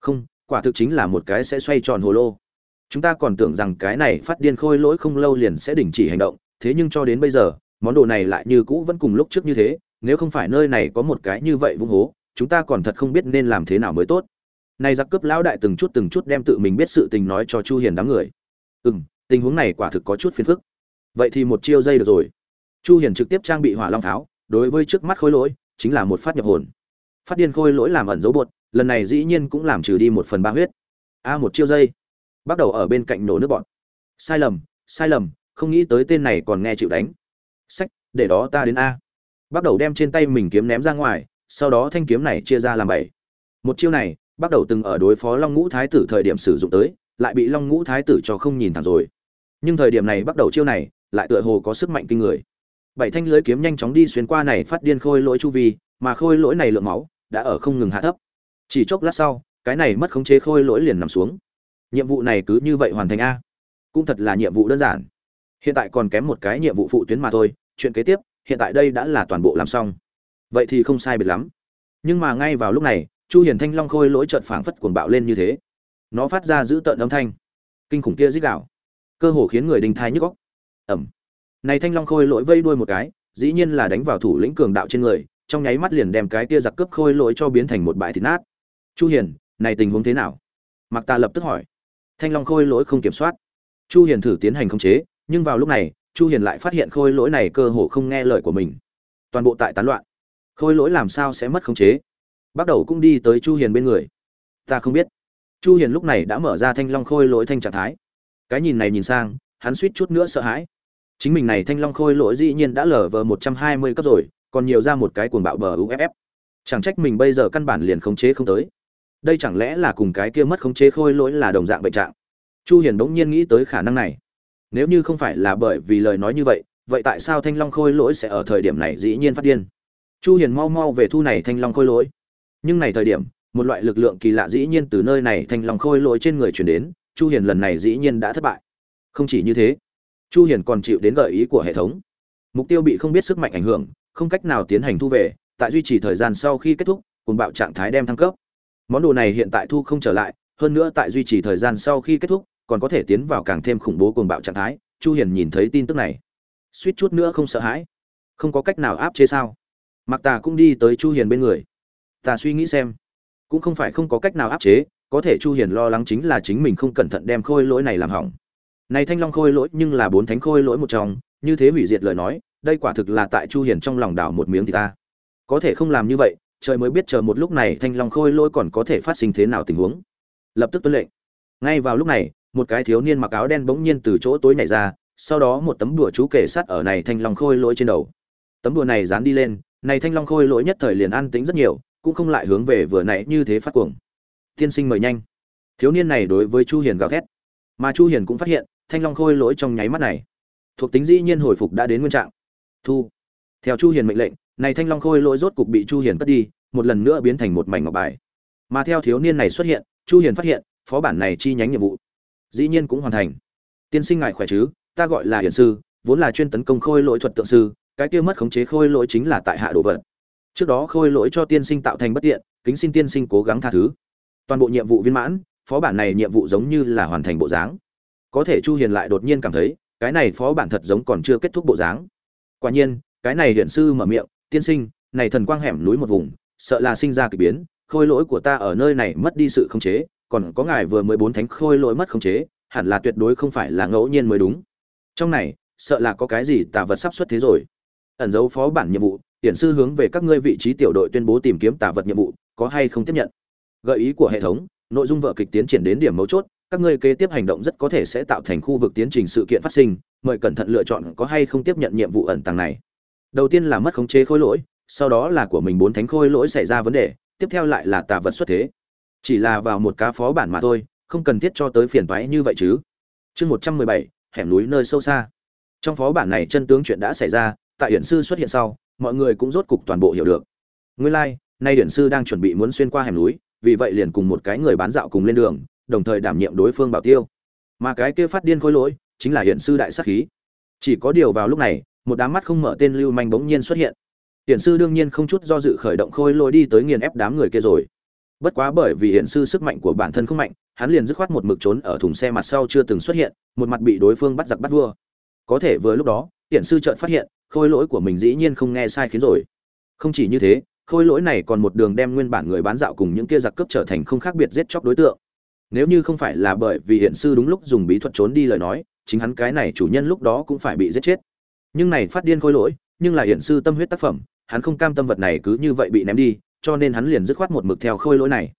không, quả thực chính là một cái sẽ xoay tròn hồ lô. Chúng ta còn tưởng rằng cái này phát điên khôi lỗi không lâu liền sẽ đình chỉ hành động, thế nhưng cho đến bây giờ, món đồ này lại như cũ vẫn cùng lúc trước như thế, nếu không phải nơi này có một cái như vậy vung hố, chúng ta còn thật không biết nên làm thế nào mới tốt. Nay giặc cướp lão đại từng chút từng chút đem tự mình biết sự tình nói cho chu hiền đám người. Ừ tình huống này quả thực có chút phiền phức. Vậy thì một chiêu dây được rồi. Chu hiền trực tiếp trang bị hỏa long pháo, đối với trước mắt khôi lỗi, chính là một phát nhập hồn phát điên khôi lỗi làm ẩn dấu bột, lần này dĩ nhiên cũng làm trừ đi một phần ba huyết. A, một chiêu dây. Bắt đầu ở bên cạnh nổ nước bọn sai lầm sai lầm, không nghĩ tới tên này còn nghe chịu đánh. Sách, để đó ta đến a. Bắt đầu đem trên tay mình kiếm ném ra ngoài, sau đó thanh kiếm này chia ra làm bảy. Một chiêu này, bắt đầu từng ở đối phó long ngũ thái tử thời điểm sử dụng tới, lại bị long ngũ thái tử cho không nhìn thẳng rồi. Nhưng thời điểm này bắt đầu chiêu này, lại tựa hồ có sức mạnh kinh người. Bảy thanh lưới kiếm nhanh chóng đi xuyên qua này phát điên khôi lỗi chu vi, mà khôi lỗi này lượng máu đã ở không ngừng hạ thấp. Chỉ chốc lát sau, cái này mất khống chế khôi lỗi liền nằm xuống. Nhiệm vụ này cứ như vậy hoàn thành a. Cũng thật là nhiệm vụ đơn giản. Hiện tại còn kém một cái nhiệm vụ phụ tuyến mà thôi, chuyện kế tiếp, hiện tại đây đã là toàn bộ làm xong. Vậy thì không sai biệt lắm. Nhưng mà ngay vào lúc này, chu hiền thanh long khôi lỗi trợn phảng phất cuồng bạo lên như thế. Nó phát ra giữ tợn âm thanh. Kinh khủng kia rít gào. Cơ hồ khiến người đình thai nhức óc. Ẩm này thanh long khôi lỗi vây đuôi một cái, dĩ nhiên là đánh vào thủ lĩnh cường đạo trên người trong nháy mắt liền đem cái kia giặc cướp khôi lỗi cho biến thành một bãi thịt nát. Chu hiền, này tình huống thế nào? Mặc ta lập tức hỏi. Thanh long khôi lỗi không kiểm soát. Chu hiền thử tiến hành khống chế, nhưng vào lúc này, chu hiền lại phát hiện khôi lỗi này cơ hồ không nghe lời của mình. Toàn bộ tại tán loạn. Khôi lỗi làm sao sẽ mất khống chế? Bắt đầu cũng đi tới chu hiền bên người. Ta không biết. Chu hiền lúc này đã mở ra thanh long khôi lỗi thanh trạng thái. Cái nhìn này nhìn sang, hắn suýt chút nữa sợ hãi. Chính mình này thanh long khôi lỗi dĩ nhiên đã lở vờ 120 cấp rồi còn nhiều ra một cái cuồng bạo bờ uff chẳng trách mình bây giờ căn bản liền khống chế không tới. Đây chẳng lẽ là cùng cái kia mất khống chế khôi lỗi là đồng dạng bệnh trạng? Chu hiền đống nhiên nghĩ tới khả năng này. Nếu như không phải là bởi vì lời nói như vậy vậy tại sao thanh long khôi lỗi sẽ ở thời điểm này dĩ nhiên phát điên? Chu hiền mau mau về thu này thanh long khôi lỗi. Nhưng này thời điểm, một loại lực lượng kỳ lạ dĩ nhiên từ nơi này thanh long khôi lỗi trên người truyền đến, chu hiền lần này dĩ nhiên đã thất bại. Không chỉ như thế, chu hiền còn chịu đến gợi ý của hệ thống. Mục tiêu bị không biết sức mạnh ảnh hưởng không cách nào tiến hành thu về, tại duy trì thời gian sau khi kết thúc cùng bạo trạng thái đem thăng cấp. Món đồ này hiện tại thu không trở lại, hơn nữa tại duy trì thời gian sau khi kết thúc, còn có thể tiến vào càng thêm khủng bố cuồng bạo trạng thái, chu hiền nhìn thấy tin tức này. Suýt chút nữa không sợ hãi. Không có cách nào áp chế sao? Mặc tà cũng đi tới chu hiền bên người. Ta suy nghĩ xem. Cũng không phải không có cách nào áp chế, có thể chu hiền lo lắng chính là chính mình không cẩn thận đem khôi lỗi này làm hỏng. Này thanh long khôi lỗi nhưng là bốn thánh khôi lỗi một trong, như thế hủy diệt lời nói đây quả thực là tại chu hiền trong lòng đảo một miếng thì ta. Có thể không làm như vậy, trời mới biết chờ một lúc này thanh long khôi lỗi còn có thể phát sinh thế nào tình huống. Lập tức tuân lệnh. Ngay vào lúc này, một cái thiếu niên mặc áo đen bỗng nhiên từ chỗ tối nhảy ra, sau đó một tấm đùa chú kể sát ở này thanh long khôi lỗi trên đầu. Tấm đùa này dán đi lên, này thanh long khôi lỗi nhất thời liền an tĩnh rất nhiều, cũng không lại hướng về vừa nãy như thế phát cuồng. Tiên sinh mời nhanh. Thiếu niên này đối với chu hiền gào thét. Mà chu hiền cũng phát hiện, thanh long khôi lỗi trong nháy mắt này, thuộc tính dĩ nhiên hồi phục đã đến nguyên trạng thu. Theo chu hiền mệnh lệnh, này thanh long khôi lỗi rốt cục bị chu hiền cất đi, một lần nữa biến thành một mảnh ngọc bài. Mà theo thiếu niên này xuất hiện, chu hiền phát hiện, phó bản này chi nhánh nhiệm vụ dĩ nhiên cũng hoàn thành. Tiên sinh ngài khỏe chứ? Ta gọi là hiển sư, vốn là chuyên tấn công khôi lỗi thuật tượng sư, cái kia mất khống chế khôi lỗi chính là tại hạ đồ vật. Trước đó khôi lỗi cho tiên sinh tạo thành bất tiện, kính xin tiên sinh cố gắng tha thứ. Toàn bộ nhiệm vụ viên mãn, phó bản này nhiệm vụ giống như là hoàn thành bộ dáng. Có thể chu hiền lại đột nhiên cảm thấy, cái này phó bản thật giống còn chưa kết thúc bộ dáng quả nhiên, cái này hiện sư mở miệng, tiên sinh, này thần quang hẻm núi một vùng, sợ là sinh ra kỳ biến, khôi lỗi của ta ở nơi này mất đi sự khống chế, còn có ngài vừa mới bốn thánh khôi lỗi mất khống chế, hẳn là tuyệt đối không phải là ngẫu nhiên mới đúng. Trong này, sợ là có cái gì tà vật sắp xuất thế rồi. Ẩn dấu phó bản nhiệm vụ, hiển sư hướng về các ngươi vị trí tiểu đội tuyên bố tìm kiếm tà vật nhiệm vụ, có hay không tiếp nhận? Gợi ý của hệ thống, nội dung vở kịch tiến triển đến điểm mấu chốt các ngươi kế tiếp hành động rất có thể sẽ tạo thành khu vực tiến trình sự kiện phát sinh mời cẩn thận lựa chọn có hay không tiếp nhận nhiệm vụ ẩn tàng này. Đầu tiên là mất khống chế khối lỗi sau đó là của mình bốn thánh khôi lỗi xảy ra vấn đề tiếp theo lại là tà vật xuất thế. Chỉ là vào một cá phó bản mà thôi không cần thiết cho tới phiền toái như vậy chứ. Chương một trăm mười bảy hẻm núi nơi sâu xa. Trong phó bản này chân tướng chuyện đã xảy ra tại hiển sư xuất hiện sau mọi người cũng rốt cục toàn bộ hiểu được. Nguyên lai、like, nay hiển sư đang chuẩn bị muốn xuyên qua hẻm núi vì vậy liền cùng một cái người bán dạo cùng lên đường đồng thời đảm nhiệm đối phương bảo tiêu. Mà cái kia phát điên khôi lỗi chính là hiển sư đại sắc khí. Chỉ có điều vào lúc này, một đám mắt không mở tên lưu manh bỗng nhiên xuất hiện. Hiện sư đương nhiên không chút do dự khởi động khôi lỗi đi tới nghiền ép đám người kia rồi. Bất quá bởi vì hiện sư sức mạnh của bản thân không mạnh, hắn liền dứt khoát một mực trốn ở thùng xe mặt sau chưa từng xuất hiện, một mặt bị đối phương bắt giặc bắt vua. Có thể vừa lúc đó hiện sư chợt phát hiện, khôi lỗi của mình dĩ nhiên không nghe sai khiến rồi. Không chỉ như thế, khôi lỗi này còn một đường đem nguyên bản người bán dạo cùng những kia giặc cướp trở thành không khác biệt giết chóc đối tượng nếu như không phải là bởi vì hiện sư đúng lúc dùng bí thuật trốn đi lời nói, chính hắn cái này chủ nhân lúc đó cũng phải bị giết chết. Nhưng này phát điên khôi lỗi, nhưng là hiện sư tâm huyết tác phẩm, hắn không cam tâm vật này cứ như vậy bị ném đi, cho nên hắn liền dứt khoát một mực theo khôi lỗi này.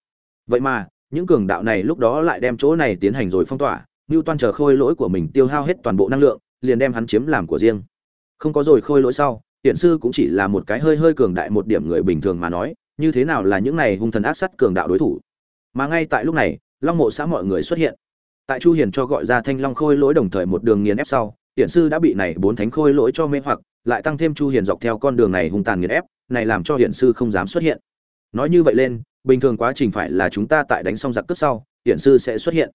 Vậy mà, những cường đạo này lúc đó lại đem chỗ này tiến hành rồi phong tỏa như toan chờ khôi lỗi của mình tiêu hao hết toàn bộ năng lượng, liền đem hắn chiếm làm của riêng. Không có rồi khôi lỗi sau, hiện sư cũng chỉ là một cái hơi hơi cường đại một điểm người bình thường mà nói, như thế nào là những này hung thần ác sắt cường đạo đối thủ? Mà ngay tại lúc này long mộ xã mọi người xuất hiện. Tại chu hiền cho gọi ra thanh long khôi lỗi đồng thời một đường nghiền ép sau hiện sư đã bị này bốn thánh khôi lỗi cho mê hoặc, lại tăng thêm chu hiền dọc theo con đường này hung tàn nghiền ép, này làm cho hiện sư không dám xuất hiện. Nói như vậy lên, bình thường quá trình phải là chúng ta tại đánh xong giặc cướp sau hiện sư sẽ xuất hiện.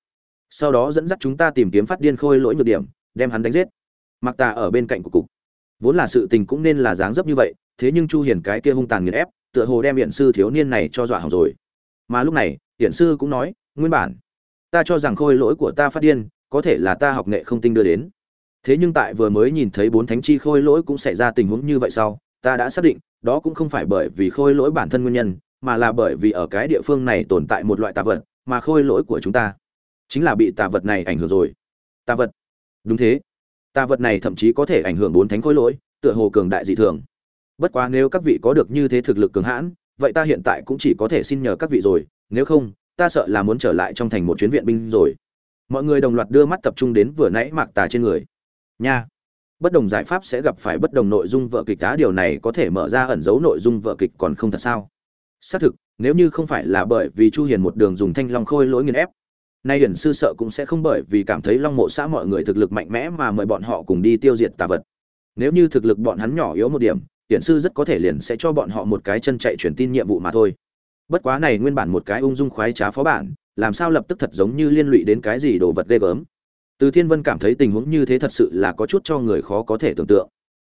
Sau đó dẫn dắt chúng ta tìm kiếm phát điên khôi lỗi nhược điểm, đem hắn đánh giết. Mặc ta ở bên cạnh của cục. Vốn là sự tình cũng nên là dáng dấp như vậy, thế nhưng chu hiền cái kia hung tàn nghiền ép, tựa hồ đem hiện sư thiếu niên này cho dọa hỏng rồi. Mà lúc này hiện sư cũng nói nguyên bản. Ta cho rằng khôi lỗi của ta phát điên, có thể là ta học nghệ không tinh đưa đến. Thế nhưng tại vừa mới nhìn thấy bốn thánh chi khôi lỗi cũng xảy ra tình huống như vậy sau, ta đã xác định, đó cũng không phải bởi vì khôi lỗi bản thân nguyên nhân, mà là bởi vì ở cái địa phương này tồn tại một loại tà vật, mà khôi lỗi của chúng ta chính là bị tà vật này ảnh hưởng rồi. Tà vật. Đúng thế. Tà vật này thậm chí có thể ảnh hưởng bốn thánh khôi lỗi, tựa hồ cường đại dị thường. Bất quá nếu các vị có được như thế thực lực cường hãn, vậy ta hiện tại cũng chỉ có thể xin nhờ các vị rồi, nếu không ta sợ là muốn trở lại trong thành một chuyến viện binh rồi. Mọi người đồng loạt đưa mắt tập trung đến vừa nãy mạc tà trên người. Nha. Bất đồng giải pháp sẽ gặp phải bất đồng nội dung vợ kịch cá điều này có thể mở ra ẩn dấu nội dung vợ kịch còn không thật sao? Xác thực, nếu như không phải là bởi vì chu hiền một đường dùng thanh long khôi lỗi nghiền ép, nay hiển sư sợ cũng sẽ không bởi vì cảm thấy long mộ xã mọi người thực lực mạnh mẽ mà mời bọn họ cùng đi tiêu diệt tà vật. Nếu như thực lực bọn hắn nhỏ yếu một điểm, hiển sư rất có thể liền sẽ cho bọn họ một cái chân chạy truyền tin nhiệm vụ mà thôi bất quá này nguyên bản một cái ung dung khoái trá phó bản, làm sao lập tức thật giống như liên lụy đến cái gì đồ vật ghê gớm. Từ thiên vân cảm thấy tình huống như thế thật sự là có chút cho người khó có thể tưởng tượng.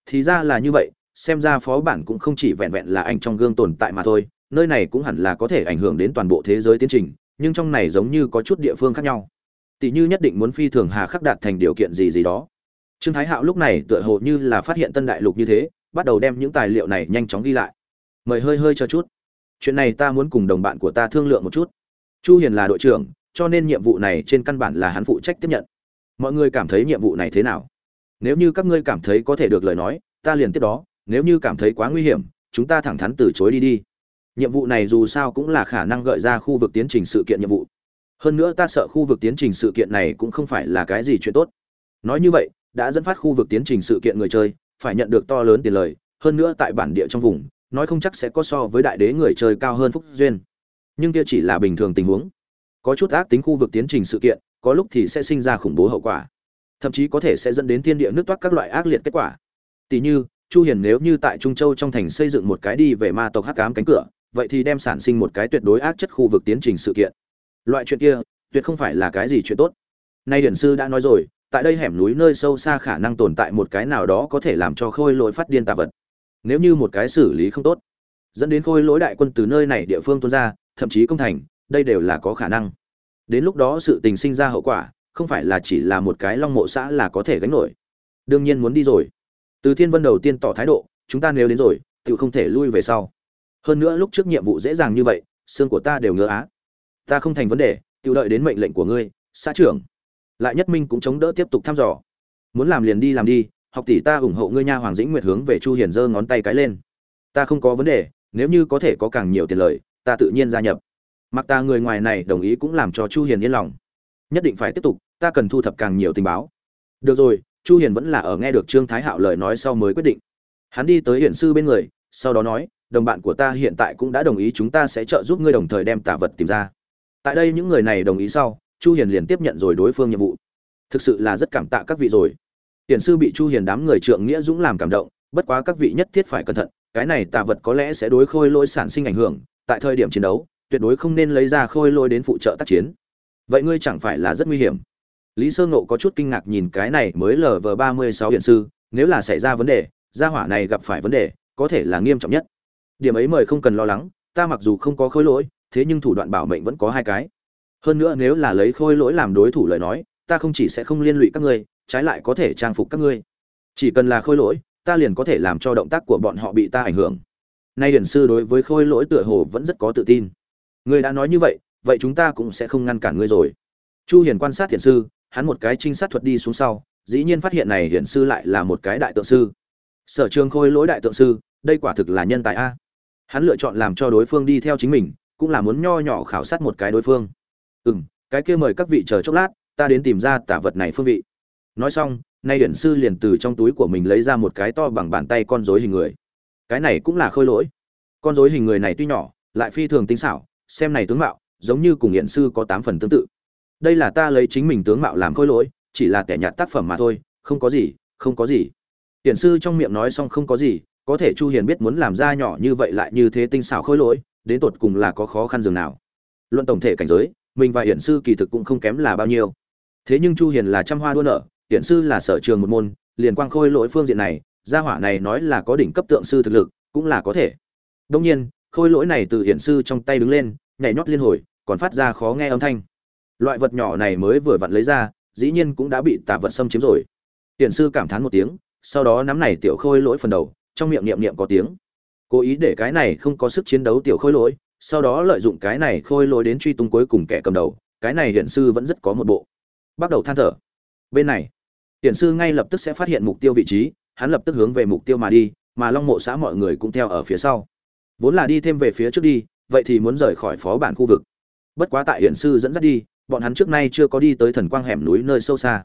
Thì ra là như vậy, xem ra phó bản cũng không chỉ vẹn vẹn là anh trong gương tồn tại mà thôi, nơi này cũng hẳn là có thể ảnh hưởng đến toàn bộ thế giới tiến trình, nhưng trong này giống như có chút địa phương khác nhau. Tỷ như nhất định muốn phi thường hà khắc đạt thành điều kiện gì gì đó. Trương thái hạo lúc này tựa hồ như là phát hiện tân đại lục như thế, bắt đầu đem những tài liệu này nhanh chóng ghi lại. Mời hơi hơi cho chút chuyện này ta muốn cùng đồng bạn của ta thương lượng một chút. Chu hiền là đội trưởng, cho nên nhiệm vụ này trên căn bản là hắn phụ trách tiếp nhận. Mọi người cảm thấy nhiệm vụ này thế nào? Nếu như các ngươi cảm thấy có thể được lời nói, ta liền tiếp đó, nếu như cảm thấy quá nguy hiểm, chúng ta thẳng thắn từ chối đi đi. Nhiệm vụ này dù sao cũng là khả năng gợi ra khu vực tiến trình sự kiện nhiệm vụ. Hơn nữa ta sợ khu vực tiến trình sự kiện này cũng không phải là cái gì chuyện tốt. Nói như vậy, đã dẫn phát khu vực tiến trình sự kiện người chơi, phải nhận được to lớn tiền lời, hơn nữa tại bản địa trong vùng nói không chắc sẽ có so với đại đế người chơi cao hơn phúc duyên. Nhưng kia chỉ là bình thường tình huống. Có chút ác tính khu vực tiến trình sự kiện, có lúc thì sẽ sinh ra khủng bố hậu quả. Thậm chí có thể sẽ dẫn đến thiên địa nước toát các loại ác liệt kết quả. Tỷ như, chu hiền nếu như tại trung châu trong thành xây dựng một cái đi về ma tộc hắc ám cánh cửa, vậy thì đem sản sinh một cái tuyệt đối ác chất khu vực tiến trình sự kiện. Loại chuyện kia, tuyệt không phải là cái gì chuyện tốt. Nay điển sư đã nói rồi, tại đây hẻm núi nơi sâu xa khả năng tồn tại một cái nào đó có thể làm cho khôi lỗi phát điên tà vật nếu như một cái xử lý không tốt, dẫn đến khôi lỗi đại quân từ nơi này địa phương tuôn ra, thậm chí công thành, đây đều là có khả năng. Đến lúc đó sự tình sinh ra hậu quả, không phải là chỉ là một cái long mộ xã là có thể gánh nổi. Đương nhiên muốn đi rồi. Từ thiên vân đầu tiên tỏ thái độ, chúng ta nếu đến rồi tự không thể lui về sau. Hơn nữa lúc trước nhiệm vụ dễ dàng như vậy, xương của ta đều ngứa á. Ta không thành vấn đề tự đợi đến mệnh lệnh của ngươi, xã trưởng. Lại nhất minh cũng chống đỡ tiếp tục thăm dò. Muốn làm liền đi làm đi học tỷ ta ủng hộ ngươi nha hoàng dĩnh nguyệt hướng về chu hiền giơ ngón tay cái lên. Ta không có vấn đề, nếu như có thể có càng nhiều tiền lời, ta tự nhiên gia nhập. Mặc ta người ngoài này đồng ý cũng làm cho chu hiền yên lòng. Nhất định phải tiếp tục, ta cần thu thập càng nhiều tình báo. Được rồi, chu hiền vẫn là ở nghe được trương thái hạo lời nói sau mới quyết định. Hắn đi tới hiển sư bên người, sau đó nói, đồng bạn của ta hiện tại cũng đã đồng ý chúng ta sẽ trợ giúp ngươi đồng thời đem tà vật tìm ra. Tại đây những người này đồng ý sau, chu hiền liền tiếp nhận rồi đối phương nhiệm vụ. Thực sự là rất cảm tạ các vị rồi hiển sư bị chu hiền đám người trượng nghĩa dũng làm cảm động, bất quá các vị nhất thiết phải cẩn thận, cái này tà vật có lẽ sẽ đối khôi lỗi sản sinh ảnh hưởng, tại thời điểm chiến đấu, tuyệt đối không nên lấy ra khôi lỗi đến phụ trợ tác chiến. Vậy ngươi chẳng phải là rất nguy hiểm? Lý sơ ngộ có chút kinh ngạc nhìn cái này mới lv ba mươi sáu hiện sư, nếu là xảy ra vấn đề, gia hỏa này gặp phải vấn đề, có thể là nghiêm trọng nhất. Điểm ấy mời không cần lo lắng, ta mặc dù không có khôi lỗi, thế nhưng thủ đoạn bảo mệnh vẫn có hai cái. Hơn nữa nếu là lấy khôi lỗi làm đối thủ lời nói, ta không chỉ sẽ không liên lụy các ngươi trái lại có thể trang phục các ngươi. Chỉ cần là khôi lỗi, ta liền có thể làm cho động tác của bọn họ bị ta ảnh hưởng. Nay điển sư đối với khôi lỗi tựa hồ vẫn rất có tự tin. Ngươi đã nói như vậy vậy chúng ta cũng sẽ không ngăn cản ngươi rồi. Chu hiền quan sát thiền sư, hắn một cái trinh sát thuật đi xuống sau, dĩ nhiên phát hiện này hiển sư lại là một cái đại tượng sư. Sở trường khôi lỗi đại tượng sư, đây quả thực là nhân tài a. Hắn lựa chọn làm cho đối phương đi theo chính mình, cũng là muốn nho nhỏ khảo sát một cái đối phương. Ừ m cái kia mời các vị chờ chốc lát, ta đến tìm ra tả vật này phương vị nói xong, nay hiển sư liền từ trong túi của mình lấy ra một cái to bằng bàn tay con rối hình người. Cái này cũng là khôi lỗi. Con rối hình người này tuy nhỏ, lại phi thường tinh xảo, xem này tướng mạo, giống như cùng hiển sư có tám phần tương tự. Đây là ta lấy chính mình tướng mạo làm khôi lỗi, chỉ là kẻ nhạt tác phẩm mà thôi, không có gì, không có gì. Hiển sư trong miệng nói xong không có gì, có thể chu hiền biết muốn làm ra nhỏ như vậy lại như thế tinh xảo khôi lỗi, đến tột cùng là có khó khăn dường nào. Luận tổng thể cảnh giới, mình và hiển sư kỳ thực cũng không kém là bao nhiêu. Thế nhưng chu hiền là trăm hoa đua nở hiển sư là sở trường một môn, liền quang khôi lỗi phương diện này, gia hỏa này nói là có đỉnh cấp tượng sư thực lực, cũng là có thể. Đông nhiên, khôi lỗi này từ hiển sư trong tay đứng lên, nhảy nhót liên hồi, còn phát ra khó nghe âm thanh. Loại vật nhỏ này mới vừa vặn lấy ra, dĩ nhiên cũng đã bị tà vật xâm chiếm rồi. Hiển sư cảm thán một tiếng, sau đó nắm này tiểu khôi lỗi phần đầu, trong miệng niệm niệm có tiếng. Cố ý để cái này không có sức chiến đấu tiểu khôi lỗi, sau đó lợi dụng cái này khôi lỗi đến truy tung cuối cùng kẻ cầm đầu, cái này hiển sư vẫn rất có một bộ. Bắt đầu than thở. Bên này Tiễn sư ngay lập tức sẽ phát hiện mục tiêu vị trí, hắn lập tức hướng về mục tiêu mà đi, mà long mộ xã mọi người cũng theo ở phía sau. Vốn là đi thêm về phía trước đi, vậy thì muốn rời khỏi phó bản khu vực. Bất quá tại hiển sư dẫn dắt đi, bọn hắn trước nay chưa có đi tới thần quang hẻm núi nơi sâu xa.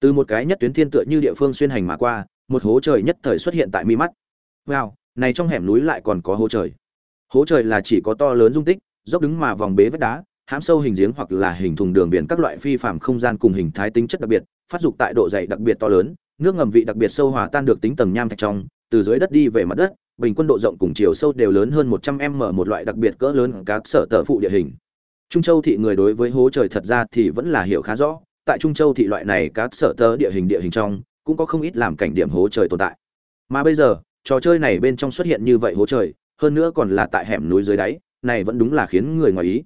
Từ một cái nhất tuyến thiên tựa như địa phương xuyên hành mà qua, một hố trời nhất thời xuất hiện tại mi mắt. Wow, này trong hẻm núi lại còn có hố trời. Hố trời là chỉ có to lớn dung tích, dốc đứng mà vòng bế vách đá, hãm sâu hình giếng hoặc là hình thùng đường biển các loại phi phạm không gian cùng hình thái tính chất đặc biệt phát dục tại độ dày đặc biệt to lớn, nước ngầm vị đặc biệt sâu hòa tan được tính tầng nham thạch trong, từ dưới đất đi về mặt đất, bình quân độ rộng cùng chiều sâu đều lớn hơn 100 m, một loại đặc biệt cỡ lớn các sở tờ phụ địa hình. Trung châu thị người đối với hố trời thật ra thì vẫn là hiểu khá rõ, tại trung châu thị loại này các sở tờ địa hình địa hình trong, cũng có không ít làm cảnh điểm hố trời tồn tại. Mà bây giờ, trò chơi này bên trong xuất hiện như vậy hố trời, hơn nữa còn là tại hẻm núi dưới đáy, này vẫn đúng là khiến người ngoài ý.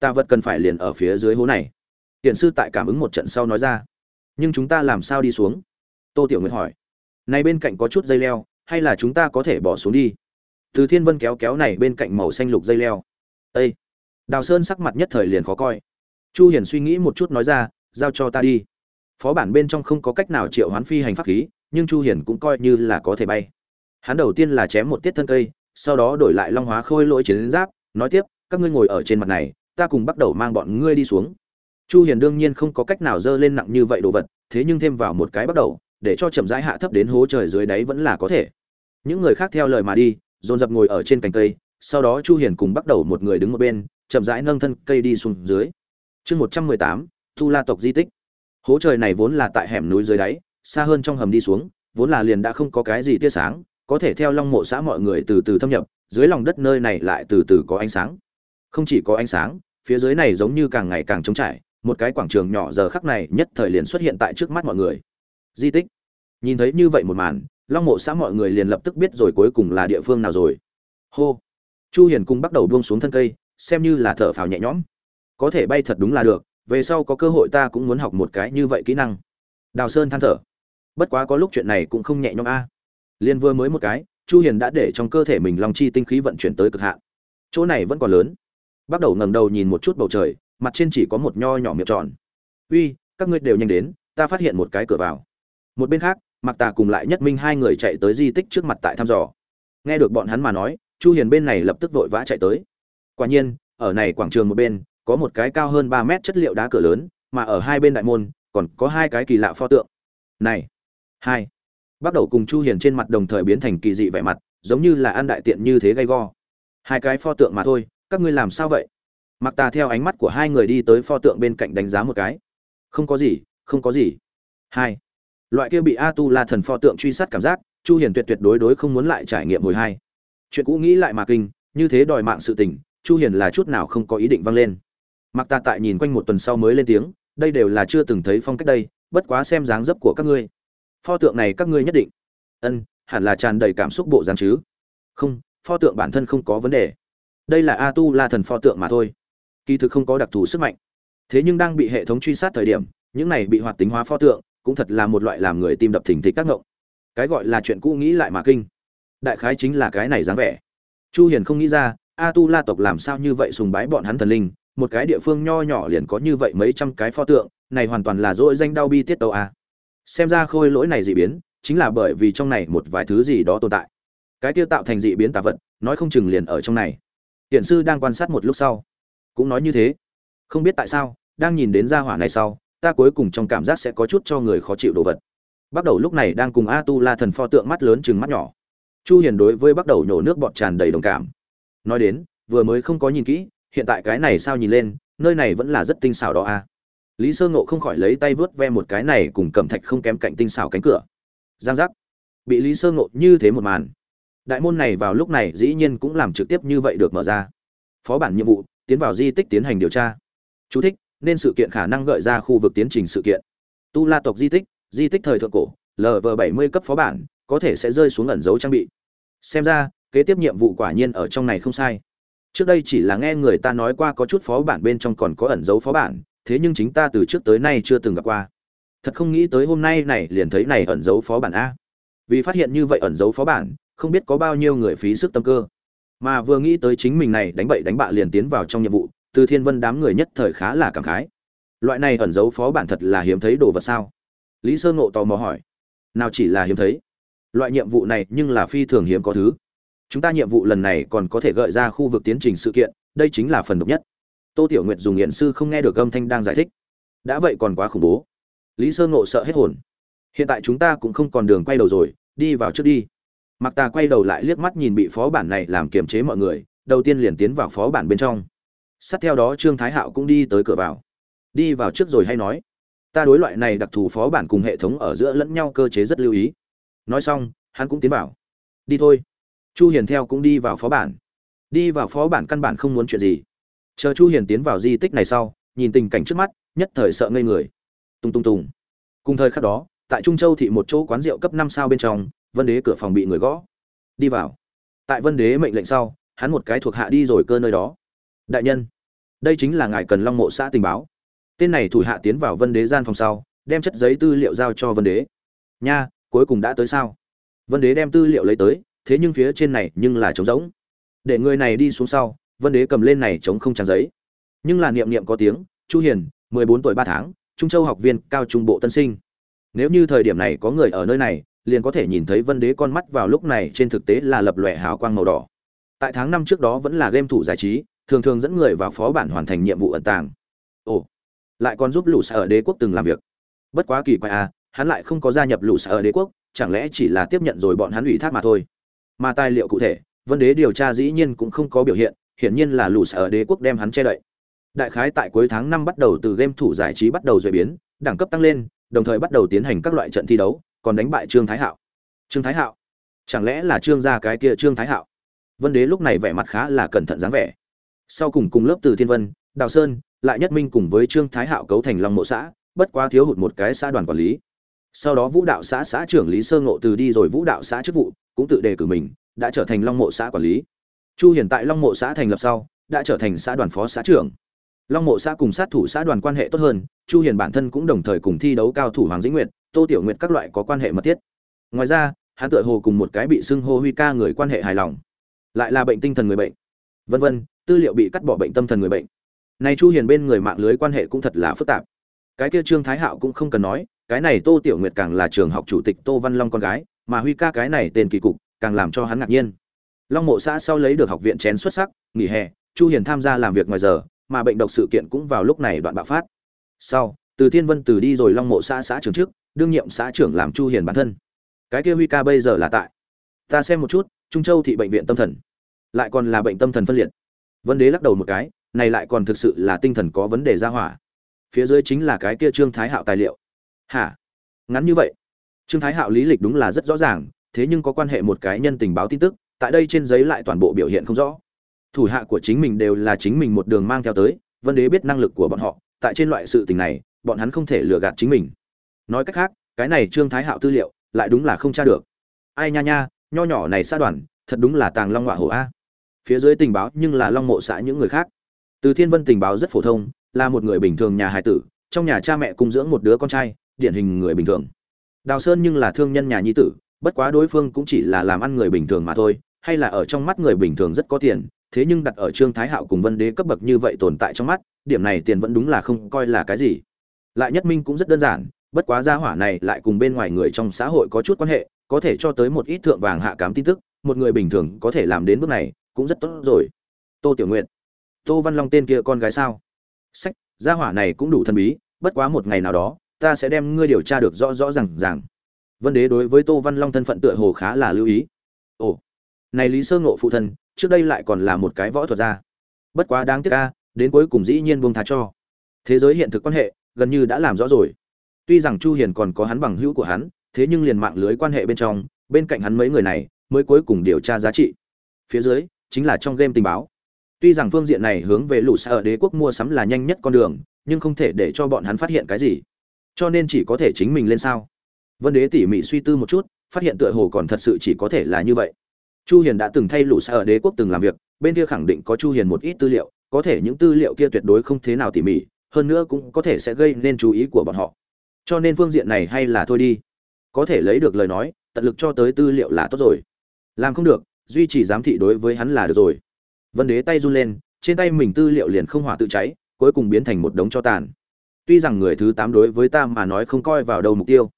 Ta vật cần phải liền ở phía dưới hố này. Hiện sư tại cảm ứng một trận sau nói ra nhưng chúng ta làm sao đi xuống? Tô tiểu nguyệt hỏi. Này bên cạnh có chút dây leo, hay là chúng ta có thể bỏ xuống đi? Từ thiên vân kéo kéo này bên cạnh màu xanh lục dây leo. Ây đào sơn sắc mặt nhất thời liền khó coi. Chu hiền suy nghĩ một chút nói ra, giao cho ta đi. Phó bản bên trong không có cách nào triệu hoán phi hành pháp khí, nhưng chu hiền cũng coi như là có thể bay. Hắn đầu tiên là chém một tiết thân cây, sau đó đổi lại long hóa khôi lỗi chiến giáp, nói tiếp, các ngươi ngồi ở trên mặt này, ta cùng bắt đầu mang bọn ngươi đi xuống chu hiền đương nhiên không có cách nào dơ lên nặng như vậy đồ vật thế nhưng thêm vào một cái bắt đầu để cho chậm rãi hạ thấp đến hố trời dưới đáy vẫn là có thể. Những người khác theo lời mà đi dồn dập ngồi ở trên cành cây sau đó chu hiền cùng bắt đầu một người đứng một bên chậm rãi nâng thân cây đi xuống dưới. Chương 118, thu la tộc di tích. Hố trời này vốn là tại hẻm núi dưới đáy xa hơn trong hầm đi xuống vốn là liền đã không có cái gì tia sáng có thể theo long mộ xã mọi người từ từ thâm nhập dưới lòng đất nơi này lại từ từ có ánh sáng. Không chỉ có ánh sáng phía dưới này giống như càng ngày càng trống trải một cái quảng trường nhỏ giờ khắc này nhất thời liền xuất hiện tại trước mắt mọi người. Di tích. Nhìn thấy như vậy một màn, long mộ xã mọi người liền lập tức biết rồi cuối cùng là địa phương nào rồi. Hô. Chu hiền cung bắt đầu buông xuống thân cây, xem như là thở phào nhẹ nhõm. Có thể bay thật đúng là được, về sau có cơ hội ta cũng muốn học một cái như vậy kỹ năng. Đào sơn than thở. Bất quá có lúc chuyện này cũng không nhẹ nhõm a. Liên vừa mới một cái, chu hiền đã để trong cơ thể mình long chi tinh khí vận chuyển tới cực hạn. Chỗ này vẫn còn lớn. Bắt đầu ngẩng đầu nhìn một chút bầu trời mặt trên chỉ có một nho nhỏ miệng tròn. Uy, các ngươi đều nhanh đến, ta phát hiện một cái cửa vào. Một bên khác mặc tà cùng lại nhất minh hai người chạy tới di tích trước mặt tại thăm dò. Nghe được bọn hắn mà nói, chu hiền bên này lập tức vội vã chạy tới. Quả nhiên, ở này quảng trường một bên, có một cái cao hơn 3 mét chất liệu đá cửa lớn, mà ở hai bên đại môn, còn có hai cái kỳ lạ pho tượng. Này, hai. Bắt đầu cùng chu hiền trên mặt đồng thời biến thành kỳ dị vẻ mặt, giống như là ăn đại tiện như thế gay go. Hai cái pho tượng mà thôi, các ngươi làm sao vậy? Mặc tà theo ánh mắt của hai người đi tới pho tượng bên cạnh đánh giá một cái. Không có gì, không có gì. Hai. Loại kia bị a tu la thần pho tượng truy sát cảm giác, chu hiền tuyệt tuyệt đối đối không muốn lại trải nghiệm hồi hai. Chuyện cũ nghĩ lại mà kinh, như thế đòi mạng sự tình, chu hiền là chút nào không có ý định văng lên. Mặc tà tại nhìn quanh một tuần sau mới lên tiếng, đây đều là chưa từng thấy phong cách đây, bất quá xem dáng dấp của các ngươi. Pho tượng này các ngươi nhất định. Ân, hẳn là tràn đầy cảm xúc bộ dáng chứ. Không, pho tượng bản thân không có vấn đề. Đây là a tu la thần pho tượng mà thôi kỳ thực không có đặc thù sức mạnh. Thế nhưng đang bị hệ thống truy sát thời điểm, những này bị hoạt tính hóa pho tượng cũng thật là một loại làm người tim đập thình thịch các ngộng. Cái gọi là chuyện cũ nghĩ lại mà kinh. Đại khái chính là cái này dáng vẻ. Chu hiền không nghĩ ra, a tu la tộc làm sao như vậy sùng bái bọn hắn thần linh, một cái địa phương nho nhỏ liền có như vậy mấy trăm cái pho tượng, này hoàn toàn là dỗi danh đau bi tiết tàu a. Xem ra khôi lỗi này dị biến, chính là bởi vì trong này một vài thứ gì đó tồn tại. Cái tiêu tạo thành dị biến tà vật, nói không chừng liền ở trong này. Hiện sư đang quan sát một lúc sau cũng nói như thế. Không biết tại sao, đang nhìn đến gia hỏa này sau, ta cuối cùng trong cảm giác sẽ có chút cho người khó chịu đồ vật. Bắt đầu lúc này đang cùng a tu la thần pho tượng mắt lớn chừng mắt nhỏ. Chu hiền đối với bắt đầu nhổ nước bọt tràn đầy đồng cảm. Nói đến, vừa mới không có nhìn kỹ, hiện tại cái này sao nhìn lên, nơi này vẫn là rất tinh xảo đó a. Lý sơ ngộ không khỏi lấy tay vớt ve một cái này cùng cẩm thạch không kém cạnh tinh xảo cánh cửa. Giang giác. Bị lý sơ ngộ như thế một màn. Đại môn này vào lúc này dĩ nhiên cũng làm trực tiếp như vậy được mở ra. Phó bản nhiệm vụ tiến vào di tích tiến hành điều tra. Chú thích, nên sự kiện khả năng gợi ra khu vực tiến trình sự kiện. Tu la tộc di tích di tích thời thượng cổ lv bảy mươi cấp phó bản có thể sẽ rơi xuống ẩn dấu trang bị. Xem ra kế tiếp nhiệm vụ quả nhiên ở trong này không sai. Trước đây chỉ là nghe người ta nói qua có chút phó bản bên trong còn có ẩn dấu phó bản thế nhưng chính ta từ trước tới nay chưa từng gặp qua. Thật không nghĩ tới hôm nay này liền thấy này ẩn dấu phó bản a. Vì phát hiện như vậy ẩn dấu phó bản không biết có bao nhiêu người phí sức tâm cơ mà vừa nghĩ tới chính mình này đánh bậy đánh bạ liền tiến vào trong nhiệm vụ, từ thiên vân đám người nhất thời khá là cảm khái. Loại này ẩn giấu phó bản thật là hiếm thấy đồ vật sao? Lý sơ ngộ tò mò hỏi. Nào chỉ là hiếm thấy? Loại nhiệm vụ này nhưng là phi thường hiếm có thứ. Chúng ta nhiệm vụ lần này còn có thể gợi ra khu vực tiến trình sự kiện, đây chính là phần độc nhất. Tô tiểu nguyệt dùng nghiện sư không nghe được âm thanh đang giải thích. Đã vậy còn quá khủng bố. Lý sơ ngộ sợ hết hồn. Hiện tại chúng ta cũng không còn đường quay đầu rồi, đi vào trước đi mặc tà quay đầu lại liếc mắt nhìn bị phó bản này làm kiềm chế mọi người, đầu tiên liền tiến vào phó bản bên trong. Sát theo đó trương thái hạo cũng đi tới cửa vào. Đi vào trước rồi hay nói, ta đối loại này đặc thù phó bản cùng hệ thống ở giữa lẫn nhau cơ chế rất lưu ý. Nói xong, hắn cũng tiến vào. Đi thôi. Chu hiền theo cũng đi vào phó bản. Đi vào phó bản căn bản không muốn chuyện gì. Chờ chu hiền tiến vào di tích này sau, nhìn tình cảnh trước mắt, nhất thời sợ ngây người. Tung tung tung cùng thời khắc đó, tại trung châu thị một chỗ quán rượu cấp 5 sao bên trong vân đế cửa phòng bị người gõ. Đi vào. Tại vân đế mệnh lệnh sau, hắn một cái thuộc hạ đi rồi cơ nơi đó. Đại nhân, đây chính là ngài cần long mộ xã tình báo. Tên này thủ hạ tiến vào vân đế gian phòng sau, đem chất giấy tư liệu giao cho vân đế. Nha, cuối cùng đã tới sao? Vân đế đem tư liệu lấy tới, thế nhưng phía trên này nhưng là trống rỗng. Để người này đi xuống sau, vân đế cầm lên này chống không trang giấy. Nhưng là niệm niệm có tiếng, chu hiền 14 tuổi 3 tháng, trung châu học viên cao trung bộ tân sinh. Nếu như thời điểm này có người ở nơi này liền có thể nhìn thấy vân đế con mắt vào lúc này trên thực tế là lập lòe hào quang màu đỏ. Tại tháng năm trước đó vẫn là game thủ giải trí, thường thường dẫn người vào phó bản hoàn thành nhiệm vụ ẩn tàng. Ồ, lại còn giúp lũ sở đế quốc từng làm việc. Bất quá kỳ quái à hắn lại không có gia nhập lũ sở đế quốc, chẳng lẽ chỉ là tiếp nhận rồi bọn hắn ủy thác mà thôi. Mà tài liệu cụ thể, vân đế điều tra dĩ nhiên cũng không có biểu hiện, hiển nhiên là lũ sở đế quốc đem hắn che đậy. Đại khái tại cuối tháng năm bắt đầu từ game thủ giải trí bắt đầu duy biến, đẳng cấp tăng lên, đồng thời bắt đầu tiến hành các loại trận thi đấu còn đánh bại trương thái hạo. Trương thái hạo? Chẳng lẽ là trương gia cái kia trương thái hạo? Vân đế lúc này vẻ mặt khá là cẩn thận dáng vẻ. Sau cùng cùng lớp từ thiên vân, đào sơn, lại nhất minh cùng với trương thái hạo cấu thành long mộ xã, bất quá thiếu hụt một cái xã đoàn quản lý. Sau đó vũ đạo xã xã trưởng lý sơ ngộ từ đi rồi vũ đạo xã chức vụ, cũng tự đề cử mình, đã trở thành long mộ xã quản lý. Chu hiện tại long mộ xã thành lập sau, đã trở thành xã đoàn phó xã trưởng. Long mộ xã cùng sát thủ xã đoàn quan hệ tốt hơn, chu hiền bản thân cũng đồng thời cùng thi đấu cao thủ hoàng dĩnh nguyệt tô tiểu nguyệt các loại có quan hệ mật thiết. Ngoài ra, hắn tựa hồ cùng một cái bị xưng hô huy ca người quan hệ hài lòng. Lại là bệnh tinh thần người bệnh. Vân vân, tư liệu bị cắt bỏ bệnh tâm thần người bệnh. Này chu hiền bên người mạng lưới quan hệ cũng thật là phức tạp. Cái kia trương thái hạo cũng không cần nói, cái này tô tiểu nguyệt càng là trường học chủ tịch tô văn long con gái, mà huy ca cái này tên kỳ cục, càng làm cho hắn ngạc nhiên. Long mộ xã sau lấy được học viện chén xuất sắc, nghỉ hè, chu hiền tham gia làm việc ngoài giờ, mà bệnh độc sự kiện cũng vào lúc này đoạn bạo phát. Sau, từ thiên vân từ đi rồi long mộ xã xã trưởng trước đương nhiệm xã trưởng làm chu hiền bản thân. Cái kia huy ca bây giờ là tại. Ta xem một chút, trung châu thị bệnh viện tâm thần. Lại còn là bệnh tâm thần phân liệt. Vân đế lắc đầu một cái, này lại còn thực sự là tinh thần có vấn đề ra hỏa. Phía dưới chính là cái kia trương thái hạo tài liệu. Hả? Ngắn như vậy. Trương thái hạo lý lịch đúng là rất rõ ràng, thế nhưng có quan hệ một cái nhân tình báo tin tức, tại đây trên giấy lại toàn bộ biểu hiện không rõ. Thủ hạ của chính mình đều là chính mình một đường mang theo tới vân đế biết năng lực của bọn họ, tại trên loại sự tình này, bọn hắn không thể lừa gạt chính mình nói cách khác, cái này trương thái hạo tư liệu lại đúng là không tra được. Ai nha nha, nho nhỏ này xa đoàn, thật đúng là tàng long họa hổ a. Phía dưới tình báo nhưng là long mộ xã những người khác. Từ thiên vân tình báo rất phổ thông, là một người bình thường nhà hài tử, trong nhà cha mẹ cung dưỡng một đứa con trai, điển hình người bình thường. Đào sơn nhưng là thương nhân nhà nhi tử, bất quá đối phương cũng chỉ là làm ăn người bình thường mà thôi, hay là ở trong mắt người bình thường rất có tiền, thế nhưng đặt ở trương thái hạo cùng vân đế cấp bậc như vậy tồn tại trong mắt, điểm này tiền vẫn đúng là không coi là cái gì. Lại nhất minh cũng rất đơn giản bất quá gia hỏa này lại cùng bên ngoài người trong xã hội có chút quan hệ, có thể cho tới một ít thượng vàng hạ cám tin tức, một người bình thường có thể làm đến bước này, cũng rất tốt rồi. Tô tiểu nguyện tô văn long tên kia con gái sao? Sách, gia hỏa này cũng đủ thân bí, bất quá một ngày nào đó, ta sẽ đem ngươi điều tra được rõ rõ ràng ràng. Vân đế đối với tô văn long thân phận tựa hồ khá là lưu ý. Ồ, này lý sơ ngộ phụ thân, trước đây lại còn là một cái võ thuật gia. Bất quá đáng tiếc ca, đến cuối cùng dĩ nhiên buông tha cho. Thế giới hiện thực quan hệ, gần như đã làm rõ rồi tuy rằng chu hiền còn có hắn bằng hữu của hắn, thế nhưng liền mạng lưới quan hệ bên trong, bên cạnh hắn mấy người này mới cuối cùng điều tra giá trị. Phía dưới, chính là trong game tình báo. Tuy rằng phương diện này hướng về lũ xa ở đế quốc mua sắm là nhanh nhất con đường, nhưng không thể để cho bọn hắn phát hiện cái gì. Cho nên chỉ có thể chính mình lên sao. Vân đế tỉ mỉ suy tư một chút, phát hiện tựa hồ còn thật sự chỉ có thể là như vậy. Chu hiền đã từng thay lũ xa ở đế quốc từng làm việc, bên kia khẳng định có chu hiền một ít tư liệu, có thể những tư liệu kia tuyệt đối không thế nào tỉ mỉ, hơn nữa cũng có thể sẽ gây nên chú ý của bọn họ cho nên phương diện này hay là thôi đi. Có thể lấy được lời nói, tận lực cho tới tư liệu là tốt rồi. Làm không được, duy trì giám thị đối với hắn là được rồi. Vân đế tay run lên, trên tay mình tư liệu liền không hỏa tự cháy, cuối cùng biến thành một đống cho tàn. Tuy rằng người thứ tám đối với ta mà nói không coi vào đầu mục tiêu.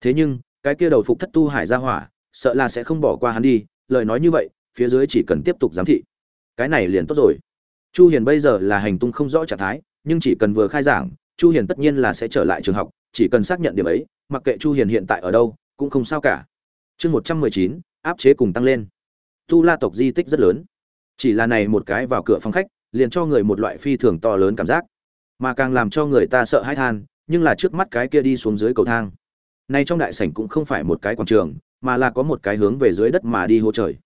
Thế nhưng, cái kia đầu phục thất tu hải ra hỏa, sợ là sẽ không bỏ qua hắn đi, lời nói như vậy, phía dưới chỉ cần tiếp tục giám thị. Cái này liền tốt rồi. Chu hiền bây giờ là hành tung không rõ trạng thái, nhưng chỉ cần vừa khai giảng, chu hiền tất nhiên là sẽ trở lại trường học chỉ cần xác nhận điểm ấy mặc kệ chu hiền hiện tại ở đâu cũng không sao cả. Chương 119, áp chế cùng tăng lên. Tu la tộc di tích rất lớn. Chỉ là này một cái vào cửa phòng khách liền cho người một loại phi thường to lớn cảm giác. Mà càng làm cho người ta sợ hãi than nhưng là trước mắt cái kia đi xuống dưới cầu thang. Nay trong đại sảnh cũng không phải một cái quảng trường mà là có một cái hướng về dưới đất mà đi hố trời.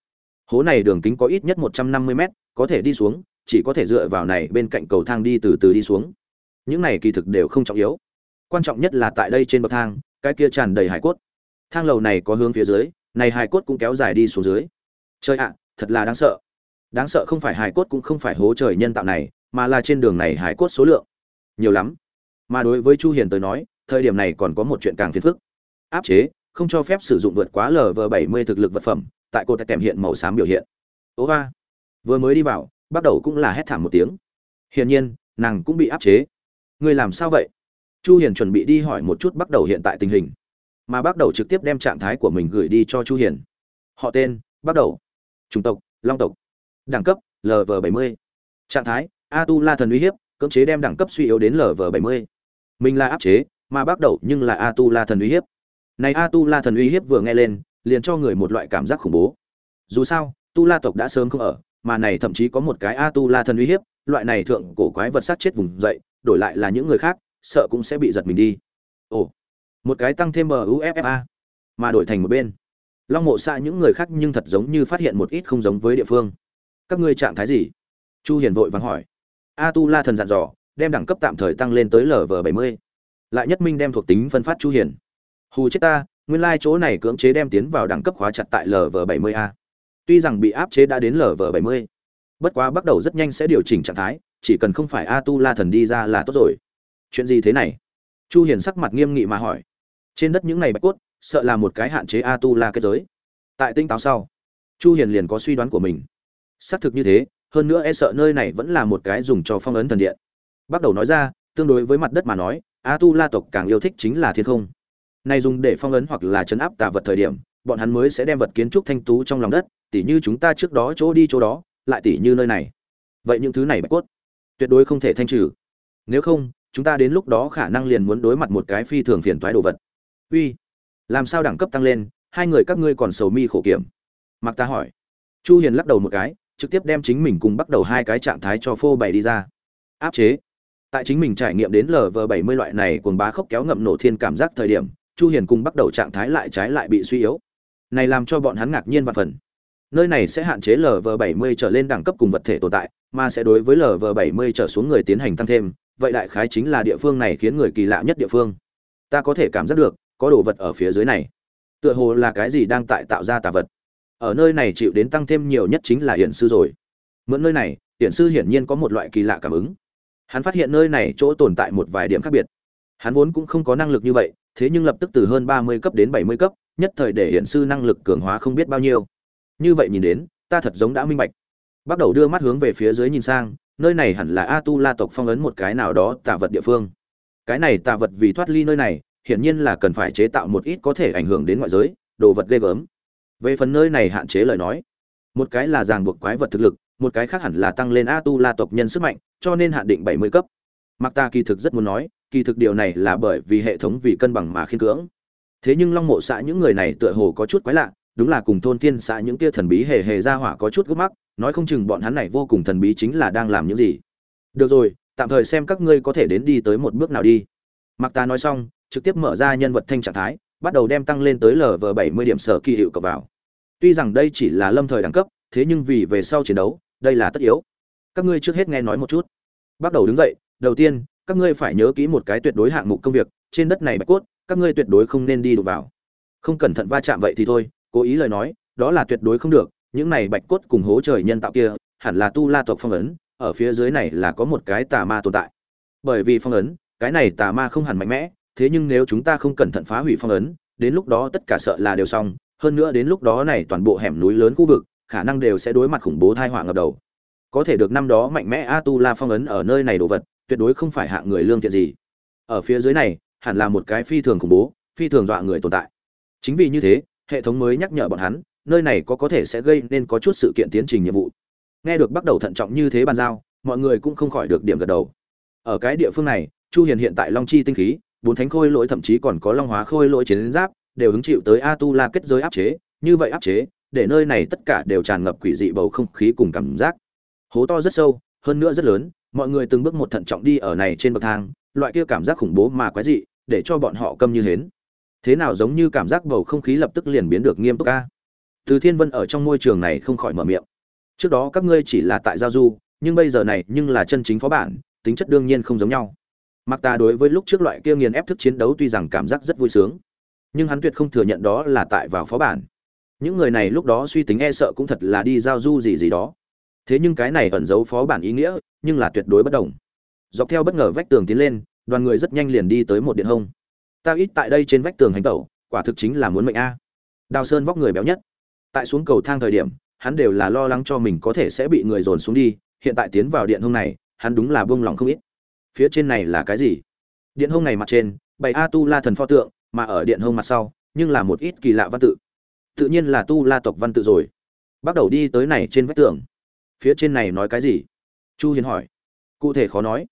Hố này đường kính có ít nhất 150 mét có thể đi xuống chỉ có thể dựa vào này bên cạnh cầu thang đi từ từ đi xuống. Những này kỳ thực đều không trọng yếu quan trọng nhất là tại đây trên bậc thang, cái kia tràn đầy hải cốt. Thang lầu này có hướng phía dưới, này hải cốt cũng kéo dài đi xuống dưới. Trời ạ, thật là đáng sợ. Đáng sợ không phải hải cốt cũng không phải hố trời nhân tạo này, mà là trên đường này hải cốt số lượng. Nhiều lắm. Mà đối với chu hiền tới nói, thời điểm này còn có một chuyện càng phiền phức. Áp chế, không cho phép sử dụng vượt quá lv 70 thực lực vật phẩm, tại cột kèm hiện màu xám biểu hiện. Ố ba vừa mới đi vào, bắt đầu cũng là hét thảm một tiếng. Hiển nhiên, nàng cũng bị áp chế. Ngươi làm sao vậy? Chu hiền chuẩn bị đi hỏi một chút bắt đầu hiện tại tình hình, mà bắt đầu trực tiếp đem trạng thái của mình gửi đi cho chu hiền. Họ tên, bắt đầu. Chủng tộc, long tộc. Đẳng cấp lv 70 trạng thái, a tu la thần uy hiếp, cưỡng chế đem đẳng cấp suy yếu đến lv 70 mình là áp chế, mà bắt đầu nhưng là a tu la thần uy hiếp. Này a tu la thần uy hiếp vừa nghe lên, liền cho người một loại cảm giác khủng bố. Dù sao, tu la tộc đã sớm không ở, mà này thậm chí có một cái a tu la thần uy hiếp, loại này thượng cổ quái vật sát chết vùng dậy, đổi lại là những người khác sợ cũng sẽ bị giật mình đi. Ồ, một cái tăng thêm muffa mà đổi thành một bên. Long mộ xạ những người khác nhưng thật giống như phát hiện một ít không giống với địa phương. Các ngươi trạng thái gì? Chu hiền vội vàng hỏi. A tu la thần dặn dò, đem đẳng cấp tạm thời tăng lên tới lv 70 lại nhất minh đem thuộc tính phân phát chu hiền. Hù chết ta, nguyên lai like chỗ này cưỡng chế đem tiến vào đẳng cấp khóa chặt tại lv 70 a. Tuy rằng bị áp chế đã đến lv 70 bất quá bắt đầu rất nhanh sẽ điều chỉnh trạng thái, chỉ cần không phải a tu la thần đi ra là tốt rồi chuyện gì thế này? Chu hiền sắc mặt nghiêm nghị mà hỏi. Trên đất những này bạch cốt, sợ là một cái hạn chế a tu la kết giới. Tại tinh táo sau, chu hiền liền có suy đoán của mình. Xác thực như thế, hơn nữa e sợ nơi này vẫn là một cái dùng cho phong ấn thần điện. Bắt đầu nói ra, tương đối với mặt đất mà nói, a tu la tộc càng yêu thích chính là thiên không. Này dùng để phong ấn hoặc là chấn áp tà vật thời điểm, bọn hắn mới sẽ đem vật kiến trúc thanh tú trong lòng đất, tỉ như chúng ta trước đó chỗ đi chỗ đó, lại tỉ như nơi này. Vậy những thứ này bạch cốt, tuyệt đối không thể thanh trừ. Nếu không chúng ta đến lúc đó khả năng liền muốn đối mặt một cái phi thường phiền toái đồ vật. Uy, làm sao đẳng cấp tăng lên, hai người các ngươi còn sầu mi khổ kiểm? Mặc ta hỏi. Chu hiền lắc đầu một cái, trực tiếp đem chính mình cùng bắt đầu hai cái trạng thái cho phô bày đi ra. Áp chế. Tại chính mình trải nghiệm đến lv 70 loại này cuồng bá khốc kéo ngậm nổ thiên cảm giác thời điểm, chu hiền cùng bắt đầu trạng thái lại trái lại bị suy yếu. Này làm cho bọn hắn ngạc nhiên và phần. Nơi này sẽ hạn chế lv 70 trở lên đẳng cấp cùng vật thể tồn tại, mà sẽ đối với lv 70 trở xuống người tiến hành tăng thêm vậy đại khái chính là địa phương này khiến người kỳ lạ nhất địa phương. Ta có thể cảm giác được, có đồ vật ở phía dưới này. Tựa hồ là cái gì đang tại tạo ra tà vật. Ở nơi này chịu đến tăng thêm nhiều nhất chính là hiển sư rồi. Mượn nơi này, hiển sư hiển nhiên có một loại kỳ lạ cảm ứng. Hắn phát hiện nơi này chỗ tồn tại một vài điểm khác biệt. Hắn vốn cũng không có năng lực như vậy, thế nhưng lập tức từ hơn ba mươi cấp đến bảy mươi cấp, nhất thời để hiển sư năng lực cường hóa không biết bao nhiêu. Như vậy nhìn đến, ta thật giống đã minh bạch. Bắt đầu đưa mắt hướng về phía dưới nhìn sang nơi này hẳn là a tu la tộc phong ấn một cái nào đó tạ vật địa phương. Cái này tạ vật vì thoát ly nơi này, hiển nhiên là cần phải chế tạo một ít có thể ảnh hưởng đến ngoại giới, đồ vật ghê gớm. Về phần nơi này hạn chế lời nói, một cái là ràng buộc quái vật thực lực, một cái khác hẳn là tăng lên a tu la tộc nhân sức mạnh, cho nên hạn định bảy mươi cấp. Mặc ta kỳ thực rất muốn nói, kỳ thực điều này là bởi vì hệ thống vì cân bằng mà khiên cưỡng. Thế nhưng long mộ xã những người này tựa hồ có chút quái lạ, đúng là cùng thôn thiên xã những tia thần bí hề hề ra hỏa có chút gấp mắc nói không chừng bọn hắn này vô cùng thần bí chính là đang làm những gì. Được rồi, tạm thời xem các ngươi có thể đến đi tới một bước nào đi. Mặc ta nói xong, trực tiếp mở ra nhân vật thanh trạng thái, bắt đầu đem tăng lên tới lv bảy mươi điểm sở kỳ hiệu cập vào. Tuy rằng đây chỉ là lâm thời đẳng cấp, thế nhưng vì về sau chiến đấu, đây là tất yếu. Các ngươi trước hết nghe nói một chút. Bắt đầu đứng dậy, đầu tiên, các ngươi phải nhớ kỹ một cái tuyệt đối hạng mục công việc, trên đất này bạch cốt, các ngươi tuyệt đối không nên đi đụng vào. Không cẩn thận va chạm vậy thì thôi, cố ý lời nói, đó là tuyệt đối không được những này bạch cốt cùng hố trời nhân tạo kia, hẳn là tu la tộc phong ấn, ở phía dưới này là có một cái tà ma tồn tại. Bởi vì phong ấn, cái này tà ma không hẳn mạnh mẽ, thế nhưng nếu chúng ta không cẩn thận phá hủy phong ấn, đến lúc đó tất cả sợ là đều xong, hơn nữa đến lúc đó này toàn bộ hẻm núi lớn khu vực, khả năng đều sẽ đối mặt khủng bố thai họa ngập đầu. Có thể được năm đó mạnh mẽ a tu la phong ấn ở nơi này đồ vật, tuyệt đối không phải hạng người lương thiện gì. Ở phía dưới này, hẳn là một cái phi thường khủng bố, phi thường dọa người tồn tại. Chính vì như thế, hệ thống mới nhắc nhở bọn hắn nơi này có có thể sẽ gây nên có chút sự kiện tiến trình nhiệm vụ. Nghe được bắt đầu thận trọng như thế bàn giao, mọi người cũng không khỏi được điểm gật đầu. Ở cái địa phương này, chu hiền hiện tại long chi tinh khí, bốn thánh khôi lỗi thậm chí còn có long hóa khôi lỗi chiến giáp, đều hứng chịu tới a tu la kết giới áp chế, như vậy áp chế, để nơi này tất cả đều tràn ngập quỷ dị bầu không khí cùng cảm giác. Hố to rất sâu, hơn nữa rất lớn, mọi người từng bước một thận trọng đi ở này trên bậc thang, loại kia cảm giác khủng bố mà quái dị, để cho bọn họ câm như hến. Thế nào giống như cảm giác bầu không khí lập tức liền biến được nghiêm túc ca từ thiên vân ở trong môi trường này không khỏi mở miệng. Trước đó các ngươi chỉ là tại giao du, nhưng bây giờ này nhưng là chân chính phó bản, tính chất đương nhiên không giống nhau. Mặc ta đối với lúc trước loại kia nghiền ép thức chiến đấu tuy rằng cảm giác rất vui sướng, nhưng hắn tuyệt không thừa nhận đó là tại vào phó bản. Những người này lúc đó suy tính e sợ cũng thật là đi giao du gì gì đó. Thế nhưng cái này ẩn giấu phó bản ý nghĩa, nhưng là tuyệt đối bất đồng. Dọc theo bất ngờ vách tường tiến lên, đoàn người rất nhanh liền đi tới một điện hông. Ta ít tại đây trên vách tường hành tẩu, quả thực chính là muốn mệnh a. Đào sơn vóc người béo nhất tại xuống cầu thang thời điểm, hắn đều là lo lắng cho mình có thể sẽ bị người dồn xuống đi, hiện tại tiến vào điện hông này, hắn đúng là buông lỏng không ít. Phía trên này là cái gì? Điện hông này mặt trên, bày a tu la thần pho tượng, mà ở điện hông mặt sau, nhưng là một ít kỳ lạ văn tự. Tự nhiên là tu la tộc văn tự rồi. Bắt đầu đi tới này trên vách tường. Phía trên này nói cái gì? Chu hiền hỏi. Cụ thể khó nói.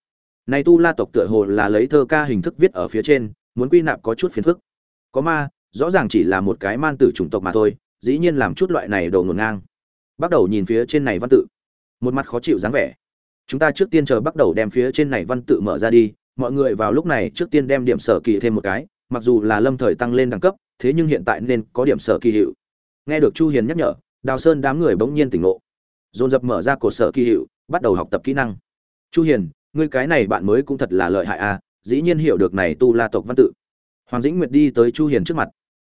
Này tu la tộc tựa hồ là lấy thơ ca hình thức viết ở phía trên, muốn quy nạp có chút phiền phức. Có ma, rõ ràng chỉ là một cái man tử chủng tộc mà thôi dĩ nhiên làm chút loại này đồ ngổn ngang. Bắt đầu nhìn phía trên này văn tự. Một mặt khó chịu dáng vẻ. Chúng ta trước tiên chờ bắt đầu đem phía trên này văn tự mở ra đi, mọi người vào lúc này trước tiên đem điểm sở kỳ thêm một cái, mặc dù là lâm thời tăng lên đẳng cấp, thế nhưng hiện tại nên có điểm sở kỳ hiệu. Nghe được chu hiền nhắc nhở, đào sơn đám người bỗng nhiên tỉnh ngộ. Dồn dập mở ra cột sở kỳ hiệu, bắt đầu học tập kỹ năng. Chu hiền, ngươi cái này bạn mới cũng thật là lợi hại à dĩ nhiên hiểu được này tu la tộc văn tự. Hoàng dĩnh nguyệt đi tới chu hiền trước mặt.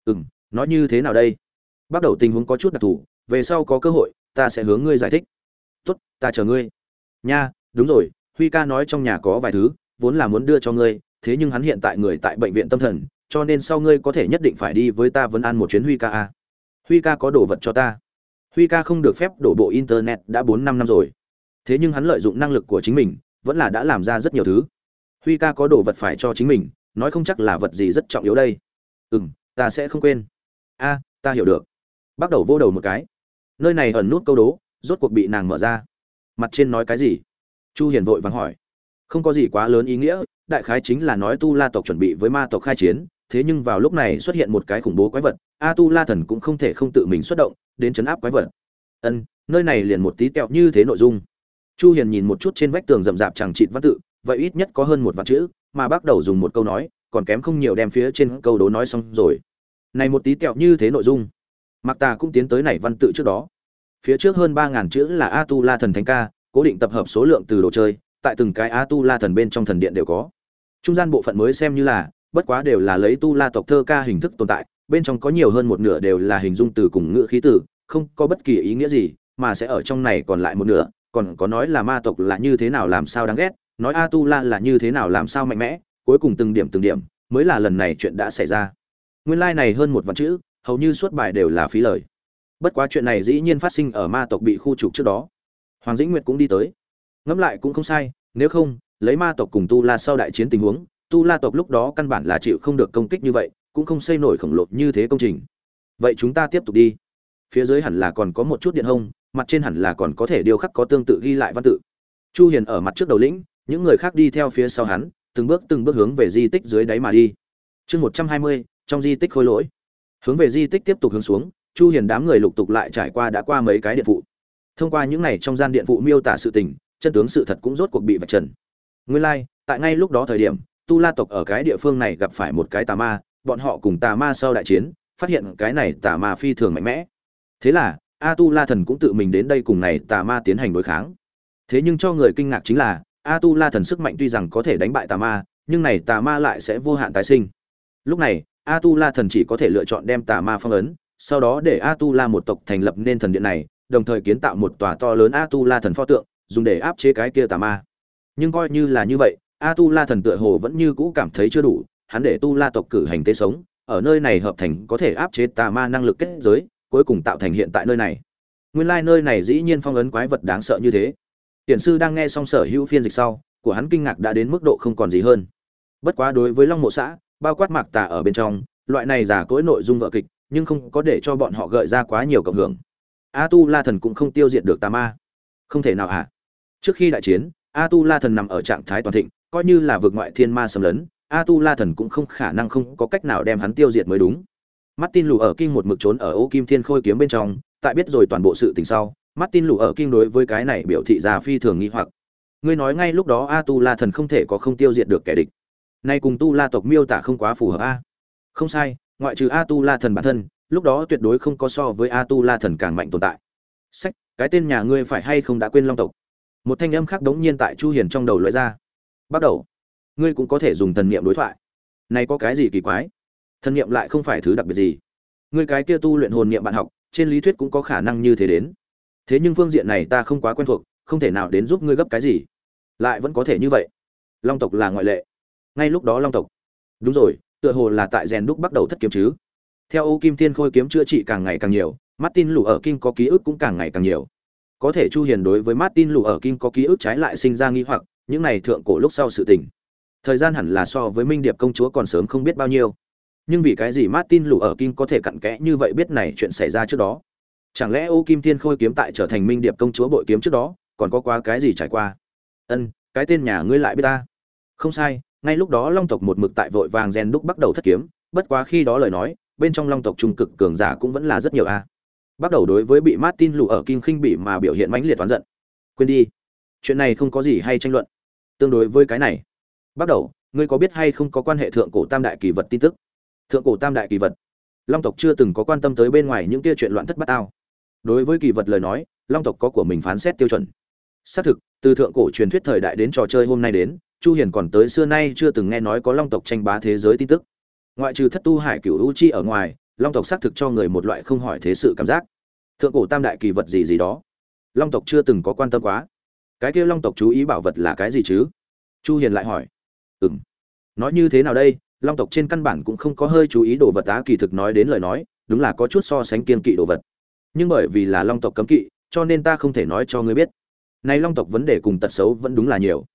Ừm, nói như thế nào đây? Bắt đầu tình huống có chút đặc thù, về sau có cơ hội, ta sẽ hướng ngươi giải thích. Tốt, ta chờ ngươi. Nha, đúng rồi, huy ca nói trong nhà có vài thứ, vốn là muốn đưa cho ngươi, thế nhưng hắn hiện tại người tại bệnh viện tâm thần, cho nên sau ngươi có thể nhất định phải đi với ta vấn an một chuyến huy ca a. Huy ca có đồ vật cho ta. Huy ca không được phép đổ bộ internet đã bốn năm năm rồi. Thế nhưng hắn lợi dụng năng lực của chính mình, vẫn là đã làm ra rất nhiều thứ. Huy ca có đồ vật phải cho chính mình, nói không chắc là vật gì rất trọng yếu đây. Ừ m ta sẽ không quên. A, ta hiểu được bắt đầu vô đầu một cái. Nơi này ẩn nút câu đố, rốt cuộc bị nàng mở ra. Mặt trên nói cái gì? Chu hiền vội vàng hỏi. Không có gì quá lớn ý nghĩa, đại khái chính là nói tu la tộc chuẩn bị với ma tộc khai chiến, thế nhưng vào lúc này xuất hiện một cái khủng bố quái vật, a tu la thần cũng không thể không tự mình xuất động, đến chấn áp quái vật. Ân, nơi này liền một tí tẹo như thế nội dung. Chu hiền nhìn một chút trên vách tường rậm rạp chẳng chịt văn tự, vậy ít nhất có hơn một vạn chữ, mà bắt đầu dùng một câu nói, còn kém không nhiều đem phía trên câu đố nói xong rồi. Này một tí tẹo như thế nội dung mặc tà cũng tiến tới này văn tự trước đó. Phía trước hơn ba ngàn chữ là a tu la thần thánh ca, cố định tập hợp số lượng từ đồ chơi, tại từng cái a tu la thần bên trong thần điện đều có. Trung gian bộ phận mới xem như là, bất quá đều là lấy tu la tộc thơ ca hình thức tồn tại, bên trong có nhiều hơn một nửa đều là hình dung từ cùng ngữ khí từ, không có bất kỳ ý nghĩa gì, mà sẽ ở trong này còn lại một nửa, còn có nói là ma tộc là như thế nào làm sao đáng ghét, nói a tu la là như thế nào làm sao mạnh mẽ, cuối cùng từng điểm từng điểm, mới là lần này chuyện đã xảy ra. Nguyên lai này hơn một vạn chữ hầu như suốt bài đều là phí lời. Bất quá chuyện này dĩ nhiên phát sinh ở ma tộc bị khu trục trước đó. Hoàng dĩnh nguyệt cũng đi tới. Ngẫm lại cũng không sai nếu không lấy ma tộc cùng tu la sau đại chiến tình huống tu la tộc lúc đó căn bản là chịu không được công kích như vậy cũng không xây nổi khổng lồ như thế công trình. Vậy chúng ta tiếp tục đi. Phía dưới hẳn là còn có một chút điện hông mặt trên hẳn là còn có thể điều khắc có tương tự ghi lại văn tự. Chu hiền ở mặt trước đầu lĩnh những người khác đi theo phía sau hắn từng bước từng bước hướng về di tích dưới đáy mà đi. Chương 120, trong di tích khôi lỗi hướng về di tích tiếp tục hướng xuống chu hiền đám người lục tục lại trải qua đã qua mấy cái điện phụ. Thông qua những này trong gian điện phụ miêu tả sự tình chân tướng sự thật cũng rốt cuộc bị vạch trần. Nguyên lai like, tại ngay lúc đó thời điểm tu la tộc ở cái địa phương này gặp phải một cái tà ma bọn họ cùng tà ma sau đại chiến phát hiện cái này tà ma phi thường mạnh mẽ. Thế là a tu la thần cũng tự mình đến đây cùng này tà ma tiến hành đối kháng. Thế nhưng cho người kinh ngạc chính là a tu la thần sức mạnh tuy rằng có thể đánh bại tà ma nhưng này tà ma lại sẽ vô hạn tái sinh. Lúc này a tu la thần chỉ có thể lựa chọn đem tà ma phong ấn, sau đó để a tu la một tộc thành lập nên thần điện này, đồng thời kiến tạo một tòa to lớn a tu la thần pho tượng, dùng để áp chế cái kia tà ma. Nhưng coi như là như vậy a tu la thần tựa hồ vẫn như cũ cảm thấy chưa đủ, hắn để tu la tộc cử hành tế sống, ở nơi này hợp thành có thể áp chế tà ma năng lực kết giới, cuối cùng tạo thành hiện tại nơi này. Nguyên lai nơi này dĩ nhiên phong ấn quái vật đáng sợ như thế. Tiền sư đang nghe xong sở hữu phiên dịch sau, của hắn kinh ngạc đã đến mức độ không còn gì hơn. Bất quá đối với long mộ xã bao quát mạc tà ở bên trong, loại này giả cỗi nội dung vợ kịch, nhưng không có để cho bọn họ gợi ra quá nhiều cộng hưởng. A tu la thần cũng không tiêu diệt được tà ma. Không thể nào hả? Trước khi đại chiến, a tu la thần nằm ở trạng thái toàn thịnh, coi như là vượt ngoại thiên ma xâm lấn, a tu la thần cũng không khả năng không có cách nào đem hắn tiêu diệt mới đúng. Martin lù ở kinh một mực trốn ở ô kim thiên khôi kiếm bên trong, tại biết rồi toàn bộ sự tình sau, martin lù ở kinh đối với cái này biểu thị ra phi thường nghi hoặc. Ngươi nói ngay lúc đó a tu la thần không thể có không tiêu diệt được kẻ địch nay cùng tu la tộc miêu tả không quá phù hợp a. Không sai, ngoại trừ a tu la thần bản thân, lúc đó tuyệt đối không có so với a tu la thần càng mạnh tồn tại. Sách, cái tên nhà ngươi phải hay không đã quên long tộc? Một thanh âm khác đống nhiên tại chu hiền trong đầu loại ra. Bắt đầu. Ngươi cũng có thể dùng thần niệm đối thoại. Này có cái gì kỳ quái? Thần niệm lại không phải thứ đặc biệt gì. Ngươi cái kia tu luyện hồn niệm bạn học, trên lý thuyết cũng có khả năng như thế đến. Thế nhưng phương diện này ta không quá quen thuộc, không thể nào đến giúp ngươi gấp cái gì. Lại vẫn có thể như vậy. Long tộc là ngoại lệ ngay lúc đó long tộc. Đúng rồi, tựa hồ là tại rèn đúc bắt đầu thất kiếm chứ. Theo ô kim thiên khôi kiếm chữa trị càng ngày càng nhiều, martin lù ở kim có ký ức cũng càng ngày càng nhiều. Có thể chu hiền đối với martin lù ở kim có ký ức trái lại sinh ra nghi hoặc, những này thượng cổ lúc sau sự tình. Thời gian hẳn là so với minh điệp công chúa còn sớm không biết bao nhiêu. Nhưng vì cái gì martin lù ở kim có thể cặn kẽ như vậy biết này chuyện xảy ra trước đó? Chẳng lẽ ô kim thiên khôi kiếm tại trở thành minh điệp công chúa bội kiếm trước đó, còn có quá cái gì trải qua? Ân, cái tên nhà ngươi lại biết ta. Không sai ngay lúc đó long tộc một mực tại vội vàng rèn đúc bắt đầu thất kiếm, bất quá khi đó lời nói, bên trong long tộc trung cực cường giả cũng vẫn là rất nhiều a. Bắt đầu đối với bị martin lù ở kim khinh bị mà biểu hiện mãnh liệt toán giận. Quên đi. Chuyện này không có gì hay tranh luận. Tương đối với cái này. Bắt đầu, ngươi có biết hay không có quan hệ thượng cổ tam đại kỳ vật tin tức? Thượng cổ tam đại kỳ vật. Long tộc chưa từng có quan tâm tới bên ngoài những kia chuyện loạn thất bát ao. Đối với kỳ vật lời nói, long tộc có của mình phán xét tiêu chuẩn. Xác thực, từ thượng cổ truyền thuyết thời đại đến trò chơi hôm nay đến chu hiền còn tới xưa nay chưa từng nghe nói có long tộc tranh bá thế giới tin tức. Ngoại trừ thất tu hải cửu u chi ở ngoài, long tộc xác thực cho người một loại không hỏi thế sự cảm giác. Thượng cổ tam đại kỳ vật gì gì đó. Long tộc chưa từng có quan tâm quá. Cái kia long tộc chú ý bảo vật là cái gì chứ? Chu hiền lại hỏi. Ừm. Nói như thế nào đây? Long tộc trên căn bản cũng không có hơi chú ý đồ vật á, kỳ thực nói đến lời nói, đúng là có chút so sánh kiên kỵ đồ vật. Nhưng bởi vì là long tộc cấm kỵ, cho nên ta không thể nói cho ngươi biết. Nay long tộc vấn đề cùng tật xấu vẫn đúng là nhiều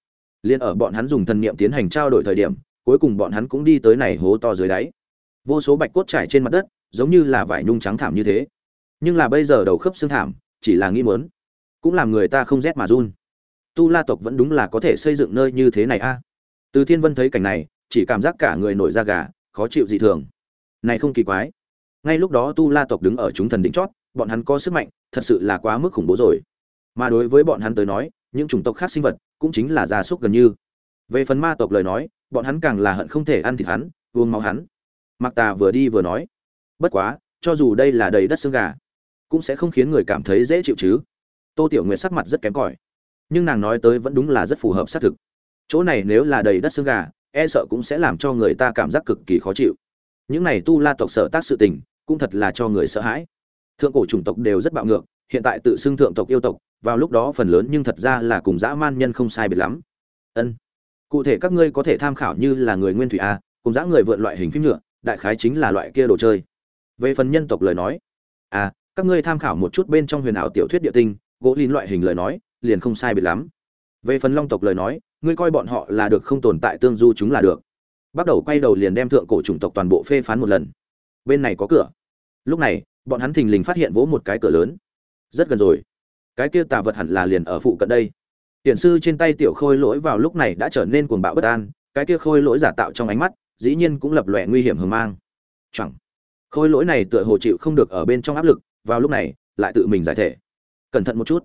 liên ở bọn hắn dùng thần niệm tiến hành trao đổi thời điểm, cuối cùng bọn hắn cũng đi tới này hố to dưới đáy. Vô số bạch cốt trải trên mặt đất, giống như là vải nhung trắng thảm như thế. Nhưng là bây giờ đầu khớp xương thảm, chỉ là nghĩ mớn cũng làm người ta không rét mà run. Tu la tộc vẫn đúng là có thể xây dựng nơi như thế này a. Từ thiên vân thấy cảnh này, chỉ cảm giác cả người nổi da gà, khó chịu dị thường. Này không kỳ quái. Ngay lúc đó tu la tộc đứng ở chúng thần đỉnh chót, bọn hắn có sức mạnh, thật sự là quá mức khủng bố rồi. Mà đối với bọn hắn tới nói những chủng tộc khác sinh vật cũng chính là gia súc gần như. Về phần ma tộc lời nói, bọn hắn càng là hận không thể ăn thịt hắn, uống máu hắn. Mặc tà vừa đi vừa nói, bất quá, cho dù đây là đầy đất xương gà, cũng sẽ không khiến người cảm thấy dễ chịu chứ. Tô tiểu nguyệt sắc mặt rất kém cỏi, nhưng nàng nói tới vẫn đúng là rất phù hợp xác thực. Chỗ này nếu là đầy đất xương gà e sợ cũng sẽ làm cho người ta cảm giác cực kỳ khó chịu. Những này tu la tộc sợ tác sự tình, cũng thật là cho người sợ hãi thượng cổ chủng tộc đều rất bạo ngược, hiện tại tự xưng thượng tộc yêu tộc, vào lúc đó phần lớn nhưng thật ra là cùng dã man nhân không sai biệt lắm. Ân, cụ thể các ngươi có thể tham khảo như là người nguyên thủy a, cùng dã người vượn loại hình phim nhựa, đại khái chính là loại kia đồ chơi. Về phần nhân tộc lời nói à các ngươi tham khảo một chút bên trong huyền ảo tiểu thuyết địa tinh, gỗ lìn loại hình lời nói, liền không sai biệt lắm. Về phần long tộc lời nói, ngươi coi bọn họ là được không tồn tại tương du chúng là được. Bắt đầu quay đầu liền đem thượng cổ chủng tộc toàn bộ phê phán một lần. Bên này có cửa. Lúc này bọn hắn thình lình phát hiện vỗ một cái cửa lớn rất gần rồi cái kia tà vật hẳn là liền ở phụ cận đây hiển sư trên tay tiểu khôi lỗi vào lúc này đã trở nên cuồng bạo bất an, cái kia khôi lỗi giả tạo trong ánh mắt, dĩ nhiên cũng lập lòe nguy hiểm hờ mang. Chẳng. Khôi lỗi này tựa hồ chịu không được ở bên trong áp lực, vào lúc này, lại tự mình giải thể. Cẩn thận một chút.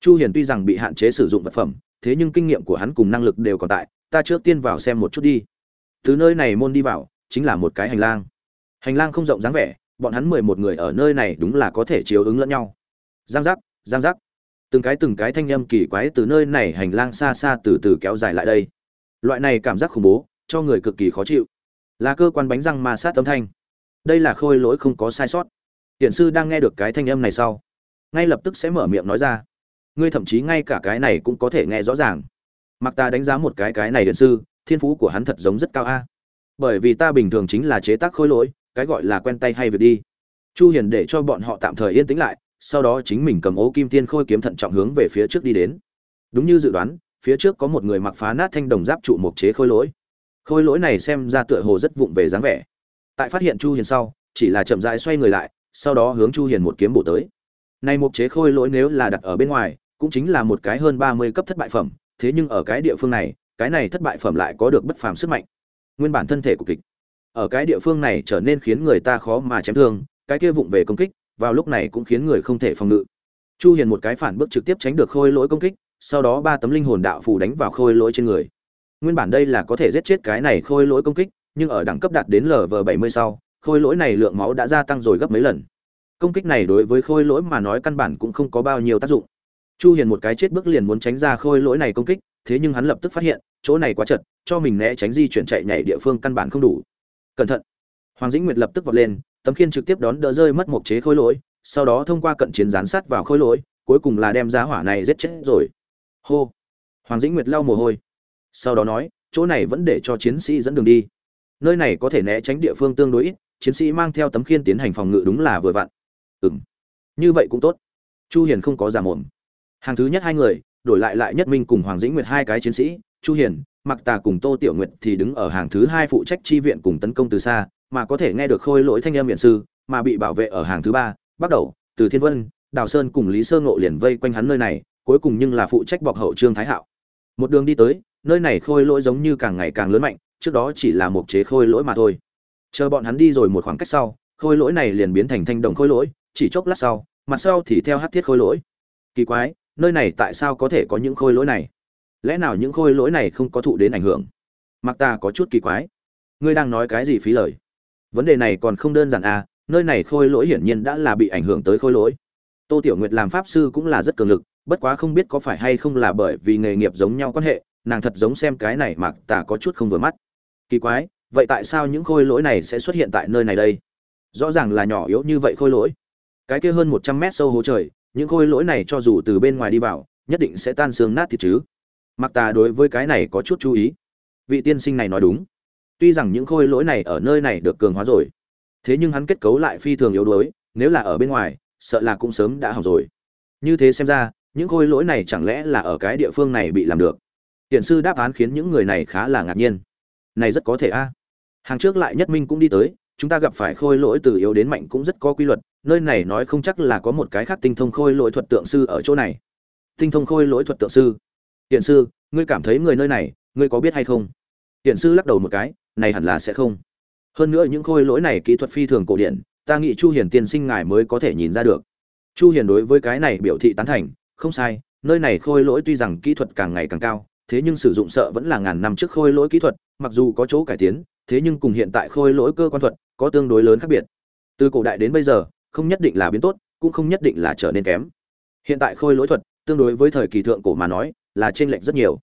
Chu Hiền tuy rằng bị hạn chế sử dụng vật phẩm, thế nhưng kinh nghiệm của hắn cùng năng lực đều còn tại, ta trước tiên vào xem một chút đi. Từ nơi này môn đi vào, chính là một cái hành lang. Hành lang không rộng dáng vẻ, bọn hắn 11 người ở nơi này đúng là có thể chiếu ứng lẫn nhau. Giang giác, giang giác. Từng cái từng cái thanh âm kỳ quái từ nơi này hành lang xa xa từ từ kéo dài lại đây. Loại này cảm giác khủng bố cho người cực kỳ khó chịu. Là cơ quan bánh răng ma sát âm thanh. Đây là khôi lỗi không có sai sót. Hiện sư đang nghe được cái thanh âm này sau ngay lập tức sẽ mở miệng nói ra. Ngươi thậm chí ngay cả cái này cũng có thể nghe rõ ràng. Mặc ta đánh giá một cái cái này điện sư thiên phú của hắn thật giống rất cao a. Bởi vì ta bình thường chính là chế tác khôi lỗi cái gọi là quen tay hay việc đi. Chu hiền để cho bọn họ tạm thời yên tĩnh lại, sau đó chính mình cầm ố kim tiên khôi kiếm thận trọng hướng về phía trước đi đến. Đúng như dự đoán, phía trước có một người mặc phá nát thanh đồng giáp trụ mộc chế khôi lỗi. Khôi lỗi này xem ra tựa hồ rất vụng về dáng vẻ. Tại phát hiện chu hiền sau, chỉ là chậm rãi xoay người lại, sau đó hướng chu hiền một kiếm bổ tới. Này mộc chế khôi lỗi nếu là đặt ở bên ngoài, cũng chính là một cái hơn 30 cấp thất bại phẩm, thế nhưng ở cái địa phương này, cái này thất bại phẩm lại có được bất phàm sức mạnh. Nguyên bản thân thể của kịch ở cái địa phương này trở nên khiến người ta khó mà chém thương, cái kia vụng về công kích, vào lúc này cũng khiến người không thể phòng ngự. Chu hiền một cái phản bước trực tiếp tránh được khôi lỗi công kích, sau đó ba tấm linh hồn đạo phù đánh vào khôi lỗi trên người. Nguyên bản đây là có thể giết chết cái này khôi lỗi công kích, nhưng ở đẳng cấp đạt đến lv 70 sau, khôi lỗi này lượng máu đã gia tăng rồi gấp mấy lần. Công kích này đối với khôi lỗi mà nói căn bản cũng không có bao nhiêu tác dụng. Chu hiền một cái chết bước liền muốn tránh ra khôi lỗi này công kích, thế nhưng hắn lập tức phát hiện, chỗ này quá chật, cho mình né tránh di chuyển chạy nhảy địa phương căn bản không đủ cẩn thận. Hoàng dĩnh nguyệt lập tức vọt lên, tấm khiên trực tiếp đón đỡ rơi mất một chế khối lỗi, sau đó thông qua cận chiến gián sát vào khối lỗi, cuối cùng là đem giá hỏa này giết chết rồi. Hô. Hoàng dĩnh nguyệt lau mồ hôi. Sau đó nói, chỗ này vẫn để cho chiến sĩ dẫn đường đi. Nơi này có thể né tránh địa phương tương đối ít, chiến sĩ mang theo tấm khiên tiến hành phòng ngự đúng là vừa vặn. Ừ m như vậy cũng tốt. Chu hiền không có giả mồm. Hàng thứ nhất hai người, đổi lại lại nhất minh cùng hoàng dĩnh nguyệt hai cái chiến sĩ, chu hiền mặc tà cùng tô tiểu nguyệt thì đứng ở hàng thứ hai phụ trách chi viện cùng tấn công từ xa, mà có thể nghe được khôi lỗi thanh âm viện sư, mà bị bảo vệ ở hàng thứ ba, bắt đầu, từ thiên vân, đào sơn cùng lý sơ ngộ liền vây quanh hắn nơi này, cuối cùng nhưng là phụ trách bọc hậu trương thái hạo. Một đường đi tới, nơi này khôi lỗi giống như càng ngày càng lớn mạnh, trước đó chỉ là một chế khôi lỗi mà thôi. Chờ bọn hắn đi rồi một khoảng cách sau, khôi lỗi này liền biến thành thanh đồng khôi lỗi, chỉ chốc lát sau, mặt sau thì theo hát thiết khôi lỗi. Kỳ quái, nơi này tại sao có thể có những khôi lỗi này? Lẽ nào những khôi lỗi này không có thụ đến ảnh hưởng? Mặc ta có chút kỳ quái. Ngươi đang nói cái gì phí lời? Vấn đề này còn không đơn giản à nơi này khôi lỗi hiển nhiên đã là bị ảnh hưởng tới khôi lỗi. Tô tiểu nguyệt làm pháp sư cũng là rất cường lực, bất quá không biết có phải hay không là bởi vì nghề nghiệp giống nhau quan hệ, nàng thật giống xem cái này mà tà có chút không vừa mắt. Kỳ quái, vậy tại sao những khôi lỗi này sẽ xuất hiện tại nơi này đây? Rõ ràng là nhỏ yếu như vậy khôi lỗi. Cái kia hơn một trăm mét sâu hố trời, những khôi lỗi này cho dù từ bên ngoài đi vào, nhất định sẽ tan xương nát thịt chứ mặc tà đối với cái này có chút chú ý. Vị tiên sinh này nói đúng. Tuy rằng những khôi lỗi này ở nơi này được cường hóa rồi, thế nhưng hắn kết cấu lại phi thường yếu đuối, nếu là ở bên ngoài, sợ là cũng sớm đã hỏng rồi. Như thế xem ra, những khôi lỗi này chẳng lẽ là ở cái địa phương này bị làm được? Hiện sư đáp án khiến những người này khá là ngạc nhiên. Này rất có thể a. Hàng trước lại nhất minh cũng đi tới, chúng ta gặp phải khôi lỗi từ yếu đến mạnh cũng rất có quy luật, nơi này nói không chắc là có một cái khác tinh thông khôi lỗi thuật tượng sư ở chỗ này. Tinh thông khôi lỗi thuật tượng sư hiện sư, ngươi cảm thấy người nơi này, ngươi có biết hay không? Hiện sư lắc đầu một cái, này hẳn là sẽ không. Hơn nữa những khôi lỗi này kỹ thuật phi thường cổ điển, ta nghĩ chu hiền tiên sinh ngài mới có thể nhìn ra được. Chu hiền đối với cái này biểu thị tán thành, không sai, nơi này khôi lỗi tuy rằng kỹ thuật càng ngày càng cao, thế nhưng sử dụng sợ vẫn là ngàn năm trước khôi lỗi kỹ thuật, mặc dù có chỗ cải tiến, thế nhưng cùng hiện tại khôi lỗi cơ quan thuật có tương đối lớn khác biệt. Từ cổ đại đến bây giờ, không nhất định là biến tốt, cũng không nhất định là trở nên kém. Hiện tại khôi lỗi thuật, tương đối với thời kỳ thượng cổ mà nói là trên lệch rất nhiều.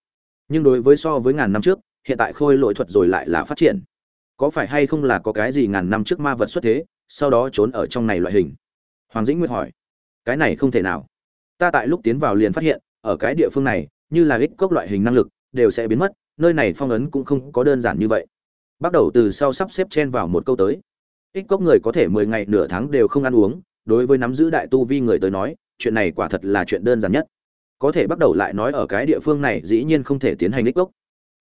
Nhưng đối với so với ngàn năm trước, hiện tại khôi lỗi thuật rồi lại là phát triển. Có phải hay không là có cái gì ngàn năm trước ma vật xuất thế, sau đó trốn ở trong này loại hình? Hoàng dĩnh nguyệt hỏi. Cái này không thể nào. Ta tại lúc tiến vào liền phát hiện, ở cái địa phương này, như là ích cốc loại hình năng lực, đều sẽ biến mất, nơi này phong ấn cũng không có đơn giản như vậy. Bắt đầu từ sau sắp xếp chen vào một câu tới. Ích cốc người có thể mười ngày, nửa tháng đều không ăn uống, đối với nắm giữ đại tu vi người tới nói, chuyện này quả thật là chuyện đơn giản nhất có thể bắt đầu lại nói ở cái địa phương này dĩ nhiên không thể tiến hành đích gốc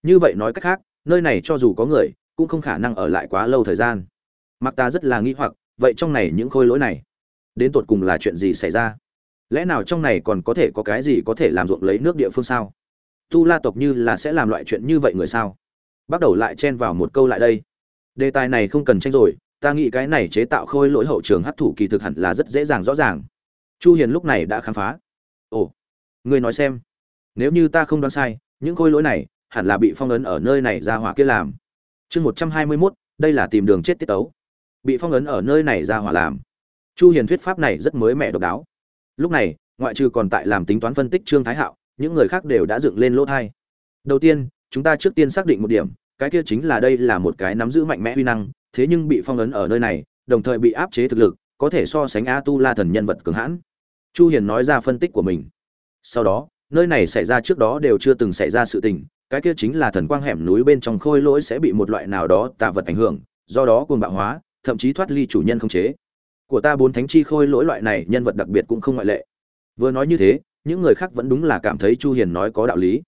như vậy nói cách khác, nơi này cho dù có người, cũng không khả năng ở lại quá lâu thời gian. Mặc ta rất là nghi hoặc, vậy trong này những khôi lỗi này, đến tột cùng là chuyện gì xảy ra? Lẽ nào trong này còn có thể có cái gì có thể làm ruộng lấy nước địa phương sao? Tu la tộc như là sẽ làm loại chuyện như vậy người sao? Bắt đầu lại chen vào một câu lại đây. Đề tài này không cần tranh rồi, ta nghĩ cái này chế tạo khôi lỗi hậu trường hấp thụ kỳ thực hẳn là rất dễ dàng rõ ràng. Chu hiền lúc này đã khám phá. Ồ Ngươi nói xem. Nếu như ta không đoán sai những khôi lỗi này hẳn là bị phong ấn ở nơi này ra hỏa kia làm. Chương 121, đây là tìm đường chết tiết tấu. Bị phong ấn ở nơi này ra hỏa làm. Chu hiền thuyết pháp này rất mới mẻ độc đáo. Lúc này ngoại trừ còn tại làm tính toán phân tích trương thái hạo những người khác đều đã dựng lên lỗ thai. Đầu tiên chúng ta trước tiên xác định một điểm cái kia chính là đây là một cái nắm giữ mạnh mẽ huy năng thế nhưng bị phong ấn ở nơi này đồng thời bị áp chế thực lực có thể so sánh a tu la thần nhân vật cường hãn. Chu hiền nói ra phân tích của mình sau đó, nơi này xảy ra trước đó đều chưa từng xảy ra sự tình, cái kia chính là thần quang hẻm núi bên trong khôi lỗi sẽ bị một loại nào đó tà vật ảnh hưởng, do đó cuồng bạo hóa, thậm chí thoát ly chủ nhân không chế. Của ta bốn thánh chi khôi lỗi loại này nhân vật đặc biệt cũng không ngoại lệ. Vừa nói như thế, những người khác vẫn đúng là cảm thấy chu hiền nói có đạo lý.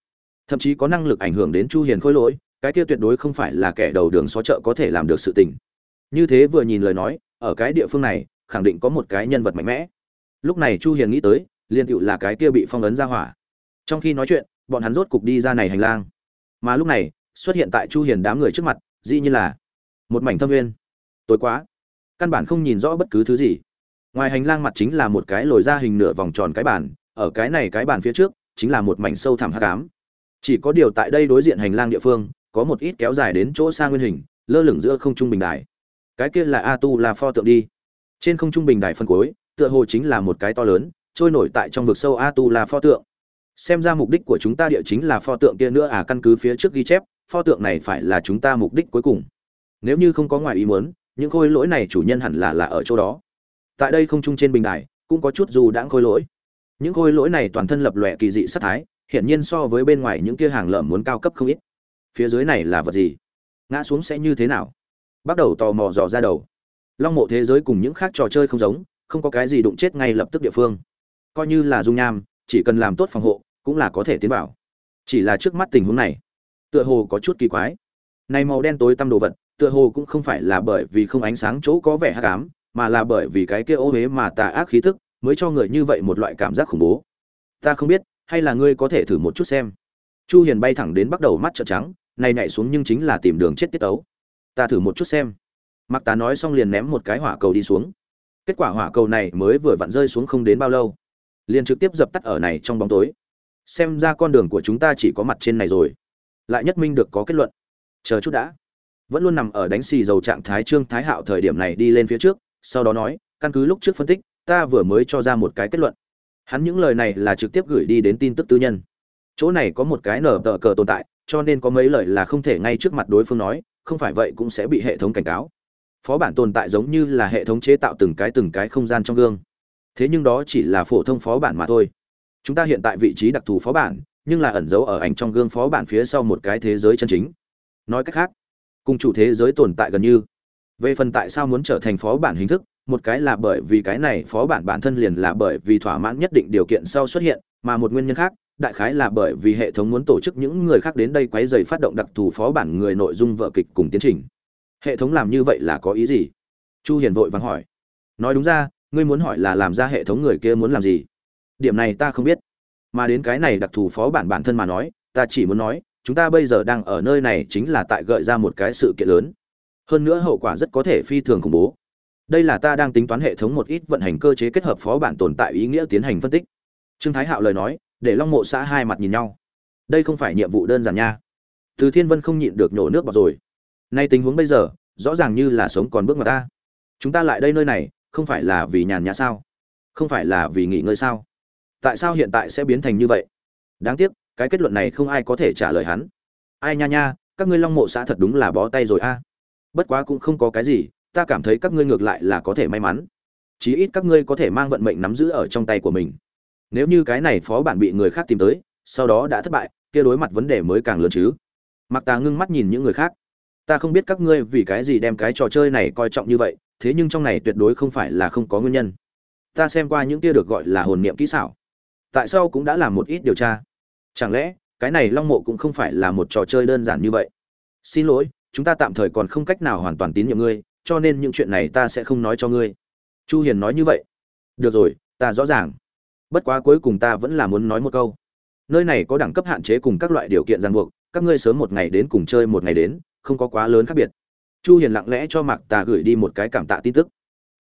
Thậm chí có năng lực ảnh hưởng đến chu hiền khôi lỗi, cái kia tuyệt đối không phải là kẻ đầu đường xó chợ có thể làm được sự tình. Như thế vừa nhìn lời nói, ở cái địa phương này, khẳng định có một cái nhân vật mạnh mẽ. Lúc này chu hiền nghĩ tới liên tựu là cái kia bị phong ấn ra hỏa. Trong khi nói chuyện, bọn hắn rốt cục đi ra này hành lang. Mà lúc này, xuất hiện tại chu hiền đám người trước mặt, dĩ như là một mảnh thâm nguyên. Tối quá. Căn bản không nhìn rõ bất cứ thứ gì. Ngoài hành lang mặt chính là một cái lồi ra hình nửa vòng tròn cái bàn, ở cái này cái bàn phía trước chính là một mảnh sâu thẳm hắc ám. Chỉ có điều tại đây đối diện hành lang địa phương, có một ít kéo dài đến chỗ xa nguyên hình, lơ lửng giữa không trung bình đài. Cái kia là a tu là pho tượng đi. Trên không trung bình đài phân cuối, tựa hồ chính là một cái to lớn trôi nổi tại trong vực sâu a tu là pho tượng. Xem ra mục đích của chúng ta địa chính là pho tượng kia nữa à căn cứ phía trước ghi chép, pho tượng này phải là chúng ta mục đích cuối cùng. Nếu như không có ngoài ý muốn, những khôi lỗi này chủ nhân hẳn là là ở chỗ đó. Tại đây không chung trên bình đài, cũng có chút dù đãng khôi lỗi. Những khôi lỗi này toàn thân lập lòe kỳ dị sát thái, hiển nhiên so với bên ngoài những kia hàng lợm muốn cao cấp không ít. Phía dưới này là vật gì? Ngã xuống sẽ như thế nào? Bắt đầu tò mò dò ra đầu. Long mộ thế giới cùng những khác trò chơi không giống, không có cái gì đụng chết ngay lập tức địa phương coi như là dung nham, chỉ cần làm tốt phòng hộ, cũng là có thể tiến vào. Chỉ là trước mắt tình huống này, tựa hồ có chút kỳ quái. Này màu đen tối tăm đồ vật, tựa hồ cũng không phải là bởi vì không ánh sáng chỗ có vẻ hắc ám, mà là bởi vì cái kia ô huế mà tà ác khí tức, mới cho người như vậy một loại cảm giác khủng bố. Ta không biết, hay là ngươi có thể thử một chút xem. Chu hiền bay thẳng đến bắt đầu mắt trợn trắng, này nhảy xuống nhưng chính là tìm đường chết tiết ấu ta thử một chút xem. Mặc tá nói xong liền ném một cái hỏa cầu đi xuống. Kết quả hỏa cầu này mới vừa vặn rơi xuống không đến bao lâu liền trực tiếp dập tắt ở này trong bóng tối. Xem ra con đường của chúng ta chỉ có mặt trên này rồi. Lại nhất minh được có kết luận. Chờ chút đã. Vẫn luôn nằm ở đánh xì dầu trạng thái trương thái hạo thời điểm này đi lên phía trước, sau đó nói, căn cứ lúc trước phân tích, ta vừa mới cho ra một cái kết luận. Hắn những lời này là trực tiếp gửi đi đến tin tức tư nhân. Chỗ này có một cái nở tờ cờ tồn tại, cho nên có mấy lời là không thể ngay trước mặt đối phương nói, không phải vậy cũng sẽ bị hệ thống cảnh cáo. Phó bản tồn tại giống như là hệ thống chế tạo từng cái từng cái không gian trong gương thế nhưng đó chỉ là phổ thông phó bản mà thôi. Chúng ta hiện tại vị trí đặc thù phó bản, nhưng là ẩn giấu ở ảnh trong gương phó bản phía sau một cái thế giới chân chính. Nói cách khác, cùng chủ thế giới tồn tại gần như. Về phần tại sao muốn trở thành phó bản hình thức, một cái là bởi vì cái này phó bản bản thân liền là bởi vì thỏa mãn nhất định điều kiện sau xuất hiện, mà một nguyên nhân khác, đại khái là bởi vì hệ thống muốn tổ chức những người khác đến đây quấy dày phát động đặc thù phó bản người nội dung vợ kịch cùng tiến trình. Hệ thống làm như vậy là có ý gì? Chu hiền vội vàng hỏi. Nói đúng ra ngươi muốn hỏi là làm ra hệ thống người kia muốn làm gì? Điểm này ta không biết. Mà đến cái này đặc thù phó bản bản thân mà nói, ta chỉ muốn nói, chúng ta bây giờ đang ở nơi này chính là tại gợi ra một cái sự kiện lớn. Hơn nữa hậu quả rất có thể phi thường khủng bố. Đây là ta đang tính toán hệ thống một ít vận hành cơ chế kết hợp phó bản tồn tại ý nghĩa tiến hành phân tích. Trương thái hạo lời nói, để long mộ xã hai mặt nhìn nhau. Đây không phải nhiệm vụ đơn giản nha. Từ thiên vân không nhịn được nhổ nước bọt rồi. Nay tình huống bây giờ, rõ ràng như là sống còn bước vào ta. Chúng ta lại đây nơi này không phải là vì nhàn nhã sao? Không phải là vì nghỉ ngơi sao? Tại sao hiện tại sẽ biến thành như vậy? Đáng tiếc, cái kết luận này không ai có thể trả lời hắn. Ai nha nha, các ngươi long mộ xã thật đúng là bó tay rồi a. Bất quá cũng không có cái gì, ta cảm thấy các ngươi ngược lại là có thể may mắn. Chí ít các ngươi có thể mang vận mệnh nắm giữ ở trong tay của mình. Nếu như cái này phó bản bị người khác tìm tới, sau đó đã thất bại, kia đối mặt vấn đề mới càng lớn chứ. Mặc ta ngưng mắt nhìn những người khác. Ta không biết các ngươi vì cái gì đem cái trò chơi này coi trọng như vậy thế nhưng trong này tuyệt đối không phải là không có nguyên nhân. Ta xem qua những kia được gọi là hồn niệm kỹ xảo. Tại sao cũng đã làm một ít điều tra? Chẳng lẽ, cái này long mộ cũng không phải là một trò chơi đơn giản như vậy? Xin lỗi, chúng ta tạm thời còn không cách nào hoàn toàn tín nhiệm ngươi, cho nên những chuyện này ta sẽ không nói cho ngươi. Chu hiền nói như vậy. Được rồi, ta rõ ràng. Bất quá cuối cùng ta vẫn là muốn nói một câu. Nơi này có đẳng cấp hạn chế cùng các loại điều kiện ràng buộc, các ngươi sớm một ngày đến cùng chơi một ngày đến, không có quá lớn khác biệt chu hiền lặng lẽ cho mạc tà gửi đi một cái cảm tạ tin tức.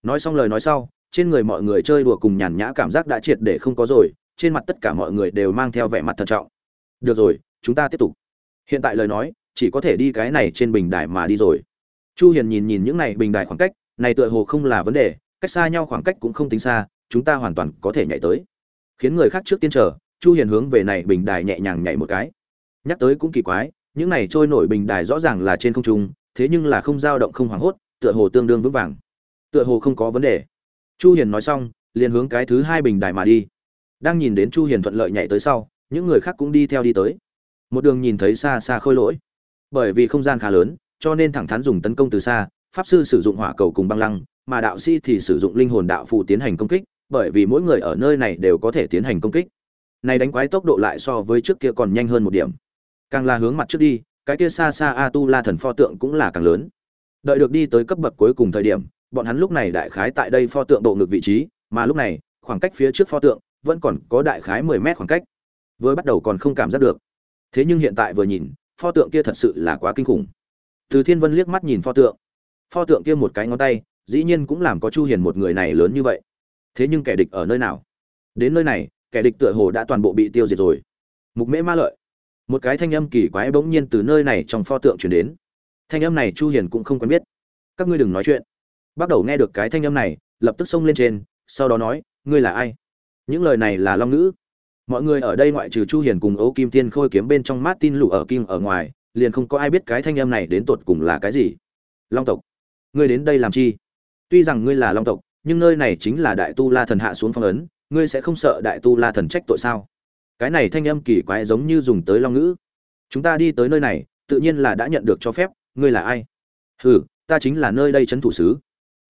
Nói xong lời nói sau, trên người mọi người chơi đùa cùng nhàn nhã cảm giác đã triệt để không có rồi, trên mặt tất cả mọi người đều mang theo vẻ mặt thận trọng. Được rồi, chúng ta tiếp tục. Hiện tại lời nói, chỉ có thể đi cái này trên bình đài mà đi rồi. Chu hiền nhìn nhìn những này bình đài khoảng cách, này tựa hồ không là vấn đề, cách xa nhau khoảng cách cũng không tính xa, chúng ta hoàn toàn có thể nhảy tới. Khiến người khác trước tiên chờ, chu hiền hướng về này bình đài nhẹ nhàng nhảy một cái. Nhắc tới cũng kỳ quái, những này trôi nổi bình đài rõ ràng là trên không trung thế nhưng là không dao động không hoảng hốt, tựa hồ tương đương vững vàng. Tựa hồ không có vấn đề. Chu hiền nói xong, liền hướng cái thứ hai bình đài mà đi. Đang nhìn đến chu hiền thuận lợi nhảy tới sau, những người khác cũng đi theo đi tới. Một đường nhìn thấy xa xa khôi lỗi. Bởi vì không gian khá lớn, cho nên thẳng thắn dùng tấn công từ xa, pháp sư sử dụng hỏa cầu cùng băng lăng, mà đạo sĩ thì sử dụng linh hồn đạo phù tiến hành công kích, bởi vì mỗi người ở nơi này đều có thể tiến hành công kích. Này đánh quái tốc độ lại so với trước kia còn nhanh hơn một điểm. Càng là hướng mặt trước đi cái kia xa xa a tu la thần pho tượng cũng là càng lớn. Đợi được đi tới cấp bậc cuối cùng thời điểm, bọn hắn lúc này đại khái tại đây pho tượng độ ngực vị trí, mà lúc này, khoảng cách phía trước pho tượng vẫn còn có đại khái 10 mét khoảng cách. Vừa bắt đầu còn không cảm giác được. Thế nhưng hiện tại vừa nhìn, pho tượng kia thật sự là quá kinh khủng. Từ thiên vân liếc mắt nhìn pho tượng. Pho tượng kia một cái ngón tay, dĩ nhiên cũng làm có chu hiền một người này lớn như vậy. Thế nhưng kẻ địch ở nơi nào? Đến nơi này, kẻ địch tựa hồ đã toàn bộ bị tiêu diệt rồi. Mục mễ ma lợi một cái thanh âm kỳ quái bỗng nhiên từ nơi này trong pho tượng truyền đến. Thanh âm này chu hiền cũng không quen biết. Các ngươi đừng nói chuyện. Bắt đầu nghe được cái thanh âm này, lập tức xông lên trên, sau đó nói, ngươi là ai? Những lời này là long Nữ mọi người ở đây ngoại trừ chu hiền cùng ấu kim tiên khôi kiếm bên trong martin lụ ở kim ở ngoài, liền không có ai biết cái thanh âm này đến tột cùng là cái gì. Long tộc, ngươi đến đây làm chi? Tuy rằng ngươi là long tộc, nhưng nơi này chính là đại tu la thần hạ xuống phong ấn, ngươi sẽ không sợ đại tu la thần trách tội sao? Cái này thanh âm kỳ quái giống như dùng tới long ngữ. Chúng ta đi tới nơi này, tự nhiên là đã nhận được cho phép, ngươi là ai? Hừ, ta chính là nơi đây trấn thủ sứ.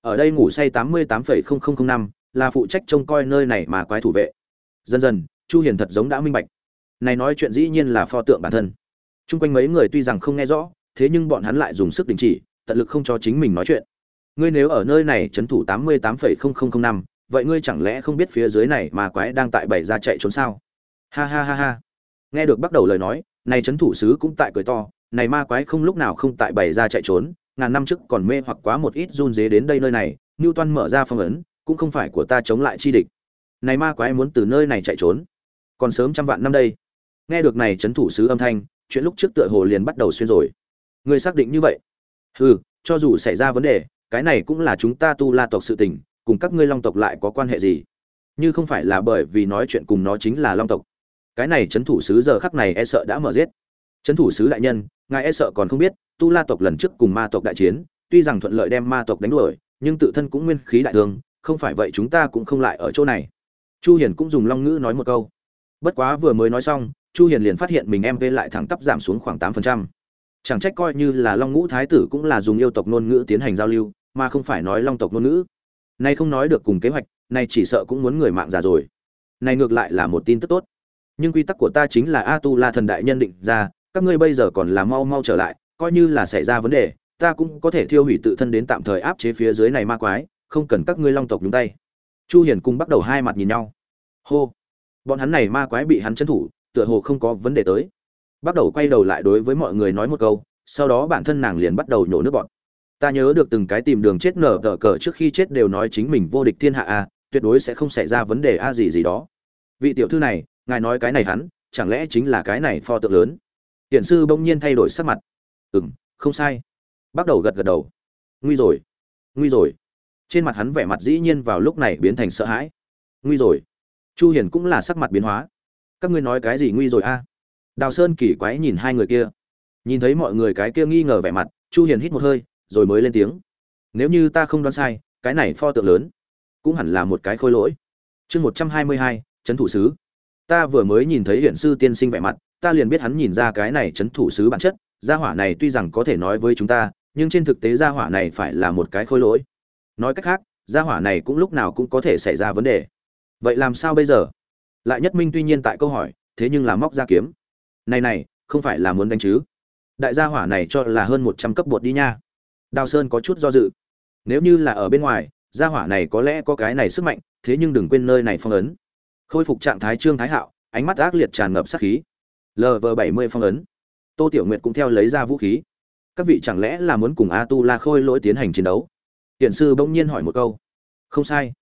Ở đây ngủ say tám mươi tám phẩy không không không năm, là phụ trách trông coi nơi này mà quái thủ vệ. Dần dần, chu hiền thật giống đã minh bạch. Này nói chuyện dĩ nhiên là pho tượng bản thân. Chung quanh mấy người tuy rằng không nghe rõ, thế nhưng bọn hắn lại dùng sức đình chỉ, tận lực không cho chính mình nói chuyện. Ngươi nếu ở nơi này trấn thủ tám mươi tám phẩy không không không năm, vậy ngươi chẳng lẽ không biết phía dưới này mà quái đang tại bảy ra chạy trốn sao? Ha ha ha ha. Nghe được bắt đầu lời nói, này trấn thủ sứ cũng tại cười to, này ma quái không lúc nào không tại bày ra chạy trốn, ngàn năm trước còn mê hoặc quá một ít run dế đến đây nơi này toan mở ra phong ấn, cũng không phải của ta chống lại chi địch. Này ma quái muốn từ nơi này chạy trốn. Còn sớm trăm vạn năm đây. Nghe được này trấn thủ sứ âm thanh, chuyện lúc trước tựa hồ liền bắt đầu xuyên rồi. Người xác định như vậy. Hừ, cho dù xảy ra vấn đề, cái này cũng là chúng ta tu la tộc sự tình, cùng các ngươi long tộc lại có quan hệ gì? Như không phải là bởi vì nói chuyện cùng nó chính là long tộc cái này trấn thủ sứ giờ khắc này e sợ đã mở giết. Trấn thủ sứ đại nhân, ngài e sợ còn không biết, tu la tộc lần trước cùng ma tộc đại chiến, tuy rằng thuận lợi đem ma tộc đánh đuổi, nhưng tự thân cũng nguyên khí đại thương, không phải vậy chúng ta cũng không lại ở chỗ này. Chu hiền cũng dùng long ngữ nói một câu. Bất quá vừa mới nói xong, chu hiền liền phát hiện mình em lại thẳng tắp giảm xuống khoảng 8%. chẳng trách coi như là long ngũ thái tử cũng là dùng yêu tộc ngôn ngữ tiến hành giao lưu, mà không phải nói long tộc ngôn ngữ. Nay không nói được cùng kế hoạch, nay chỉ sợ cũng muốn người mạng già rồi. Này ngược lại là một tin tức tốt nhưng quy tắc của ta chính là a tu la thần đại nhân định ra, các ngươi bây giờ còn là mau mau trở lại, coi như là xảy ra vấn đề, ta cũng có thể thiêu hủy tự thân đến tạm thời áp chế phía dưới này ma quái, không cần các ngươi long tộc nhúng tay. Chu hiền cùng bắt đầu hai mặt nhìn nhau. Hô. Bọn hắn này ma quái bị hắn chân thủ, tựa hồ không có vấn đề tới. Bắt đầu quay đầu lại đối với mọi người nói một câu, sau đó bản thân nàng liền bắt đầu nhổ nước bọn ta nhớ được từng cái tìm đường chết nở tờ cờ trước khi chết đều nói chính mình vô địch thiên hạ a, tuyệt đối sẽ không xảy ra vấn đề a gì gì đó. Vị tiểu thư này ngài nói cái này hắn, chẳng lẽ chính là cái này pho tượng lớn? Hiển sư bỗng nhiên thay đổi sắc mặt. Ừ m không sai. Bắt đầu gật gật đầu. Nguy rồi. Nguy rồi. Trên mặt hắn vẻ mặt dĩ nhiên vào lúc này biến thành sợ hãi. Nguy rồi. Chu hiền cũng là sắc mặt biến hóa. Các ngươi nói cái gì nguy rồi a? Đào sơn kỳ quái nhìn hai người kia. Nhìn thấy mọi người cái kia nghi ngờ vẻ mặt, chu hiền hít một hơi, rồi mới lên tiếng. Nếu như ta không đoán sai, cái này pho tượng lớn cũng hẳn là một cái khôi lỗi. Chương một trăm hai mươi hai trấn thủ sứ ta vừa mới nhìn thấy hiện sư tiên sinh vẻ mặt, ta liền biết hắn nhìn ra cái này trấn thủ sứ bản chất, gia hỏa này tuy rằng có thể nói với chúng ta, nhưng trên thực tế gia hỏa này phải là một cái khôi lỗi. Nói cách khác, gia hỏa này cũng lúc nào cũng có thể xảy ra vấn đề. Vậy làm sao bây giờ? Lại nhất minh tuy nhiên tại câu hỏi, thế nhưng là móc ra kiếm. Này này, không phải là muốn đánh chứ? Đại gia hỏa này cho là hơn một trăm cấp bột đi nha. Đào sơn có chút do dự. Nếu như là ở bên ngoài, gia hỏa này có lẽ có cái này sức mạnh, thế nhưng đừng quên nơi này phong ấn khôi phục trạng thái trương thái hạo, ánh mắt ác liệt tràn ngập sát khí. Lv bảy mươi phong ấn. Tô tiểu nguyệt cũng theo lấy ra vũ khí. Các vị chẳng lẽ là muốn cùng a tu la khôi lỗi tiến hành chiến đấu? Hiển sư bỗng nhiên hỏi một câu. Không sai.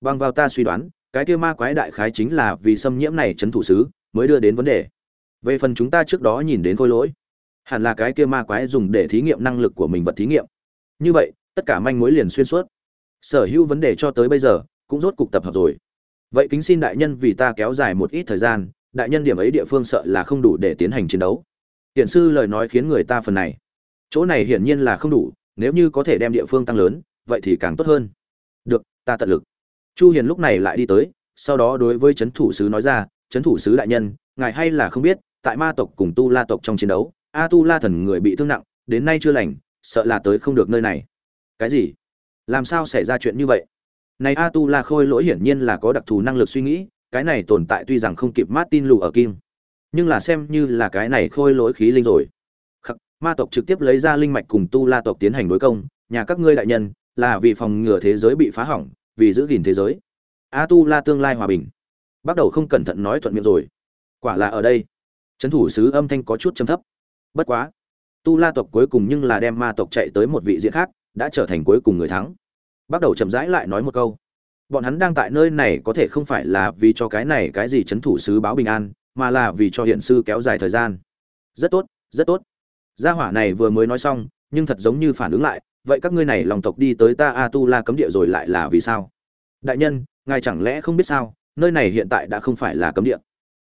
Bằng vào ta suy đoán, cái kia ma quái đại khái chính là vì xâm nhiễm này chấn thủ sứ, mới đưa đến vấn đề. Về phần chúng ta trước đó nhìn đến khôi lỗi, hẳn là cái kia ma quái dùng để thí nghiệm năng lực của mình vật thí nghiệm. Như vậy, tất cả manh mối liền xuyên suốt. Sở hữu vấn đề cho tới bây giờ, cũng rốt cục tập hợp rồi vậy kính xin đại nhân vì ta kéo dài một ít thời gian, đại nhân điểm ấy địa phương sợ là không đủ để tiến hành chiến đấu. Hiển sư lời nói khiến người ta phần này. Chỗ này hiển nhiên là không đủ, nếu như có thể đem địa phương tăng lớn, vậy thì càng tốt hơn. Được, ta tận lực. Chu hiền lúc này lại đi tới, sau đó đối với chấn thủ sứ nói ra, chấn thủ sứ đại nhân, ngài hay là không biết, tại ma tộc cùng tu la tộc trong chiến đấu, a tu la thần người bị thương nặng, đến nay chưa lành, sợ là tới không được nơi này. Cái gì? Làm sao xảy ra chuyện như vậy? Này a tu la khôi lỗi hiển nhiên là có đặc thù năng lực suy nghĩ cái này tồn tại tuy rằng không kịp martin lù ở kim nhưng là xem như là cái này khôi lỗi khí linh rồi. Khắc, ma tộc trực tiếp lấy ra linh mạch cùng tu la tộc tiến hành đối công nhà các ngươi đại nhân là vì phòng ngừa thế giới bị phá hỏng vì giữ gìn thế giới. A tu la tương lai hòa bình. Bắt đầu không cẩn thận nói thuận miệng rồi. Quả là ở đây. Trấn thủ sứ âm thanh có chút trầm thấp. Bất quá tu la tộc cuối cùng nhưng là đem ma tộc chạy tới một vị diện khác đã trở thành cuối cùng người thắng bắt đầu chậm rãi lại nói một câu. Bọn hắn đang tại nơi này có thể không phải là vì cho cái này cái gì chấn thủ sứ báo bình an, mà là vì cho hiện sư kéo dài thời gian. Rất tốt rất tốt. Gia hỏa này vừa mới nói xong, nhưng thật giống như phản ứng lại, vậy các ngươi này lòng tộc đi tới ta a tu la cấm địa rồi lại là vì sao? Đại nhân, ngài chẳng lẽ không biết sao, nơi này hiện tại đã không phải là cấm địa.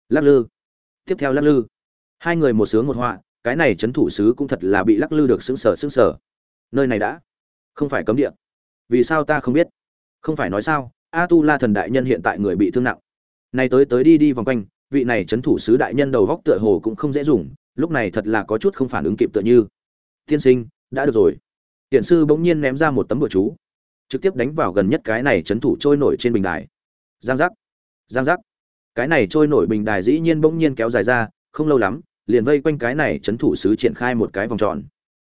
Lắc lư. Tiếp theo lắc lư. Hai người một sướng một họa, cái này chấn thủ sứ cũng thật là bị lắc lư được xứng sở xứng sở nơi này đã không phải cấm địa vì sao ta không biết? Không phải nói sao a tu la thần đại nhân hiện tại người bị thương nặng. Này tới tới đi đi vòng quanh, vị này chấn thủ sứ đại nhân đầu góc tựa hồ cũng không dễ dùng, lúc này thật là có chút không phản ứng kịp tựa như. Tiên sinh, đã được rồi. Hiện sư bỗng nhiên ném ra một tấm bừa chú, trực tiếp đánh vào gần nhất cái này chấn thủ trôi nổi trên bình đài. Giang giác giang giác. Cái này trôi nổi bình đài dĩ nhiên bỗng nhiên kéo dài ra, không lâu lắm, liền vây quanh cái này chấn thủ sứ triển khai một cái vòng tròn.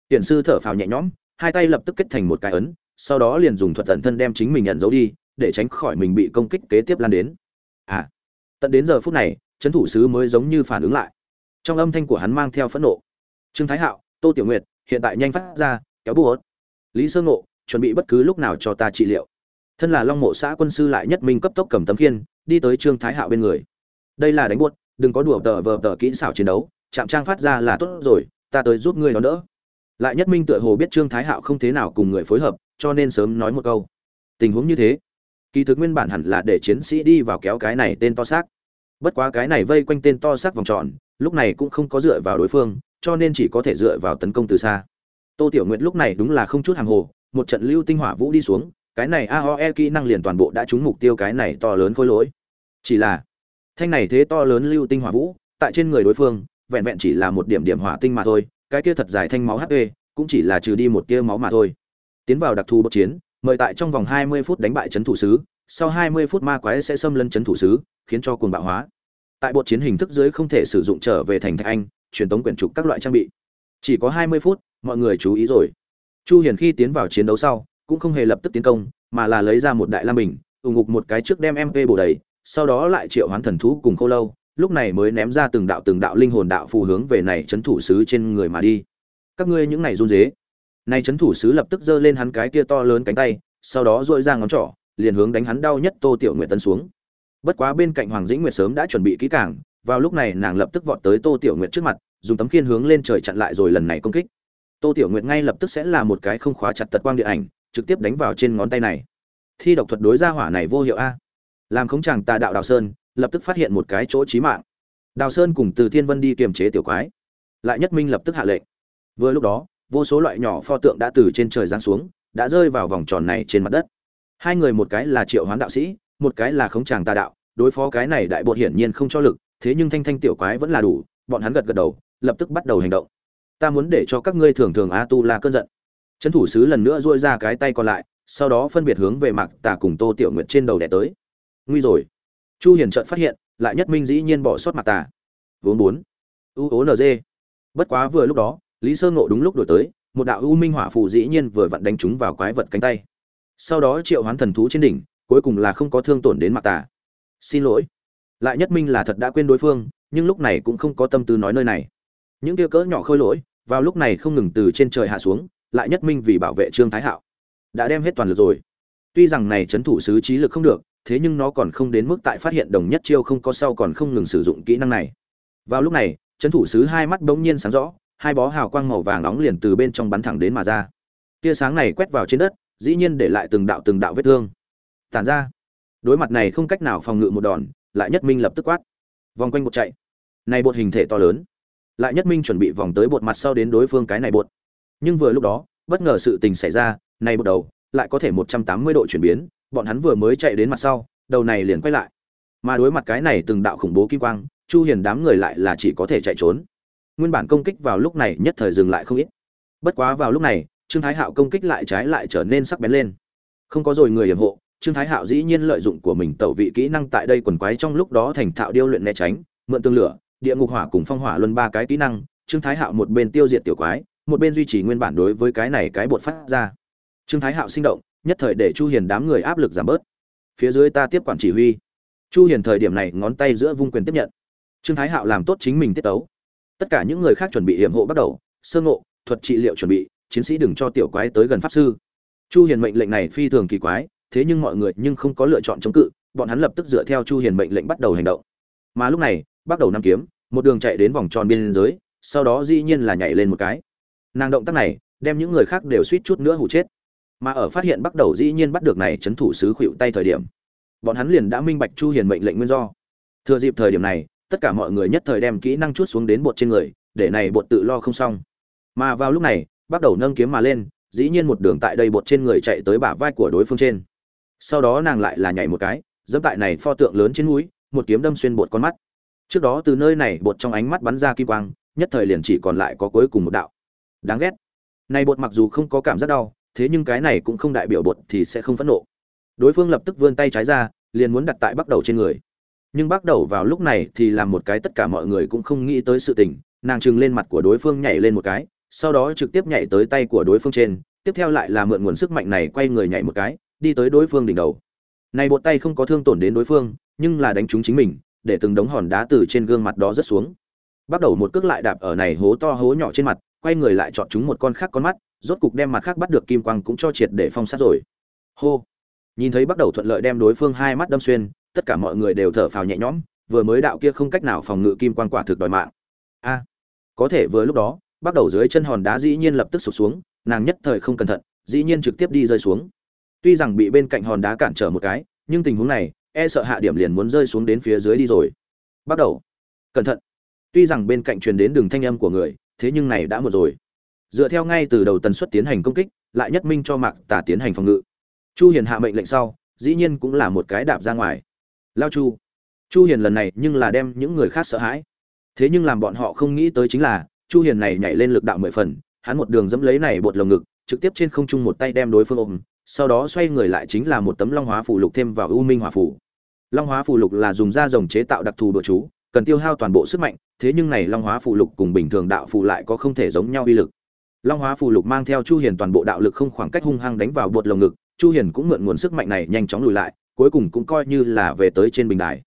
Hiện sư thở phào nhẹ nhõm, hai tay lập tức kết thành một cái ấn sau đó liền dùng thuật tận thân đem chính mình nhận dấu đi, để tránh khỏi mình bị công kích kế tiếp lan đến. À tận đến giờ phút này trấn thủ sứ mới giống như phản ứng lại. Trong âm thanh của hắn mang theo phẫn nộ. Trương thái hạo, tô tiểu nguyệt, hiện tại nhanh phát ra, kéo bùa lý sơ ngộ, chuẩn bị bất cứ lúc nào cho ta trị liệu. Thân là long mộ xã quân sư lại nhất minh cấp tốc cầm tấm khiên, đi tới trương thái hạo bên người. Đây là đánh buốt, đừng có đùa tờ vờ tờ kỹ xảo chiến đấu, chạm trang phát ra là tốt rồi, ta tới giúp ngươi đón đỡ. Lại nhất minh tựa hồ biết trương thái hạo không thế nào cùng người phối hợp cho nên sớm nói một câu. Tình huống như thế, kỳ thực nguyên bản hẳn là để chiến sĩ đi vào kéo cái này tên to xác. Bất quá cái này vây quanh tên to xác vòng tròn, lúc này cũng không có dựa vào đối phương, cho nên chỉ có thể dựa vào tấn công từ xa. Tô tiểu nguyệt lúc này đúng là không chút hàng hồ, một trận lưu tinh hỏa vũ đi xuống, cái này aoe kỹ năng liền toàn bộ đã trúng mục tiêu cái này to lớn khối lỗi. Chỉ là, thanh này thế to lớn lưu tinh hỏa vũ, tại trên người đối phương, vẹn vẹn chỉ là một điểm điểm hỏa tinh mà thôi, cái kia thật dài thanh máu hp cũng chỉ là trừ đi một tia máu mà thôi tiến vào đặc thù bậc chiến, mời tại trong vòng 20 phút đánh bại chấn thủ sứ, sau 20 phút ma quái sẽ xâm lấn chấn thủ sứ, khiến cho cuồng bạo hóa. Tại bột chiến hình thức dưới không thể sử dụng trở về thành thạch anh, truyền tống quyển trục các loại trang bị. Chỉ có 20 phút, mọi người chú ý rồi. Chu hiền khi tiến vào chiến đấu sau, cũng không hề lập tức tiến công, mà là lấy ra một đại lam bình ủng ngục một cái trước đem mp bổ đầy, sau đó lại triệu hoán thần thú cùng khô lâu, lúc này mới ném ra từng đạo từng đạo linh hồn đạo phù hướng về này chấn thủ sứ trên người mà đi. Các ngươi những này run rế này chấn thủ sứ lập tức giơ lên hắn cái kia to lớn cánh tay, sau đó dội ra ngón trỏ, liền hướng đánh hắn đau nhất tô tiểu nguyệt tân xuống. Bất quá bên cạnh hoàng dĩnh nguyệt sớm đã chuẩn bị kỹ càng, vào lúc này nàng lập tức vọt tới tô tiểu nguyệt trước mặt, dùng tấm khiên hướng lên trời chặn lại rồi lần này công kích. Tô tiểu nguyệt ngay lập tức sẽ là một cái không khóa chặt tật quang địa ảnh, trực tiếp đánh vào trên ngón tay này. Thi độc thuật đối ra hỏa này vô hiệu a. Làm không chàng tà đạo đào sơn, lập tức phát hiện một cái chỗ chí mạng. Đào sơn cùng từ thiên vân đi kiềm chế tiểu quái. Lại nhất minh lập tức hạ lệnh. Vừa lúc đó vô số loại nhỏ pho tượng đã từ trên trời giáng xuống, đã rơi vào vòng tròn này trên mặt đất. Hai người một cái là triệu hoán đạo sĩ, một cái là khống tràng tà đạo, đối phó cái này đại bột hiển nhiên không cho lực, thế nhưng thanh thanh tiểu quái vẫn là đủ, bọn hắn gật gật đầu, lập tức bắt đầu hành động. Ta muốn để cho các ngươi thường thường a tu la cơn giận. Trấn thủ sứ lần nữa duỗi ra cái tay còn lại, sau đó phân biệt hướng về mạc tà cùng tô tiểu nguyệt trên đầu đè tới. Nguy rồi. Chu hiền chợt phát hiện, lại nhất minh dĩ nhiên bỏ sót mạc tà. Vốn bốn. U ố bất quá vừa lúc đó lý sơ ngộ đúng lúc đổi tới, một đạo u minh hỏa phù dĩ nhiên vừa vặn đánh trúng vào quái vật cánh tay. Sau đó triệu hoán thần thú trên đỉnh, cuối cùng là không có thương tổn đến mặt tà. Xin lỗi. Lại nhất minh là thật đã quên đối phương, nhưng lúc này cũng không có tâm tư nói nơi này. Những kia cỡ nhỏ khôi lỗi, vào lúc này không ngừng từ trên trời hạ xuống, lại nhất minh vì bảo vệ trương thái hạo. Đã đem hết toàn lực rồi. Tuy rằng này chấn thủ sứ trí lực không được, thế nhưng nó còn không đến mức tại phát hiện đồng nhất chiêu không có sau còn không ngừng sử dụng kỹ năng này. Vào lúc này, chấn thủ sứ hai mắt bỗng nhiên sáng rõ hai bó hào quang màu vàng nóng liền từ bên trong bắn thẳng đến mà ra. Tia sáng này quét vào trên đất, dĩ nhiên để lại từng đạo từng đạo vết thương. Tản ra. Đối mặt này không cách nào phòng ngự một đòn, lại nhất minh lập tức quát. Vòng quanh bột chạy. Này bột hình thể to lớn. Lại nhất minh chuẩn bị vòng tới bột mặt sau đến đối phương cái này bột. Nhưng vừa lúc đó, bất ngờ sự tình xảy ra, này bột đầu, lại có thể một trăm tám mươi độ chuyển biến, bọn hắn vừa mới chạy đến mặt sau, đầu này liền quay lại. Mà đối mặt cái này từng đạo khủng bố kim quang, chu hiền đám người lại là chỉ có thể chạy trốn nguyên bản công kích vào lúc này nhất thời dừng lại không ít. Bất quá vào lúc này, trương thái hạo công kích lại trái lại trở nên sắc bén lên. Không có rồi người hiểm hộ, trương thái hạo dĩ nhiên lợi dụng của mình tẩu vị kỹ năng tại đây quần quái trong lúc đó thành thạo điêu luyện né tránh, mượn tương lửa, địa ngục hỏa cùng phong hỏa luân ba cái kỹ năng, trương thái hạo một bên tiêu diệt tiểu quái, một bên duy trì nguyên bản đối với cái này cái bột phát ra. Trương thái hạo sinh động, nhất thời để chu hiền đám người áp lực giảm bớt. Phía dưới ta tiếp quản chỉ huy. Chu hiền thời điểm này ngón tay giữa vung quyền tiếp nhận. Trương thái hạo làm tốt chính mình tiết tấu tất cả những người khác chuẩn bị hiểm hộ bắt đầu, sơ ngộ, thuật trị liệu chuẩn bị, chiến sĩ đừng cho tiểu quái tới gần pháp sư. Chu hiền mệnh lệnh này phi thường kỳ quái, thế nhưng mọi người nhưng không có lựa chọn chống cự, bọn hắn lập tức dựa theo chu hiền mệnh lệnh bắt đầu hành động. Mà lúc này, bắt đầu năm kiếm, một đường chạy đến vòng tròn biên giới, sau đó dĩ nhiên là nhảy lên một cái. Nàng động tác này, đem những người khác đều suýt chút nữa hụ chết. Mà ở phát hiện bắt đầu dĩ nhiên bắt được này chấn thủ sứ khuỵu tay thời điểm, bọn hắn liền đã minh bạch chu hiền mệnh lệnh nguyên do. Thừa dịp thời điểm này tất cả mọi người nhất thời đem kỹ năng chút xuống đến bột trên người, để này bột tự lo không xong. Mà vào lúc này, bắt đầu nâng kiếm mà lên, dĩ nhiên một đường tại đây bột trên người chạy tới bả vai của đối phương trên. Sau đó nàng lại là nhảy một cái dẫm tại này pho tượng lớn trên núi, một kiếm đâm xuyên bột con mắt. Trước đó từ nơi này bột trong ánh mắt bắn ra kim quang, nhất thời liền chỉ còn lại có cuối cùng một đạo. Đáng ghét. Này bột mặc dù không có cảm giác đau, thế nhưng cái này cũng không đại biểu bột thì sẽ không phẫn nộ. Đối phương lập tức vươn tay trái ra, liền muốn đặt tại bắt đầu trên người nhưng bắt đầu vào lúc này thì làm một cái tất cả mọi người cũng không nghĩ tới sự tình, nàng trừng lên mặt của đối phương nhảy lên một cái, sau đó trực tiếp nhảy tới tay của đối phương trên, tiếp theo lại là mượn nguồn sức mạnh này quay người nhảy một cái, đi tới đối phương đỉnh đầu. Này bột tay không có thương tổn đến đối phương, nhưng là đánh trúng chính mình, để từng đống hòn đá từ trên gương mặt đó rớt xuống. Bắt đầu một cước lại đạp ở này hố to hố nhỏ trên mặt, quay người lại chọn chúng một con khác con mắt, rốt cục đem mặt khác bắt được kim quang cũng cho triệt để phong sát rồi. Hô! Nhìn thấy bắt đầu thuận lợi đem đối phương hai mắt đâm xuyên tất cả mọi người đều thở phào nhẹ nhõm, vừa mới đạo kia không cách nào phòng ngự kim quan quả thực đòi mạng. A, có thể vừa lúc đó, bắt đầu dưới chân hòn đá dĩ nhiên lập tức sụp xuống, nàng nhất thời không cẩn thận, dĩ nhiên trực tiếp đi rơi xuống. Tuy rằng bị bên cạnh hòn đá cản trở một cái, nhưng tình huống này e sợ hạ điểm liền muốn rơi xuống đến phía dưới đi rồi. Bắt đầu. Cẩn thận. Tuy rằng bên cạnh truyền đến đường thanh âm của người, thế nhưng này đã một rồi. Dựa theo ngay từ đầu tần suất tiến hành công kích, lại nhất minh cho mạc tả tiến hành phòng ngự. Chu hiền hạ mệnh lệnh sau, dĩ nhiên cũng là một cái đạp ra ngoài lao chu. Chu hiền lần này nhưng là đem những người khác sợ hãi. Thế nhưng làm bọn họ không nghĩ tới chính là, chu hiền này nhảy lên lực đạo mười phần, hắn một đường dẫm lấy này bột lồng ngực, trực tiếp trên không trung một tay đem đối phương ôm, sau đó xoay người lại chính là một tấm long hóa phù lục thêm vào u minh hỏa phù. Long hóa phù lục là dùng da rồng chế tạo đặc thù đồ chú, cần tiêu hao toàn bộ sức mạnh, thế nhưng này long hóa phù lục cùng bình thường đạo phù lại có không thể giống nhau uy lực. Long hóa phù lục mang theo chu hiền toàn bộ đạo lực không khoảng cách hung hăng đánh vào bột lồng ngực, chu hiền cũng mượn nguồn sức mạnh này nhanh chóng lùi lại cuối cùng cũng coi như là về tới trên bình đài.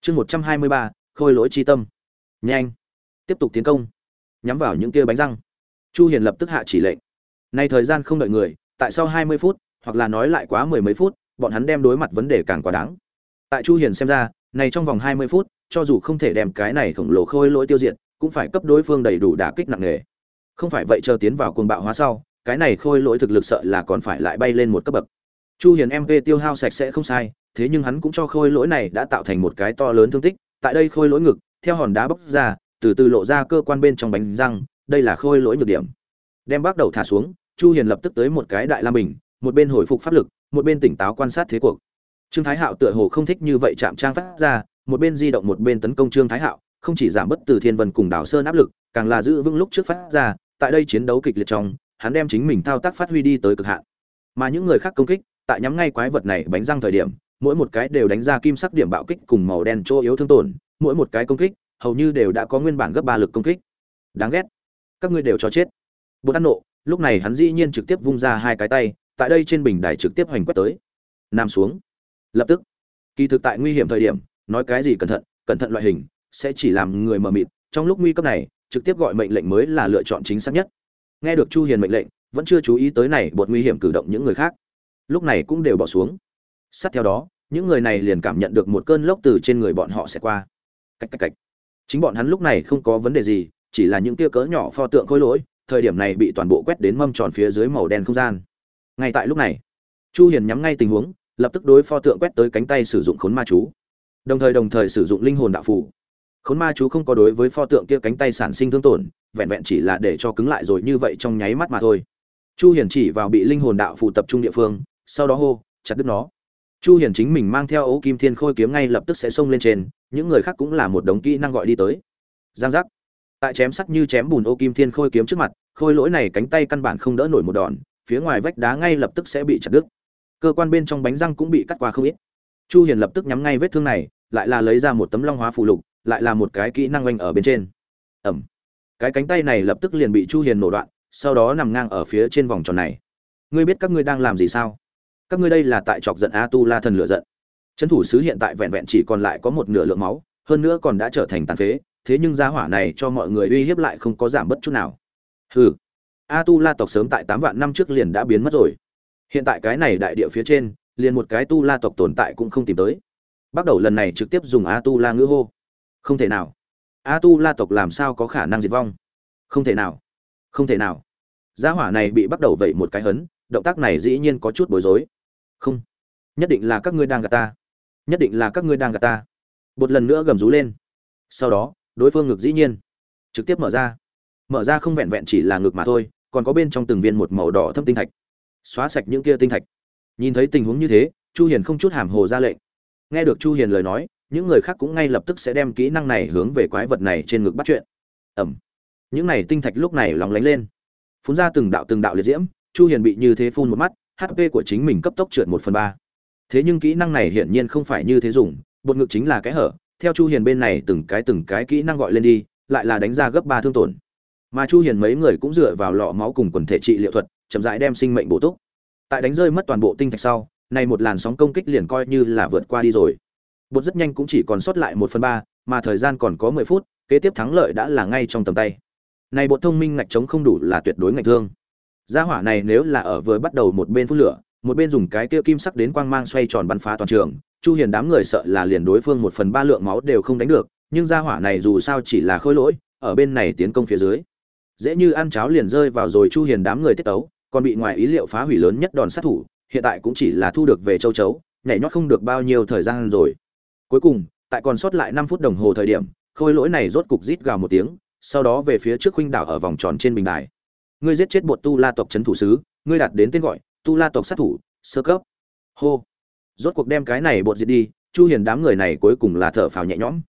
Chương 123, khôi lỗi chi tâm. Nhanh. Tiếp tục tiến công. Nhắm vào những kia bánh răng. Chu hiền lập tức hạ chỉ lệnh. Nay thời gian không đợi người tại sau 20 phút hoặc là nói lại quá mười mấy phút bọn hắn đem đối mặt vấn đề càng quá đáng. Tại chu hiền xem ra này trong vòng 20 phút cho dù không thể đem cái này khổng lồ khôi lỗi tiêu diệt cũng phải cấp đối phương đầy đủ đả kích nặng nề. Không phải vậy chờ tiến vào cuồng bạo hóa sau cái này khôi lỗi thực lực sợ là còn phải lại bay lên một cấp bậc chu hiền mp tiêu hao sạch sẽ không sai, thế nhưng hắn cũng cho khôi lỗi này đã tạo thành một cái to lớn thương tích, tại đây khôi lỗi ngực, theo hòn đá bốc ra, từ từ lộ ra cơ quan bên trong bánh răng, đây là khôi lỗi nhược điểm. Đem bắt đầu thả xuống, chu hiền lập tức tới một cái đại lam bình một bên hồi phục pháp lực, một bên tỉnh táo quan sát thế cuộc. Trương thái hạo tựa hồ không thích như vậy chạm trang phát ra, một bên di động một bên tấn công trương thái hạo, không chỉ giảm bất từ thiên vân cùng đảo sơn áp lực, càng là giữ vững lúc trước phát ra, tại đây chiến đấu kịch liệt trong, hắn đem chính mình thao tác phát huy đi tới cực hạn. Mà những người khác công kích tại nhắm ngay quái vật này bánh răng thời điểm, mỗi một cái đều đánh ra kim sắc điểm bạo kích cùng màu đen chỗ yếu thương tổn, mỗi một cái công kích, hầu như đều đã có nguyên bản gấp ba lực công kích. Đáng ghét. Các ngươi đều cho chết. Bột ăn nộ, lúc này hắn dĩ nhiên trực tiếp vung ra hai cái tay, tại đây trên bình đài trực tiếp hoành quét tới. Nằm xuống. Lập tức. Kỳ thực tại nguy hiểm thời điểm, nói cái gì cẩn thận cẩn thận loại hình, sẽ chỉ làm người mờ mịt. Trong lúc nguy cấp này, trực tiếp gọi mệnh lệnh mới là lựa chọn chính xác nhất. Nghe được chu hiền mệnh lệnh, vẫn chưa chú ý tới này bột nguy hiểm cử động những người khác lúc này cũng đều bỏ xuống. Sát theo đó, những người này liền cảm nhận được một cơn lốc từ trên người bọn họ sẽ qua. Cách cách cách chính bọn hắn lúc này không có vấn đề gì, chỉ là những kia cỡ nhỏ pho tượng khối lỗi, thời điểm này bị toàn bộ quét đến mâm tròn phía dưới màu đen không gian. Ngay tại lúc này, chu hiền nhắm ngay tình huống, lập tức đối pho tượng quét tới cánh tay sử dụng khốn ma chú. Đồng thời đồng thời sử dụng linh hồn đạo phù. Khốn ma chú không có đối với pho tượng kia cánh tay sản sinh thương tổn, vẹn vẹn chỉ là để cho cứng lại rồi như vậy trong nháy mắt mà thôi. Chu hiền chỉ vào bị linh hồn đạo phù tập trung địa phương sau đó hô, chặt đứt nó. Chu hiền chính mình mang theo ấu kim thiên khôi kiếm ngay lập tức sẽ xông lên trên, những người khác cũng là một đống kỹ năng gọi đi tới. Giang giác. Tại chém sắt như chém bùn ô kim thiên khôi kiếm trước mặt, khôi lỗi này cánh tay căn bản không đỡ nổi một đòn, phía ngoài vách đá ngay lập tức sẽ bị chặt đứt. Cơ quan bên trong bánh răng cũng bị cắt qua không ít. Chu hiền lập tức nhắm ngay vết thương này, lại là lấy ra một tấm long hóa phù lục, lại là một cái kỹ năng oanh ở bên trên. Ẩm cái cánh tay này lập tức liền bị chu hiền nổ đoạn, sau đó nằm ngang ở phía trên vòng tròn này. Ngươi biết các ngươi đang làm gì sao? Các ngươi đây là tại chọc giận a tu la thần lửa giận. Trấn thủ sứ hiện tại vẹn vẹn chỉ còn lại có một nửa lượng máu, hơn nữa còn đã trở thành tàn phế, thế nhưng gia hỏa này cho mọi người uy hiếp lại không có giảm bất chút nào. Hừ. A tu la tộc sớm tại tám vạn năm trước liền đã biến mất rồi. Hiện tại cái này đại địa phía trên, liền một cái tu la tộc tồn tại cũng không tìm tới. Bắt đầu lần này trực tiếp dùng a tu la ngữ hô. Không thể nào. A tu la tộc làm sao có khả năng diệt vong? Không thể nào. Không thể nào. Gia hỏa này bị bắt đầu vậy một cái hấn, động tác này dĩ nhiên có chút bối rối không. Nhất định là các ngươi đang gạt ta. Nhất định là các ngươi đang gạt ta. Một lần nữa gầm rú lên. Sau đó, đối phương ngực dĩ nhiên trực tiếp mở ra. Mở ra không vẹn vẹn chỉ là ngực mà thôi, còn có bên trong từng viên một màu đỏ thâm tinh thạch. Xóa sạch những kia tinh thạch. Nhìn thấy tình huống như thế, chu hiền không chút hàm hồ ra lệnh. Nghe được chu hiền lời nói, những người khác cũng ngay lập tức sẽ đem kỹ năng này hướng về quái vật này trên ngực bắt chuyện. Ẩm. Những này tinh thạch lúc này lóng lánh lên. Phun ra từng đạo từng đạo liệt diễm, chu hiền bị như thế phun một mắt hp của chính mình cấp tốc trượt một phần ba. Thế nhưng kỹ năng này hiển nhiên không phải như thế dùng, bột ngực chính là cái hở, theo chu hiền bên này từng cái từng cái kỹ năng gọi lên đi, lại là đánh ra gấp ba thương tổn. Mà chu hiền mấy người cũng dựa vào lọ máu cùng quần thể trị liệu thuật, chậm rãi đem sinh mệnh bổ túc. Tại đánh rơi mất toàn bộ tinh thạch sau, này một làn sóng công kích liền coi như là vượt qua đi rồi. Bột rất nhanh cũng chỉ còn sót lại một phần ba, mà thời gian còn có 10 phút, kế tiếp thắng lợi đã là ngay trong tầm tay. Này bột thông minh ngạch chống không đủ là tuyệt đối ngạch thương gia hỏa này nếu là ở vừa bắt đầu một bên phun lửa, một bên dùng cái kia kim sắc đến quang mang xoay tròn bắn phá toàn trường, chu hiền đám người sợ là liền đối phương một phần ba lượng máu đều không đánh được, nhưng gia hỏa này dù sao chỉ là khôi lỗi, ở bên này tiến công phía dưới. Dễ như ăn cháo liền rơi vào rồi chu hiền đám người tiết tấu, còn bị ngoài ý liệu phá hủy lớn nhất đòn sát thủ, hiện tại cũng chỉ là thu được về châu chấu, nhảy nhót không được bao nhiêu thời gian rồi. Cuối cùng, tại còn sót lại 5 phút đồng hồ thời điểm, khôi lỗi này rốt cục rít gào một tiếng, sau đó về phía trước huynh đảo ở vòng tròn trên bình đài ngươi giết chết bột tu la tộc trấn thủ sứ, ngươi đạt đến tên gọi, tu la tộc sát thủ, sơ cấp. Hô. Rốt cuộc đem cái này bột diệt đi, chu hiền đám người này cuối cùng là thở phào nhẹ nhõm.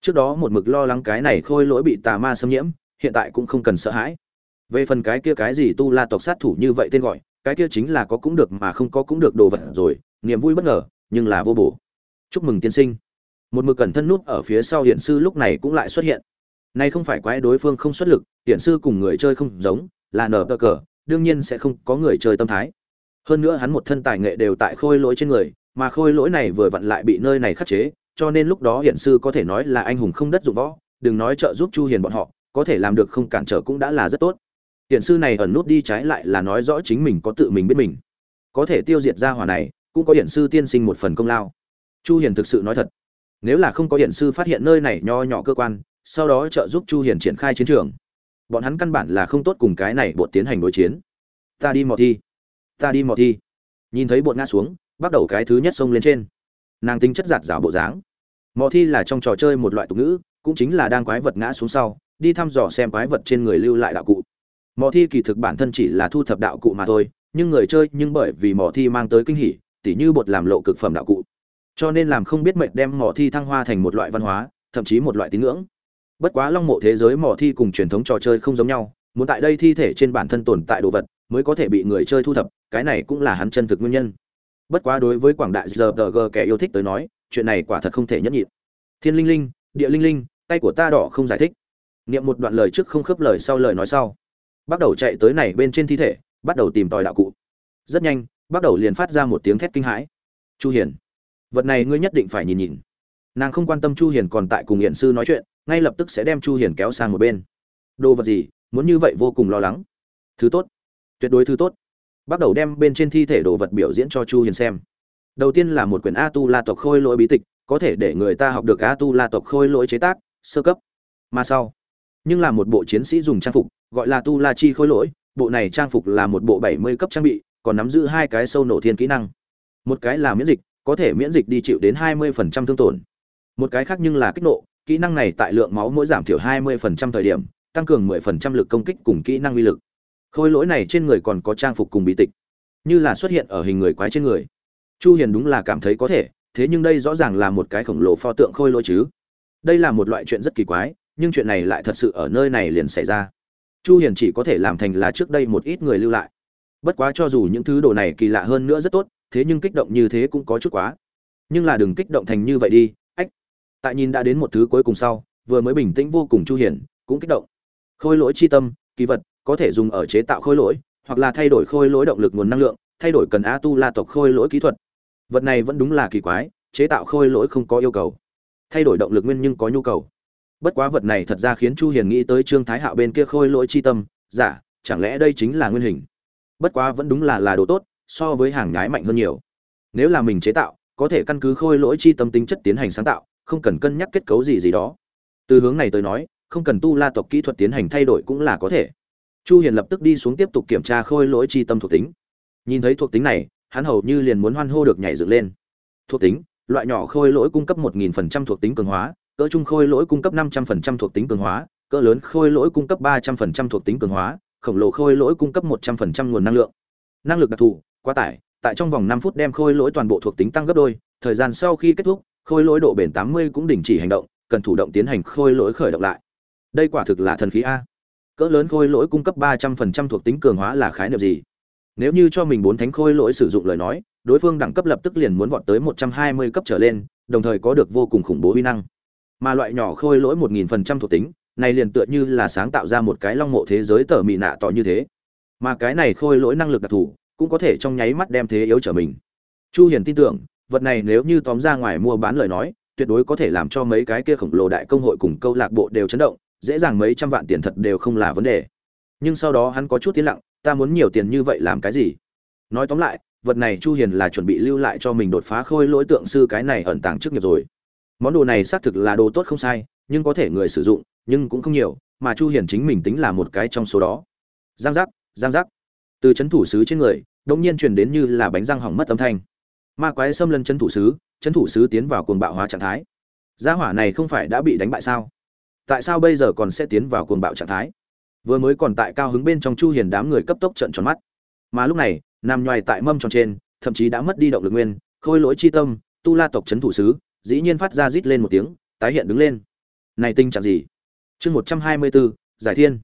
Trước đó một mực lo lắng cái này khôi lỗi bị tà ma xâm nhiễm, hiện tại cũng không cần sợ hãi. Về phần cái kia cái gì tu la tộc sát thủ như vậy tên gọi, cái kia chính là có cũng được mà không có cũng được đồ vật rồi, niềm vui bất ngờ, nhưng là vô bổ. Chúc mừng tiên sinh. Một mực cẩn thân nút ở phía sau hiện sư lúc này cũng lại xuất hiện. Nay không phải quái đối phương không xuất lực hiện sư cùng người chơi không giống là nở cờ cờ, đương nhiên sẽ không có người chơi tâm thái. Hơn nữa hắn một thân tài nghệ đều tại khôi lỗi trên người, mà khôi lỗi này vừa vặn lại bị nơi này khắc chế, cho nên lúc đó hiện sư có thể nói là anh hùng không đất dụng võ, đừng nói trợ giúp chu hiền bọn họ, có thể làm được không cản trở cũng đã là rất tốt. Hiện sư này ẩn nút đi trái lại là nói rõ chính mình có tự mình biết mình. Có thể tiêu diệt ra hỏa này, cũng có hiện sư tiên sinh một phần công lao. Chu hiền thực sự nói thật. Nếu là không có hiện sư phát hiện nơi này nho nhỏ cơ quan, sau đó trợ giúp chu hiền triển khai chiến trường bọn hắn căn bản là không tốt cùng cái này bột tiến hành đối chiến. Ta đi mò thi. Ta đi mò thi. Nhìn thấy bột ngã xuống, bắt đầu cái thứ nhất xông lên trên. Nàng tính chất giạt rào bộ dáng. Mò thi là trong trò chơi một loại tục ngữ, cũng chính là đang quái vật ngã xuống sau, đi thăm dò xem quái vật trên người lưu lại đạo cụ. Mò thi kỳ thực bản thân chỉ là thu thập đạo cụ mà thôi, nhưng người chơi nhưng bởi vì mò thi mang tới kinh hỉ, tỉ như bột làm lộ cực phẩm đạo cụ. Cho nên làm không biết mệnh đem mò thi thăng hoa thành một loại văn hóa, thậm chí một loại tín ngưỡng bất quá long mộ thế giới mỏ thi cùng truyền thống trò chơi không giống nhau, muốn tại đây thi thể trên bản thân tồn tại đồ vật, mới có thể bị người chơi thu thập, cái này cũng là hắn chân thực nguyên nhân. Bất quá đối với quảng đại giờ g kẻ yêu thích tới nói, chuyện này quả thật không thể nhẫn nhịn. Thiên linh linh, địa linh linh, tay của ta đỏ không giải thích. Niệm một đoạn lời trước không khớp lời sau lời nói sau. Bắt đầu chạy tới này bên trên thi thể, bắt đầu tìm tòi đạo cụ. Rất nhanh, bắt đầu liền phát ra một tiếng thét kinh hãi. Chu hiền, vật này ngươi nhất định phải nhìn nhìn. Nàng không quan tâm chu hiền còn tại cùng hiện sư nói chuyện ngay lập tức sẽ đem chu hiền kéo sang một bên. Đồ vật gì? Muốn như vậy vô cùng lo lắng. Thứ tốt. Tuyệt đối thứ tốt. Bắt đầu đem bên trên thi thể đồ vật biểu diễn cho chu hiền xem. Đầu tiên là một quyển a tu la tộc khôi lỗi bí tịch, có thể để người ta học được a tu la tộc khôi lỗi chế tác, sơ cấp. Mà sau, nhưng là một bộ chiến sĩ dùng trang phục, gọi là tu la chi khôi lỗi, bộ này trang phục là một bộ 70 cấp trang bị, còn nắm giữ hai cái sâu nổ thiên kỹ năng. Một cái là miễn dịch, có thể miễn dịch đi chịu đến 20% thương tổn. Một cái khác nhưng là kích nộ kỹ năng này tại lượng máu mỗi giảm thiểu 20% thời điểm, tăng cường 10% lực công kích cùng kỹ năng uy lực. Khôi lỗi này trên người còn có trang phục cùng bí tịch, như là xuất hiện ở hình người quái trên người. Chu hiền đúng là cảm thấy có thể, thế nhưng đây rõ ràng là một cái khổng lồ pho tượng khôi lỗi chứ. Đây là một loại chuyện rất kỳ quái, nhưng chuyện này lại thật sự ở nơi này liền xảy ra. Chu hiền chỉ có thể làm thành là trước đây một ít người lưu lại. Bất quá cho dù những thứ đồ này kỳ lạ hơn nữa rất tốt, thế nhưng kích động như thế cũng có chút quá. Nhưng là đừng kích động thành như vậy đi tại nhìn đã đến một thứ cuối cùng sau vừa mới bình tĩnh vô cùng chu hiền cũng kích động. Khôi lỗi chi tâm kỳ vật có thể dùng ở chế tạo khôi lỗi hoặc là thay đổi khôi lỗi động lực nguồn năng lượng thay đổi cần a tu la tộc khôi lỗi kỹ thuật. Vật này vẫn đúng là kỳ quái chế tạo khôi lỗi không có yêu cầu. Thay đổi động lực nguyên nhưng có nhu cầu. Bất quá vật này thật ra khiến chu hiền nghĩ tới trương thái hạo bên kia khôi lỗi chi tâm giả dạ, chẳng lẽ đây chính là nguyên hình? Bất quá vẫn đúng là là đồ tốt so với hàng nhái mạnh hơn nhiều. Nếu là mình chế tạo có thể căn cứ khôi lỗi chi tâm tính chất tiến hành sáng tạo không cần cân nhắc kết cấu gì gì đó. Từ hướng này tới nói, không cần tu la tộc kỹ thuật tiến hành thay đổi cũng là có thể. Chu hiền lập tức đi xuống tiếp tục kiểm tra khôi lỗi chi tâm thuộc tính. Nhìn thấy thuộc tính này, hắn hầu như liền muốn hoan hô được nhảy dựng lên. Thuộc tính, loại nhỏ khôi lỗi cung cấp 1000% thuộc tính cường hóa, cỡ trung khôi lỗi cung cấp 500% thuộc tính cường hóa, cỡ lớn khôi lỗi cung cấp 300% thuộc tính cường hóa, khổng lồ khôi lỗi cung cấp 100% nguồn năng lượng. Năng lực đặc thù, quá tải, tại trong vòng 5 phút đem khôi lỗi toàn bộ thuộc tính tăng gấp đôi, thời gian sau khi kết thúc khôi lỗi độ bền 80 cũng đình chỉ hành động, cần thủ động tiến hành khôi lỗi khởi động lại. Đây quả thực là thần khí a. Cỡ lớn khôi lỗi cung cấp 300% thuộc tính cường hóa là khái niệm gì? Nếu như cho mình bốn thánh khôi lỗi sử dụng lời nói, đối phương đẳng cấp lập tức liền muốn vọt tới 120 cấp trở lên, đồng thời có được vô cùng khủng bố uy năng. Mà loại nhỏ khôi lỗi 1000% thuộc tính, này liền tựa như là sáng tạo ra một cái long mộ thế giới tở mị nạ tỏ như thế. Mà cái này khôi lỗi năng lực đặc thù, cũng có thể trong nháy mắt đem thế yếu trở mình. Chu hiền tin tưởng vật này nếu như tóm ra ngoài mua bán lời nói, tuyệt đối có thể làm cho mấy cái kia khổng lồ đại công hội cùng câu lạc bộ đều chấn động, dễ dàng mấy trăm vạn tiền thật đều không là vấn đề. Nhưng sau đó hắn có chút tiến lặng, ta muốn nhiều tiền như vậy làm cái gì? Nói tóm lại, vật này chu hiền là chuẩn bị lưu lại cho mình đột phá khôi lỗi tượng sư cái này ẩn tàng trước nghiệp rồi. Món đồ này xác thực là đồ tốt không sai, nhưng có thể người sử dụng, nhưng cũng không nhiều, mà chu hiền chính mình tính là một cái trong số đó. Giang giác giang giác. Từ chấn thủ sứ trên người, đột nhiên truyền đến như là bánh răng hỏng mất âm thanh ma quái xâm lấn chấn thủ sứ chấn thủ sứ tiến vào cuồng bạo hóa trạng thái. Gia hỏa này không phải đã bị đánh bại sao? Tại sao bây giờ còn sẽ tiến vào cuồng bạo trạng thái? Vừa mới còn tại cao hứng bên trong chu hiền đám người cấp tốc trận tròn mắt. Mà lúc này nằm nhoài tại mâm tròn trên thậm chí đã mất đi động lực nguyên khôi lỗi chi tâm tu la tộc chấn thủ sứ dĩ nhiên phát ra rít lên một tiếng tái hiện đứng lên. Này tinh trạng gì? Chương 124, giải thiên.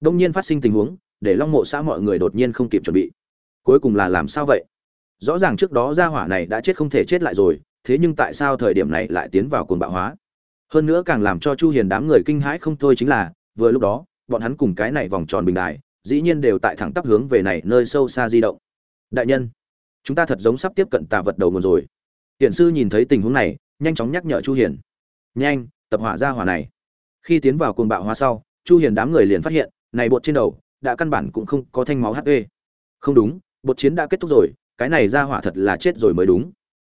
Đông nhiên phát sinh tình huống để long mộ xã mọi người đột nhiên không kịp chuẩn bị. Cuối cùng là làm sao vậy? Rõ ràng trước đó gia hỏa này đã chết không thể chết lại rồi, thế nhưng tại sao thời điểm này lại tiến vào cuồng bạo hóa? Hơn nữa càng làm cho chu hiền đám người kinh hãi không thôi chính là, vừa lúc đó, bọn hắn cùng cái này vòng tròn bình đài, dĩ nhiên đều tại thẳng tắp hướng về này nơi sâu xa di động. Đại nhân, chúng ta thật giống sắp tiếp cận tà vật đầu nguồn rồi. Hiển sư nhìn thấy tình huống này, nhanh chóng nhắc nhở chu hiền. Nhanh, tập hỏa ra hỏa này. Khi tiến vào cuồng bạo hóa sau, chu hiền đám người liền phát hiện, này bột trên đầu, đã căn bản cũng không có thanh máu hp không đúng, bột chiến đã kết thúc rồi cái này ra hỏa thật là chết rồi mới đúng.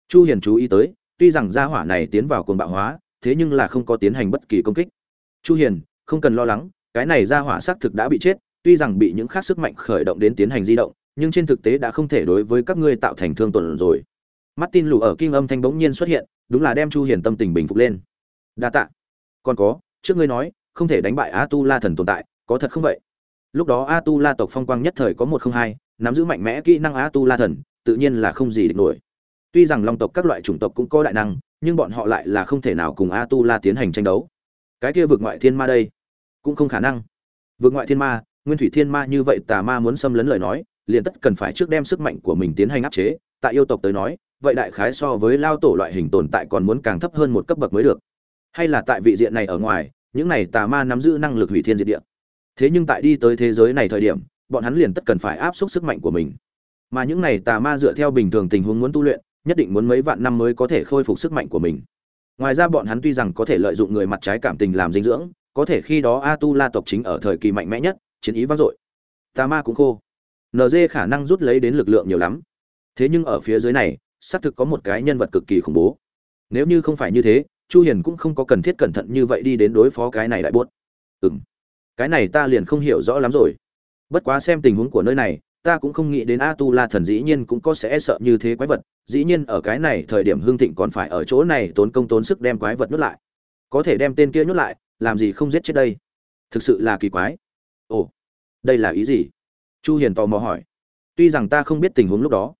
Chu hiền chú ý tới, tuy rằng ra hỏa này tiến vào cuồng bạo hóa, thế nhưng là không có tiến hành bất kỳ công kích. Chu hiền, không cần lo lắng, cái này ra hỏa xác thực đã bị chết, tuy rằng bị những khác sức mạnh khởi động đến tiến hành di động, nhưng trên thực tế đã không thể đối với các ngươi tạo thành thương tổn rồi. Martin lù ở kinh âm thanh bỗng nhiên xuất hiện, đúng là đem chu hiền tâm tình bình phục lên. Đa tạ. Còn có, trước ngươi nói, không thể đánh bại a tu la thần tồn tại, có thật không vậy? Lúc đó a tu la tộc phong quang nhất thời có một không hai, nắm giữ mạnh mẽ kỹ năng a tu la thần tự nhiên là không gì địch nổi. Tuy rằng long tộc các loại chủng tộc cũng có đại năng, nhưng bọn họ lại là không thể nào cùng a tu la tiến hành tranh đấu. Cái kia vượt ngoại thiên ma đây, cũng không khả năng. Vượt ngoại thiên ma, nguyên thủy thiên ma như vậy tà ma muốn xâm lấn lời nói, liền tất cần phải trước đem sức mạnh của mình tiến hành áp chế. Tại yêu tộc tới nói, vậy đại khái so với lao tổ loại hình tồn tại còn muốn càng thấp hơn một cấp bậc mới được. Hay là tại vị diện này ở ngoài, những này tà ma nắm giữ năng lực hủy thiên diệt địa. Thế nhưng tại đi tới thế giới này thời điểm, bọn hắn liền tất cần phải áp suất sức mạnh của mình mà những này tà ma dựa theo bình thường tình huống muốn tu luyện, nhất định muốn mấy vạn năm mới có thể khôi phục sức mạnh của mình. Ngoài ra bọn hắn tuy rằng có thể lợi dụng người mặt trái cảm tình làm dinh dưỡng, có thể khi đó a tu la tộc chính ở thời kỳ mạnh mẽ nhất, chiến ý vang dội. Tà ma cũng khô. Nd khả năng rút lấy đến lực lượng nhiều lắm. Thế nhưng ở phía dưới này, xác thực có một cái nhân vật cực kỳ khủng bố. Nếu như không phải như thế, chu hiền cũng không có cần thiết cẩn thận như vậy đi đến đối phó cái này đại buốt. Ừm. Cái này ta liền không hiểu rõ lắm rồi. Bất quá xem tình huống của nơi này ta cũng không nghĩ đến a tu la thần dĩ nhiên cũng có sẽ e sợ như thế quái vật, dĩ nhiên ở cái này thời điểm hương thịnh còn phải ở chỗ này tốn công tốn sức đem quái vật nhốt lại. Có thể đem tên kia nhốt lại, làm gì không giết chết đây? Thực sự là kỳ quái. Ồ, đây là ý gì? Chu hiền tò mò hỏi. Tuy rằng ta không biết tình huống lúc đó,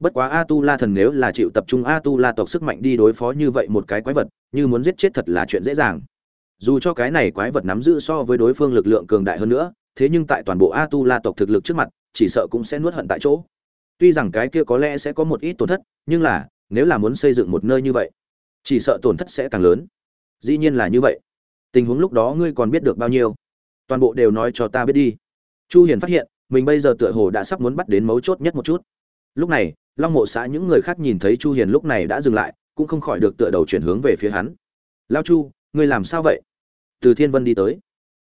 bất quá a tu la thần nếu là chịu tập trung a tu la tộc sức mạnh đi đối phó như vậy một cái quái vật, như muốn giết chết thật là chuyện dễ dàng. Dù cho cái này quái vật nắm giữ so với đối phương lực lượng cường đại hơn nữa, thế nhưng tại toàn bộ a tu la tộc thực lực trước mặt chỉ sợ cũng sẽ nuốt hận tại chỗ. Tuy rằng cái kia có lẽ sẽ có một ít tổn thất, nhưng là, nếu là muốn xây dựng một nơi như vậy, chỉ sợ tổn thất sẽ càng lớn. Dĩ nhiên là như vậy. Tình huống lúc đó ngươi còn biết được bao nhiêu? Toàn bộ đều nói cho ta biết đi. Chu hiền phát hiện, mình bây giờ tựa hồ đã sắp muốn bắt đến mấu chốt nhất một chút. Lúc này, long mộ xã những người khác nhìn thấy chu hiền lúc này đã dừng lại, cũng không khỏi được tựa đầu chuyển hướng về phía hắn. Lao chu, ngươi làm sao vậy? Từ thiên vân đi tới.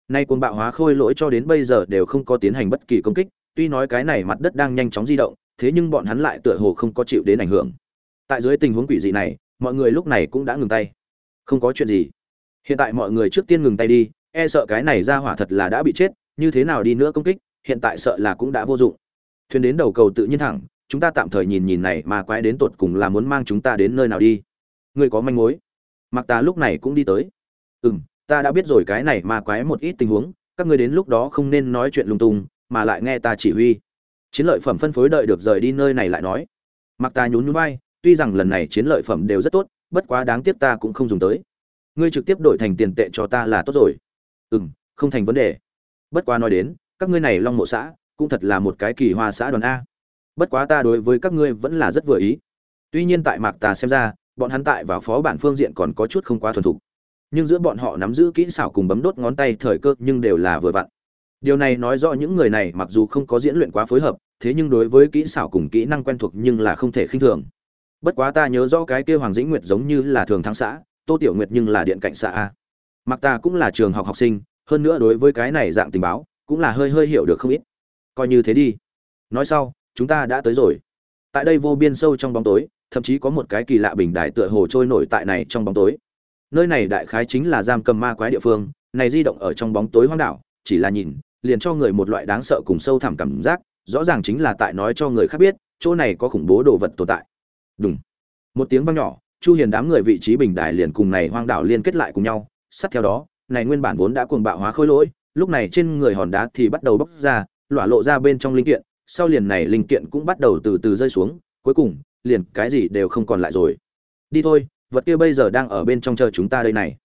Nay cuồng bạo hóa khôi lỗi cho đến bây giờ đều không có tiến hành bất kỳ công kích tuy nói cái này mặt đất đang nhanh chóng di động, thế nhưng bọn hắn lại tựa hồ không có chịu đến ảnh hưởng. Tại dưới tình huống quỷ dị này, mọi người lúc này cũng đã ngừng tay. Không có chuyện gì. Hiện tại mọi người trước tiên ngừng tay đi e sợ cái này ra hỏa thật là đã bị chết, như thế nào đi nữa công kích, hiện tại sợ là cũng đã vô dụng. Thuyền đến đầu cầu tự nhiên thẳng, chúng ta tạm thời nhìn nhìn này mà quái đến tột cùng là muốn mang chúng ta đến nơi nào đi. Người có manh mối. Mặc ta lúc này cũng đi tới. Ừ m ta đã biết rồi cái này mà quái một ít tình huống, các ngươi đến lúc đó không nên nói chuyện lung tung mà lại nghe ta chỉ huy. Chiến lợi phẩm phân phối đợi được rời đi nơi này lại nói. Mặc ta nhún nhún vai, tuy rằng lần này chiến lợi phẩm đều rất tốt, bất quá đáng tiếc ta cũng không dùng tới. Ngươi trực tiếp đổi thành tiền tệ cho ta là tốt rồi. Ừ m không thành vấn đề. Bất quá nói đến, các ngươi này long mộ xã, cũng thật là một cái kỳ hoa xã đoàn a. Bất quá ta đối với các ngươi vẫn là rất vừa ý. Tuy nhiên tại mạc tà xem ra, bọn hắn tại và phó bản phương diện còn có chút không quá thuần thục. Nhưng giữa bọn họ nắm giữ kỹ xảo cùng bấm đốt ngón tay thời cơ nhưng đều là vừa vặn điều này nói rõ những người này mặc dù không có diễn luyện quá phối hợp, thế nhưng đối với kỹ xảo cùng kỹ năng quen thuộc nhưng là không thể khinh thường. Bất quá ta nhớ rõ cái kia hoàng dĩnh nguyệt giống như là thường thắng xã, tô tiểu nguyệt nhưng là điện cạnh xã a. Mặc ta cũng là trường học học sinh, hơn nữa đối với cái này dạng tình báo, cũng là hơi hơi hiểu được không ít. Coi như thế đi. Nói sau, chúng ta đã tới rồi. Tại đây vô biên sâu trong bóng tối, thậm chí có một cái kỳ lạ bình đại tựa hồ trôi nổi tại này trong bóng tối. Nơi này đại khái chính là giam cầm ma quái địa phương, này di động ở trong bóng tối hoang đảo, chỉ là nhìn liền cho người một loại đáng sợ cùng sâu thẳm cảm giác, rõ ràng chính là tại nói cho người khác biết, chỗ này có khủng bố đồ vật tồn tại. Đúng một tiếng vang nhỏ, chu hiền đám người vị trí bình đài liền cùng này hoang đảo liên kết lại cùng nhau. Sát theo đó, này nguyên bản vốn đã cuồng bạo hóa khối lỗi, lúc này trên người hòn đá thì bắt đầu bốc ra, lỏa lộ ra bên trong linh kiện. Sau liền này linh kiện cũng bắt đầu từ từ rơi xuống, cuối cùng, liền cái gì đều không còn lại rồi. Đi thôi, vật kia bây giờ đang ở bên trong chờ chúng ta đây này.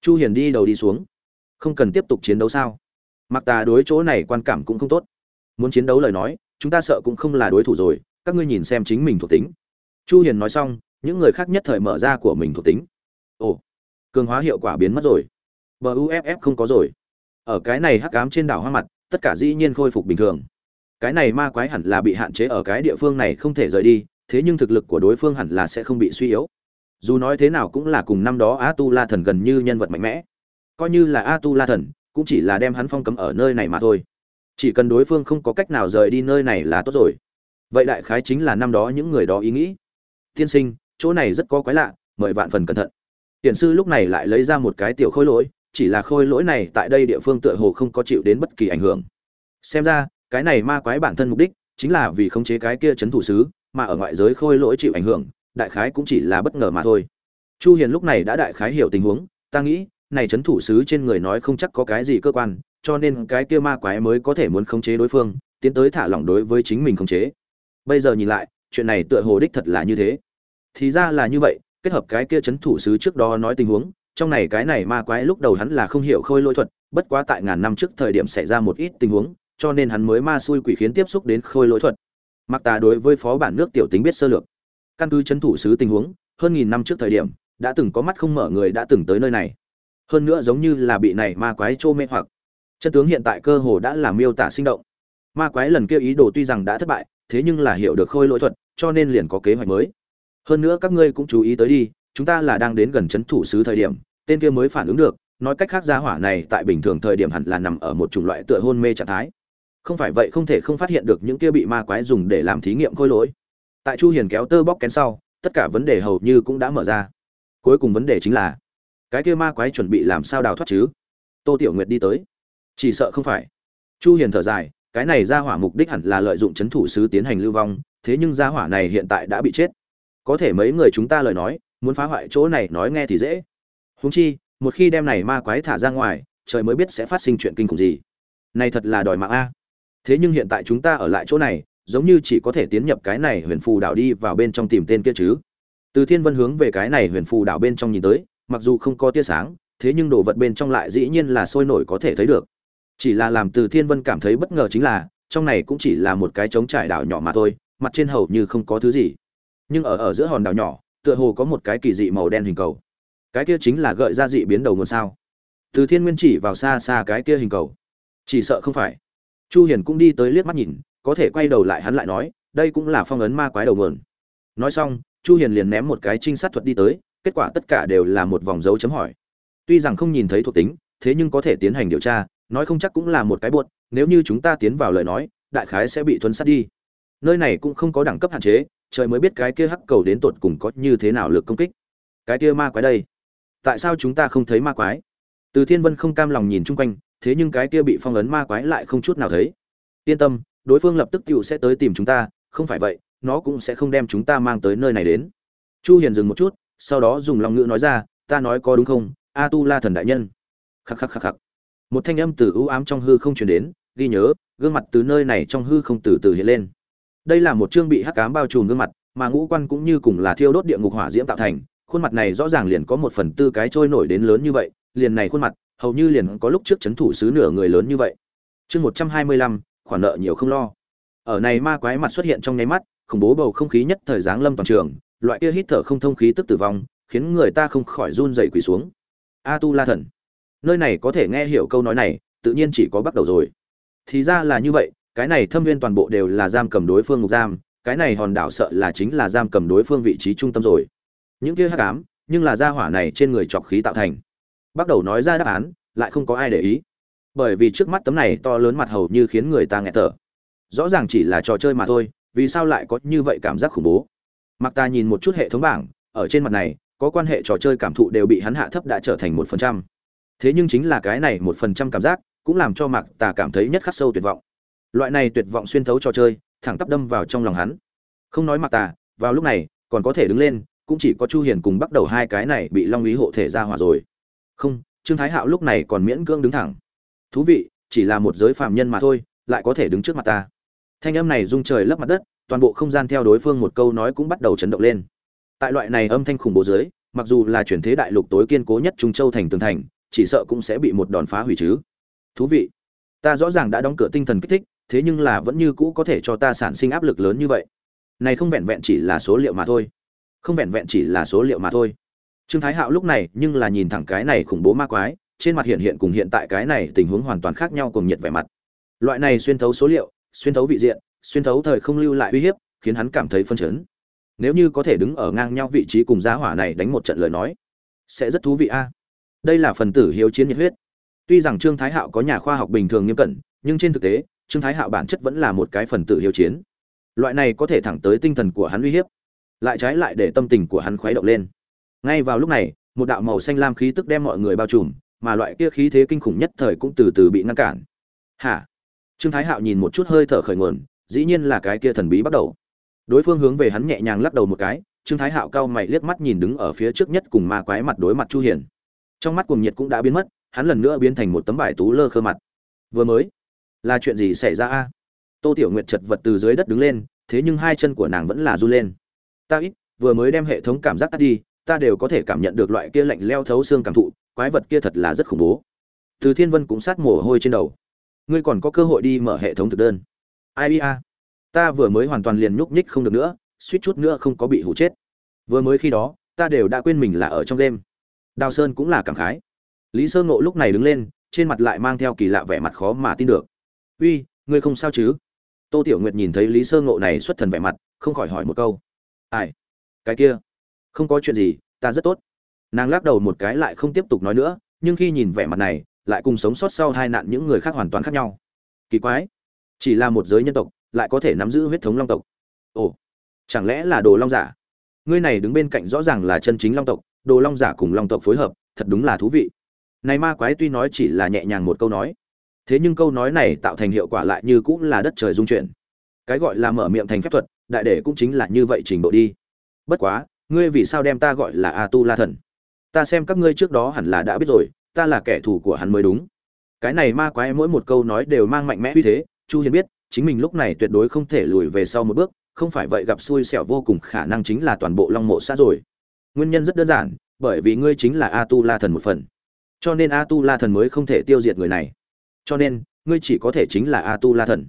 Chu hiền đi đầu đi xuống. Không cần tiếp tục chiến đấu sao? Mặc tà đối chỗ này quan cảm cũng không tốt. Muốn chiến đấu lời nói, chúng ta sợ cũng không là đối thủ rồi, các ngươi nhìn xem chính mình thuộc tính. Chu hiền nói xong, những người khác nhất thời mở ra của mình thuộc tính. Ồ, cường hóa hiệu quả biến mất rồi. Buff không có rồi. Ở cái này hắc ám trên đảo hoa mặt, tất cả dĩ nhiên khôi phục bình thường. Cái này ma quái hẳn là bị hạn chế ở cái địa phương này không thể rời đi, thế nhưng thực lực của đối phương hẳn là sẽ không bị suy yếu. Dù nói thế nào cũng là cùng năm đó a tu la thần gần như nhân vật mạnh mẽ. Coi như là a tu la thần cũng chỉ là đem hắn phong cấm ở nơi này mà thôi. Chỉ cần đối phương không có cách nào rời đi nơi này là tốt rồi. Vậy đại khái chính là năm đó những người đó ý nghĩ. Tiên sinh, chỗ này rất có quái lạ, mời vạn phần cẩn thận. Tiền sư lúc này lại lấy ra một cái tiểu khôi lỗi, chỉ là khôi lỗi này tại đây địa phương tựa hồ không có chịu đến bất kỳ ảnh hưởng. Xem ra, cái này ma quái bản thân mục đích chính là vì khống chế cái kia chấn thủ sứ, mà ở ngoại giới khôi lỗi chịu ảnh hưởng, đại khái cũng chỉ là bất ngờ mà thôi. Chu hiền lúc này đã đại khái hiểu tình huống, ta nghĩ này chấn thủ sứ trên người nói không chắc có cái gì cơ quan, cho nên cái kia ma quái mới có thể muốn khống chế đối phương, tiến tới thả lỏng đối với chính mình khống chế. Bây giờ nhìn lại, chuyện này tựa hồ đích thật là như thế. Thì ra là như vậy, kết hợp cái kia chấn thủ sứ trước đó nói tình huống, trong này cái này ma quái lúc đầu hắn là không hiểu khôi lôi thuật, bất quá tại ngàn năm trước thời điểm xảy ra một ít tình huống, cho nên hắn mới ma xui quỷ khiến tiếp xúc đến khôi lỗi thuật. Mặc tà đối với phó bản nước tiểu tính biết sơ lược. Căn cứ chấn thủ sứ tình huống, hơn nghìn năm trước thời điểm, đã từng có mắt không mở người đã từng tới nơi này hơn nữa giống như là bị này ma quái trô mê hoặc. Chân tướng hiện tại cơ hồ đã làm miêu tả sinh động. Ma quái lần kia ý đồ tuy rằng đã thất bại, thế nhưng là hiểu được khôi lỗi thuật, cho nên liền có kế hoạch mới. Hơn nữa các ngươi cũng chú ý tới đi, chúng ta là đang đến gần chấn thủ sứ thời điểm, tên kia mới phản ứng được, nói cách khác gia hỏa này tại bình thường thời điểm hẳn là nằm ở một chủng loại tựa hôn mê trạng thái. Không phải vậy không thể không phát hiện được những kia bị ma quái dùng để làm thí nghiệm khôi lỗi. Tại chu hiền kéo tơ bóc kén sau, tất cả vấn đề hầu như cũng đã mở ra. Cuối cùng vấn đề chính là cái kia ma quái chuẩn bị làm sao đào thoát chứ? Tô tiểu nguyệt đi tới. Chỉ sợ không phải. Chu hiền thở dài, cái này gia hỏa mục đích hẳn là lợi dụng chấn thủ sứ tiến hành lưu vong, thế nhưng gia hỏa này hiện tại đã bị chết. Có thể mấy người chúng ta lời nói, muốn phá hoại chỗ này nói nghe thì dễ. Huống chi, một khi đem này ma quái thả ra ngoài, trời mới biết sẽ phát sinh chuyện kinh khủng gì. Này thật là đòi mạng a. Thế nhưng hiện tại chúng ta ở lại chỗ này, giống như chỉ có thể tiến nhập cái này huyền phù đảo đi vào bên trong tìm tên kia chứ. Từ thiên vân hướng về cái này huyền phù đảo bên trong nhìn tới mặc dù không có tia sáng, thế nhưng đồ vật bên trong lại dĩ nhiên là sôi nổi có thể thấy được. Chỉ là làm từ thiên vân cảm thấy bất ngờ chính là, trong này cũng chỉ là một cái trống trải đảo nhỏ mà thôi, mặt trên hầu như không có thứ gì. Nhưng ở ở giữa hòn đảo nhỏ, tựa hồ có một cái kỳ dị màu đen hình cầu. Cái kia chính là gợi ra dị biến đầu nguồn sao. Từ thiên nguyên chỉ vào xa xa cái kia hình cầu. Chỉ sợ không phải. Chu hiền cũng đi tới liếc mắt nhìn, có thể quay đầu lại hắn lại nói, đây cũng là phong ấn ma quái đầu nguồn. Nói xong, chu hiền liền ném một cái trinh sát thuật đi tới kết quả tất cả đều là một vòng dấu chấm hỏi. Tuy rằng không nhìn thấy thuộc tính, thế nhưng có thể tiến hành điều tra, nói không chắc cũng là một cái buột nếu như chúng ta tiến vào lời nói, đại khái sẽ bị thuấn sát đi. Nơi này cũng không có đẳng cấp hạn chế, trời mới biết cái kia hắc cầu đến tột cùng có như thế nào lực công kích. Cái kia ma quái đây, tại sao chúng ta không thấy ma quái? Từ thiên vân không cam lòng nhìn chung quanh, thế nhưng cái kia bị phong ấn ma quái lại không chút nào thấy. Yên tâm, đối phương lập tức tựu sẽ tới tìm chúng ta, không phải vậy, nó cũng sẽ không đem chúng ta mang tới nơi này đến. Chu hiền dừng một chút sau đó dùng lòng ngữ nói ra, ta nói có đúng không? A tu la thần đại nhân. Khắc khắc khắc khắc. Một thanh âm từ ưu ám trong hư không truyền đến, ghi nhớ, gương mặt từ nơi này trong hư không từ từ hiện lên. Đây là một chương bị hắc ám bao trùm gương mặt, mà ngũ quan cũng như cùng là thiêu đốt địa ngục hỏa diễm tạo thành, khuôn mặt này rõ ràng liền có một phần tư cái trôi nổi đến lớn như vậy, liền này khuôn mặt, hầu như liền có lúc trước chấn thủ sứ nửa người lớn như vậy. Chương một trăm hai mươi lăm, khoản nợ nhiều không lo. Ở này ma quái mặt xuất hiện trong nháy mắt, khủng bố bầu không khí nhất thời giáng lâm toàn trường loại kia hít thở không thông khí tức tử vong, khiến người ta không khỏi run dậy quỳ xuống. A tu la thần nơi này có thể nghe hiểu câu nói này, tự nhiên chỉ có bắt đầu rồi. Thì ra là như vậy, cái này thâm viên toàn bộ đều là giam cầm đối phương ngục giam, cái này hòn đảo sợ là chính là giam cầm đối phương vị trí trung tâm rồi. Những kia hắc ám, nhưng là gia hỏa này trên người trọc khí tạo thành. Bắt đầu nói ra đáp án, lại không có ai để ý. Bởi vì trước mắt tấm này to lớn mặt hầu như khiến người ta nghẹt thở. Rõ ràng chỉ là trò chơi mà thôi, vì sao lại có như vậy cảm giác khủng bố? Mặc ta nhìn một chút hệ thống bảng, ở trên mặt này, có quan hệ trò chơi cảm thụ đều bị hắn hạ thấp đã trở thành một phần trăm. Thế nhưng chính là cái này một phần trăm cảm giác, cũng làm cho mạc tà cảm thấy nhất khắc sâu tuyệt vọng. Loại này tuyệt vọng xuyên thấu trò chơi, thẳng tắp đâm vào trong lòng hắn. Không nói mạc tà, vào lúc này, còn có thể đứng lên, cũng chỉ có chu hiền cùng bắt đầu hai cái này bị long ý hộ thể ra hỏa rồi. Không, trương thái hạo lúc này còn miễn cưỡng đứng thẳng. Thú vị, chỉ là một giới phàm nhân mà thôi, lại có thể đứng trước mặt ta. Thanh âm này rung trời lấp mặt đất toàn bộ không gian theo đối phương một câu nói cũng bắt đầu chấn động lên. Tại loại này âm thanh khủng bố dưới, mặc dù là chuyển thế đại lục tối kiên cố nhất trung châu thành tường thành, chỉ sợ cũng sẽ bị một đòn phá hủy chứ. Thú vị. Ta rõ ràng đã đóng cửa tinh thần kích thích, thế nhưng là vẫn như cũ có thể cho ta sản sinh áp lực lớn như vậy. Này không vẹn vẹn chỉ là số liệu mà thôi. Không vẹn vẹn chỉ là số liệu mà thôi. Trương thái hạo lúc này nhưng là nhìn thẳng cái này khủng bố ma quái, trên mặt hiện hiện cùng hiện tại cái này tình huống hoàn toàn khác nhau cùng nhiệt vẻ mặt. Loại này xuyên thấu số liệu, xuyên thấu vị diện xuyên thấu thời không lưu lại uy hiếp, khiến hắn cảm thấy phân chấn. Nếu như có thể đứng ở ngang nhau vị trí cùng giá hỏa này đánh một trận lời nói, sẽ rất thú vị a. Đây là phần tử hiếu chiến nhiệt huyết. Tuy rằng trương thái hạo có nhà khoa học bình thường nghiêm cẩn, nhưng trên thực tế, trương thái hạo bản chất vẫn là một cái phần tử hiếu chiến. Loại này có thể thẳng tới tinh thần của hắn uy hiếp, lại trái lại để tâm tình của hắn khuấy động lên. Ngay vào lúc này, một đạo màu xanh lam khí tức đem mọi người bao trùm, mà loại kia khí thế kinh khủng nhất thời cũng từ từ bị ngăn cản. Hả? Trương thái hạo nhìn một chút hơi thở khởi nguồn dĩ nhiên là cái kia thần bí bắt đầu. Đối phương hướng về hắn nhẹ nhàng lắc đầu một cái, trương thái hạo cao mày liếc mắt nhìn đứng ở phía trước nhất cùng ma quái mặt đối mặt chu hiền. Trong mắt cuồng nhiệt cũng đã biến mất, hắn lần nữa biến thành một tấm bài tú lơ khơ mặt. Vừa mới, là chuyện gì xảy ra a? Tô tiểu nguyệt chật vật từ dưới đất đứng lên, thế nhưng hai chân của nàng vẫn là du lên. Ta ít, vừa mới đem hệ thống cảm giác tắt đi, ta đều có thể cảm nhận được loại kia lạnh leo thấu xương cảm thụ, quái vật kia thật là rất khủng bố. Từ thiên vân cũng sát mồ hôi trên đầu. Ngươi còn có cơ hội đi mở hệ thống thực đơn ai ia ta vừa mới hoàn toàn liền nhúc nhích không được nữa, suýt chút nữa không có bị hủ chết. Vừa mới khi đó, ta đều đã quên mình là ở trong đêm. Đào sơn cũng là cảm khái. Lý sơ ngộ lúc này đứng lên, trên mặt lại mang theo kỳ lạ vẻ mặt khó mà tin được. Uy, ngươi không sao chứ? Tô tiểu nguyệt nhìn thấy lý sơ ngộ này xuất thần vẻ mặt, không khỏi hỏi một câu. Ai? Cái kia? Không có chuyện gì, ta rất tốt. Nàng lắc đầu một cái lại không tiếp tục nói nữa, nhưng khi nhìn vẻ mặt này, lại cùng sống sót sau hai nạn những người khác hoàn toàn khác nhau. Kỳ quái chỉ là một giới nhân tộc, lại có thể nắm giữ huyết thống long tộc. Ồ, chẳng lẽ là đồ long giả? Ngươi này đứng bên cạnh rõ ràng là chân chính long tộc, đồ long giả cùng long tộc phối hợp, thật đúng là thú vị. Này ma quái tuy nói chỉ là nhẹ nhàng một câu nói, thế nhưng câu nói này tạo thành hiệu quả lại như cũng là đất trời dung chuyển. Cái gọi là mở miệng thành phép thuật, đại để cũng chính là như vậy trình độ đi. Bất quá, ngươi vì sao đem ta gọi là a tu la thần? Ta xem các ngươi trước đó hẳn là đã biết rồi, ta là kẻ thù của hắn mới đúng. Cái này ma quái mỗi một câu nói đều mang mạnh mẽ uy thế chu hiền biết, chính mình lúc này tuyệt đối không thể lùi về sau một bước, không phải vậy gặp xui xẻo vô cùng khả năng chính là toàn bộ long mộ xã rồi. Nguyên nhân rất đơn giản, bởi vì ngươi chính là a tu la thần một phần. Cho nên a tu la thần mới không thể tiêu diệt người này. Cho nên, ngươi chỉ có thể chính là a tu la thần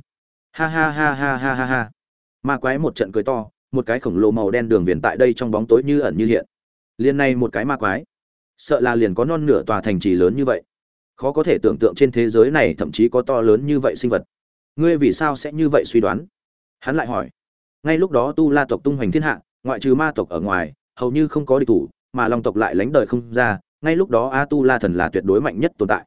ha ha ha ha ha ha ha. Ma quái một trận cười to, một cái khổng lồ màu đen đường viền tại đây trong bóng tối như ẩn như hiện. Liền này một cái ma quái, sợ là liền có non nửa tòa thành trì lớn như vậy. Khó có thể tưởng tượng trên thế giới này thậm chí có to lớn như vậy sinh vật ngươi vì sao sẽ như vậy suy đoán? Hắn lại hỏi. Ngay lúc đó tu la tộc tung hoành thiên hạ, ngoại trừ ma tộc ở ngoài, hầu như không có địch thủ, mà long tộc lại lánh đời không ra, ngay lúc đó a tu la thần là tuyệt đối mạnh nhất tồn tại.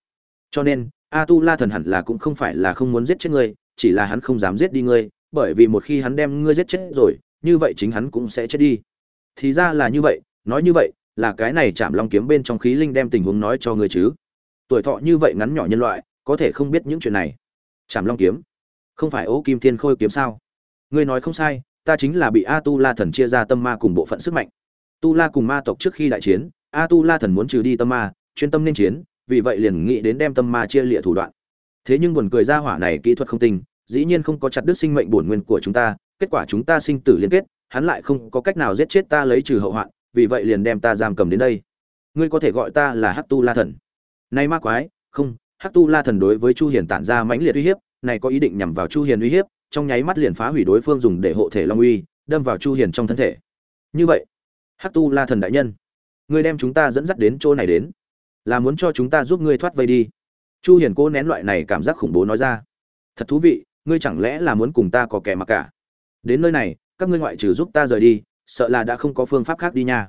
Cho nên, a tu la thần hẳn là cũng không phải là không muốn giết chết ngươi, chỉ là hắn không dám giết đi ngươi, bởi vì một khi hắn đem ngươi giết chết rồi, như vậy chính hắn cũng sẽ chết đi. Thì ra là như vậy, nói như vậy, là cái này chạm long kiếm bên trong khí linh đem tình huống nói cho ngươi chứ. Tuổi thọ như vậy ngắn nhỏ nhân loại, có thể không biết những chuyện này. Chạm long kiếm không phải ố kim thiên khôi kiếm sao? Ngươi nói không sai, ta chính là bị a tu la thần chia ra tâm ma cùng bộ phận sức mạnh. Tu la cùng ma tộc trước khi đại chiến, a tu la thần muốn trừ đi tâm ma, chuyên tâm nên chiến, vì vậy liền nghĩ đến đem tâm ma chia lịa thủ đoạn. Thế nhưng buồn cười ra hỏa này kỹ thuật không tinh, dĩ nhiên không có chặt đứt sinh mệnh bổn nguyên của chúng ta, kết quả chúng ta sinh tử liên kết, hắn lại không có cách nào giết chết ta lấy trừ hậu hoạn, vì vậy liền đem ta giam cầm đến đây. Ngươi có thể gọi ta là hát tu la thần. Nay ma quái, không hát tu la thần đối với chu hiền tản ra mãnh liệt uy hiếp này có ý định nhằm vào chu hiền uy hiếp, trong nháy mắt liền phá hủy đối phương dùng để hộ thể long uy, đâm vào chu hiền trong thân thể. Như vậy, hắc tu la thần đại nhân, ngươi đem chúng ta dẫn dắt đến chỗ này đến, là muốn cho chúng ta giúp ngươi thoát vây đi. Chu hiền cố nén loại này cảm giác khủng bố nói ra. Thật thú vị, ngươi chẳng lẽ là muốn cùng ta có kẻ mặc cả? Đến nơi này, các ngươi ngoại trừ giúp ta rời đi, sợ là đã không có phương pháp khác đi nha.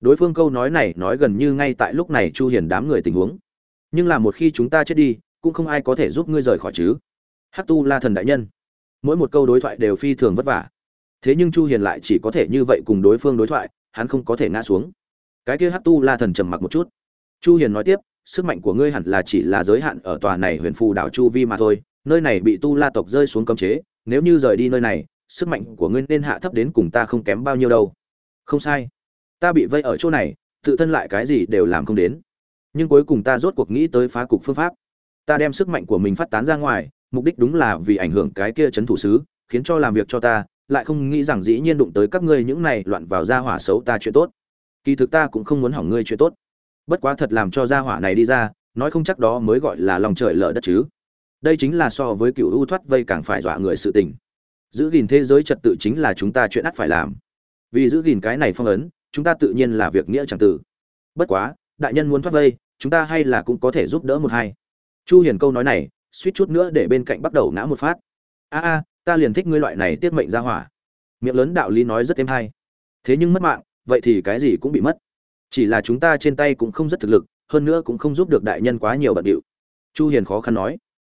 Đối phương câu nói này nói gần như ngay tại lúc này chu hiền đám người tình huống. Nhưng là một khi chúng ta chết đi, cũng không ai có thể giúp ngươi rời khỏi chứ hắc tu la thần đại nhân. Mỗi một câu đối thoại đều phi thường vất vả. Thế nhưng chu hiền lại chỉ có thể như vậy cùng đối phương đối thoại, hắn không có thể ngã xuống. Cái kia hắc tu la thần trầm mặc một chút. Chu hiền nói tiếp, sức mạnh của ngươi hẳn là chỉ là giới hạn ở tòa này huyền phù đảo chu vi mà thôi, nơi này bị tu la tộc rơi xuống cấm chế, nếu như rời đi nơi này, sức mạnh của ngươi nên hạ thấp đến cùng ta không kém bao nhiêu đâu. Không sai. Ta bị vây ở chỗ này, tự thân lại cái gì đều làm không đến. Nhưng cuối cùng ta rốt cuộc nghĩ tới phá cục phương pháp. Ta đem sức mạnh của mình phát tán ra ngoài mục đích đúng là vì ảnh hưởng cái kia chấn thủ sứ, khiến cho làm việc cho ta, lại không nghĩ rằng dĩ nhiên đụng tới các ngươi những này loạn vào gia hỏa xấu ta chuyện tốt. Kỳ thực ta cũng không muốn hỏng ngươi chuyện tốt. Bất quá thật làm cho gia hỏa này đi ra, nói không chắc đó mới gọi là lòng trời lở đất chứ. Đây chính là so với cựu ưu thoát vây càng phải dọa người sự tình. Giữ gìn thế giới trật tự chính là chúng ta chuyện ắt phải làm. Vì giữ gìn cái này phong ấn, chúng ta tự nhiên là việc nghĩa chẳng tử bất quá, đại nhân muốn thoát vây, chúng ta hay là cũng có thể giúp đỡ một hai. Chu hiền câu nói này suýt chút nữa để bên cạnh bắt đầu ngã một phát. A a, ta liền thích ngươi loại này tiết mệnh ra hỏa. Miệng lớn đạo lý nói rất êm hay. Thế nhưng mất mạng, vậy thì cái gì cũng bị mất. Chỉ là chúng ta trên tay cũng không rất thực lực, hơn nữa cũng không giúp được đại nhân quá nhiều bận điệu. Chu hiền khó khăn nói.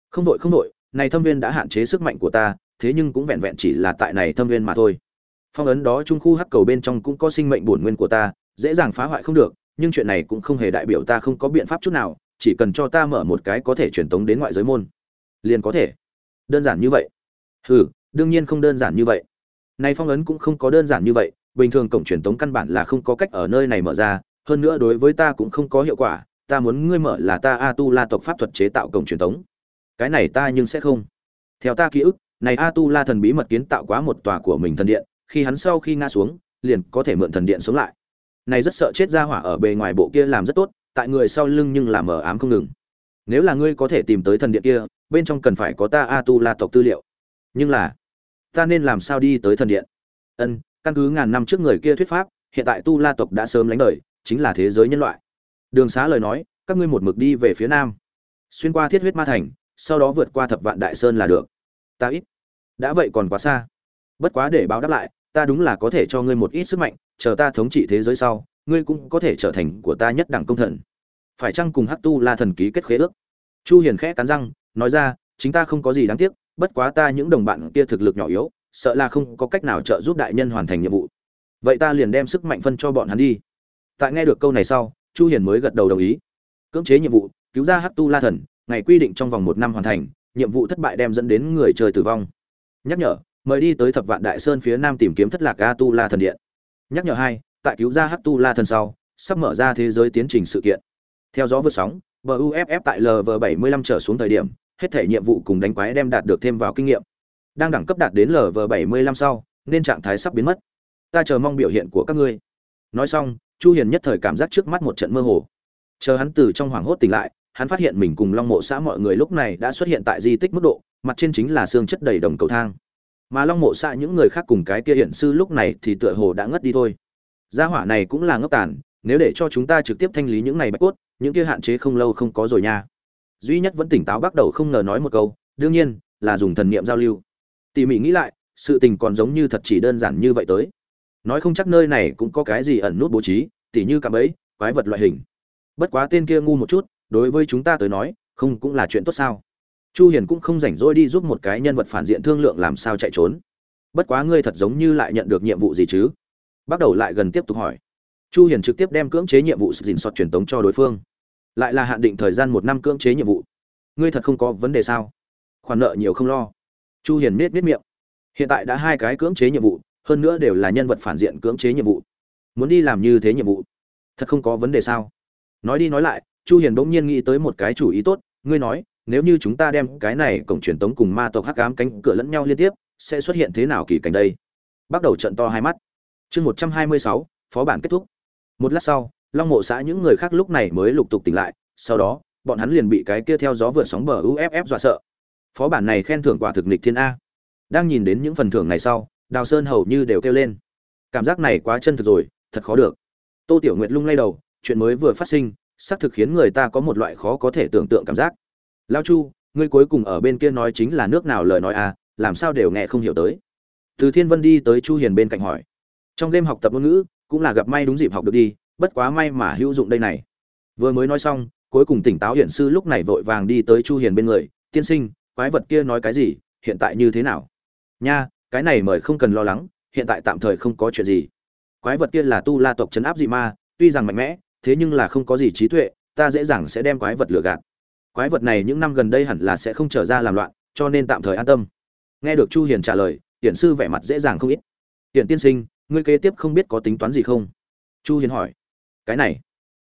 Không đội không đội này thâm viên đã hạn chế sức mạnh của ta, thế nhưng cũng vẹn vẹn chỉ là tại này thâm viên mà thôi. Phong ấn đó trung khu hắc cầu bên trong cũng có sinh mệnh bổn nguyên của ta, dễ dàng phá hoại không được, nhưng chuyện này cũng không hề đại biểu ta không có biện pháp chút nào chỉ cần cho ta mở một cái có thể truyền tống đến ngoại giới môn. Liền có thể. Đơn giản như vậy. Hừ, đương nhiên không đơn giản như vậy. Này phong ấn cũng không có đơn giản như vậy, bình thường cổng truyền tống căn bản là không có cách ở nơi này mở ra, hơn nữa đối với ta cũng không có hiệu quả, ta muốn ngươi mở là ta a tu la tộc pháp thuật chế tạo cổng truyền tống. Cái này ta nhưng sẽ không. Theo ta ký ức, này a tu la thần bí mật kiến tạo quá một tòa của mình thần điện, khi hắn sau khi ngã xuống, liền có thể mượn thần điện sống lại. Này rất sợ chết ra hỏa ở bề ngoài bộ kia làm rất tốt tại người sau lưng nhưng làm mờ ám không ngừng. Nếu là ngươi có thể tìm tới thần điện kia, bên trong cần phải có ta a tu la tộc tư liệu. Nhưng là, ta nên làm sao đi tới thần điện? Ân, căn cứ ngàn năm trước người kia thuyết pháp, hiện tại tu la tộc đã sớm lánh đời, chính là thế giới nhân loại. Đường xá lời nói, các ngươi một mực đi về phía nam. Xuyên qua thiết huyết ma thành, sau đó vượt qua thập vạn đại sơn là được. Ta ít. Đã vậy còn quá xa. Bất quá để báo đáp lại, ta đúng là có thể cho ngươi một ít sức mạnh, chờ ta thống trị thế giới sau, ngươi cũng có thể trở thành của ta nhất đẳng công thần phải chăng cùng hắc tu la thần ký kết khế ước? Chu hiền khẽ cắn răng, nói ra, chính ta không có gì đáng tiếc, bất quá ta những đồng bạn kia thực lực nhỏ yếu, sợ là không có cách nào trợ giúp đại nhân hoàn thành nhiệm vụ. Vậy ta liền đem sức mạnh phân cho bọn hắn đi. Tại nghe được câu này sau, chu hiền mới gật đầu đồng ý. Cưỡng chế nhiệm vụ, cứu ra hắc tu la thần, ngày quy định trong vòng một năm hoàn thành, nhiệm vụ thất bại đem dẫn đến người trời tử vong. Nhắc nhở, mời đi tới thập vạn đại sơn phía nam tìm kiếm thất lạc a tu la thần điện. Nhắc nhở hai, tại cứu ra hắc tu la thần sau, sắp mở ra thế giới tiến trình sự kiện theo gió vượt sóng buff tại lv 75 trở xuống thời điểm, hết thể nhiệm vụ cùng đánh quái đem đạt được thêm vào kinh nghiệm. Đang đẳng cấp đạt đến lv 75 sau, nên trạng thái sắp biến mất. Ta chờ mong biểu hiện của các ngươi. Nói xong, chu hiền nhất thời cảm giác trước mắt một trận mơ hồ. Chờ hắn từ trong hoảng hốt tỉnh lại, hắn phát hiện mình cùng long mộ xã mọi người lúc này đã xuất hiện tại di tích mức độ, mặt trên chính là xương chất đầy đồng cầu thang. Mà long mộ xã những người khác cùng cái kia hiện sư lúc này thì tựa hồ đã ngất đi thôi. Gia hỏa này cũng là ngốc tàn, nếu để cho chúng ta trực tiếp thanh lý những này bạch cốt những kia hạn chế không lâu không có rồi nha. Duy nhất vẫn tỉnh táo bắt đầu không ngờ nói một câu, đương nhiên, là dùng thần niệm giao lưu. Tỉ mỉ nghĩ lại, sự tình còn giống như thật chỉ đơn giản như vậy tới. Nói không chắc nơi này cũng có cái gì ẩn nút bố trí, tỉ như cạm ấy quái vật loại hình. Bất quá tên kia ngu một chút, đối với chúng ta tới nói, không cũng là chuyện tốt sao? Chu hiền cũng không rảnh rỗi đi giúp một cái nhân vật phản diện thương lượng làm sao chạy trốn. Bất quá ngươi thật giống như lại nhận được nhiệm vụ gì chứ? Bắt đầu lại gần tiếp tục hỏi. Chu hiền trực tiếp đem cưỡng chế nhiệm vụ dình soát truyền tống cho đối phương lại là hạn định thời gian một năm cưỡng chế nhiệm vụ. Ngươi thật không có vấn đề sao? Khoản nợ nhiều không lo. Chu hiền miết miết miệng. Hiện tại đã hai cái cưỡng chế nhiệm vụ hơn nữa đều là nhân vật phản diện cưỡng chế nhiệm vụ. Muốn đi làm như thế nhiệm vụ thật không có vấn đề sao? Nói đi nói lại chu hiền bỗng nhiên nghĩ tới một cái chủ ý tốt ngươi nói nếu như chúng ta đem cái này cổng truyền tống cùng ma tộc hắc ám cánh cửa lẫn nhau liên tiếp sẽ xuất hiện thế nào kỳ cảnh đây? Bắt đầu trận to hai mắt. Chương 126, phó bản kết thúc. Một lát sau long mộ xã những người khác lúc này mới lục tục tỉnh lại, sau đó, bọn hắn liền bị cái kia theo gió vượt sóng bờ uff dọa sợ. Phó bản này khen thưởng quả thực nịch thiên a. Đang nhìn đến những phần thưởng này sau, đào sơn hầu như đều kêu lên. Cảm giác này quá chân thực rồi, thật khó được. Tô tiểu nguyệt lung lay đầu, chuyện mới vừa phát sinh, xác thực khiến người ta có một loại khó có thể tưởng tượng cảm giác. Lao chu, ngươi cuối cùng ở bên kia nói chính là nước nào lời nói à làm sao đều nghe không hiểu tới. Từ thiên vân đi tới chu hiền bên cạnh hỏi. Trong đêm học tập ngôn ngữ, cũng là gặp may đúng dịp học được đi bất quá may mà hữu dụng đây này. Vừa mới nói xong, cuối cùng tỉnh táo hiện sư lúc này vội vàng đi tới chu hiền bên người, tiên sinh, quái vật kia nói cái gì, hiện tại như thế nào? Nha, cái này mời không cần lo lắng, hiện tại tạm thời không có chuyện gì. Quái vật kia là tu la tộc chấn áp dị ma, tuy rằng mạnh mẽ, thế nhưng là không có gì trí tuệ, ta dễ dàng sẽ đem quái vật lừa gạt. Quái vật này những năm gần đây hẳn là sẽ không trở ra làm loạn, cho nên tạm thời an tâm. Nghe được chu hiền trả lời, hiển sư vẻ mặt dễ dàng không ít. Hiển tiên sinh, ngươi kế tiếp không biết có tính toán gì không? Chu hiền hỏi cái này.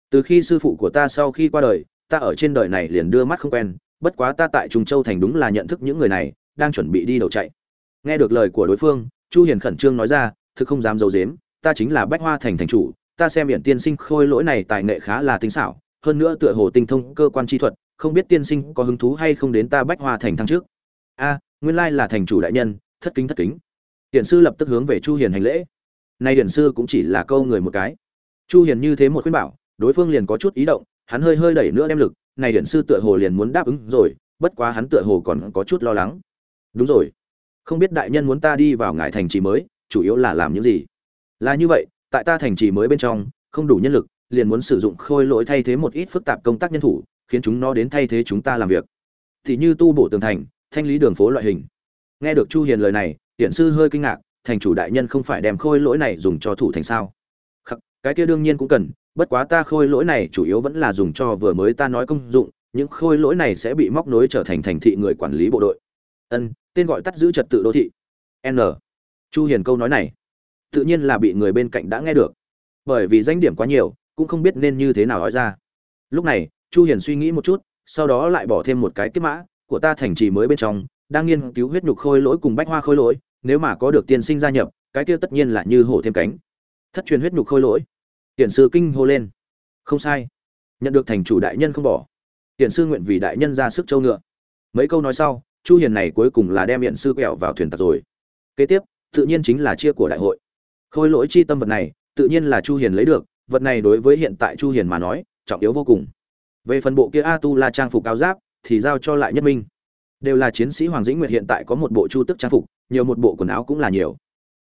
Từ khi sư phụ của ta sau khi qua đời, ta ở trên đời này liền đưa mắt không quen, bất quá ta tại trung châu thành đúng là nhận thức những người này, đang chuẩn bị đi đầu chạy. Nghe được lời của đối phương, chu hiền khẩn trương nói ra, thực không dám giấu dếm ta chính là bách hoa thành thành chủ, ta xem biển tiên sinh khôi lỗi này tài nghệ khá là tinh xảo, hơn nữa tựa hồ tinh thông cơ quan chi thuật, không biết tiên sinh có hứng thú hay không đến ta bách hoa thành thăng trước a, nguyên lai là thành chủ đại nhân, thất kính thất kính. Hiển sư lập tức hướng về chu hiền hành lễ. Nay hiển sư cũng chỉ là câu người một cái chu hiền như thế một khuyên bảo, đối phương liền có chút ý động, hắn hơi hơi đẩy nữa đem lực, này hiển sư tựa hồ liền muốn đáp ứng rồi, bất quá hắn tựa hồ còn có chút lo lắng. Đúng rồi. Không biết đại nhân muốn ta đi vào Ngải thành trì mới, chủ yếu là làm những gì? Là như vậy, tại ta thành trì mới bên trong, không đủ nhân lực, liền muốn sử dụng khôi lỗi thay thế một ít phức tạp công tác nhân thủ, khiến chúng nó đến thay thế chúng ta làm việc. Thì như tu bổ tường thành, thanh lý đường phố loại hình. Nghe được chu hiền lời này hiển sư hơi kinh ngạc, thành chủ đại nhân không phải đem khôi lỗi này dùng cho thủ thành sao? Cái kia đương nhiên cũng cần, bất quá ta khôi lỗi này chủ yếu vẫn là dùng cho vừa mới ta nói công dụng, những khôi lỗi này sẽ bị móc nối trở thành thành thị người quản lý bộ đội. Ân, tên gọi tắt giữ trật tự đô thị. N. Chu hiền câu nói này, tự nhiên là bị người bên cạnh đã nghe được. Bởi vì danh điểm quá nhiều, cũng không biết nên như thế nào nói ra. Lúc này, chu hiền suy nghĩ một chút, sau đó lại bỏ thêm một cái kết mã, của ta thành trì mới bên trong, đang nghiên cứu huyết nhục khôi lỗi cùng bách hoa khôi lỗi, nếu mà có được tiên sinh gia nhập, cái kia tất nhiên là như hổ thêm cánh. Thất truyền huyết nhục khôi lỗi hiển sư kinh hô lên. Không sai. Nhận được thành chủ đại nhân không bỏ. Hiển sư nguyện vì đại nhân ra sức châu ngựa. Mấy câu nói sau, chu hiền này cuối cùng là đem hiển sư quẹo vào thuyền tặc rồi. Kế tiếp, tự nhiên chính là chia của đại hội. Khôi lỗi chi tâm vật này, tự nhiên là chu hiền lấy được, vật này đối với hiện tại chu hiền mà nói, trọng yếu vô cùng. Về phần bộ kia a tu la trang phục áo giáp, thì giao cho lại nhất minh. Đều là chiến sĩ hoàng dĩnh nguyệt hiện tại có một bộ chu tức trang phục, nhiều một bộ quần áo cũng là nhiều.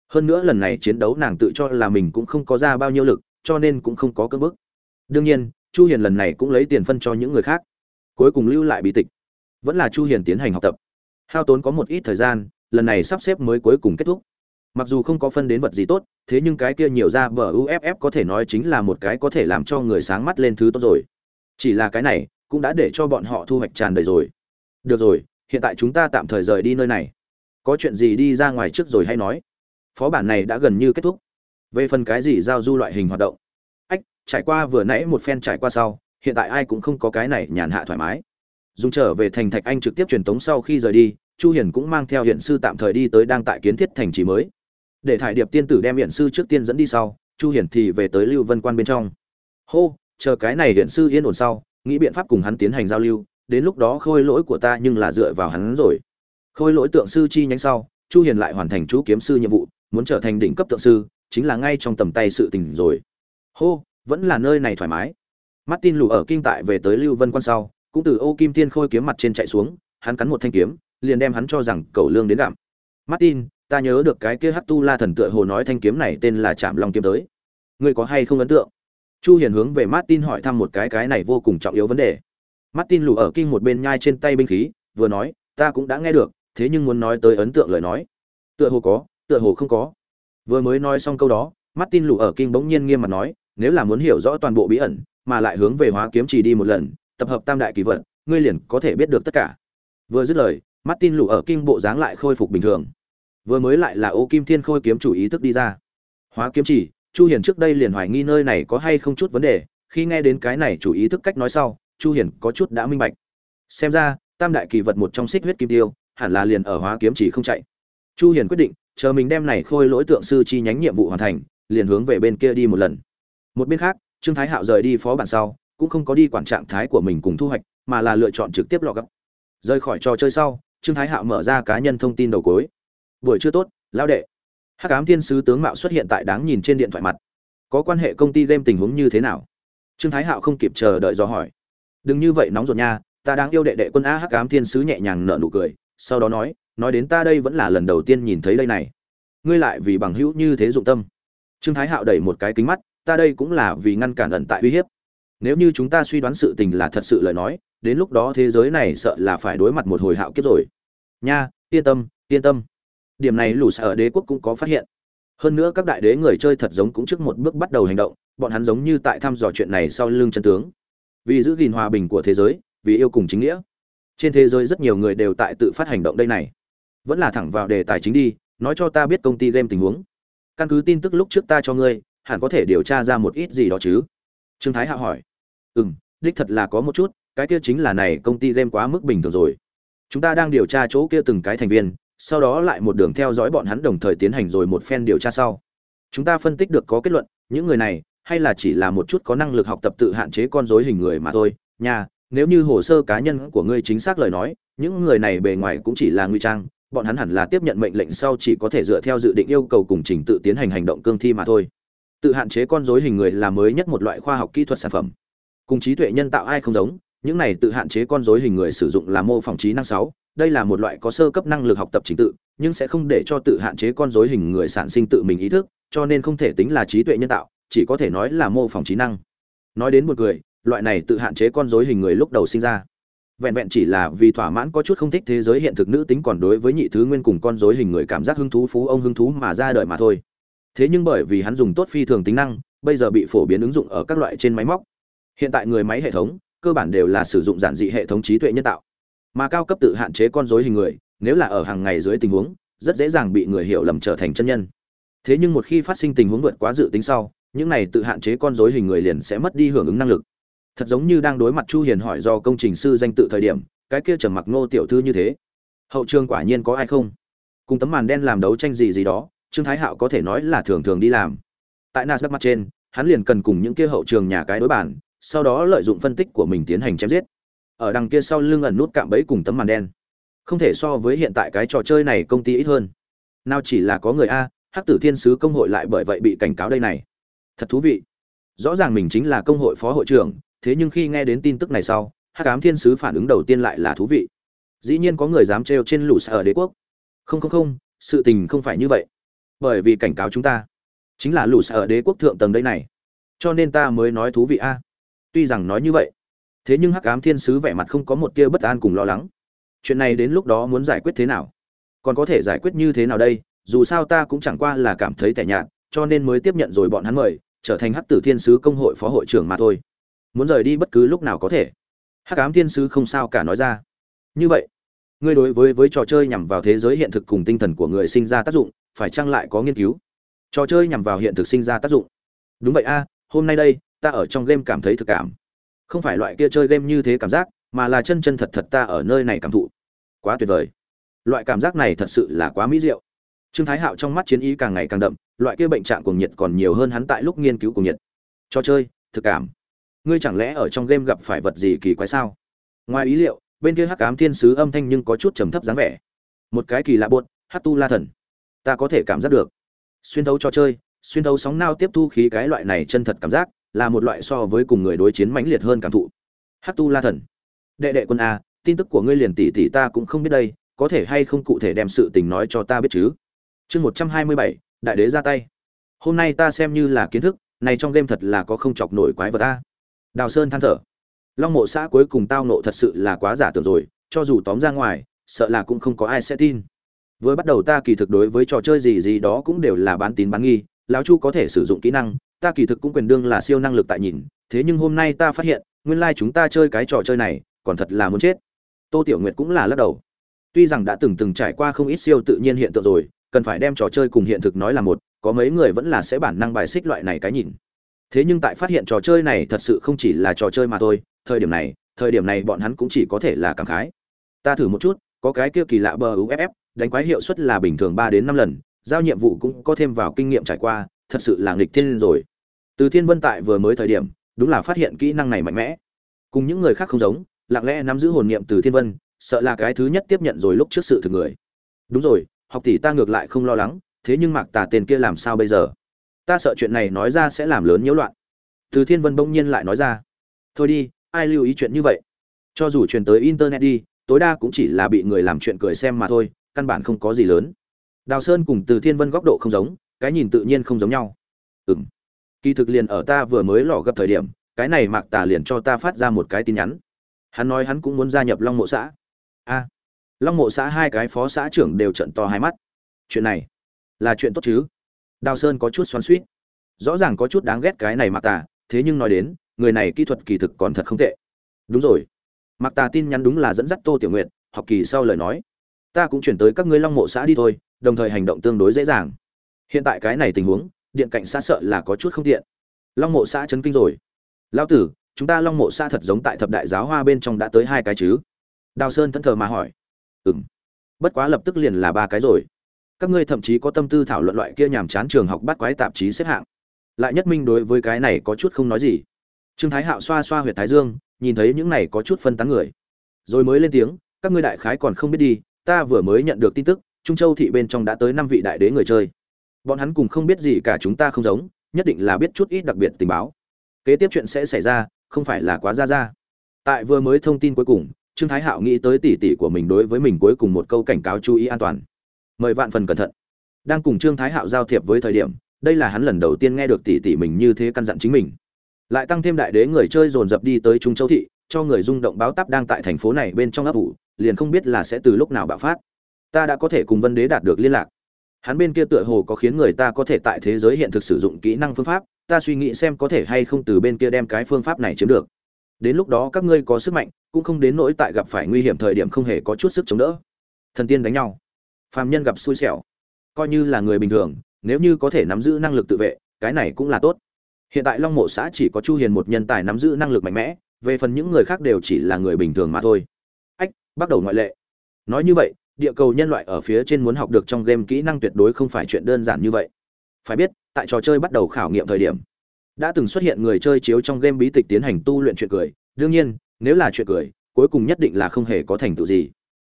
Hơn nữa lần này chiến đấu nàng tự cho là mình cũng không có ra bao nhiêu lực cho nên cũng không có cơ bức. Đương nhiên, chu hiền lần này cũng lấy tiền phân cho những người khác. Cuối cùng lưu lại bí tịch. Vẫn là chu hiền tiến hành học tập. Hao tốn có một ít thời gian, lần này sắp xếp mới cuối cùng kết thúc. Mặc dù không có phân đến vật gì tốt, thế nhưng cái kia nhiều ra bờ uff có thể nói chính là một cái có thể làm cho người sáng mắt lên thứ tốt rồi. Chỉ là cái này, cũng đã để cho bọn họ thu hoạch tràn đầy rồi. Được rồi, hiện tại chúng ta tạm thời rời đi nơi này. Có chuyện gì đi ra ngoài trước rồi hay nói. Phó bản này đã gần như kết thúc về phần cái gì giao du loại hình hoạt động. Ách, trải qua vừa nãy một phen trải qua sau, hiện tại ai cũng không có cái này nhàn hạ thoải mái. Dùng trở về thành thạch anh trực tiếp truyền tống sau khi rời đi, chu hiền cũng mang theo hiện sư tạm thời đi tới đang tại kiến thiết thành trì mới. Để thải điệp tiên tử đem hiện sư trước tiên dẫn đi sau, chu hiền thì về tới lưu vân quan bên trong. Hô, chờ cái này hiện sư yên ổn sau, nghĩ biện pháp cùng hắn tiến hành giao lưu, đến lúc đó khôi lỗi của ta nhưng là dựa vào hắn rồi. Khôi lỗi tượng sư chi nhánh sau, chu hiền lại hoàn thành chú kiếm sư nhiệm vụ, muốn trở thành đỉnh cấp tượng sư chính là ngay trong tầm tay sự tình rồi. Hô, vẫn là nơi này thoải mái. Martin lù ở kinh tại về tới lưu vân quan sau, cũng từ ô kim tiên khôi kiếm mặt trên chạy xuống, hắn cắn một thanh kiếm, liền đem hắn cho rằng cầu lương đến gặm. Martin, ta nhớ được cái kia hát tu la thần tựa hồ nói thanh kiếm này tên là chạm long kiếm tới. Ngươi có hay không ấn tượng? Chu hiền hướng về martin hỏi thăm một cái cái này vô cùng trọng yếu vấn đề. Martin lù ở kinh một bên nhai trên tay binh khí, vừa nói, ta cũng đã nghe được, thế nhưng muốn nói tới ấn tượng lời nói. Tựa hồ có, tựa hồ không có vừa mới nói xong câu đó, martin lù ở kinh bỗng nhiên nghiêm mặt nói, nếu là muốn hiểu rõ toàn bộ bí ẩn, mà lại hướng về hóa kiếm chỉ đi một lần, tập hợp tam đại kỳ vật, ngươi liền có thể biết được tất cả. Vừa dứt lời, martin lù ở kinh bộ dáng lại khôi phục bình thường. Vừa mới lại là ô kim thiên khôi kiếm chủ ý thức đi ra. Hóa kiếm chỉ, chu hiền trước đây liền hoài nghi nơi này có hay không chút vấn đề, khi nghe đến cái này chủ ý thức cách nói sau, chu hiền có chút đã minh bạch. Xem ra, tam đại kỳ vật một trong xích huyết kim tiêu, hẳn là liền ở hóa kiếm chỉ không chạy. Chu hiền quyết định chờ mình đem này khôi lỗi tượng sư chi nhánh nhiệm vụ hoàn thành, liền hướng về bên kia đi một lần. Một bên khác, trương thái hạo rời đi phó bản sau, cũng không có đi quản trạng thái của mình cùng thu hoạch, mà là lựa chọn trực tiếp lọ gấp rời khỏi trò chơi sau, trương thái hạo mở ra cá nhân thông tin đầu cuối. Buổi trưa tốt, lão đệ. Hắc ám thiên sứ tướng mạo xuất hiện tại đáng nhìn trên điện thoại mặt. Có quan hệ công ty game tình huống như thế nào? Trương thái hạo không kịp chờ đợi do hỏi. Đừng như vậy nóng ruột nha, ta đang yêu đệ đệ quân a hắc ám thiên sứ nhẹ nhàng nở nụ cười, sau đó nói nói đến ta đây vẫn là lần đầu tiên nhìn thấy đây này. Ngươi lại vì bằng hữu như thế dụng tâm. Trương thái hạo đẩy một cái kính mắt, ta đây cũng là vì ngăn cản ẩn tại uy hiếp. Nếu như chúng ta suy đoán sự tình là thật sự lời nói, đến lúc đó thế giới này sợ là phải đối mặt một hồi hạo kiếp rồi. Nha, yên tâm yên tâm. Điểm này lũ sở đế quốc cũng có phát hiện. Hơn nữa các đại đế người chơi thật giống cũng trước một bước bắt đầu hành động, bọn hắn giống như tại thăm dò chuyện này sau lưng chân tướng. Vì giữ gìn hòa bình của thế giới, vì yêu cùng chính nghĩa. Trên thế giới rất nhiều người đều tại tự phát hành động đây này vẫn là thẳng vào đề tài chính đi, nói cho ta biết công ty game tình huống. Căn cứ tin tức lúc trước ta cho ngươi, hẳn có thể điều tra ra một ít gì đó chứ? Trương thái hạ hỏi. Ừ m đích thật là có một chút, cái kia chính là này, công ty game quá mức bình thường rồi. Chúng ta đang điều tra chỗ kia từng cái thành viên, sau đó lại một đường theo dõi bọn hắn đồng thời tiến hành rồi một phen điều tra sau. Chúng ta phân tích được có kết luận, những người này, hay là chỉ là một chút có năng lực học tập tự hạn chế con dối hình người mà thôi. Nha nếu như hồ sơ cá nhân của ngươi chính xác lời nói, những người này bề ngoài cũng chỉ là nguy trang bọn hắn hẳn là tiếp nhận mệnh lệnh sau chỉ có thể dựa theo dự định yêu cầu cùng trình tự tiến hành hành động cương thi mà thôi. Tự hạn chế con dối hình người là mới nhất một loại khoa học kỹ thuật sản phẩm. Cùng trí tuệ nhân tạo ai không giống, những này tự hạn chế con dối hình người sử dụng là mô phỏng trí năng sáu, đây là một loại có sơ cấp năng lực học tập trình tự, nhưng sẽ không để cho tự hạn chế con dối hình người sản sinh tự mình ý thức, cho nên không thể tính là trí tuệ nhân tạo, chỉ có thể nói là mô phỏng trí năng. Nói đến một người, loại này tự hạn chế con dối hình người lúc đầu sinh ra vẹn vẹn chỉ là vì thỏa mãn có chút không thích thế giới hiện thực nữ tính còn đối với nhị thứ nguyên cùng con dối hình người cảm giác hứng thú phú ông hứng thú mà ra đời mà thôi. Thế nhưng bởi vì hắn dùng tốt phi thường tính năng, bây giờ bị phổ biến ứng dụng ở các loại trên máy móc. Hiện tại người máy hệ thống, cơ bản đều là sử dụng giản dị hệ thống trí tuệ nhân tạo. Mà cao cấp tự hạn chế con dối hình người, nếu là ở hàng ngày dưới tình huống, rất dễ dàng bị người hiểu lầm trở thành chân nhân. Thế nhưng một khi phát sinh tình huống vượt quá dự tính sau, những này tự hạn chế con dối hình người liền sẽ mất đi hưởng ứng năng lực thật giống như đang đối mặt chu hiền hỏi do công trình sư danh tự thời điểm, cái kia trầm mặc ngô tiểu thư như thế. Hậu trường quả nhiên có ai không? Cùng tấm màn đen làm đấu tranh gì gì đó, trương thái hạo có thể nói là thường thường đi làm. Tại nasdaq mặt trên, hắn liền cần cùng những kia hậu trường nhà cái đối bản, sau đó lợi dụng phân tích của mình tiến hành chém giết. Ở đằng kia sau lưng ẩn nút cạm bẫy cùng tấm màn đen. Không thể so với hiện tại cái trò chơi này công ty ít hơn. Nào chỉ là có người a, hắc tử thiên sứ công hội lại bởi vậy bị cảnh cáo đây này. Thật thú vị. Rõ ràng mình chính là công hội phó hội trưởng thế nhưng khi nghe đến tin tức này sau, hắc ám thiên sứ phản ứng đầu tiên lại là thú vị. Dĩ nhiên có người dám trêu trên lũ sở đế quốc. Không không không, sự tình không phải như vậy. Bởi vì cảnh cáo chúng ta, chính là lũ sở đế quốc thượng tầng đây này. Cho nên ta mới nói thú vị a. Tuy rằng nói như vậy, thế nhưng hắc ám thiên sứ vẻ mặt không có một tia bất an cùng lo lắng. Chuyện này đến lúc đó muốn giải quyết thế nào? Còn có thể giải quyết như thế nào đây? Dù sao ta cũng chẳng qua là cảm thấy tẻ nhạt, cho nên mới tiếp nhận rồi bọn hắn mời, trở thành hắc tử thiên sứ công hội phó hội trưởng mà thôi muốn rời đi bất cứ lúc nào có thể. Hắc ám thiên sứ không sao cả nói ra. Như vậy, ngươi đối với với trò chơi nhằm vào thế giới hiện thực cùng tinh thần của người sinh ra tác dụng, phải chăng lại có nghiên cứu? Trò chơi nhằm vào hiện thực sinh ra tác dụng. Đúng vậy a, hôm nay đây, ta ở trong game cảm thấy thực cảm. Không phải loại kia chơi game như thế cảm giác, mà là chân chân thật thật ta ở nơi này cảm thụ. Quá tuyệt vời. Loại cảm giác này thật sự là quá mỹ diệu. Trương thái hạo trong mắt chiến ý càng ngày càng đậm, loại kia bệnh trạng cuồng nhiệt còn nhiều hơn hắn tại lúc nghiên cứu cuồng nhiệt. Trò chơi, thực cảm ngươi chẳng lẽ ở trong game gặp phải vật gì kỳ quái sao? Ngoài ý liệu, bên kia hắc ám thiên sứ âm thanh nhưng có chút trầm thấp dáng vẻ. Một cái kỳ lạ buốt hát tu la thần. Ta có thể cảm giác được. Xuyên thấu trò chơi, xuyên thấu sóng nao tiếp thu khí cái loại này chân thật cảm giác, là một loại so với cùng người đối chiến mãnh liệt hơn cảm thụ. Hát tu la thần. Đệ đệ quân a, tin tức của ngươi liền tỷ tỷ ta cũng không biết đây, có thể hay không cụ thể đem sự tình nói cho ta biết chứ? Chương một trăm hai mươi bảy, đại đế ra tay. Hôm nay ta xem như là kiến thức, này trong game thật là có không chọc nổi quái vật ta đào sơn than thở. Long mộ xã cuối cùng tao nộ thật sự là quá giả tưởng rồi, cho dù tóm ra ngoài, sợ là cũng không có ai sẽ tin. Với bắt đầu ta kỳ thực đối với trò chơi gì gì đó cũng đều là bán tín bán nghi, lão chu có thể sử dụng kỹ năng, ta kỳ thực cũng quyền đương là siêu năng lực tại nhìn, thế nhưng hôm nay ta phát hiện, nguyên lai chúng ta chơi cái trò chơi này, còn thật là muốn chết. Tô tiểu nguyệt cũng là lắc đầu. Tuy rằng đã từng từng trải qua không ít siêu tự nhiên hiện tượng rồi, cần phải đem trò chơi cùng hiện thực nói là một, có mấy người vẫn là sẽ bản năng bài xích loại này cái nhìn thế nhưng tại phát hiện trò chơi này thật sự không chỉ là trò chơi mà thôi, thời điểm này, thời điểm này bọn hắn cũng chỉ có thể là cảm khái. Ta thử một chút, có cái kia kỳ lạ bờ uff đánh quái hiệu suất là bình thường ba đến năm lần, giao nhiệm vụ cũng có thêm vào kinh nghiệm trải qua, thật sự là nghịch thiên rồi. Từ thiên vân tại vừa mới thời điểm, đúng là phát hiện kỹ năng này mạnh mẽ. Cùng những người khác không giống, lặng lẽ nắm giữ hồn niệm từ thiên vân, sợ là cái thứ nhất tiếp nhận rồi lúc trước sự thực người. Đúng rồi, học tỷ ta ngược lại không lo lắng, thế nhưng mạc tà tên kia làm sao bây giờ? Ta sợ chuyện này nói ra sẽ làm lớn nhiễu loạn. Từ thiên vân bỗng nhiên lại nói ra. Thôi đi, ai lưu ý chuyện như vậy? Cho dù truyền tới internet đi, tối đa cũng chỉ là bị người làm chuyện cười xem mà thôi, căn bản không có gì lớn. Đào sơn cùng từ thiên vân góc độ không giống, cái nhìn tự nhiên không giống nhau. Ừ m kỳ thực liền ở ta vừa mới lò gặp thời điểm, cái này mạc Tả liền cho ta phát ra một cái tin nhắn. Hắn nói hắn cũng muốn gia nhập long mộ xã. A. Long mộ xã hai cái phó xã trưởng đều trận to hai mắt. Chuyện này là chuyện tốt chứ? Đào sơn có chút xoắn suýt rõ ràng có chút đáng ghét cái này mạc tà, thế nhưng nói đến, người này kỹ thuật kỳ thực còn thật không tệ. Đúng rồi. Mạc tà tin nhắn đúng là dẫn dắt tô tiểu nguyện học kỳ sau lời nói. Ta cũng chuyển tới các ngươi long mộ xã đi thôi, đồng thời hành động tương đối dễ dàng. Hiện tại cái này tình huống, điện cạnh xã sợ là có chút không tiện. Long mộ xã chấn kinh rồi. Lao tử, chúng ta long mộ xã thật giống tại thập đại giáo hoa bên trong đã tới hai cái chứ? Đào sơn thẫn thờ mà hỏi. Ừng bất quá lập tức liền là ba cái rồi các ngươi thậm chí có tâm tư thảo luận loại kia nhàm chán trường học bắt quái tạp chí xếp hạng. Lại nhất minh đối với cái này có chút không nói gì. Trương thái hạo xoa xoa huyệt thái dương, nhìn thấy những này có chút phân tán người. Rồi mới lên tiếng, các ngươi đại khái còn không biết đi, ta vừa mới nhận được tin tức, trung châu thị bên trong đã tới năm vị đại đế người chơi. Bọn hắn cùng không biết gì cả chúng ta không giống, nhất định là biết chút ít đặc biệt tình báo. Kế tiếp chuyện sẽ xảy ra, không phải là quá ra ra. Tại vừa mới thông tin cuối cùng, trương thái hạo nghĩ tới tỷ tỷ của mình đối với mình cuối cùng một câu cảnh cáo chú ý an toàn mời vạn phần cẩn thận. Đang cùng trương thái hạo giao thiệp với thời điểm, đây là hắn lần đầu tiên nghe được tỷ tỷ mình như thế căn dặn chính mình. Lại tăng thêm đại đế người chơi dồn dập đi tới trung châu thị, cho người rung động báo tắp đang tại thành phố này bên trong ấp ủ, liền không biết là sẽ từ lúc nào bạo phát. Ta đã có thể cùng vân đế đạt được liên lạc. Hắn bên kia tựa hồ có khiến người ta có thể tại thế giới hiện thực sử dụng kỹ năng phương pháp, ta suy nghĩ xem có thể hay không từ bên kia đem cái phương pháp này chiếm được. Đến lúc đó các ngươi có sức mạnh, cũng không đến nỗi tại gặp phải nguy hiểm thời điểm không hề có chút sức chống đỡ. Thần tiên đánh nhau phàm nhân gặp xui xẻo. Coi như là người bình thường, nếu như có thể nắm giữ năng lực tự vệ, cái này cũng là tốt. Hiện tại long mộ xã chỉ có chu hiền một nhân tài nắm giữ năng lực mạnh mẽ, về phần những người khác đều chỉ là người bình thường mà thôi. Ách, bắt đầu ngoại lệ. Nói như vậy, địa cầu nhân loại ở phía trên muốn học được trong game kỹ năng tuyệt đối không phải chuyện đơn giản như vậy. Phải biết, tại trò chơi bắt đầu khảo nghiệm thời điểm, đã từng xuất hiện người chơi chiếu trong game bí tịch tiến hành tu luyện chuyện cười. Đương nhiên, nếu là chuyện cười, cuối cùng nhất định là không hề có thành tựu gì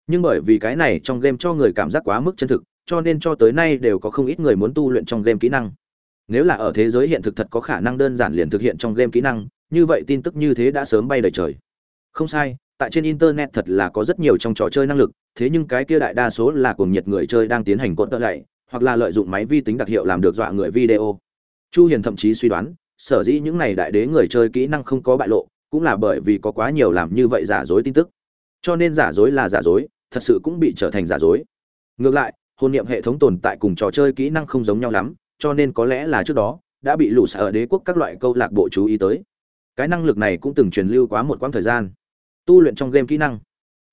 nhưng bởi vì cái này trong game cho người cảm giác quá mức chân thực, cho nên cho tới nay đều có không ít người muốn tu luyện trong game kỹ năng. Nếu là ở thế giới hiện thực thật có khả năng đơn giản liền thực hiện trong game kỹ năng, như vậy tin tức như thế đã sớm bay đầy trời. Không sai, tại trên internet thật là có rất nhiều trong trò chơi năng lực, thế nhưng cái kia đại đa số là cùng nhiệt người chơi đang tiến hành cột tợ lạy, hoặc là lợi dụng máy vi tính đặc hiệu làm được dọa người video. Chu hiền thậm chí suy đoán, sở dĩ những này đại đế người chơi kỹ năng không có bại lộ, cũng là bởi vì có quá nhiều làm như vậy giả dối tin tức cho nên giả dối là giả dối, thật sự cũng bị trở thành giả dối. Ngược lại hôn niệm hệ thống tồn tại cùng trò chơi kỹ năng không giống nhau lắm, cho nên có lẽ là trước đó, đã bị lũ sở đế quốc các loại câu lạc bộ chú ý tới. Cái năng lực này cũng từng truyền lưu quá một quãng thời gian. Tu luyện trong game kỹ năng.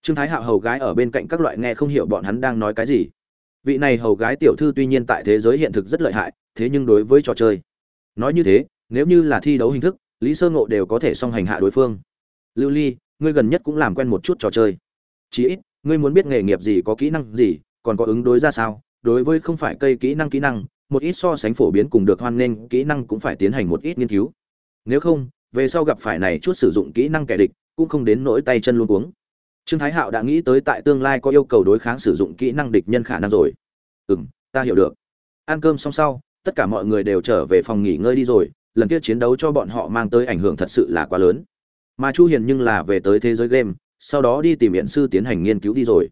Trương thái hạo hầu gái ở bên cạnh các loại nghe không hiểu bọn hắn đang nói cái gì. Vị này hầu gái tiểu thư tuy nhiên tại thế giới hiện thực rất lợi hại, thế nhưng đối với trò chơi, nói như thế, nếu như là thi đấu hình thức, lý sơ ngộ đều có thể song hành hạ đối phương. Lưu ly ngươi gần nhất cũng làm quen một chút trò chơi. Chí ít, ngươi muốn biết nghề nghiệp gì có kỹ năng gì, còn có ứng đối ra sao. Đối với không phải cây kỹ năng kỹ năng, một ít so sánh phổ biến cùng được hoan nghênh, kỹ năng cũng phải tiến hành một ít nghiên cứu. Nếu không, về sau gặp phải này chút sử dụng kỹ năng kẻ địch, cũng không đến nỗi tay chân luôn cuống. Trương thái hạo đã nghĩ tới tại tương lai có yêu cầu đối kháng sử dụng kỹ năng địch nhân khả năng rồi. Ừ m ta hiểu được. Ăn cơm xong sau, tất cả mọi người đều trở về phòng nghỉ ngơi đi rồi, lần kia chiến đấu cho bọn họ mang tới ảnh hưởng thật sự là quá lớn mà chu hiền nhưng là về tới thế giới game, sau đó đi tìm viện sư tiến hành nghiên cứu đi rồi.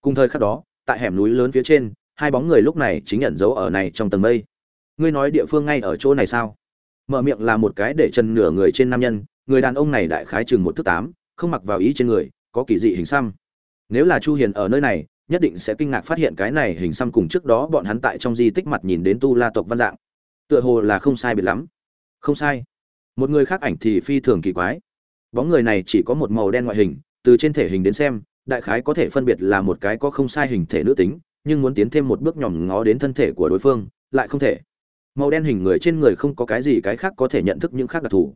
Cùng thời khắc đó, tại hẻm núi lớn phía trên, hai bóng người lúc này chính nhận dấu ở này trong tầng mây. Ngươi nói địa phương ngay ở chỗ này sao? Mở miệng là một cái để chân nửa người trên nam nhân, người đàn ông này đại khái chừng một thước tám, không mặc vào ý trên người, có kỳ dị hình xăm. Nếu là chu hiền ở nơi này, nhất định sẽ kinh ngạc phát hiện cái này hình xăm cùng trước đó bọn hắn tại trong di tích mặt nhìn đến tu la tộc văn dạng. Tựa hồ là không sai biệt lắm. Không sai. Một người khác ảnh thì phi thường kỳ quái bóng người này chỉ có một màu đen ngoại hình, từ trên thể hình đến xem, đại khái có thể phân biệt là một cái có không sai hình thể nữ tính, nhưng muốn tiến thêm một bước nhòm ngó đến thân thể của đối phương, lại không thể. Màu đen hình người trên người không có cái gì cái khác có thể nhận thức những khác đặc thù.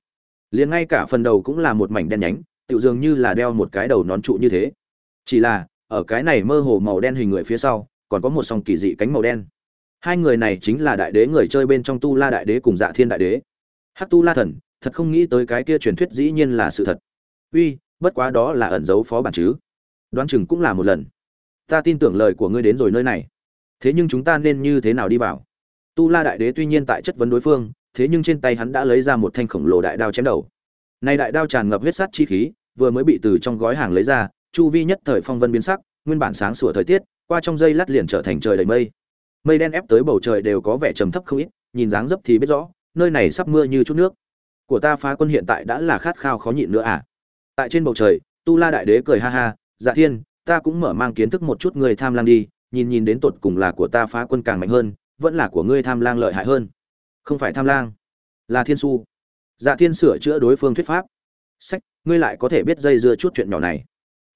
Liền ngay cả phần đầu cũng là một mảnh đen nhánh tự dường như là đeo một cái đầu nón trụ như thế. Chỉ là, ở cái này mơ hồ màu đen hình người phía sau, còn có một song kỳ dị cánh màu đen. Hai người này chính là đại đế người chơi bên trong tu la đại đế cùng dạ thiên đại đế. Hắc tu la thần thật không nghĩ tới cái kia truyền thuyết dĩ nhiên là sự thật. Uy, bất quá đó là ẩn dấu phó bản chứ. Đoán chừng cũng là một lần. Ta tin tưởng lời của ngươi đến rồi nơi này. Thế nhưng chúng ta nên như thế nào đi vào? Tu la đại đế tuy nhiên tại chất vấn đối phương, thế nhưng trên tay hắn đã lấy ra một thanh khổng lồ đại đao chém đầu. Này đại đao tràn ngập huyết sát chi khí, vừa mới bị từ trong gói hàng lấy ra, chu vi nhất thời phong vân biến sắc, nguyên bản sáng sủa thời tiết, qua trong dây lát liền trở thành trời đầy mây. Mây đen ép tới bầu trời đều có vẻ trầm thấp không ít, nhìn dáng dấp thì biết rõ, nơi này sắp mưa như chút nước của ta phá quân hiện tại đã là khát khao khó nhịn nữa à. Tại trên bầu trời, tu la đại đế cười ha ha dạ thiên, ta cũng mở mang kiến thức một chút người tham lam đi, nhìn nhìn đến tột cùng là của ta phá quân càng mạnh hơn, vẫn là của ngươi tham lang lợi hại hơn. Không phải tham lang. Là thiên su. Dạ thiên sửa chữa đối phương thuyết pháp. Sách, ngươi lại có thể biết dây dưa chút chuyện nhỏ này.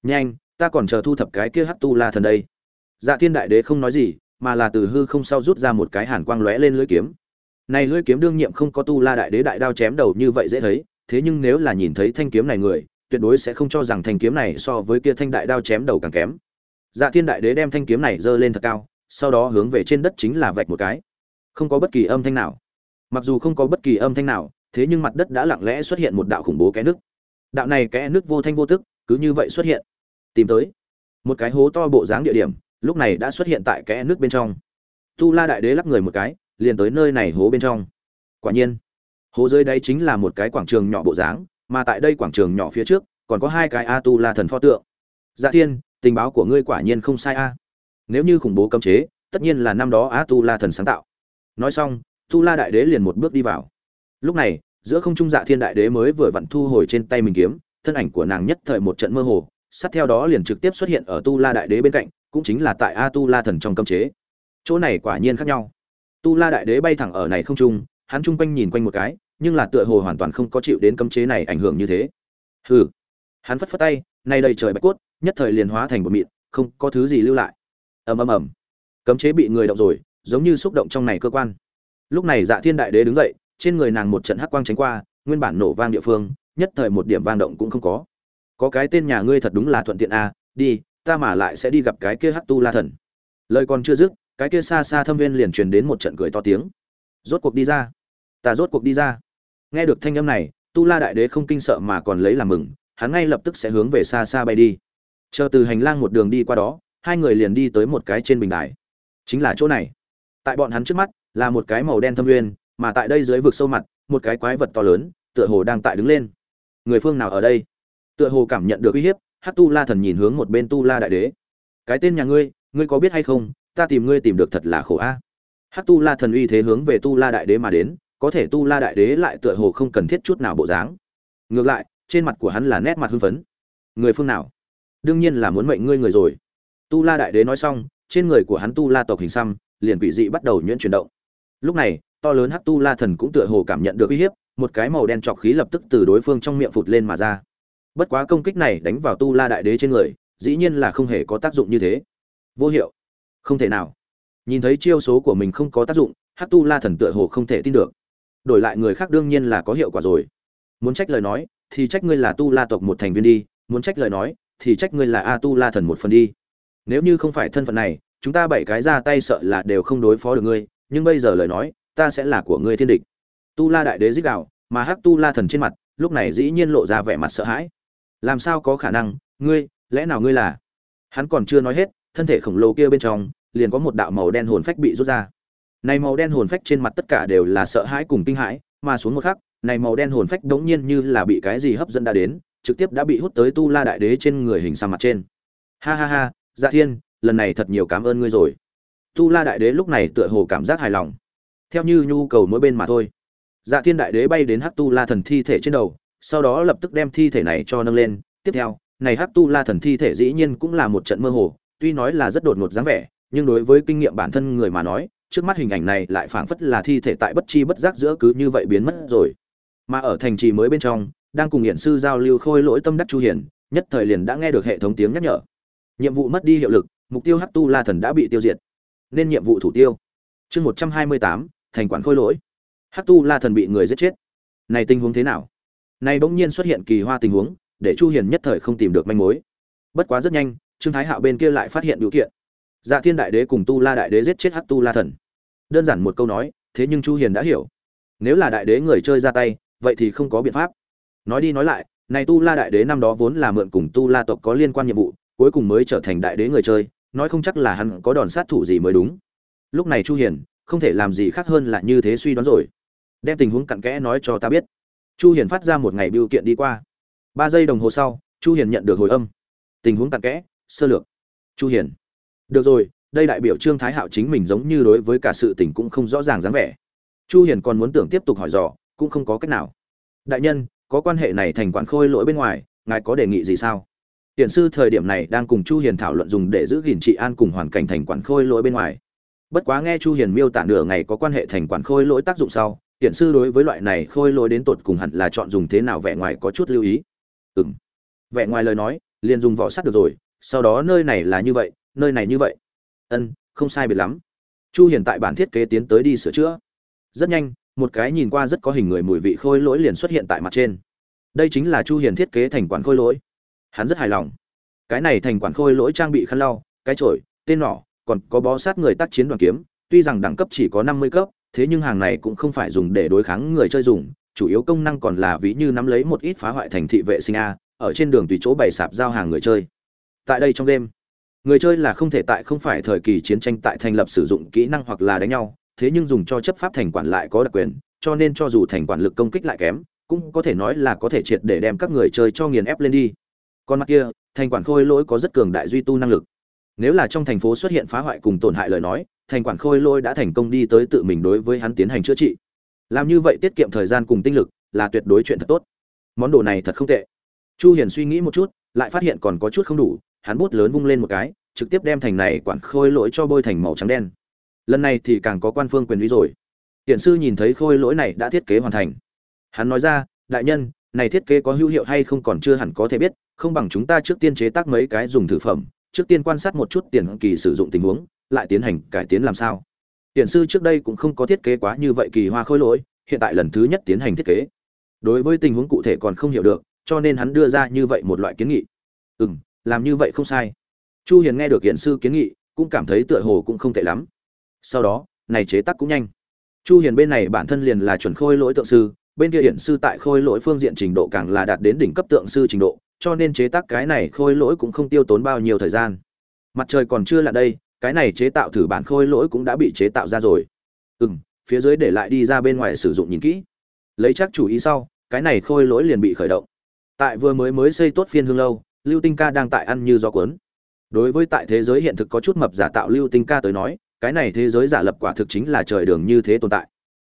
Nhanh, ta còn chờ thu thập cái kia hắc tu la thần đây. Dạ thiên đại đế không nói gì, mà là từ hư không sau rút ra một cái hàn quang lóe lên lưỡi kiếm này lưỡi kiếm đương nhiệm không có tu la đại đế đại đao chém đầu như vậy dễ thấy, thế nhưng nếu là nhìn thấy thanh kiếm này người, tuyệt đối sẽ không cho rằng thanh kiếm này so với kia thanh đại đao chém đầu càng kém. Dạ thiên đại đế đem thanh kiếm này giơ lên thật cao, sau đó hướng về trên đất chính là vạch một cái. Không có bất kỳ âm thanh nào. Mặc dù không có bất kỳ âm thanh nào, thế nhưng mặt đất đã lặng lẽ xuất hiện một đạo khủng bố cái nước. Đạo này cái nước vô thanh vô tức, cứ như vậy xuất hiện. Tìm tới. Một cái hố to bộ dáng địa điểm, lúc này đã xuất hiện tại cái nước bên trong. Tu la đại đế lắc người một cái liền tới nơi này hố bên trong. Quả nhiên, hố dưới đây chính là một cái quảng trường nhỏ bộ dáng, mà tại đây quảng trường nhỏ phía trước, còn có hai cái a tu la thần pho tượng. Dạ thiên, tình báo của ngươi quả nhiên không sai a. Nếu như khủng bố cấm chế, tất nhiên là năm đó a tu la thần sáng tạo. Nói xong, tu la đại đế liền một bước đi vào. Lúc này, giữa không trung dạ thiên đại đế mới vừa vặn thu hồi trên tay mình kiếm, thân ảnh của nàng nhất thời một trận mơ hồ, sát theo đó liền trực tiếp xuất hiện ở tu la đại đế bên cạnh, cũng chính là tại a tu la thần trong cấm chế. Chỗ này quả nhiên khác nhau tu la đại đế bay thẳng ở này không trung, hắn chung quanh nhìn quanh một cái, nhưng là tựa hồ hoàn toàn không có chịu đến cấm chế này ảnh hưởng như thế. Hừ. Hắn phất phất tay nay đầy trời bạch cốt, nhất thời liền hóa thành một mịn, không có thứ gì lưu lại. Ầm ầm ầm. Cấm chế bị người động rồi, giống như xúc động trong này cơ quan. Lúc này dạ thiên đại đế đứng dậy, trên người nàng một trận hắc quang tránh qua, nguyên bản nổ vang địa phương, nhất thời một điểm vang động cũng không có. Có cái tên nhà ngươi thật đúng là thuận tiện a đi, ta mà lại sẽ đi gặp cái kia hắc tu la thần. Lời còn chưa dứt cái kia xa xa thâm viên liền truyền đến một trận cười to tiếng. Rốt cuộc đi ra. Ta rốt cuộc đi ra. Nghe được thanh âm này, tu la đại đế không kinh sợ mà còn lấy làm mừng, hắn ngay lập tức sẽ hướng về xa xa bay đi. Chờ từ hành lang một đường đi qua đó, hai người liền đi tới một cái trên bình đài. Chính là chỗ này. Tại bọn hắn trước mắt, là một cái màu đen thâm uyên mà tại đây dưới vực sâu mặt, một cái quái vật to lớn, tựa hồ đang tại đứng lên. Người phương nào ở đây? Tựa hồ cảm nhận được uy hiếp, hát tu la thần nhìn hướng một bên tu la đại đế. Cái tên nhà ngươi ngươi có biết hay không? Ta tìm ngươi tìm được thật là khổ a. À? hát tu la thần uy thế hướng về tu la đại đế mà đến, có thể tu la đại đế lại tựa hồ không cần thiết chút nào bộ dáng. Ngược lại, trên mặt của hắn là nét mặt hưng phấn. Người phương nào? Đương nhiên là muốn mệnh ngươi người rồi. Tu la đại đế nói xong, trên người của hắn tu la tộc hình xăm, liền quỷ dị bắt đầu nhuyễn chuyển động. Lúc này, to lớn hát tu la thần cũng tựa hồ cảm nhận được uy hiếp, một cái màu đen trọc khí lập tức từ đối phương trong miệng phụt lên mà ra. Bất quá công kích này đánh vào tu la đại đế trên người, dĩ nhiên là không hề có tác dụng như thế. Vô hiệu không thể nào. Nhìn thấy chiêu số của mình không có tác dụng hát tu la thần tựa hồ không thể tin được. Đổi lại người khác đương nhiên là có hiệu quả rồi. Muốn trách lời nói, thì trách ngươi là tu la tộc một thành viên đi, muốn trách lời nói, thì trách ngươi là a tu la thần một phần đi. Nếu như không phải thân phận này, chúng ta bảy cái ra tay sợ là đều không đối phó được ngươi, nhưng bây giờ lời nói, ta sẽ là của ngươi thiên địch. Tu la đại đế dích đạo, mà hắc tu la thần trên mặt, lúc này dĩ nhiên lộ ra vẻ mặt sợ hãi. Làm sao có khả năng, ngươi, lẽ nào ngươi là? Hắn còn chưa nói hết thân thể khổng lồ kia bên trong, liền có một đạo màu đen hồn phách bị rút ra. Này màu đen hồn phách trên mặt tất cả đều là sợ hãi cùng kinh hãi, mà xuống một khắc, này màu đen hồn phách đống nhiên như là bị cái gì hấp dẫn đã đến, trực tiếp đã bị hút tới tu la đại đế trên người hình xăm mặt trên. Ha ha ha dạ thiên, lần này thật nhiều cảm ơn ngươi rồi. Tu la đại đế lúc này tựa hồ cảm giác hài lòng. Theo như nhu cầu mỗi bên mà thôi. Dạ thiên đại đế bay đến hắc tu la thần thi thể trên đầu, sau đó lập tức đem thi thể này cho nâng lên. Tiếp theo, này hắc tu la thần thi thể dĩ nhiên cũng là một trận mơ hồ tuy nói là rất đột ngột dáng vẻ, nhưng đối với kinh nghiệm bản thân người mà nói, trước mắt hình ảnh này lại phảng phất là thi thể tại bất chi bất giác giữa cứ như vậy biến mất rồi. Mà ở thành trì mới bên trong, đang cùng hiển sư giao lưu khôi lỗi tâm đắc chu hiển, nhất thời liền đã nghe được hệ thống tiếng nhắc nhở. Nhiệm vụ mất đi hiệu lực, mục tiêu hắc tu la thần đã bị tiêu diệt. Nên nhiệm vụ thủ tiêu. Chương một trăm hai mươi tám, thành quản khôi lỗi. Hắc tu la thần bị người giết chết. Này tình huống thế nào? Này bỗng nhiên xuất hiện kỳ hoa tình huống, để chu hiền nhất thời không tìm được manh mối. Bất quá rất nhanh trương thái hạo bên kia lại phát hiện biểu kiện. Dạ thiên đại đế cùng tu la đại đế giết chết hắc tu la thần. Đơn giản một câu nói, thế nhưng chu hiền đã hiểu. Nếu là đại đế người chơi ra tay, vậy thì không có biện pháp. Nói đi nói lại, này tu la đại đế năm đó vốn là mượn cùng tu la tộc có liên quan nhiệm vụ, cuối cùng mới trở thành đại đế người chơi, nói không chắc là hắn có đòn sát thủ gì mới đúng. Lúc này chu hiền, không thể làm gì khác hơn là như thế suy đoán rồi. Đem tình huống cặn kẽ nói cho ta biết. Chu hiền phát ra một ngày biểu kiện đi qua. Ba giây đồng hồ sau, chu hiền nhận được hồi âm. Tình huống cặn kẽ sơ lược chu hiền được rồi đây đại biểu trương thái hạo chính mình giống như đối với cả sự tình cũng không rõ ràng dáng vẻ chu hiền còn muốn tưởng tiếp tục hỏi dò cũng không có cách nào đại nhân có quan hệ này thành quản khôi lỗi bên ngoài ngài có đề nghị gì sao Tiện sư thời điểm này đang cùng Chu Hiền thảo luận dùng để giữ gìn trị an cùng hoàn cảnh thành quản khôi lỗi bên ngoài. Bất quá nghe Chu Hiền miêu tả nửa ngày có quan hệ thành quản khôi lỗi tác dụng sau, tiện sư đối với loại này khôi lỗi đến tột cùng hẳn là chọn dùng thế nào vẻ ngoài có chút lưu ý. Ừm. Vẻ ngoài lời nói, liền dùng vỏ sắt được rồi, sau đó nơi này là như vậy, nơi này như vậy. Ân, không sai biệt lắm. Chu Hiền tại bản thiết kế tiến tới đi sửa chữa. Rất nhanh, một cái nhìn qua rất có hình người mùi vị khôi lỗi liền xuất hiện tại mặt trên. Đây chính là Chu Hiền thiết kế thành quản khôi lỗi hắn rất hài lòng cái này thành quản khôi lỗi trang bị khăn lau cái chổi tên nỏ còn có bó sát người tác chiến đoàn kiếm tuy rằng đẳng cấp chỉ có năm mươi cấp thế nhưng hàng này cũng không phải dùng để đối kháng người chơi dùng chủ yếu công năng còn là ví như nắm lấy một ít phá hoại thành thị vệ sinh a ở trên đường tùy chỗ bày sạp giao hàng người chơi tại đây trong đêm. Người chơi là không thể tại không phải thời kỳ chiến tranh tại thành lập sử dụng kỹ năng hoặc là đánh nhau, thế nhưng dùng cho chấp pháp thành quản lại có đặc quyền, cho nên cho dù thành quản lực công kích lại kém, cũng có thể nói là có thể triệt để đem các người chơi cho nghiền ép lên đi. Con mặt kia, thành quản khôi lỗi có rất cường đại duy tu năng lực. Nếu là trong thành phố xuất hiện phá hoại cùng tổn hại lời nói, thành quản khôi lỗi đã thành công đi tới tự mình đối với hắn tiến hành chữa trị. Làm như vậy tiết kiệm thời gian cùng tinh lực, là tuyệt đối chuyện thật tốt. Món đồ này thật không tệ. Chu hiền suy nghĩ một chút, lại phát hiện còn có chút không đủ hắn bút lớn vung lên một cái, trực tiếp đem thành này quản khôi lỗi cho bôi thành màu trắng đen. Lần này thì càng có quan phương quyền uy rồi. Hiện sư nhìn thấy khôi lỗi này đã thiết kế hoàn thành. Hắn nói ra, đại nhân, này thiết kế có hữu hiệu hay không còn chưa hẳn có thể biết, không bằng chúng ta trước tiên chế tác mấy cái dùng thử phẩm, trước tiên quan sát một chút tiền kỳ sử dụng tình huống, lại tiến hành cải tiến làm sao. Tiền sư trước đây cũng không có thiết kế quá như vậy kỳ hoa khôi lỗi, hiện tại lần thứ nhất tiến hành thiết kế. Đối với tình huống cụ thể còn không hiểu được, cho nên hắn đưa ra như vậy một loại kiến nghị. Ừ m làm như vậy không sai. Chu hiền nghe được hiện sư kiến nghị, cũng cảm thấy tựa hồ cũng không tệ lắm. Sau đó, này chế tác cũng nhanh. Chu hiền bên này bản thân liền là chuẩn khôi lỗi tượng sư, bên kia hiển sư tại khôi lỗi phương diện trình độ càng là đạt đến đỉnh cấp tượng sư trình độ, cho nên chế tác cái này khôi lỗi cũng không tiêu tốn bao nhiêu thời gian. Mặt trời còn chưa là đây, cái này chế tạo thử bản khôi lỗi cũng đã bị chế tạo ra rồi. Ừ phía dưới để lại đi ra bên ngoài sử dụng nhìn kỹ. Lấy chắc chủ ý sau, cái này khôi lỗi liền bị khởi động. Tại vừa mới mới xây tốt phiên hương lâu lưu tinh ca đang tại ăn như gió cuốn. Đối với tại thế giới hiện thực có chút mập giả tạo lưu tinh ca tới nói, cái này thế giới giả lập quả thực chính là trời đường như thế tồn tại.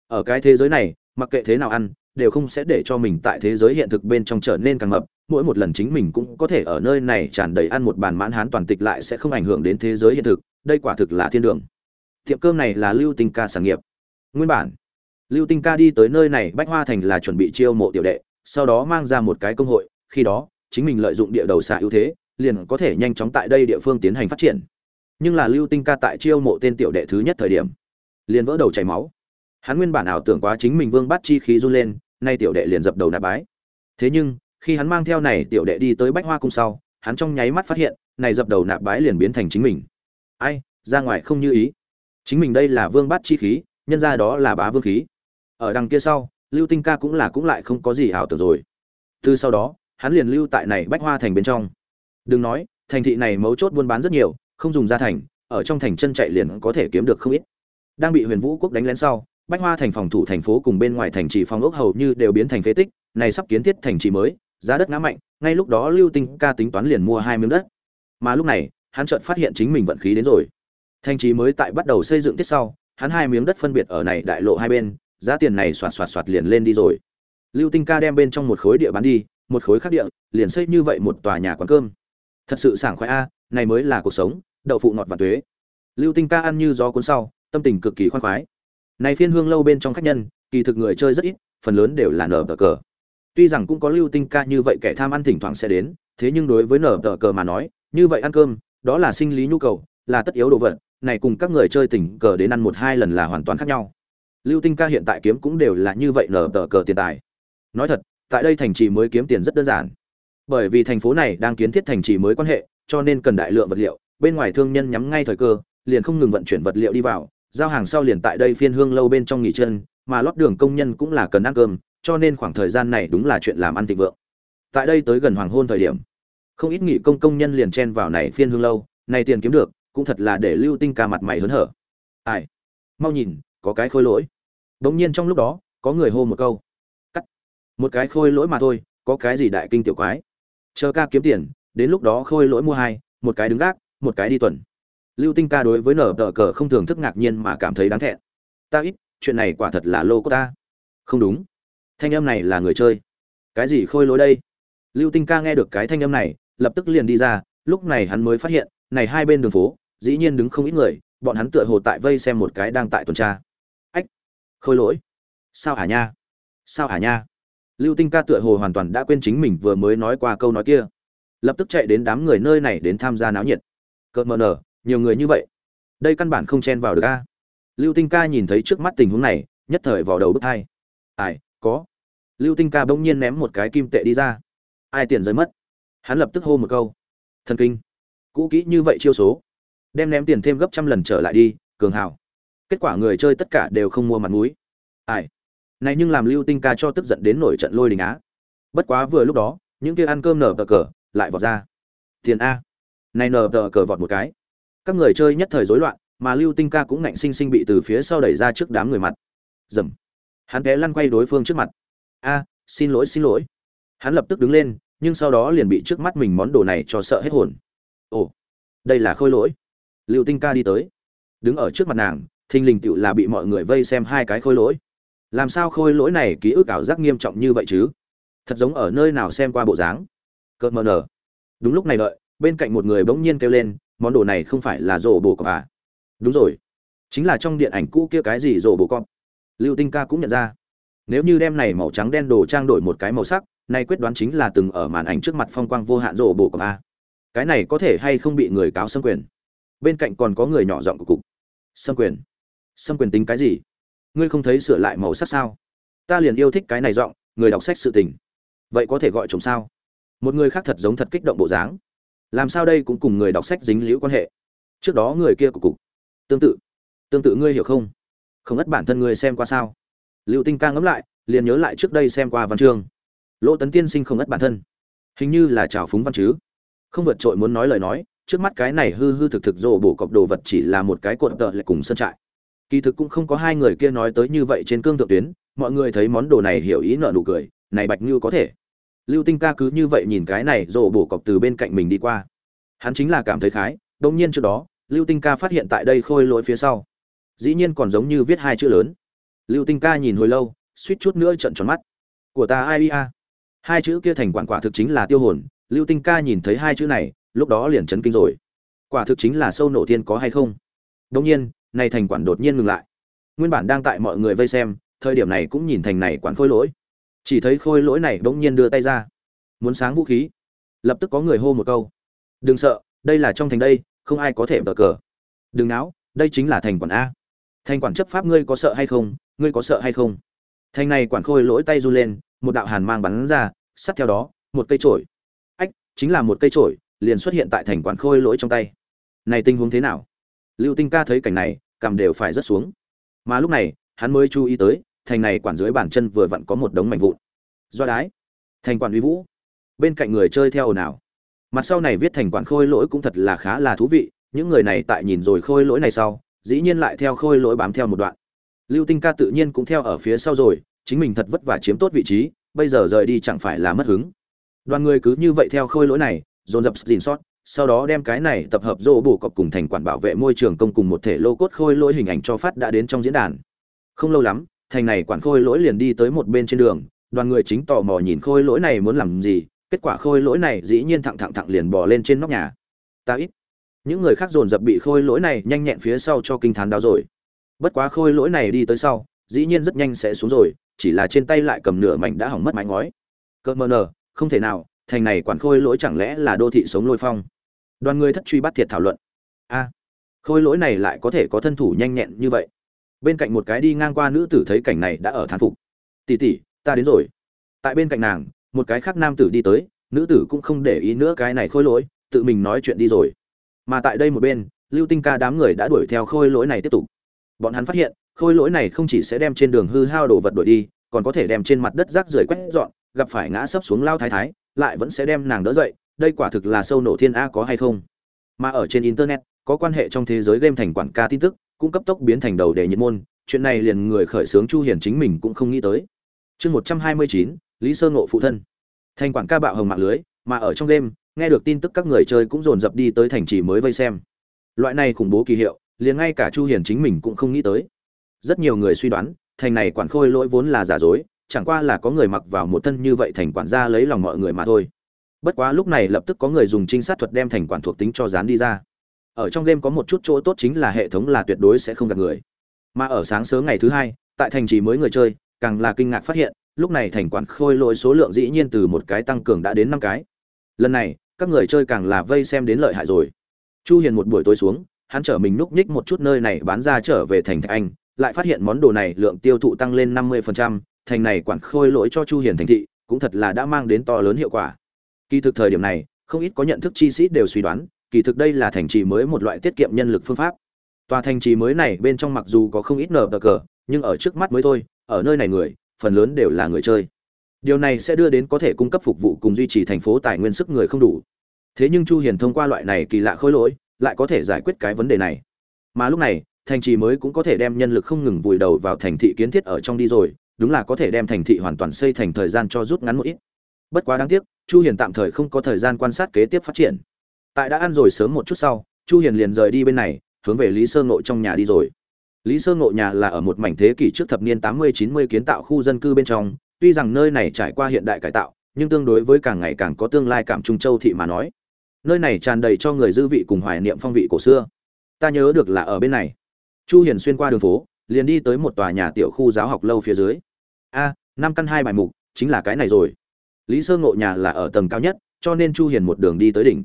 Ở cái thế giới này, mặc kệ thế nào ăn, đều không sẽ để cho mình tại thế giới hiện thực bên trong trở nên càng mập, mỗi một lần chính mình cũng có thể ở nơi này tràn đầy ăn một bàn mãn hán toàn tịch lại sẽ không ảnh hưởng đến thế giới hiện thực, đây quả thực là thiên đường. Tiệm cơm này là lưu tinh ca sản nghiệp. Nguyên bản, lưu tinh ca đi tới nơi này bách hoa thành là chuẩn bị chiêu mộ tiểu đệ, sau đó mang ra một cái công hội, khi đó chính mình lợi dụng địa đầu xạ ưu thế, liền có thể nhanh chóng tại đây địa phương tiến hành phát triển. Nhưng là lưu tinh ca tại chiêu mộ tên tiểu đệ thứ nhất thời điểm, liền vỡ đầu chảy máu. Hắn nguyên bản ảo tưởng quá chính mình vương bát chi khí run lên, nay tiểu đệ liền dập đầu nạp bái. Thế nhưng, khi hắn mang theo này tiểu đệ đi tới bách hoa cung sau, hắn trong nháy mắt phát hiện, này dập đầu nạp bái liền biến thành chính mình. Ai, ra ngoài không như ý. Chính mình đây là vương bát chi khí, nhân ra đó là bá vương khí. Ở đằng kia sau, lưu tinh ca cũng là cũng lại không có gì ảo tưởng rồi. Từ sau đó hắn liền lưu tại này bách hoa thành bên trong. Đừng nói, thành thị này mấu chốt buôn bán rất nhiều, không dùng ra thành, ở trong thành chân chạy liền có thể kiếm được không ít. Đang bị huyền vũ quốc đánh lén sau, bách hoa thành phòng thủ thành phố cùng bên ngoài thành trì phòng ốc hầu như đều biến thành phế tích, này sắp kiến thiết thành trì mới, giá đất ngã mạnh, ngay lúc đó lưu tinh ca tính toán liền mua hai miếng đất. Mà lúc này, hắn chợt phát hiện chính mình vận khí đến rồi. Thành trì mới tại bắt đầu xây dựng tiết sau, hắn hai miếng đất phân biệt ở này đại lộ hai bên, giá tiền này xoạt xoạt xoạt liền lên đi rồi. Lưu tinh ca đem bên trong một khối địa bán đi một khối khác địa, liền xây như vậy một tòa nhà quán cơm. Thật sự sảng khoái a, này mới là cuộc sống, đậu phụ ngọt và tuế. Lưu tinh ca ăn như gió cuốn sau, tâm tình cực kỳ khoan khoái. Này phiên hương lâu bên trong khách nhân, kỳ thực người chơi rất ít, phần lớn đều là nở tờ cờ. Tuy rằng cũng có lưu tinh ca như vậy kẻ tham ăn thỉnh thoảng sẽ đến, thế nhưng đối với nở tờ cờ mà nói, như vậy ăn cơm, đó là sinh lý nhu cầu, là tất yếu đồ vật, này cùng các người chơi tỉnh cờ đến ăn một hai lần là hoàn toàn khác nhau. Lưu tinh ca hiện tại kiếm cũng đều là như vậy nở tờ cờ tiền tài. Nói thật tại đây thành trì mới kiếm tiền rất đơn giản. Bởi vì thành phố này đang kiến thiết thành trì mới quan hệ, cho nên cần đại lượng vật liệu, bên ngoài thương nhân nhắm ngay thời cơ, liền không ngừng vận chuyển vật liệu đi vào, giao hàng sau liền tại đây phiên hương lâu bên trong nghỉ chân, mà lót đường công nhân cũng là cần ăn cơm, cho nên khoảng thời gian này đúng là chuyện làm ăn thịnh vượng. Tại đây tới gần hoàng hôn thời điểm, không ít nghỉ công công nhân liền chen vào này phiên hương lâu, này tiền kiếm được, cũng thật là để lưu tinh ca mặt mày hớn hở. Ai? Mau nhìn, có cái khôi lỗi. Đống nhiên trong lúc đó, có người hô một câu một cái khôi lỗi mà thôi, có cái gì đại kinh tiểu quái? Chờ ca kiếm tiền, đến lúc đó khôi lỗi mua hai, một cái đứng gác, một cái đi tuần. Lưu tinh ca đối với nở tờ cờ không thường thức ngạc nhiên mà cảm thấy đáng thẹn. Ta ít, chuyện này quả thật là lô của ta. Không đúng. Thanh âm này là người chơi. Cái gì khôi lỗi đây? Lưu tinh ca nghe được cái thanh âm này, lập tức liền đi ra, lúc này hắn mới phát hiện, này hai bên đường phố, dĩ nhiên đứng không ít người, bọn hắn tựa hồ tại vây xem một cái đang tại tuần tra. Ách, khôi lỗi. Sao hả nha? Sao hả nha? Lưu tinh ca tựa hồ hoàn toàn đã quên chính mình vừa mới nói qua câu nói kia. Lập tức chạy đến đám người nơi này đến tham gia náo nhiệt. Cợt mờ nở, nhiều người như vậy. Đây căn bản không chen vào được a. Lưu tinh ca nhìn thấy trước mắt tình huống này, nhất thời vào đầu bức thai ai, có. Lưu tinh ca bỗng nhiên ném một cái kim tệ đi ra. Ai tiền rơi mất? Hắn lập tức hô một câu. Thần kinh. Cũ kỹ như vậy chiêu số. Đem ném tiền thêm gấp trăm lần trở lại đi, cường hào kết quả người chơi tất cả đều không mua mặt mũi. Ai? Này nhưng làm lưu tinh ca cho tức giận đến nổi trận lôi đình á. Bất quá vừa lúc đó, những kia ăn cơm nở tờ cờ lại vọt ra. Tiền a. Này nở tờ cờ vọt một cái. Các người chơi nhất thời rối loạn, mà lưu tinh ca cũng ngạnh sinh sinh bị từ phía sau đẩy ra trước đám người mặt. Dầm. Hắn té lăn quay đối phương trước mặt. A, xin lỗi xin lỗi. Hắn lập tức đứng lên, nhưng sau đó liền bị trước mắt mình món đồ này cho sợ hết hồn. Ồ, đây là khôi lỗi. Lưu tinh ca đi tới. Đứng ở trước mặt nàng, thình lình tựu là bị mọi người vây xem hai cái khôi lỗi làm sao khôi lỗi này ký ức ảo giác nghiêm trọng như vậy chứ? Thật giống ở nơi nào xem qua bộ dáng. Cợt mờ nở. Đúng lúc này đợi, bên cạnh một người bỗng nhiên kêu lên, món đồ này không phải là rổ bồ cọp à? Đúng rồi. Chính là trong điện ảnh cũ kia cái gì rổ bồ cọp? Lưu tinh ca cũng nhận ra. Nếu như đem này màu trắng đen đồ trang đổi một cái màu sắc, nay quyết đoán chính là từng ở màn ảnh trước mặt phong quang vô hạn rổ bồ cọp à? Cái này có thể hay không bị người cáo xâm quyền? Bên cạnh còn có người nhỏ giọng của cục. Xâm quyền. Xâm quyền tính cái gì? Ngươi không thấy sửa lại màu sắc sao? Ta liền yêu thích cái này giọng, người đọc sách sự tình. Vậy có thể gọi chồng sao? Một người khác thật giống thật kích động bộ dáng. Làm sao đây cũng cùng người đọc sách dính liễu quan hệ? Trước đó người kia của cục. Tương tự. Tương tự ngươi hiểu không? Không ất bản thân ngươi xem qua sao? Liệu tinh ca ngẫm lại, liền nhớ lại trước đây xem qua văn chương. Lỗ tấn tiên sinh không ất bản thân. Hình như là trào phúng văn chứ. Không vượt trội muốn nói lời nói, trước mắt cái này hư hư thực thực rồ bổ cọc đồ vật chỉ là một cái cột tợ lại cùng sân trại kỳ thực cũng không có hai người kia nói tới như vậy trên cương thượng tuyến, mọi người thấy món đồ này hiểu ý nợ nụ cười, này bạch như có thể. Lưu tinh ca cứ như vậy nhìn cái này rộ bổ cọc từ bên cạnh mình đi qua. Hắn chính là cảm thấy khái, đông nhiên trước đó, lưu tinh ca phát hiện tại đây khôi lỗi phía sau. Dĩ nhiên còn giống như viết hai chữ lớn. Lưu tinh ca nhìn hồi lâu, suýt chút nữa trận tròn mắt. Của ta ai a? Hai chữ kia thành quản quả thực chính là tiêu hồn, lưu tinh ca nhìn thấy hai chữ này, lúc đó liền chấn kinh rồi. Quả thực chính là sâu nổ thiên có hay không? Đông nhiên này thành quản đột nhiên ngừng lại. Nguyên bản đang tại mọi người vây xem, thời điểm này cũng nhìn thành này quản khôi lỗi. Chỉ thấy khôi lỗi này bỗng nhiên đưa tay ra. Muốn sáng vũ khí. Lập tức có người hô một câu. Đừng sợ, đây là trong thành đây, không ai có thể bờ cờ. Đừng náo, đây chính là thành quản a. Thành quản chấp pháp ngươi có sợ hay không? Ngươi có sợ hay không? Thành này quản khôi lỗi tay run lên, một đạo hàn mang bắn ra, sát theo đó, một cây trổi ách, chính là một cây trổi liền xuất hiện tại thành quản khôi lỗi trong tay. Này tình huống thế nào? Lưu tinh ca thấy cảnh này cầm đều phải rớt xuống. Mà lúc này, hắn mới chú ý tới, thành này quản dưới bàn chân vừa vặn có một đống mảnh vụn. Do đái. Thành quản uy vũ. Bên cạnh người chơi theo ồn ào. Mặt sau này viết thành quản khôi lỗi cũng thật là khá là thú vị, những người này tại nhìn rồi khôi lỗi này sau, dĩ nhiên lại theo khôi lỗi bám theo một đoạn. Lưu tinh ca tự nhiên cũng theo ở phía sau rồi, chính mình thật vất vả chiếm tốt vị trí, bây giờ rời đi chẳng phải là mất hứng. Đoàn người cứ như vậy theo khôi lỗi này, dồn dập dìn sót sau đó đem cái này tập hợp rô bổ cọc cùng thành quản bảo vệ môi trường công cùng một thể lô cốt khôi lỗi hình ảnh cho phát đã đến trong diễn đàn. Không lâu lắm, thành này quản khôi lỗi liền đi tới một bên trên đường, đoàn người chính tò mò nhìn khôi lỗi này muốn làm gì, kết quả khôi lỗi này dĩ nhiên thẳng thẳng thẳng liền bò lên trên nóc nhà. Ta ít. Những người khác dồn dập bị khôi lỗi này nhanh nhẹn phía sau cho kinh thán đau rồi. Bất quá khôi lỗi này đi tới sau, dĩ nhiên rất nhanh sẽ xuống rồi, chỉ là trên tay lại cầm nửa mảnh đã hỏng mất mái ngói. Cơ mờ nờ, không thể nào, thành này quản khôi lỗi chẳng lẽ là đô thị sống lôi phong? Đoàn người thất truy bắt thiệt thảo luận. A, khôi lỗi này lại có thể có thân thủ nhanh nhẹn như vậy. Bên cạnh một cái đi ngang qua nữ tử thấy cảnh này đã ở thán phục. Tỷ tỷ, ta đến rồi. Tại bên cạnh nàng, một cái khác nam tử đi tới, nữ tử cũng không để ý nữa cái này khôi lỗi, tự mình nói chuyện đi rồi. Mà tại đây một bên, lưu tinh ca đám người đã đuổi theo khôi lỗi này tiếp tục. Bọn hắn phát hiện, khôi lỗi này không chỉ sẽ đem trên đường hư hao đồ vật đuổi đi, còn có thể đem trên mặt đất rác rưởi quét dọn, gặp phải ngã sấp xuống lao thái thái, lại vẫn sẽ đem nàng đỡ dậy đây quả thực là sâu nổ thiên a có hay không? Mà ở trên internet có quan hệ trong thế giới game thành quản ca tin tức cũng cấp tốc biến thành đầu đề nhiệt môn chuyện này liền người khởi xướng chu hiền chính mình cũng không nghĩ tới. Chương 129, lý sơ ngộ phụ thân. Thành quản ca bạo hồng mạng lưới mà ở trong game nghe được tin tức các người chơi cũng dồn dập đi tới thành trì mới vây xem. Loại này khủng bố kỳ hiệu liền ngay cả chu hiền chính mình cũng không nghĩ tới. Rất nhiều người suy đoán thành này quản khôi lỗi vốn là giả dối chẳng qua là có người mặc vào một thân như vậy thành quản gia lấy lòng mọi người mà thôi bất quá lúc này lập tức có người dùng trinh sát thuật đem thành quản thuộc tính cho dán đi ra. Ở trong game có một chút chỗ tốt chính là hệ thống là tuyệt đối sẽ không gặp người. Mà ở sáng sớm ngày thứ hai tại thành trì mới người chơi càng là kinh ngạc phát hiện lúc này thành quản khôi lỗi số lượng dĩ nhiên từ một cái tăng cường đã đến năm cái. Lần này các người chơi càng là vây xem đến lợi hại rồi. Chu hiền một buổi tối xuống hắn trở mình núp nhích một chút nơi này bán ra trở về thành thạch anh lại phát hiện món đồ này lượng tiêu thụ tăng lên 50%, thành này quản khôi lỗi cho chu hiền thành thị cũng thật là đã mang đến to lớn hiệu quả kỳ thực thời điểm này, không ít có nhận thức chi sĩ đều suy đoán, kỳ thực đây là thành trì mới một loại tiết kiệm nhân lực phương pháp. Tòa thành trì mới này bên trong mặc dù có không ít nở cờ, nhưng ở trước mắt mới thôi, ở nơi này người, phần lớn đều là người chơi. Điều này sẽ đưa đến có thể cung cấp phục vụ cùng duy trì thành phố tài nguyên sức người không đủ. Thế nhưng chu hiền thông qua loại này kỳ lạ khôi lỗi, lại có thể giải quyết cái vấn đề này. Mà lúc này, thành trì mới cũng có thể đem nhân lực không ngừng vùi đầu vào thành thị kiến thiết ở trong đi rồi, đúng là có thể đem thành thị hoàn toàn xây thành thời gian cho rút ngắn một ít bất quá đáng tiếc, chu hiền tạm thời không có thời gian quan sát kế tiếp phát triển. Tại đã ăn rồi sớm một chút sau, chu hiền liền rời đi bên này, hướng về lý sơ ngộ trong nhà đi rồi. Lý sơ ngộ nhà là ở một mảnh thế kỷ trước thập niên 80-90 kiến tạo khu dân cư bên trong, tuy rằng nơi này trải qua hiện đại cải tạo, nhưng tương đối với càng ngày càng có tương lai cảm trung châu thị mà nói. Nơi này tràn đầy cho người dư vị cùng hoài niệm phong vị cổ xưa. Ta nhớ được là ở bên này. Chu hiền xuyên qua đường phố, liền đi tới một tòa nhà tiểu khu giáo học lâu phía dưới. A, năm căn hai bài mục, chính là cái này rồi lý sơ ngộ nhà là ở tầng cao nhất, cho nên chu hiền một đường đi tới đỉnh.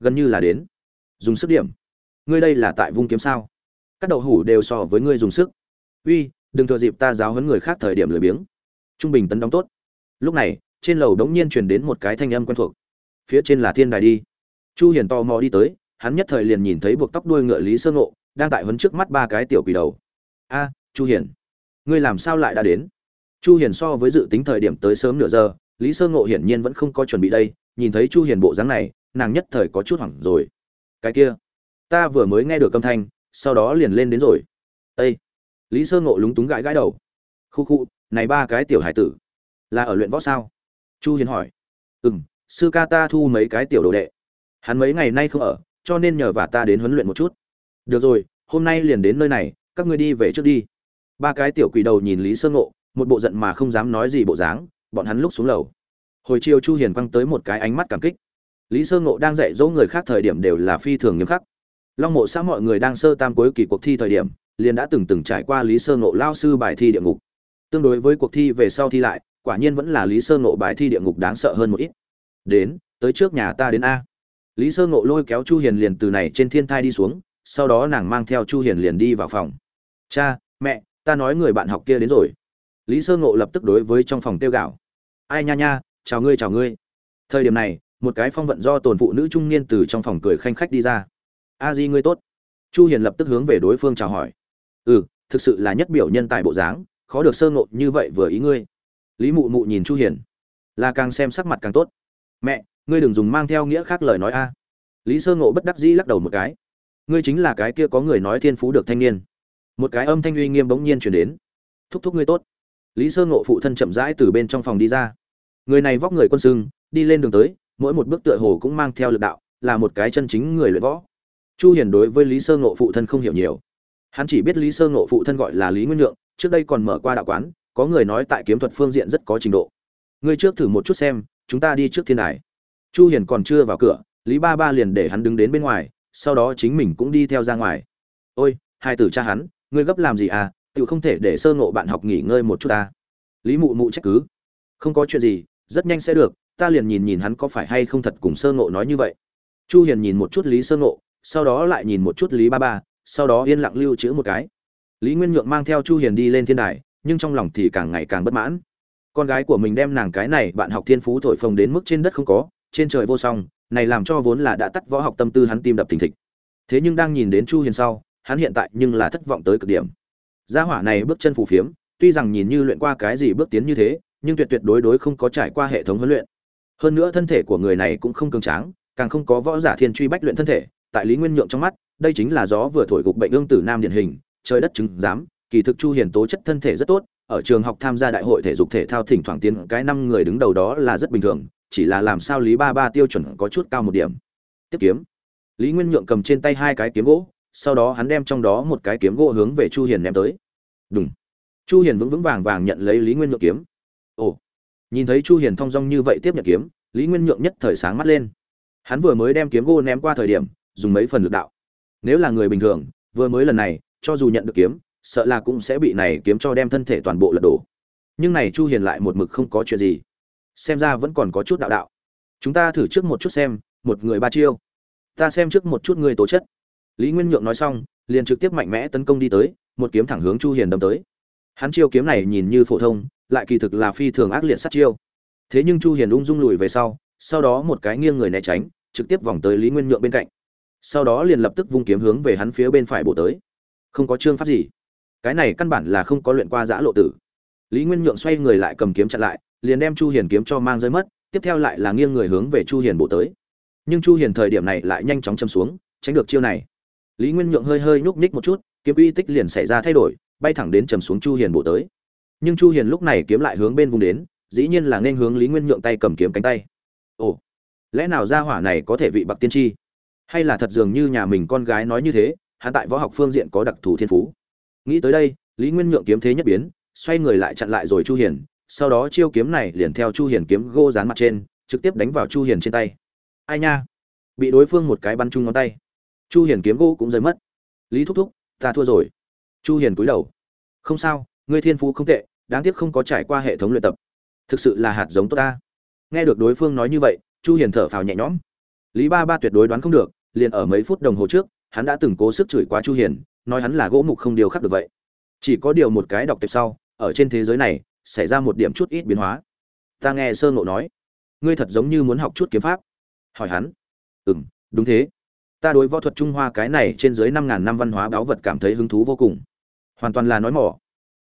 Gần như là đến. Dùng sức điểm. Ngươi đây là tại vung kiếm sao? Các đậu hủ đều so với ngươi dùng sức. Uy, đừng thừa dịp ta giáo huấn người khác thời điểm lười biếng. Trung bình tấn đóng tốt. Lúc này, trên lầu đống nhiên truyền đến một cái thanh âm quen thuộc. Phía trên là thiên đài đi. Chu hiền to mò đi tới, hắn nhất thời liền nhìn thấy buộc tóc đuôi ngựa lý sơ ngộ, đang tại vấn trước mắt ba cái tiểu quỷ đầu. A, chu hiền, ngươi làm sao lại đã đến? Chu hiền so với dự tính thời điểm tới sớm nửa giờ lý sơ ngộ hiển nhiên vẫn không có chuẩn bị đây, nhìn thấy chu hiền bộ dáng này, nàng nhất thời có chút hoảng rồi. Cái kia, ta vừa mới nghe được âm thanh, sau đó liền lên đến rồi. Ê! lý sơ ngộ lúng túng gãi gãi đầu. Khu khu, này ba cái tiểu hải tử, là ở luyện võ sao? Chu hiền hỏi. Ừm, sư ca ta thu mấy cái tiểu đồ đệ. Hắn mấy ngày nay không ở, cho nên nhờ và ta đến huấn luyện một chút. Được rồi, hôm nay liền đến nơi này, các ngươi đi về trước đi. Ba cái tiểu quỷ đầu nhìn lý sơ ngộ, một bộ giận mà không dám nói gì bộ dáng bọn hắn lúc xuống lầu. Hồi chiều chu hiền quăng tới một cái ánh mắt cảm kích. Lý sơ ngộ đang dạy dỗ người khác thời điểm đều là phi thường nghiêm khắc. Long mộ xã mọi người đang sơ tam cuối kỳ cuộc thi thời điểm, liền đã từng từng trải qua lý sơ ngộ lao sư bài thi địa ngục. Tương đối với cuộc thi về sau thi lại, quả nhiên vẫn là lý sơ ngộ bài thi địa ngục đáng sợ hơn một ít. Đến, tới trước nhà ta đến a. Lý sơ ngộ lôi kéo chu hiền liền từ này trên thiên thai đi xuống, sau đó nàng mang theo chu hiền liền đi vào phòng. Cha, mẹ, ta nói người bạn học kia đến rồi. Lý sơ ngộ lập tức đối với trong phòng tiêu gạo ai nha nha, chào ngươi chào ngươi. Thời điểm này, một cái phong vận do tồn phụ nữ trung niên từ trong phòng cười khanh khách đi ra. A di ngươi tốt. Chu hiền lập tức hướng về đối phương chào hỏi. Ừ thực sự là nhất biểu nhân tài bộ dáng, khó được sơ ngộ như vậy vừa ý ngươi. Lý mụ mụ nhìn chu hiền, là càng xem sắc mặt càng tốt. Mẹ, ngươi đừng dùng mang theo nghĩa khác lời nói a. Lý sơ ngộ bất đắc dĩ lắc đầu một cái. Ngươi chính là cái kia có người nói thiên phú được thanh niên. Một cái âm thanh uy nghiêm bỗng nhiên chuyển đến. Thúc thúc ngươi tốt. Lý sơ ngộ phụ thân chậm rãi từ bên trong phòng đi ra người này vóc người quân sưng, đi lên đường tới, mỗi một bước tựa hồ cũng mang theo lực đạo, là một cái chân chính người luyện võ. Chu hiền đối với lý sơ ngộ phụ thân không hiểu nhiều. Hắn chỉ biết lý sơ ngộ phụ thân gọi là lý nguyên nhượng, trước đây còn mở qua đạo quán, có người nói tại kiếm thuật phương diện rất có trình độ. Ngươi trước thử một chút xem, chúng ta đi trước thiên đài. Chu hiền còn chưa vào cửa, lý ba ba liền để hắn đứng đến bên ngoài, sau đó chính mình cũng đi theo ra ngoài. Ôi, hai tử cha hắn, ngươi gấp làm gì à? Tự không thể để sơ ngộ bạn học nghỉ ngơi một chút ta. Lý mụ mụ trách cứ. Không có chuyện gì rất nhanh sẽ được, ta liền nhìn nhìn hắn có phải hay không thật cùng sơ ngộ nói như vậy. Chu hiền nhìn một chút lý sơ ngộ, sau đó lại nhìn một chút lý ba ba, sau đó yên lặng lưu trữ một cái. Lý nguyên nhượng mang theo chu hiền đi lên thiên đài, nhưng trong lòng thì càng ngày càng bất mãn. Con gái của mình đem nàng cái này bạn học thiên phú thổi phồng đến mức trên đất không có, trên trời vô song, này làm cho vốn là đã tắt võ học tâm tư hắn tim đập thình thịch. Thế nhưng đang nhìn đến chu hiền sau, hắn hiện tại nhưng là thất vọng tới cực điểm. Gia hỏa này bước chân phù phiếm, tuy rằng nhìn như luyện qua cái gì bước tiến như thế nhưng tuyệt tuyệt đối đối không có trải qua hệ thống huấn luyện. Hơn nữa thân thể của người này cũng không cường tráng, càng không có võ giả thiên truy bách luyện thân thể, tại lý nguyên nhượng trong mắt, đây chính là gió vừa thổi gục bệnh ương tử nam điển hình, trời đất chứng giám, kỳ thực chu hiền tố chất thân thể rất tốt, ở trường học tham gia đại hội thể dục thể thao thỉnh thoảng tiến cái năm người đứng đầu đó là rất bình thường, chỉ là làm sao lý ba ba tiêu chuẩn có chút cao một điểm. Tiếp kiếm. Lý nguyên nhượng cầm trên tay hai cái kiếm gỗ, sau đó hắn đem trong đó một cái kiếm gỗ hướng về chu hiền ném tới. Đúng chu hiền vững vững vàng vàng nhận lấy lý nguyên nhượng kiếm ồ. Nhìn thấy chu hiền thong dong như vậy tiếp nhận kiếm, lý nguyên nhượng nhất thời sáng mắt lên. Hắn vừa mới đem kiếm gô ném qua thời điểm, dùng mấy phần lực đạo. Nếu là người bình thường, vừa mới lần này, cho dù nhận được kiếm, sợ là cũng sẽ bị này kiếm cho đem thân thể toàn bộ lật đổ. Nhưng này chu hiền lại một mực không có chuyện gì. Xem ra vẫn còn có chút đạo đạo. Chúng ta thử trước một chút xem, một người ba chiêu. Ta xem trước một chút người tố chất. Lý nguyên nhượng nói xong, liền trực tiếp mạnh mẽ tấn công đi tới, một kiếm thẳng hướng chu hiền đâm tới. Hắn chiêu kiếm này nhìn như phổ thông lại kỳ thực là phi thường ác liệt sát chiêu. Thế nhưng chu hiền ung dung lùi về sau sau đó một cái nghiêng người né tránh, trực tiếp vòng tới lý nguyên nhượng bên cạnh. Sau đó liền lập tức vung kiếm hướng về hắn phía bên phải bổ tới. Không có chương pháp gì. Cái này căn bản là không có luyện qua giã lộ tử. Lý nguyên nhượng xoay người lại cầm kiếm chặn lại, liền đem chu hiền kiếm cho mang rơi mất, tiếp theo lại là nghiêng người hướng về chu hiền bổ tới. Nhưng chu hiền thời điểm này lại nhanh chóng châm xuống, tránh được chiêu này. Lý nguyên nhượng hơi hơi nhúc nhích một chút, kiếm uy tích liền xảy ra thay đổi, bay thẳng đến chầm xuống chu hiền bổ tới nhưng chu hiền lúc này kiếm lại hướng bên vùng đến, dĩ nhiên là nên hướng lý nguyên nhượng tay cầm kiếm cánh tay. Ồ, lẽ nào gia hỏa này có thể vị bậc tiên tri? Hay là thật dường như nhà mình con gái nói như thế, hắn tại võ học phương diện có đặc thù thiên phú. Nghĩ tới đây, lý nguyên nhượng kiếm thế nhất biến, xoay người lại chặn lại rồi chu hiền, sau đó chiêu kiếm này liền theo chu hiền kiếm gô dán mặt trên, trực tiếp đánh vào chu hiền trên tay. Ai nha? Bị đối phương một cái bắn trúng ngón tay. Chu hiền kiếm gỗ cũng rơi mất. Lý thúc thúc, ta thua rồi. Chu hiền cúi đầu. Không sao, ngươi thiên phú không tệ đáng tiếc không có trải qua hệ thống luyện tập. Thực sự là hạt giống tốt ta. Nghe được đối phương nói như vậy, chu hiền thở phào nhẹ nhõm. Lý ba ba tuyệt đối đoán không được, liền ở mấy phút đồng hồ trước, hắn đã từng cố sức chửi quá chu hiền, nói hắn là gỗ mục không điều khắc được vậy. Chỉ có điều một cái đọc tiếp sau, ở trên thế giới này, xảy ra một điểm chút ít biến hóa. Ta nghe sơ ngộ nói, ngươi thật giống như muốn học chút kiếm pháp. Hỏi hắn, ừm, đúng thế. Ta đối võ thuật trung hoa cái này trên dưới năm ngàn năm văn hóa báu vật cảm thấy hứng thú vô cùng. Hoàn toàn là nói mỏ.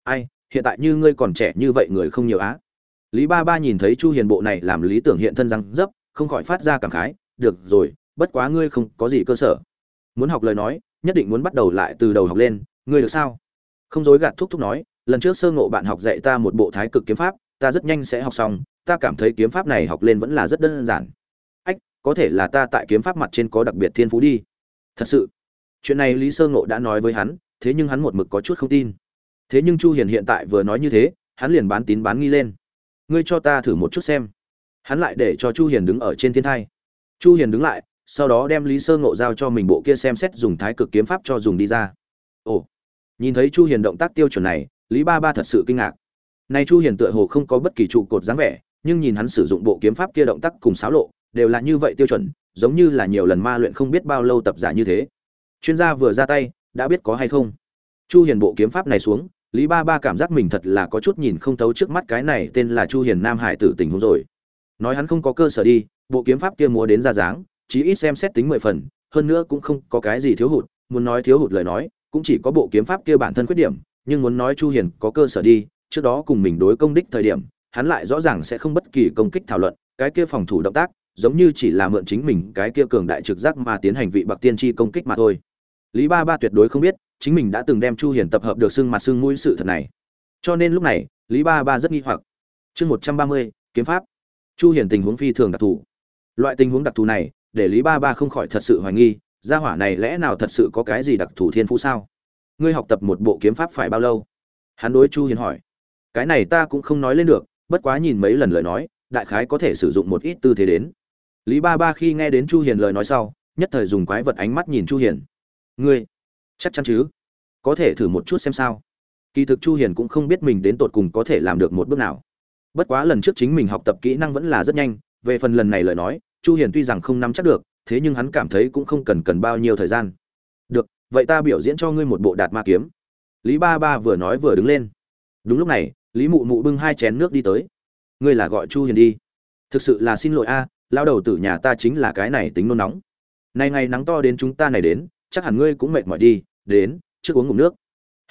Ai hiện tại như ngươi còn trẻ như vậy người không nhiều á. Lý ba ba nhìn thấy chu hiền bộ này làm lý tưởng hiện thân răng dấp, không khỏi phát ra cảm khái, được rồi, bất quá ngươi không có gì cơ sở. Muốn học lời nói, nhất định muốn bắt đầu lại từ đầu học lên, ngươi được sao? Không dối gạt thúc thúc nói, lần trước sơ ngộ bạn học dạy ta một bộ thái cực kiếm pháp, ta rất nhanh sẽ học xong, ta cảm thấy kiếm pháp này học lên vẫn là rất đơn giản. Ách, có thể là ta tại kiếm pháp mặt trên có đặc biệt thiên phú đi. Thật sự. Chuyện này lý sơ ngộ đã nói với hắn, thế nhưng hắn một mực có chút không tin thế nhưng chu hiền hiện tại vừa nói như thế, hắn liền bán tín bán nghi lên. Ngươi cho ta thử một chút xem. Hắn lại để cho chu hiền đứng ở trên thiên thai. Chu hiền đứng lại, sau đó đem lý sơ ngộ giao cho mình bộ kia xem xét dùng thái cực kiếm pháp cho dùng đi ra. Ồ, nhìn thấy chu hiền động tác tiêu chuẩn này, lý ba ba thật sự kinh ngạc. Nay chu hiền tựa hồ không có bất kỳ trụ cột dáng vẻ, nhưng nhìn hắn sử dụng bộ kiếm pháp kia động tác cùng xáo lộ, đều là như vậy tiêu chuẩn, giống như là nhiều lần ma luyện không biết bao lâu tập giả như thế. Chuyên gia vừa ra tay, đã biết có hay không. Chu hiền bộ kiếm pháp này xuống lý ba ba cảm giác mình thật là có chút nhìn không thấu trước mắt cái này tên là chu hiền nam hải tử tình huống rồi. Nói hắn không có cơ sở đi, bộ kiếm pháp kia múa đến ra dáng, chí ít xem xét tính mười phần, hơn nữa cũng không có cái gì thiếu hụt, muốn nói thiếu hụt lời nói, cũng chỉ có bộ kiếm pháp kia bản thân khuyết điểm, nhưng muốn nói chu hiền có cơ sở đi, trước đó cùng mình đối công đích thời điểm, hắn lại rõ ràng sẽ không bất kỳ công kích thảo luận, cái kia phòng thủ động tác, giống như chỉ là mượn chính mình cái kia cường đại trực giác mà tiến hành vị bậc tiên tri công kích mà thôi. Lý ba ba tuyệt đối không biết chính mình đã từng đem chu hiền tập hợp được xương mặt xương mũi sự thật này. Cho nên lúc này lý ba ba rất nghi hoặc. Chương 130, kiếm pháp. Chu hiền tình huống phi thường đặc thù. Loại tình huống đặc thù này để lý ba ba không khỏi thật sự hoài nghi gia hỏa này lẽ nào thật sự có cái gì đặc thù thiên phú sao? Ngươi học tập một bộ kiếm pháp phải bao lâu? Hắn đối chu hiền hỏi. Cái này ta cũng không nói lên được bất quá nhìn mấy lần lời nói đại khái có thể sử dụng một ít tư thế đến. Lý ba ba khi nghe đến chu hiền lời nói sau nhất thời dùng quái vật ánh mắt nhìn chu hiền. Ngươi chắc chắn chứ. Có thể thử một chút xem sao. Kỳ thực chu hiền cũng không biết mình đến tột cùng có thể làm được một bước nào. Bất quá lần trước chính mình học tập kỹ năng vẫn là rất nhanh. Về phần lần này lời nói, chu hiền tuy rằng không nắm chắc được, thế nhưng hắn cảm thấy cũng không cần cần bao nhiêu thời gian. Được, vậy ta biểu diễn cho ngươi một bộ đạt ma kiếm. Lý ba ba vừa nói vừa đứng lên. Đúng lúc này, lý mụ mụ bưng hai chén nước đi tới. Ngươi là gọi chu hiền đi. Thực sự là xin lỗi a lao đầu tử nhà ta chính là cái này tính nôn nóng. Này ngày nắng to đến chúng ta này đến, chắc hẳn ngươi cũng mệt mỏi đi đến trước uống ngụm nước.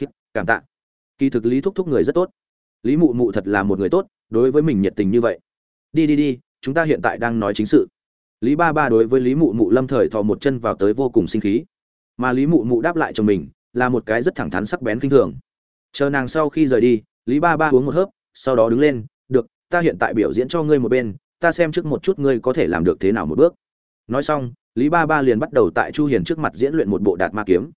Hít, cảm tạ. Kỳ thực lý thúc thúc người rất tốt. Lý mụ mụ thật là một người tốt đối với mình nhiệt tình như vậy. Đi đi đi chúng ta hiện tại đang nói chính sự. Lý ba ba đối với lý mụ mụ lâm thời thò một chân vào tới vô cùng sinh khí. Mà lý mụ mụ đáp lại cho mình là một cái rất thẳng thắn sắc bén kinh thường. Chờ nàng sau khi rời đi lý ba ba uống một hớp sau đó đứng lên được ta hiện tại biểu diễn cho ngươi một bên ta xem trước một chút ngươi có thể làm được thế nào một bước. Nói xong lý ba ba liền bắt đầu tại chu hiền trước mặt diễn luyện một bộ đạt ma kiếm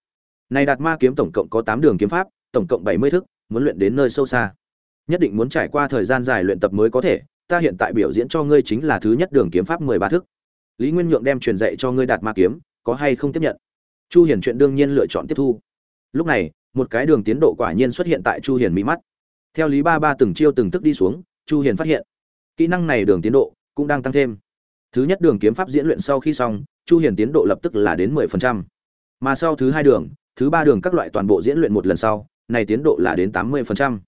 này đạt ma kiếm tổng cộng có 8 đường kiếm pháp, tổng cộng 70 thức, muốn luyện đến nơi sâu xa. Nhất định muốn trải qua thời gian dài luyện tập mới có thể, ta hiện tại biểu diễn cho ngươi chính là thứ nhất đường kiếm pháp 13 thức. Lý nguyên nhượng đem truyền dạy cho ngươi đạt ma kiếm, có hay không tiếp nhận? Chu hiền chuyện đương nhiên lựa chọn tiếp thu. Lúc này, một cái đường tiến độ quả nhiên xuất hiện tại chu hiền mỹ mắt. Theo lý ba ba từng chiêu từng thức đi xuống, chu hiền phát hiện, kỹ năng này đường tiến độ cũng đang tăng thêm. Thứ nhất đường kiếm pháp diễn luyện sau khi xong, chu hiền tiến độ lập tức là đến 10%. mà sau thứ hai đường thứ ba đường các loại toàn bộ diễn luyện một lần sau, này tiến độ là đến 80%.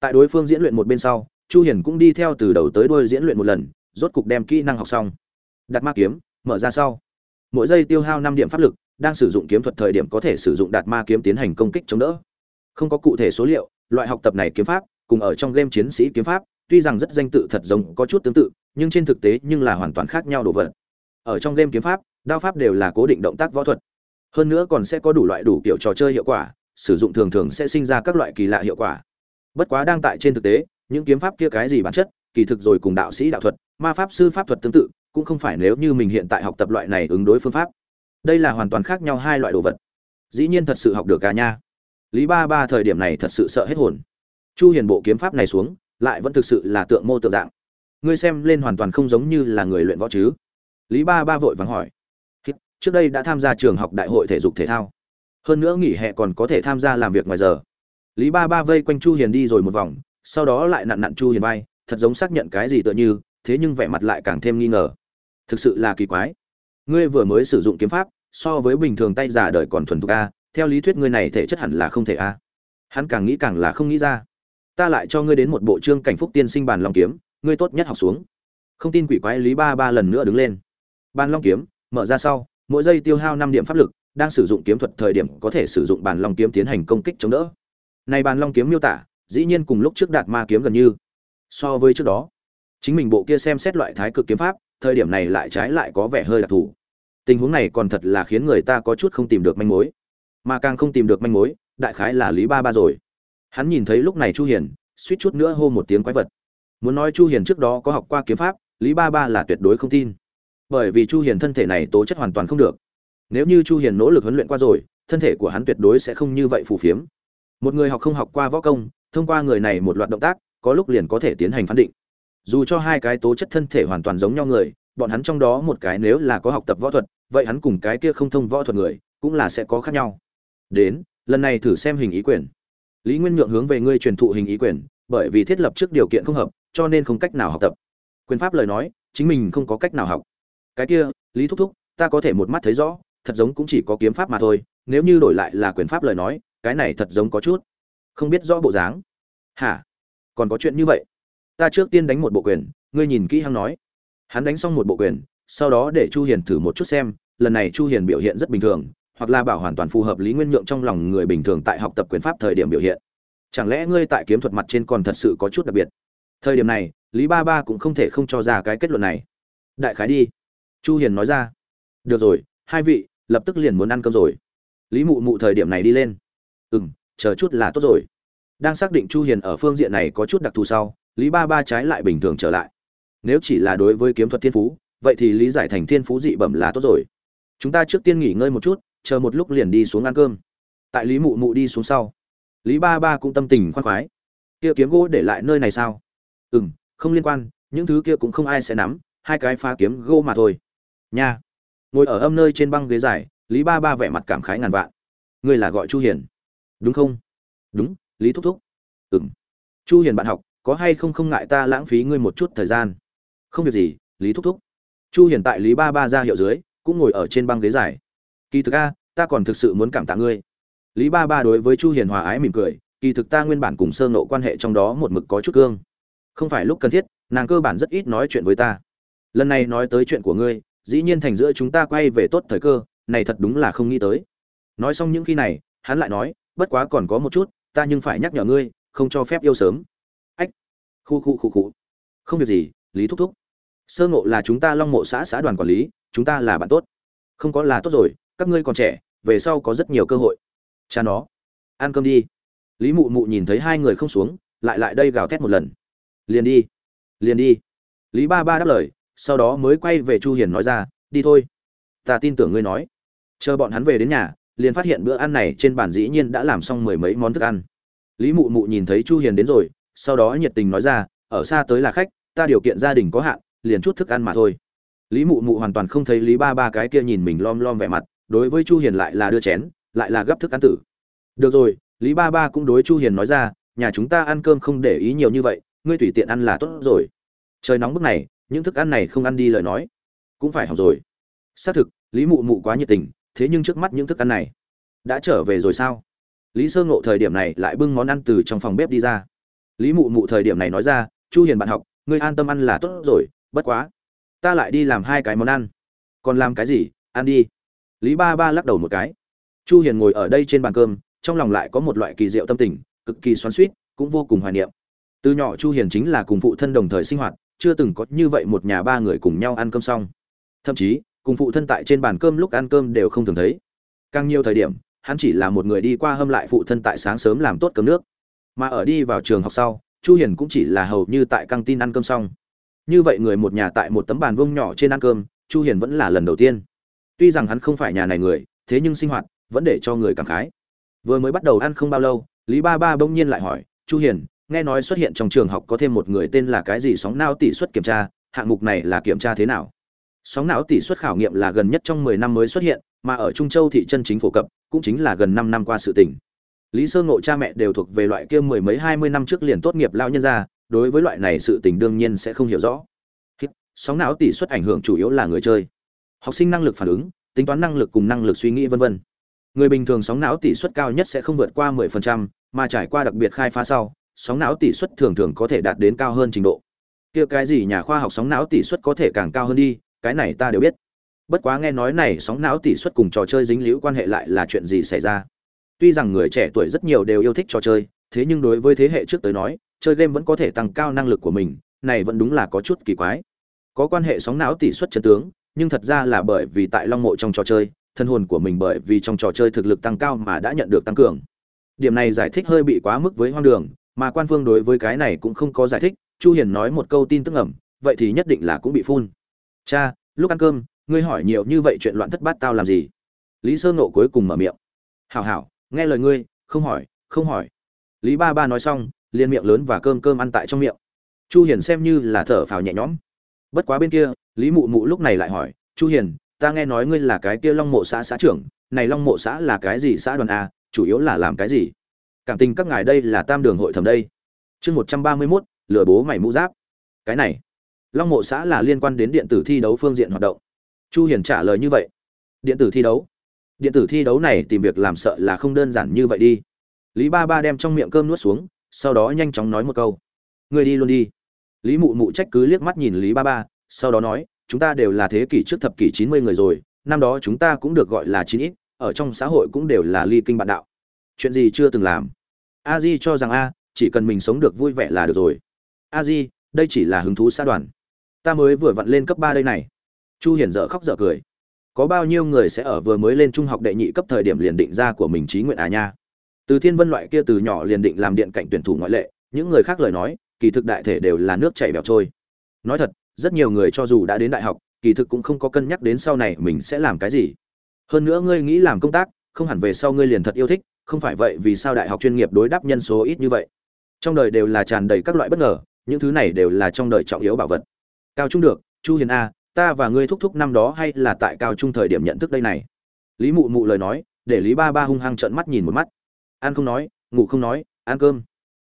tại đối phương diễn luyện một bên sau, chu hiền cũng đi theo từ đầu tới đuôi diễn luyện một lần, rốt cục đem kỹ năng học xong. Đặt ma kiếm, mở ra sau. Mỗi giây tiêu hao 5 điểm pháp lực, đang sử dụng kiếm thuật thời điểm có thể sử dụng đạt ma kiếm tiến hành công kích chống đỡ. Không có cụ thể số liệu, loại học tập này kiếm pháp, cùng ở trong game chiến sĩ kiếm pháp, tuy rằng rất danh tự thật giống, có chút tương tự, nhưng trên thực tế nhưng là hoàn toàn khác nhau đồ vật. Ở trong game kiếm pháp, đao pháp đều là cố định động tác võ thuật hơn nữa còn sẽ có đủ loại đủ kiểu trò chơi hiệu quả, sử dụng thường thường sẽ sinh ra các loại kỳ lạ hiệu quả. Bất quá đang tại trên thực tế, những kiếm pháp kia cái gì bản chất, kỳ thực rồi cùng đạo sĩ đạo thuật, ma pháp sư pháp thuật tương tự, cũng không phải nếu như mình hiện tại học tập loại này ứng đối phương pháp. Đây là hoàn toàn khác nhau hai loại đồ vật. Dĩ nhiên thật sự học được cả nha. Lý ba ba thời điểm này thật sự sợ hết hồn. Chu hiền bộ kiếm pháp này xuống, lại vẫn thực sự là tượng mô tượng dạng. Ngươi xem lên hoàn toàn không giống như là người luyện võ chứ. Lý ba ba vội vàng hỏi trước đây đã tham gia trường học đại hội thể dục thể thao. Hơn nữa nghỉ hè còn có thể tham gia làm việc ngoài giờ. Lý ba ba vây quanh chu hiền đi rồi một vòng, sau đó lại nặn nặn chu hiền vai, thật giống xác nhận cái gì tựa như, thế nhưng vẻ mặt lại càng thêm nghi ngờ. Thực sự là kỳ quái. Ngươi vừa mới sử dụng kiếm pháp, so với bình thường tay giả đời còn thuần thục a, theo lý thuyết ngươi này thể chất hẳn là không thể a. Hắn càng nghĩ càng là không nghĩ ra. Ta lại cho ngươi đến một bộ trương cảnh phúc tiên sinh bàn long kiếm, ngươi tốt nhất học xuống. Không tin quỷ quái lý ba ba lần nữa đứng lên. Bàn long kiếm, mở ra sau mỗi giây tiêu hao năm điểm pháp lực, đang sử dụng kiếm thuật thời điểm có thể sử dụng bàn long kiếm tiến hành công kích chống đỡ. Này bàn long kiếm miêu tả, dĩ nhiên cùng lúc trước đạt ma kiếm gần như. So với trước đó, chính mình bộ kia xem xét loại thái cực kiếm pháp, thời điểm này lại trái lại có vẻ hơi đặc thù. Tình huống này còn thật là khiến người ta có chút không tìm được manh mối. Mà càng không tìm được manh mối, đại khái là lý ba ba rồi. Hắn nhìn thấy lúc này chu hiền, suýt chút nữa hô một tiếng quái vật. Muốn nói chu hiền trước đó có học qua kiếm pháp, lý ba ba là tuyệt đối không tin bởi vì chu hiền thân thể này tố chất hoàn toàn không được. Nếu như chu hiền nỗ lực huấn luyện qua rồi, thân thể của hắn tuyệt đối sẽ không như vậy phù phiếm. Một người học không học qua võ công, thông qua người này một loạt động tác, có lúc liền có thể tiến hành phán định. Dù cho hai cái tố chất thân thể hoàn toàn giống nhau người, bọn hắn trong đó một cái nếu là có học tập võ thuật, vậy hắn cùng cái kia không thông võ thuật người, cũng là sẽ có khác nhau. Đến, lần này thử xem hình ý quyền. Lý nguyên nhượng hướng về ngươi truyền thụ hình ý quyền, bởi vì thiết lập trước điều kiện không hợp, cho nên không cách nào học tập. Quyền pháp lời nói, chính mình không có cách nào học cái kia, lý thúc thúc, ta có thể một mắt thấy rõ, thật giống cũng chỉ có kiếm pháp mà thôi, nếu như đổi lại là quyền pháp lời nói, cái này thật giống có chút không biết rõ bộ dáng. Hả? Còn có chuyện như vậy? Ta trước tiên đánh một bộ quyền, ngươi nhìn kỹ hăng nói. Hắn đánh xong một bộ quyền, sau đó để chu hiền thử một chút xem, lần này chu hiền biểu hiện rất bình thường, hoặc là bảo hoàn toàn phù hợp lý nguyên nhượng trong lòng người bình thường tại học tập quyền pháp thời điểm biểu hiện. Chẳng lẽ ngươi tại kiếm thuật mặt trên còn thật sự có chút đặc biệt? Thời điểm này, lý ba ba cũng không thể không cho ra cái kết luận này. Đại khái đi chu hiền nói ra. Được rồi, hai vị, lập tức liền muốn ăn cơm rồi. Lý mụ mụ thời điểm này đi lên. Ừm, chờ chút là tốt rồi. Đang xác định chu hiền ở phương diện này có chút đặc thù sau, lý ba ba trái lại bình thường trở lại. Nếu chỉ là đối với kiếm thuật thiên phú, vậy thì lý giải thành thiên phú dị bẩm là tốt rồi. Chúng ta trước tiên nghỉ ngơi một chút, chờ một lúc liền đi xuống ăn cơm. Tại lý mụ mụ đi xuống sau, lý ba ba cũng tâm tình khoan khoái. Kia kiếm gỗ để lại nơi này sao? Ừ m không liên quan, những thứ kia cũng không ai sẽ nắm, hai cái phá kiếm gỗ mà thôi nha. Ngồi ở âm nơi trên băng ghế dài, lý ba ba vẻ mặt cảm khái ngàn vạn. Ngươi là gọi chu hiền. Đúng không? Đúng, lý thúc thúc. Ừm. chu hiền bạn học, có hay không không ngại ta lãng phí ngươi một chút thời gian? Không việc gì, lý thúc thúc. Chu hiền tại lý ba ba ra hiệu dưới, cũng ngồi ở trên băng ghế dài. Kỳ thực a, ta còn thực sự muốn cảm tạ ngươi. Lý ba ba đối với chu hiền hòa ái mỉm cười, kỳ thực ta nguyên bản cùng sơ nộ quan hệ trong đó một mực có chút cương. Không phải lúc cần thiết, nàng cơ bản rất ít nói chuyện với ta. Lần này nói tới chuyện của ngươi dĩ nhiên thành giữa chúng ta quay về tốt thời cơ, này thật đúng là không nghĩ tới. Nói xong những khi này, hắn lại nói, bất quá còn có một chút, ta nhưng phải nhắc nhở ngươi, không cho phép yêu sớm. Ách, khu khu khu khu. Không việc gì, lý thúc thúc. Sơ ngộ là chúng ta long mộ xã xã đoàn quản lý, chúng ta là bạn tốt. Không có là tốt rồi, các ngươi còn trẻ, về sau có rất nhiều cơ hội. Cha nó, ăn cơm đi. Lý mụ mụ nhìn thấy hai người không xuống, lại lại đây gào thét một lần. Liền đi liền đi. Lý ba ba đáp lời sau đó mới quay về chu hiền nói ra, đi thôi, ta tin tưởng ngươi nói. Chờ bọn hắn về đến nhà, liền phát hiện bữa ăn này trên bàn dĩ nhiên đã làm xong mười mấy món thức ăn. Lý mụ mụ nhìn thấy chu hiền đến rồi, sau đó nhiệt tình nói ra, ở xa tới là khách, ta điều kiện gia đình có hạn, liền chút thức ăn mà thôi. Lý mụ mụ hoàn toàn không thấy lý ba ba cái kia nhìn mình lom lom vẻ mặt, đối với chu hiền lại là đưa chén, lại là gấp thức ăn tử. Được rồi, lý ba ba cũng đối chu hiền nói ra, nhà chúng ta ăn cơm không để ý nhiều như vậy, ngươi tùy tiện ăn là tốt rồi. Trời nóng bức này những thức ăn này không ăn đi lời nói. Cũng phải học rồi. Xác thực, lý mụ mụ quá nhiệt tình, thế nhưng trước mắt những thức ăn này đã trở về rồi sao? Lý sơ ngộ thời điểm này lại bưng món ăn từ trong phòng bếp đi ra. Lý mụ mụ thời điểm này nói ra, chu hiền bạn học, ngươi an tâm ăn là tốt rồi, bất quá, ta lại đi làm hai cái món ăn. Còn làm cái gì? Ăn đi. Lý ba ba lắc đầu một cái. Chu hiền ngồi ở đây trên bàn cơm, trong lòng lại có một loại kỳ diệu tâm tình, cực kỳ xoắn xuýt, cũng vô cùng hoài niệm. Từ nhỏ chu hiền chính là cùng phụ thân đồng thời sinh hoạt chưa từng có như vậy một nhà ba người cùng nhau ăn cơm xong. Thậm chí, cùng phụ thân tại trên bàn cơm lúc ăn cơm đều không thường thấy. Càng nhiều thời điểm, hắn chỉ là một người đi qua hâm lại phụ thân tại sáng sớm làm tốt cơm nước. Mà ở đi vào trường học sau, chu hiền cũng chỉ là hầu như tại căng tin ăn cơm xong. Như vậy người một nhà tại một tấm bàn vuông nhỏ trên ăn cơm, chu hiền vẫn là lần đầu tiên. Tuy rằng hắn không phải nhà này người, thế nhưng sinh hoạt vẫn để cho người cảm khái. Vừa mới bắt đầu ăn không bao lâu, lý ba ba bỗng nhiên lại hỏi, chu hiền nghe nói xuất hiện trong trường học có thêm một người tên là cái gì sóng não tỷ suất kiểm tra hạng mục này là kiểm tra thế nào? Sóng não tỷ suất khảo nghiệm là gần nhất trong 10 năm mới xuất hiện mà ở trung châu thị chân chính phổ cập cũng chính là gần 5 năm qua sự tình. Lý sơ ngộ cha mẹ đều thuộc về loại kia mười mấy hai mươi năm trước liền tốt nghiệp lao nhân ra đối với loại này sự tình đương nhiên sẽ không hiểu rõ. Sóng não tỷ suất ảnh hưởng chủ yếu là người chơi học sinh năng lực phản ứng tính toán năng lực cùng năng lực suy nghĩ vân vân. Người bình thường sóng não tỷ suất cao nhất sẽ không vượt qua 10%, mà trải qua đặc biệt khai phá sau sóng não tỷ suất thường thường có thể đạt đến cao hơn trình độ. Kia cái gì nhà khoa học sóng não tỷ suất có thể càng cao hơn đi, cái này ta đều biết. Bất quá nghe nói này sóng não tỷ suất cùng trò chơi dính líu quan hệ lại là chuyện gì xảy ra? Tuy rằng người trẻ tuổi rất nhiều đều yêu thích trò chơi, thế nhưng đối với thế hệ trước tới nói, chơi game vẫn có thể tăng cao năng lực của mình, này vẫn đúng là có chút kỳ quái. Có quan hệ sóng não tỷ suất chân tướng, nhưng thật ra là bởi vì tại long mộ trong trò chơi, thân hồn của mình bởi vì trong trò chơi thực lực tăng cao mà đã nhận được tăng cường. Điểm này giải thích hơi bị quá mức với hoang đường mà quan phương đối với cái này cũng không có giải thích, chu hiền nói một câu tin tức ẩm vậy thì nhất định là cũng bị phun. Cha, lúc ăn cơm, ngươi hỏi nhiều như vậy chuyện loạn thất bát tao làm gì? Lý sơ nộ cuối cùng mở miệng. Hảo hảo, nghe lời ngươi, không hỏi không hỏi. Lý ba ba nói xong, liền miệng lớn và cơm cơm ăn tại trong miệng. Chu hiền xem như là thở phào nhẹ nhõm. Bất quá bên kia, lý mụ mụ lúc này lại hỏi, chu hiền, ta nghe nói ngươi là cái kia long mộ xã xã trưởng, này long mộ xã là cái gì xã đoàn a, chủ yếu là làm cái gì? Cảm tình các ngài đây là tam đường hội thẩm đây. Chương 131, lừa bố mày mũ giáp. Cái này long mộ xã là liên quan đến điện tử thi đấu phương diện hoạt động. Chu hiền trả lời như vậy. Điện tử thi đấu. Điện tử thi đấu này tìm việc làm sợ là không đơn giản như vậy đi. Lý ba ba đem trong miệng cơm nuốt xuống sau đó nhanh chóng nói một câu. Người đi luôn đi. Lý mụ mụ trách cứ liếc mắt nhìn lý ba ba sau đó nói chúng ta đều là thế kỷ trước thập kỷ 90 người rồi năm đó chúng ta cũng được gọi là chín ít ở trong xã hội cũng đều là ly kinh bạn đạo. Chuyện gì chưa từng làm? A di cho rằng a, chỉ cần mình sống được vui vẻ là được rồi. A di, đây chỉ là hứng thú xã đoàn. Ta mới vừa vặn lên cấp ba đây này. Chu hiền dở khóc dở cười. Có bao nhiêu người sẽ ở vừa mới lên trung học đệ nhị cấp thời điểm liền định ra của mình trí nguyện à nha? Từ thiên vân loại kia từ nhỏ liền định làm điện cạnh tuyển thủ ngoại lệ, những người khác lời nói, kỳ thực đại thể đều là nước chảy bèo trôi. Nói thật, rất nhiều người cho dù đã đến đại học, kỳ thực cũng không có cân nhắc đến sau này mình sẽ làm cái gì. Hơn nữa ngươi nghĩ làm công tác, không hẳn về sau ngươi liền thật yêu thích không phải vậy, vì sao đại học chuyên nghiệp đối đáp nhân số ít như vậy? Trong đời đều là tràn đầy các loại bất ngờ, những thứ này đều là trong đời trọng yếu bảo vật. Cao trung được, chu hiền a, ta và ngươi thúc thúc năm đó hay là tại cao trung thời điểm nhận thức đây này? Lý mụ mụ lời nói, để lý ba ba hung hăng trợn mắt nhìn một mắt. Ăn không nói, ngủ không nói, ăn cơm.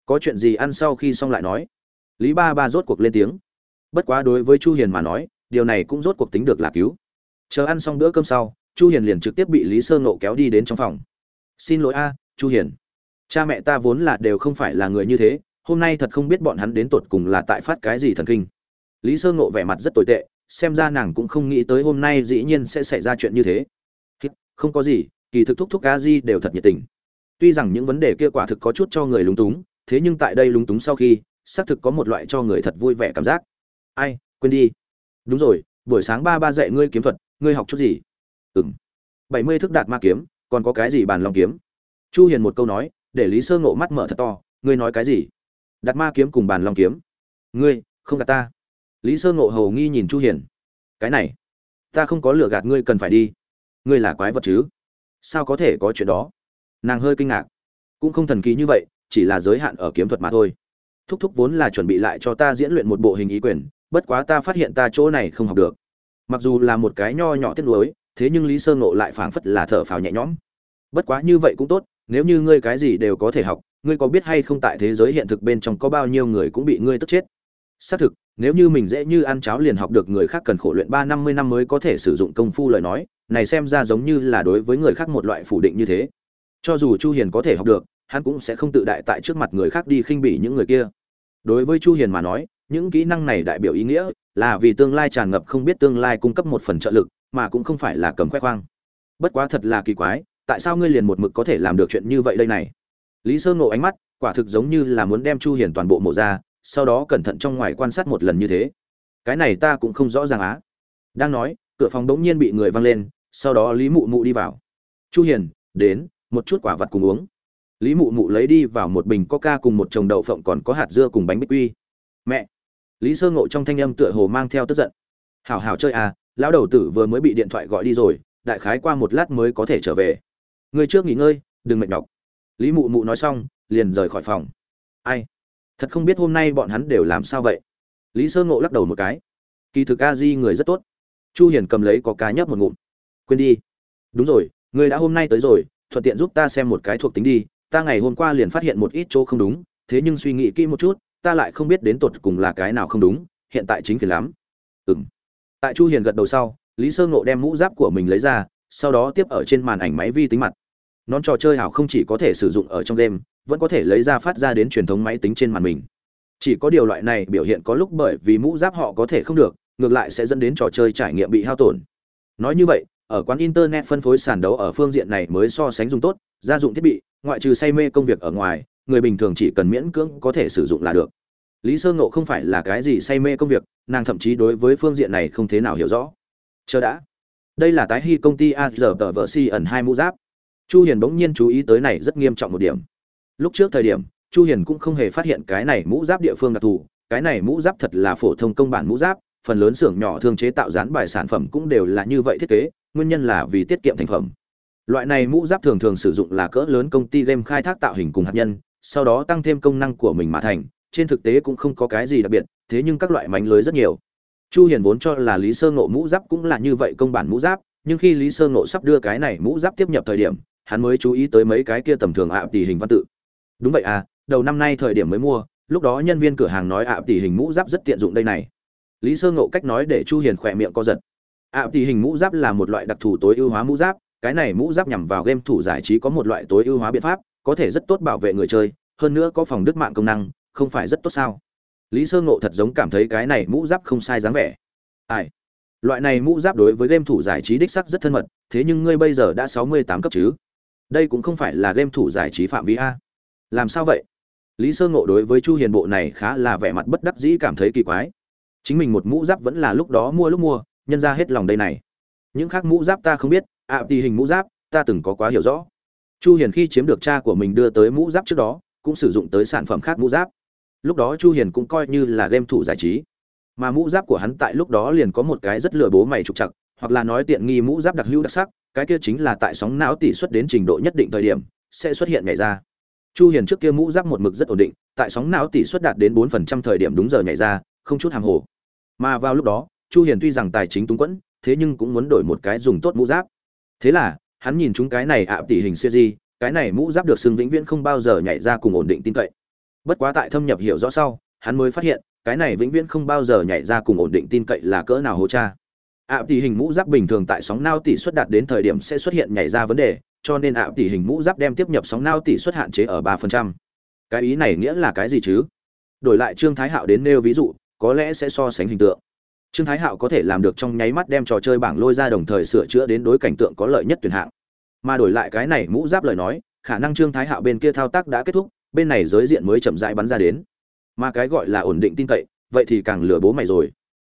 Có chuyện gì ăn sau khi xong lại nói. Lý ba ba rốt cuộc lên tiếng. Bất quá đối với chu hiền mà nói, điều này cũng rốt cuộc tính được là cứu. Chờ ăn xong bữa cơm sau, chu hiền liền trực tiếp bị lý sơ ngộ kéo đi đến trong phòng xin lỗi a, chu hiền. Cha mẹ ta vốn là đều không phải là người như thế, hôm nay thật không biết bọn hắn đến tột cùng là tại phát cái gì thần kinh. Lý sơ ngộ vẻ mặt rất tồi tệ, xem ra nàng cũng không nghĩ tới hôm nay dĩ nhiên sẽ xảy ra chuyện như thế. Không có gì, kỳ thực thúc thúc a di đều thật nhiệt tình. Tuy rằng những vấn đề kia quả thực có chút cho người lúng túng, thế nhưng tại đây lúng túng sau khi, xác thực có một loại cho người thật vui vẻ cảm giác. Ai, quên đi. Đúng rồi, buổi sáng ba ba dạy ngươi kiếm thuật, ngươi học chút gì? Ừng bảy mươi thức đạt ma kiếm còn có cái gì bàn long kiếm? Chu hiền một câu nói, để lý sơ ngộ mắt mở thật to, ngươi nói cái gì? Đặt ma kiếm cùng bàn long kiếm. Ngươi, không gạt ta. Lý sơ ngộ hầu nghi nhìn chu hiền. Cái này, ta không có lừa gạt ngươi cần phải đi. Ngươi là quái vật chứ? Sao có thể có chuyện đó? Nàng hơi kinh ngạc. Cũng không thần kỳ như vậy, chỉ là giới hạn ở kiếm thuật mà thôi. Thúc thúc vốn là chuẩn bị lại cho ta diễn luyện một bộ hình ý quyền, bất quá ta phát hiện ta chỗ này không học được. Mặc dù là một cái nho nhỏ tiếc nuối thế nhưng lý sơ ngộ lại phảng phất là thở phào nhẹ nhõm. Bất quá như vậy cũng tốt, nếu như ngươi cái gì đều có thể học, ngươi có biết hay không tại thế giới hiện thực bên trong có bao nhiêu người cũng bị ngươi tức chết? Xác thực, nếu như mình dễ như ăn cháo liền học được người khác cần khổ luyện ba năm mươi năm mới có thể sử dụng công phu lời nói, này xem ra giống như là đối với người khác một loại phủ định như thế. Cho dù chu hiền có thể học được, hắn cũng sẽ không tự đại tại trước mặt người khác đi khinh bỉ những người kia. Đối với chu hiền mà nói, những kỹ năng này đại biểu ý nghĩa, là vì tương lai tràn ngập không biết tương lai cung cấp một phần trợ lực mà cũng không phải là cầm khoe khoang. Bất quá thật là kỳ quái, tại sao ngươi liền một mực có thể làm được chuyện như vậy đây này? Lý sơ ngộ ánh mắt, quả thực giống như là muốn đem chu hiền toàn bộ mộ ra, sau đó cẩn thận trong ngoài quan sát một lần như thế. Cái này ta cũng không rõ ràng á. Đang nói, cửa phòng đống nhiên bị người văng lên, sau đó lý mụ mụ đi vào. Chu hiền, đến, một chút quả vật cùng uống. Lý mụ mụ lấy đi vào một bình coca cùng một chồng đậu phộng còn có hạt dưa cùng bánh bích quy. Mẹ! Lý sơ ngộ trong thanh âm tựa hồ mang theo tức giận. Hảo hảo chơi à lão đầu tử vừa mới bị điện thoại gọi đi rồi, đại khái qua một lát mới có thể trở về. Ngươi trước nghỉ ngơi, đừng mệt nhọc. Lý mụ mụ nói xong, liền rời khỏi phòng. Ai? Thật không biết hôm nay bọn hắn đều làm sao vậy? Lý sơ ngộ lắc đầu một cái. Kỳ thực a di người rất tốt. Chu hiền cầm lấy có cá nhấp một ngụm. Quên đi. Đúng rồi ngươi đã hôm nay tới rồi, thuận tiện giúp ta xem một cái thuộc tính đi. Ta ngày hôm qua liền phát hiện một ít chỗ không đúng, thế nhưng suy nghĩ kỹ một chút, ta lại không biết đến tột cùng là cái nào không đúng, hiện tại chính phiền lắm. Ừm tại chu hiền gật đầu sau, lý sơ ngộ đem mũ giáp của mình lấy ra, sau đó tiếp ở trên màn ảnh máy vi tính mặt. Nón trò chơi hảo không chỉ có thể sử dụng ở trong game, vẫn có thể lấy ra phát ra đến truyền thống máy tính trên màn mình. Chỉ có điều loại này biểu hiện có lúc bởi vì mũ giáp họ có thể không được, ngược lại sẽ dẫn đến trò chơi trải nghiệm bị hao tổn. Nói như vậy, ở quán internet phân phối sàn đấu ở phương diện này mới so sánh dùng tốt, gia dụng thiết bị, ngoại trừ say mê công việc ở ngoài, người bình thường chỉ cần miễn cưỡng có thể sử dụng là được lý sơ ngộ không phải là cái gì say mê công việc, nàng thậm chí đối với phương diện này không thế nào hiểu rõ. Chờ đã. Đây là tái hy công ty a giờ tờ vợ si ẩn hai mũ giáp. Chu hiền bỗng nhiên chú ý tới này rất nghiêm trọng một điểm. Lúc trước thời điểm, chu hiền cũng không hề phát hiện cái này mũ giáp địa phương đặc thù, cái này mũ giáp thật là phổ thông công bản mũ giáp, phần lớn xưởng nhỏ thường chế tạo dán bài sản phẩm cũng đều là như vậy thiết kế, nguyên nhân là vì tiết kiệm thành phẩm. Loại này mũ giáp thường thường sử dụng là cỡ lớn công ty game khai thác tạo hình cùng hạt nhân, sau đó tăng thêm công năng của mình mà thành trên thực tế cũng không có cái gì đặc biệt, thế nhưng các loại mánh lưới rất nhiều. Chu hiền vốn cho là lý sơ ngộ mũ giáp cũng là như vậy công bản mũ giáp, nhưng khi lý sơ ngộ sắp đưa cái này mũ giáp tiếp nhập thời điểm, hắn mới chú ý tới mấy cái kia tầm thường ạ tỷ hình văn tự. Đúng vậy à đầu năm nay thời điểm mới mua, lúc đó nhân viên cửa hàng nói ạ tỷ hình mũ giáp rất tiện dụng đây này. Lý sơ ngộ cách nói để chu hiền khỏe miệng co giật. Ạ tỷ hình mũ giáp là một loại đặc thù tối ưu hóa mũ giáp, cái này mũ giáp nhằm vào game thủ giải trí có một loại tối ưu hóa biện pháp, có thể rất tốt bảo vệ người chơi, hơn nữa có phòng đức mạng công năng không phải rất tốt sao? Lý sơ ngộ thật giống cảm thấy cái này mũ giáp không sai dáng vẻ. Ai? Loại này mũ giáp đối với game thủ giải trí đích sắc rất thân mật thế nhưng ngươi bây giờ đã sáu mươi tám cấp chứ? Đây cũng không phải là game thủ giải trí phạm vi a. Làm sao vậy? Lý sơ ngộ đối với chu hiền bộ này khá là vẻ mặt bất đắc dĩ cảm thấy kỳ quái. Chính mình một mũ giáp vẫn là lúc đó mua lúc mua nhân ra hết lòng đây này. Những khác mũ giáp ta không biết ạ à, hình mũ giáp ta từng có quá hiểu rõ. Chu hiền khi chiếm được cha của mình đưa tới mũ giáp trước đó cũng sử dụng tới sản phẩm khác mũ giáp lúc đó chu hiền cũng coi như là game thủ giải trí. Mà mũ giáp của hắn tại lúc đó liền có một cái rất lừa bố mày trục chặt hoặc là nói tiện nghi mũ giáp đặc hữu đặc sắc, cái kia chính là tại sóng não tỷ suất đến trình độ nhất định thời điểm, sẽ xuất hiện nhảy ra. Chu hiền trước kia mũ giáp một mực rất ổn định, tại sóng não tỷ suất đạt đến 4% thời điểm đúng giờ nhảy ra, không chút hàm hồ. Mà vào lúc đó, chu hiền tuy rằng tài chính túng quẫn, thế nhưng cũng muốn đổi một cái dùng tốt mũ giáp. Thế là, hắn nhìn chúng cái này ạ tỷ hình siêu di, cái này mũ giáp được xưng vĩnh viễn không bao giờ nhảy ra cùng ổn định tin cậy bất quá tại thâm nhập hiểu rõ sau, hắn mới phát hiện, cái này vĩnh viễn không bao giờ nhảy ra cùng ổn định tin cậy là cỡ nào hố cha. Ạ tỷ hình mũ giáp bình thường tại sóng nao tỷ suất đạt đến thời điểm sẽ xuất hiện nhảy ra vấn đề, cho nên ạ tỷ hình mũ giáp đem tiếp nhập sóng nao tỷ suất hạn chế ở ba phần trăm. Cái ý này nghĩa là cái gì chứ? Đổi lại trương thái hạo đến nêu ví dụ, có lẽ sẽ so sánh hình tượng. Trương thái hạo có thể làm được trong nháy mắt đem trò chơi bảng lôi ra đồng thời sửa chữa đến đối cảnh tượng có lợi nhất tuyển hạng. Mà đổi lại cái này mũ giáp lời nói, khả năng trương thái hạo bên kia thao tác đã kết thúc bên này giới diện mới chậm rãi bắn ra đến. Mà cái gọi là ổn định tin cậy, vậy thì càng lừa bố mày rồi.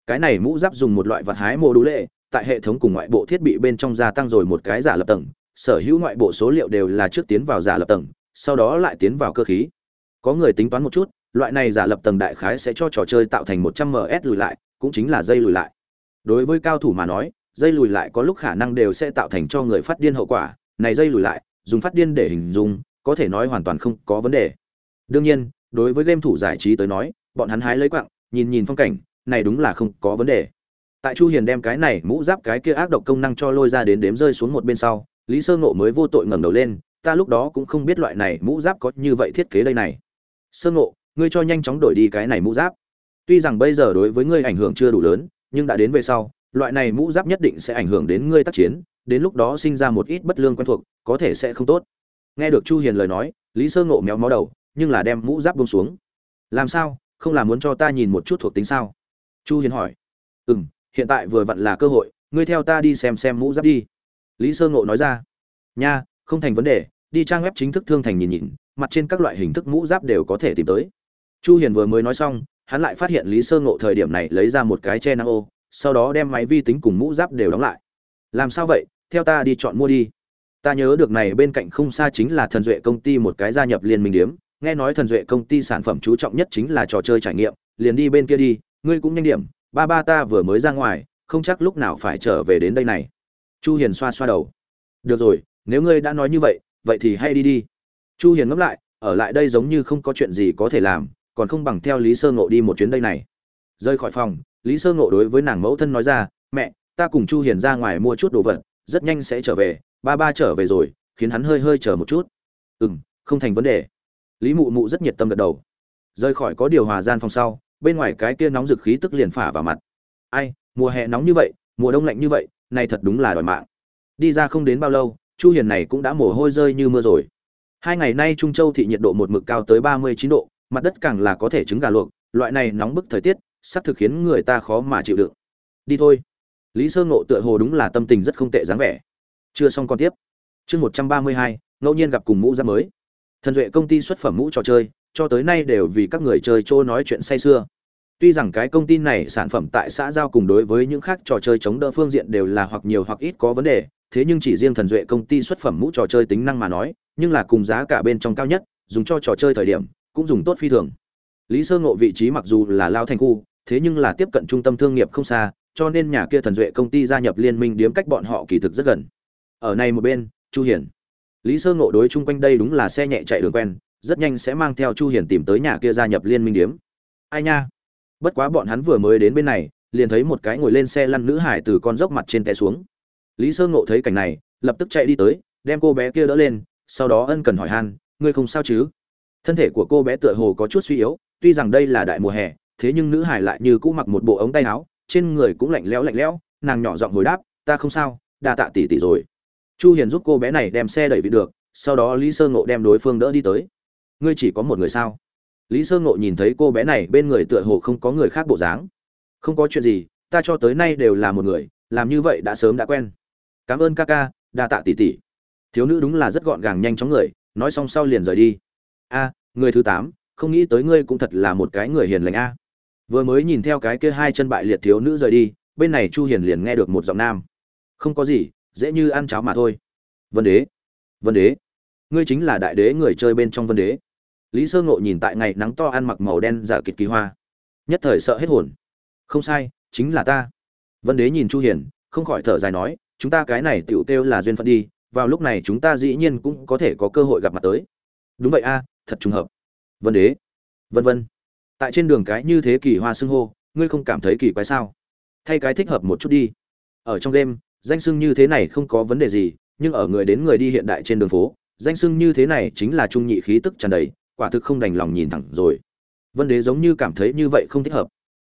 Cái này mũ giáp dùng một loại vật hái mô đủ lệ, tại hệ thống cùng ngoại bộ thiết bị bên trong gia tăng rồi một cái giả lập tầng, sở hữu ngoại bộ số liệu đều là trước tiến vào giả lập tầng, sau đó lại tiến vào cơ khí. Có người tính toán một chút, loại này giả lập tầng đại khái sẽ cho trò chơi tạo thành 100 ms lùi lại, cũng chính là dây lùi lại. Đối với cao thủ mà nói, dây lùi lại có lúc khả năng đều sẽ tạo thành cho người phát điên hậu quả. Này dây lùi lại, dùng phát điên để hình dung có thể nói hoàn toàn không có vấn đề. Đương nhiên, đối với game thủ giải trí tới nói, bọn hắn hái lấy quặng, nhìn nhìn phong cảnh, này đúng là không có vấn đề. Tại chu hiền đem cái này mũ giáp cái kia ác độc công năng cho lôi ra đến đếm rơi xuống một bên sau, lý sơ ngộ mới vô tội ngẩng đầu lên, ta lúc đó cũng không biết loại này mũ giáp có như vậy thiết kế đây này. Sơ ngộ, ngươi cho nhanh chóng đổi đi cái này mũ giáp. Tuy rằng bây giờ đối với ngươi ảnh hưởng chưa đủ lớn, nhưng đã đến về sau, loại này mũ giáp nhất định sẽ ảnh hưởng đến ngươi tác chiến, đến lúc đó sinh ra một ít bất lương quen thuộc, có thể sẽ không tốt nghe được chu hiền lời nói, lý sơ ngộ méo mó đầu, nhưng là đem mũ giáp buông xuống. Làm sao? Không là muốn cho ta nhìn một chút thuộc tính sao? Chu hiền hỏi. Ừm, hiện tại vừa vặn là cơ hội, ngươi theo ta đi xem xem mũ giáp đi. Lý sơ ngộ nói ra. Nha, không thành vấn đề, đi trang web chính thức thương thành nhìn nhìn, mặt trên các loại hình thức mũ giáp đều có thể tìm tới. Chu hiền vừa mới nói xong, hắn lại phát hiện lý sơ ngộ thời điểm này lấy ra một cái che nang ô, sau đó đem máy vi tính cùng mũ giáp đều đóng lại. Làm sao vậy? Theo ta đi chọn mua đi ta nhớ được này bên cạnh không xa chính là thần duệ công ty một cái gia nhập liên minh điếm. Nghe nói thần duệ công ty sản phẩm chú trọng nhất chính là trò chơi trải nghiệm. Liền đi bên kia đi, ngươi cũng nhanh điểm. Ba ba ta vừa mới ra ngoài, không chắc lúc nào phải trở về đến đây này. Chu hiền xoa xoa đầu. Được rồi, nếu ngươi đã nói như vậy vậy thì hay đi đi. Chu hiền ngẫm lại, ở lại đây giống như không có chuyện gì có thể làm, còn không bằng theo lý sơ ngộ đi một chuyến đây này. Rời khỏi phòng, lý sơ ngộ đối với nàng mẫu thân nói ra, mẹ, ta cùng chu hiền ra ngoài mua chút đồ vật, rất nhanh sẽ trở về ba ba trở về rồi, khiến hắn hơi hơi chờ một chút. Ừm, không thành vấn đề. Lý mụ mụ rất nhiệt tâm gật đầu. Rời khỏi có điều hòa gian phòng sau, bên ngoài cái kia nóng dực khí tức liền phả vào mặt. Ai, mùa hè nóng như vậy, mùa đông lạnh như vậy, này thật đúng là đòi mạng. Đi ra không đến bao lâu, chu hiền này cũng đã mồ hôi rơi như mưa rồi. Hai ngày nay trung châu thị nhiệt độ một mực cao tới 39 độ, mặt đất càng là có thể trứng gà luộc, loại này nóng bức thời tiết, sắp thực khiến người ta khó mà chịu đựng. Đi thôi. Lý sơ ngộ tựa hồ đúng là tâm tình rất không tệ dáng vẻ chưa xong còn tiếp. Chương 132, ngẫu nhiên gặp cùng mũ giáp mới. Thần duệ công ty xuất phẩm mũ trò chơi cho tới nay đều vì các người chơi chỗ nói chuyện say sưa. Tuy rằng cái công ty này sản phẩm tại xã giao cùng đối với những khác trò chơi chống đỡ phương diện đều là hoặc nhiều hoặc ít có vấn đề thế nhưng chỉ riêng thần duệ công ty xuất phẩm mũ trò chơi tính năng mà nói nhưng là cùng giá cả bên trong cao nhất dùng cho trò chơi thời điểm cũng dùng tốt phi thường. Lý sơ ngộ vị trí mặc dù là lao thành khu thế nhưng là tiếp cận trung tâm thương nghiệp không xa cho nên nhà kia thần duệ công ty gia nhập liên minh điếm cách bọn họ kỳ thực rất gần ở này một bên, chu hiển. Lý sơ ngộ đối chung quanh đây đúng là xe nhẹ chạy đường quen, rất nhanh sẽ mang theo chu hiển tìm tới nhà kia gia nhập liên minh điếm. Ai nha? Bất quá bọn hắn vừa mới đến bên này, liền thấy một cái ngồi lên xe lăn nữ hải từ con dốc mặt trên té xuống. Lý sơ ngộ thấy cảnh này, lập tức chạy đi tới, đem cô bé kia đỡ lên, sau đó ân cần hỏi han, ngươi không sao chứ? Thân thể của cô bé tựa hồ có chút suy yếu, tuy rằng đây là đại mùa hè, thế nhưng nữ hải lại như cũ mặc một bộ ống tay áo, trên người cũng lạnh lẽo lạnh lẽo, nàng nhỏ giọng hồi đáp, ta không sao, đa tạ tỷ tỷ rồi chu hiền giúp cô bé này đem xe đẩy vị được, sau đó lý sơ ngộ đem đối phương đỡ đi tới. Ngươi chỉ có một người sao? Lý sơ ngộ nhìn thấy cô bé này bên người tựa hồ không có người khác bộ dáng. Không có chuyện gì, ta cho tới nay đều là một người, làm như vậy đã sớm đã quen. Cảm ơn ca ca, đa tạ tỷ tỷ. Thiếu nữ đúng là rất gọn gàng nhanh chóng người, nói xong sau liền rời đi. A, người thứ tám, không nghĩ tới ngươi cũng thật là một cái người hiền lành a. Vừa mới nhìn theo cái kia hai chân bại liệt thiếu nữ rời đi, bên này chu hiền liền nghe được một giọng nam. Không có gì dễ như ăn cháo mà thôi. Vân đế vân đế, ngươi chính là đại đế người chơi bên trong vân đế. Lý sơ ngộ nhìn tại ngày nắng to ăn mặc màu đen giả kịch kỳ hoa. Nhất thời sợ hết hồn. Không sai, chính là ta. Vân đế nhìn chu hiền, không khỏi thở dài nói, chúng ta cái này tiểu tiêu là duyên phận đi, vào lúc này chúng ta dĩ nhiên cũng có thể có cơ hội gặp mặt tới. Đúng vậy a, thật trùng hợp. Vân đế, vân vân. Tại trên đường cái như thế kỳ hoa xưng hô, ngươi không cảm thấy kỳ quái sao? Thay cái thích hợp một chút đi. Ở trong đêm danh xưng như thế này không có vấn đề gì, nhưng ở người đến người đi hiện đại trên đường phố, danh xưng như thế này chính là trung nhị khí tức tràn đầy, quả thực không đành lòng nhìn thẳng rồi. Vân đế giống như cảm thấy như vậy không thích hợp.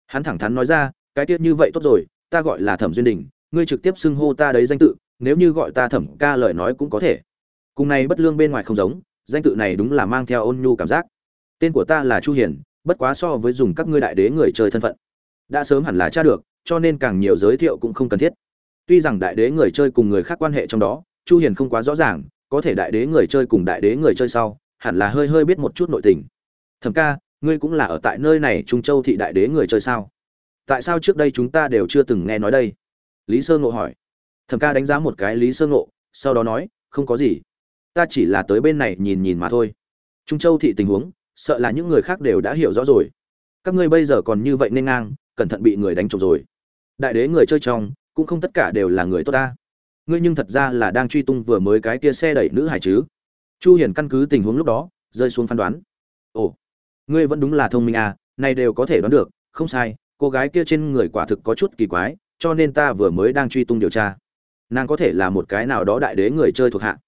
Hắn thẳng thắn nói ra, cái tiết như vậy tốt rồi, ta gọi là thẩm duyên đình, ngươi trực tiếp xưng hô ta đấy danh tự, nếu như gọi ta thẩm ca lời nói cũng có thể. Cùng này bất lương bên ngoài không giống, danh tự này đúng là mang theo ôn nhu cảm giác. Tên của ta là chu hiền, bất quá so với dùng các ngươi đại đế người chơi thân phận, đã sớm hẳn là tra được, cho nên càng nhiều giới thiệu cũng không cần thiết tuy rằng đại đế người chơi cùng người khác quan hệ trong đó, chu hiền không quá rõ ràng, có thể đại đế người chơi cùng đại đế người chơi sau, hẳn là hơi hơi biết một chút nội tình. Thẩm ca, ngươi cũng là ở tại nơi này trung châu thị đại đế người chơi sao? Tại sao trước đây chúng ta đều chưa từng nghe nói đây? Lý sơ ngộ hỏi. Thẩm ca đánh giá một cái lý sơ ngộ, sau đó nói, không có gì. Ta chỉ là tới bên này nhìn nhìn mà thôi. Trung châu thị tình huống, sợ là những người khác đều đã hiểu rõ rồi. Các ngươi bây giờ còn như vậy nên ngang, cẩn thận bị người đánh trộm rồi. Đại đế người chơi trong cũng không tất cả đều là người tốt ta. Ngươi nhưng thật ra là đang truy tung vừa mới cái kia xe đẩy nữ hải chứ? Chu hiển căn cứ tình huống lúc đó, rơi xuống phán đoán. Ồ, ngươi vẫn đúng là thông minh à này đều có thể đoán được, không sai, cô gái kia trên người quả thực có chút kỳ quái, cho nên ta vừa mới đang truy tung điều tra. Nàng có thể là một cái nào đó đại đế người chơi thuộc hạ.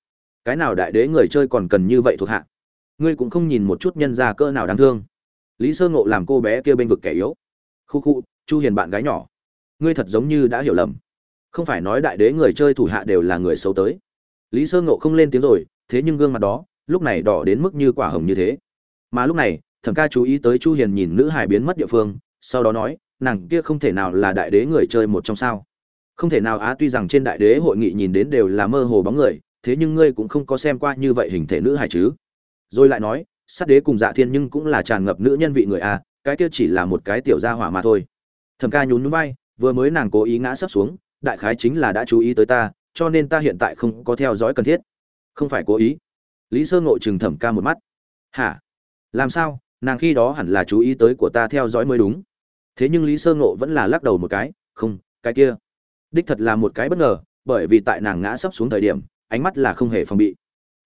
Cái nào đại đế người chơi còn cần như vậy thuộc hạ? Ngươi cũng không nhìn một chút nhân ra cỡ nào đáng thương. Lý sơ ngộ làm cô bé kia bên vực kẻ yếu. Khu khu, chu hiền bạn gái nhỏ ngươi thật giống như đã hiểu lầm. Không phải nói đại đế người chơi thủ hạ đều là người xấu tới. Lý sơ ngộ không lên tiếng rồi, thế nhưng gương mặt đó, lúc này đỏ đến mức như quả hồng như thế. Mà lúc này, thẩm ca chú ý tới chu hiền nhìn nữ hài biến mất địa phương, sau đó nói, nàng kia không thể nào là đại đế người chơi một trong sao. Không thể nào á, tuy rằng trên đại đế hội nghị nhìn đến đều là mơ hồ bóng người, thế nhưng ngươi cũng không có xem qua như vậy hình thể nữ hài chứ. Rồi lại nói, sát đế cùng dạ thiên nhưng cũng là tràn ngập nữ nhân vị người a, cái kia chỉ là một cái tiểu gia hỏa mà thôi. Thẩm ca nhún nhún vai vừa mới nàng cố ý ngã sắp xuống, đại khái chính là đã chú ý tới ta, cho nên ta hiện tại không có theo dõi cần thiết. Không phải cố ý. Lý sơ ngộ chừng thẩm ca một mắt. Hả? Làm sao? Nàng khi đó hẳn là chú ý tới của ta theo dõi mới đúng. Thế nhưng lý sơ ngộ vẫn là lắc đầu một cái. Không, cái kia. Đích thật là một cái bất ngờ, bởi vì tại nàng ngã sắp xuống thời điểm, ánh mắt là không hề phòng bị.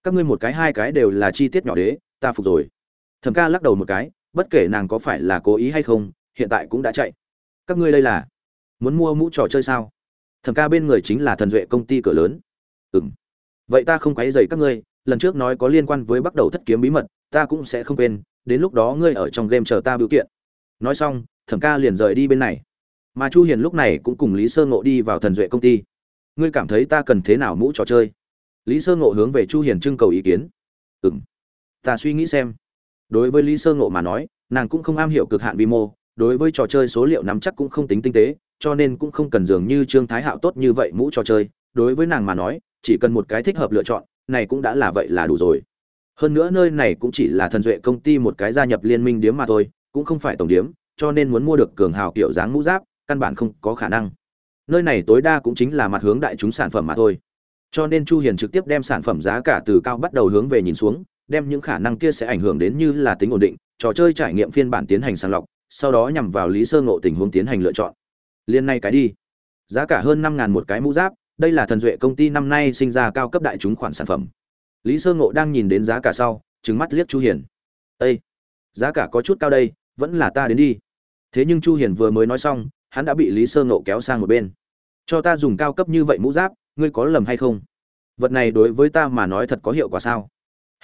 Các ngươi một cái, hai cái đều là chi tiết nhỏ đế, ta phục rồi. Thẩm ca lắc đầu một cái, bất kể nàng có phải là cố ý hay không, hiện tại cũng đã chạy. Các ngươi đây là? Muốn mua mũ trò chơi sao? Thẩm ca bên người chính là thần duệ công ty cửa lớn. Ừ m vậy ta không quấy dày các ngươi, lần trước nói có liên quan với bắt đầu thất kiếm bí mật, ta cũng sẽ không quên, đến lúc đó ngươi ở trong game chờ ta biểu kiện. Nói xong, thẩm ca liền rời đi bên này. Mà chu hiền lúc này cũng cùng lý sơ ngộ đi vào thần duệ công ty. Ngươi cảm thấy ta cần thế nào mũ trò chơi? Lý sơ ngộ hướng về chu hiền trưng cầu ý kiến. Ừm. Ta suy nghĩ xem. Đối với lý sơ ngộ mà nói, nàng cũng không am hiểu cực hạn vi mô, đối với trò chơi số liệu nắm chắc cũng không tính tinh tế cho nên cũng không cần dường như trương thái hạo tốt như vậy mũ cho chơi. Đối với nàng mà nói, chỉ cần một cái thích hợp lựa chọn, này cũng đã là vậy là đủ rồi. Hơn nữa nơi này cũng chỉ là thần duệ công ty một cái gia nhập liên minh điếm mà thôi, cũng không phải tổng điếm, cho nên muốn mua được cường hào kiểu dáng mũ giáp, căn bản không có khả năng. Nơi này tối đa cũng chính là mặt hướng đại chúng sản phẩm mà thôi. Cho nên chu hiền trực tiếp đem sản phẩm giá cả từ cao bắt đầu hướng về nhìn xuống, đem những khả năng kia sẽ ảnh hưởng đến như là tính ổn định, trò chơi trải nghiệm phiên bản tiến hành sàng lọc, sau đó nhằm vào lý sơ ngộ tình huống tiến hành lựa chọn liên này cái đi. Giá cả hơn năm ngàn một cái mũ giáp đây là thần duệ công ty năm nay sinh ra cao cấp đại chúng khoản sản phẩm. Lý sơ ngộ đang nhìn đến giá cả sau trừng mắt liếc chu hiền. "Ê, giá cả có chút cao đây vẫn là ta đến đi. Thế nhưng chu hiền vừa mới nói xong hắn đã bị lý sơ ngộ kéo sang một bên. Cho ta dùng cao cấp như vậy mũ giáp ngươi có lầm hay không? Vật này đối với ta mà nói thật có hiệu quả sao?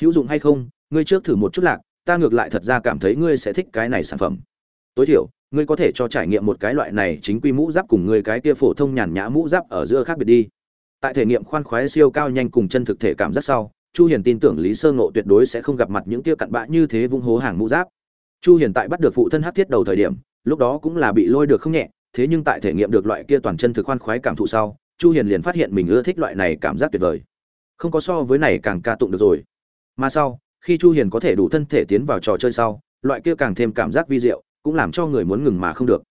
Hữu dụng hay không ngươi trước thử một chút lạc ta ngược lại thật ra cảm thấy ngươi sẽ thích cái này sản phẩm. Tối thiểu ngươi có thể cho trải nghiệm một cái loại này chính quy mũ giáp cùng ngươi cái kia phổ thông nhàn nhã mũ giáp ở giữa khác biệt đi. Tại thể nghiệm khoan khoái siêu cao nhanh cùng chân thực thể cảm giác sau, chu hiền tin tưởng lý sơ ngộ tuyệt đối sẽ không gặp mặt những kia cặn bã như thế vung hố hàng mũ giáp. Chu hiền tại bắt được phụ thân hắc thiết đầu thời điểm, lúc đó cũng là bị lôi được không nhẹ, thế nhưng tại thể nghiệm được loại kia toàn chân thực khoan khoái cảm thụ sau, chu hiền liền phát hiện mình ưa thích loại này cảm giác tuyệt vời. Không có so với này càng ca tụng được rồi. Mà sau, khi chu hiền có thể đủ thân thể tiến vào trò chơi sau, loại kia càng thêm cảm giác vi diệu cũng làm cho người muốn ngừng mà không được.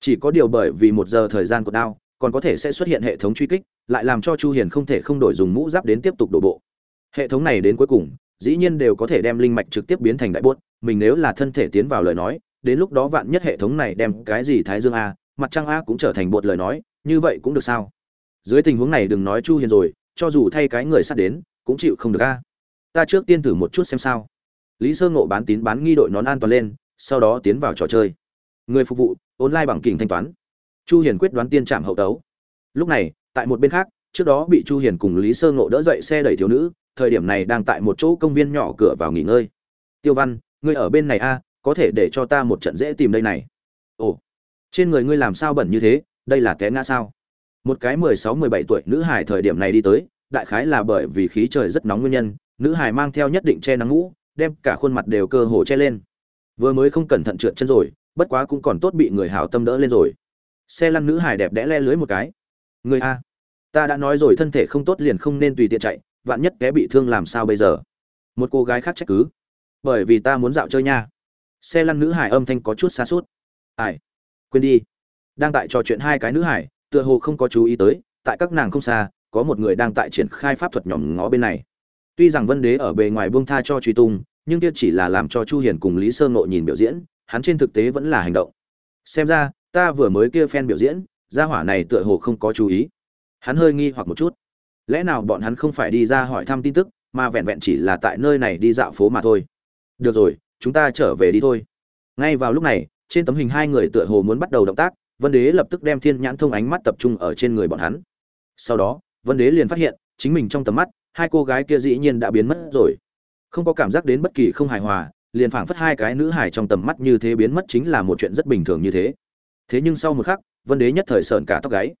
Chỉ có điều bởi vì một giờ thời gian của đao, còn có thể sẽ xuất hiện hệ thống truy kích, lại làm cho chu hiền không thể không đổi dùng mũ giáp đến tiếp tục đổ bộ. Hệ thống này đến cuối cùng, dĩ nhiên đều có thể đem linh mạch trực tiếp biến thành đại buốt mình nếu là thân thể tiến vào lời nói, đến lúc đó vạn nhất hệ thống này đem cái gì thái dương a, mặt trăng a cũng trở thành bột lời nói, như vậy cũng được sao? Dưới tình huống này đừng nói chu hiền rồi, cho dù thay cái người sát đến, cũng chịu không được a. Ta trước tiên thử một chút xem sao. Lý sơ ngộ bán tín bán nghi đội nón an toàn lên sau đó tiến vào trò chơi. Người phục vụ, online bằng kình thanh toán. Chu hiền quyết đoán tiên trạm hậu tấu. Lúc này, tại một bên khác, trước đó bị chu hiền cùng lý sơ ngộ đỡ dậy xe đẩy thiếu nữ, thời điểm này đang tại một chỗ công viên nhỏ cửa vào nghỉ ngơi. Tiêu văn, ngươi ở bên này a, có thể để cho ta một trận dễ tìm đây này. Ồ, trên người ngươi làm sao bẩn như thế, đây là té ngã sao? Một cái mười sáu, mười bảy tuổi nữ hải thời điểm này đi tới, đại khái là bởi vì khí trời rất nóng nguyên nhân, nữ hải mang theo nhất định che nắng ngũ, đem cả khuôn mặt đều cơ hồ che lên vừa mới không cẩn thận trượt chân rồi, bất quá cũng còn tốt bị người hảo tâm đỡ lên rồi. Xe lăn nữ hải đẹp đẽ le lưới một cái. Người a, ta đã nói rồi thân thể không tốt liền không nên tùy tiện chạy, vạn nhất té bị thương làm sao bây giờ? Một cô gái khác trách cứ. Bởi vì ta muốn dạo chơi nha. Xe lăn nữ hải âm thanh có chút xa suốt. Ai? Quên đi. Đang tại trò chuyện hai cái nữ hải tựa hồ không có chú ý tới, tại các nàng không xa, có một người đang tại triển khai pháp thuật nhỏm ngó bên này. Tuy rằng vân đế ở bề ngoài buông tha cho truy tung nhưng kia chỉ là làm cho chu hiền cùng lý sơ ngộ nhìn biểu diễn, hắn trên thực tế vẫn là hành động. Xem ra, ta vừa mới kia fan biểu diễn, gia hỏa này tựa hồ không có chú ý. Hắn hơi nghi hoặc một chút. Lẽ nào bọn hắn không phải đi ra hỏi thăm tin tức, mà vẹn vẹn chỉ là tại nơi này đi dạo phố mà thôi. Được rồi, chúng ta trở về đi thôi. Ngay vào lúc này, trên tấm hình hai người tựa hồ muốn bắt đầu động tác, vân đế lập tức đem thiên nhãn thông ánh mắt tập trung ở trên người bọn hắn. Sau đó, vân đế liền phát hiện, chính mình trong tầm mắt, hai cô gái kia dĩ nhiên đã biến mất rồi không có cảm giác đến bất kỳ không hài hòa, liền phảng phất hai cái nữ hài trong tầm mắt như thế biến mất chính là một chuyện rất bình thường như thế. Thế nhưng sau một khắc, vân đế nhất thời sợn cả tóc gáy.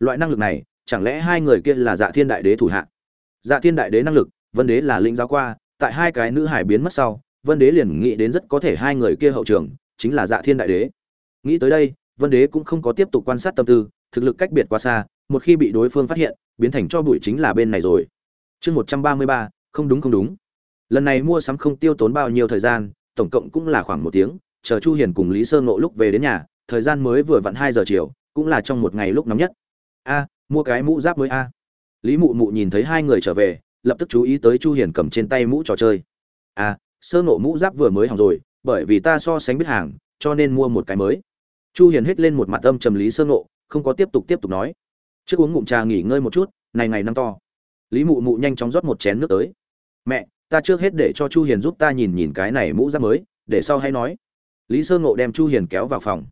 Loại năng lực này, chẳng lẽ hai người kia là dạ thiên đại đế thủ hạ? Dạ thiên đại đế năng lực, vân đế là lĩnh giáo qua, tại hai cái nữ hải biến mất sau, vân đế liền nghĩ đến rất có thể hai người kia hậu trường, chính là dạ thiên đại đế. Nghĩ tới đây, vân đế cũng không có tiếp tục quan sát tâm tư, thực lực cách biệt quá xa, một khi bị đối phương phát hiện, biến thành cho bụi chính là bên này rồi. Chương một trăm ba mươi ba, không đúng không đúng lần này mua sắm không tiêu tốn bao nhiêu thời gian, tổng cộng cũng là khoảng một tiếng, chờ chu hiền cùng lý sơ ngộ lúc về đến nhà, thời gian mới vừa vặn hai giờ chiều, cũng là trong một ngày lúc nóng nhất. A, mua cái mũ giáp mới a. Lý mụ mụ nhìn thấy hai người trở về, lập tức chú ý tới chu hiền cầm trên tay mũ trò chơi. A, sơ ngộ mũ giáp vừa mới hỏng rồi, bởi vì ta so sánh biết hàng, cho nên mua một cái mới. Chu hiền hết lên một mặt âm trầm lý sơ ngộ, không có tiếp tục tiếp tục nói. Trước uống ngụm trà nghỉ ngơi một chút, này ngày năm to. Lý mụ mụ nhanh chóng rót một chén nước tới. Mẹ ta trước hết để cho chu hiền giúp ta nhìn nhìn cái này mũ giáp mới, để sau hay nói. Lý sơ ngộ đem chu hiền kéo vào phòng.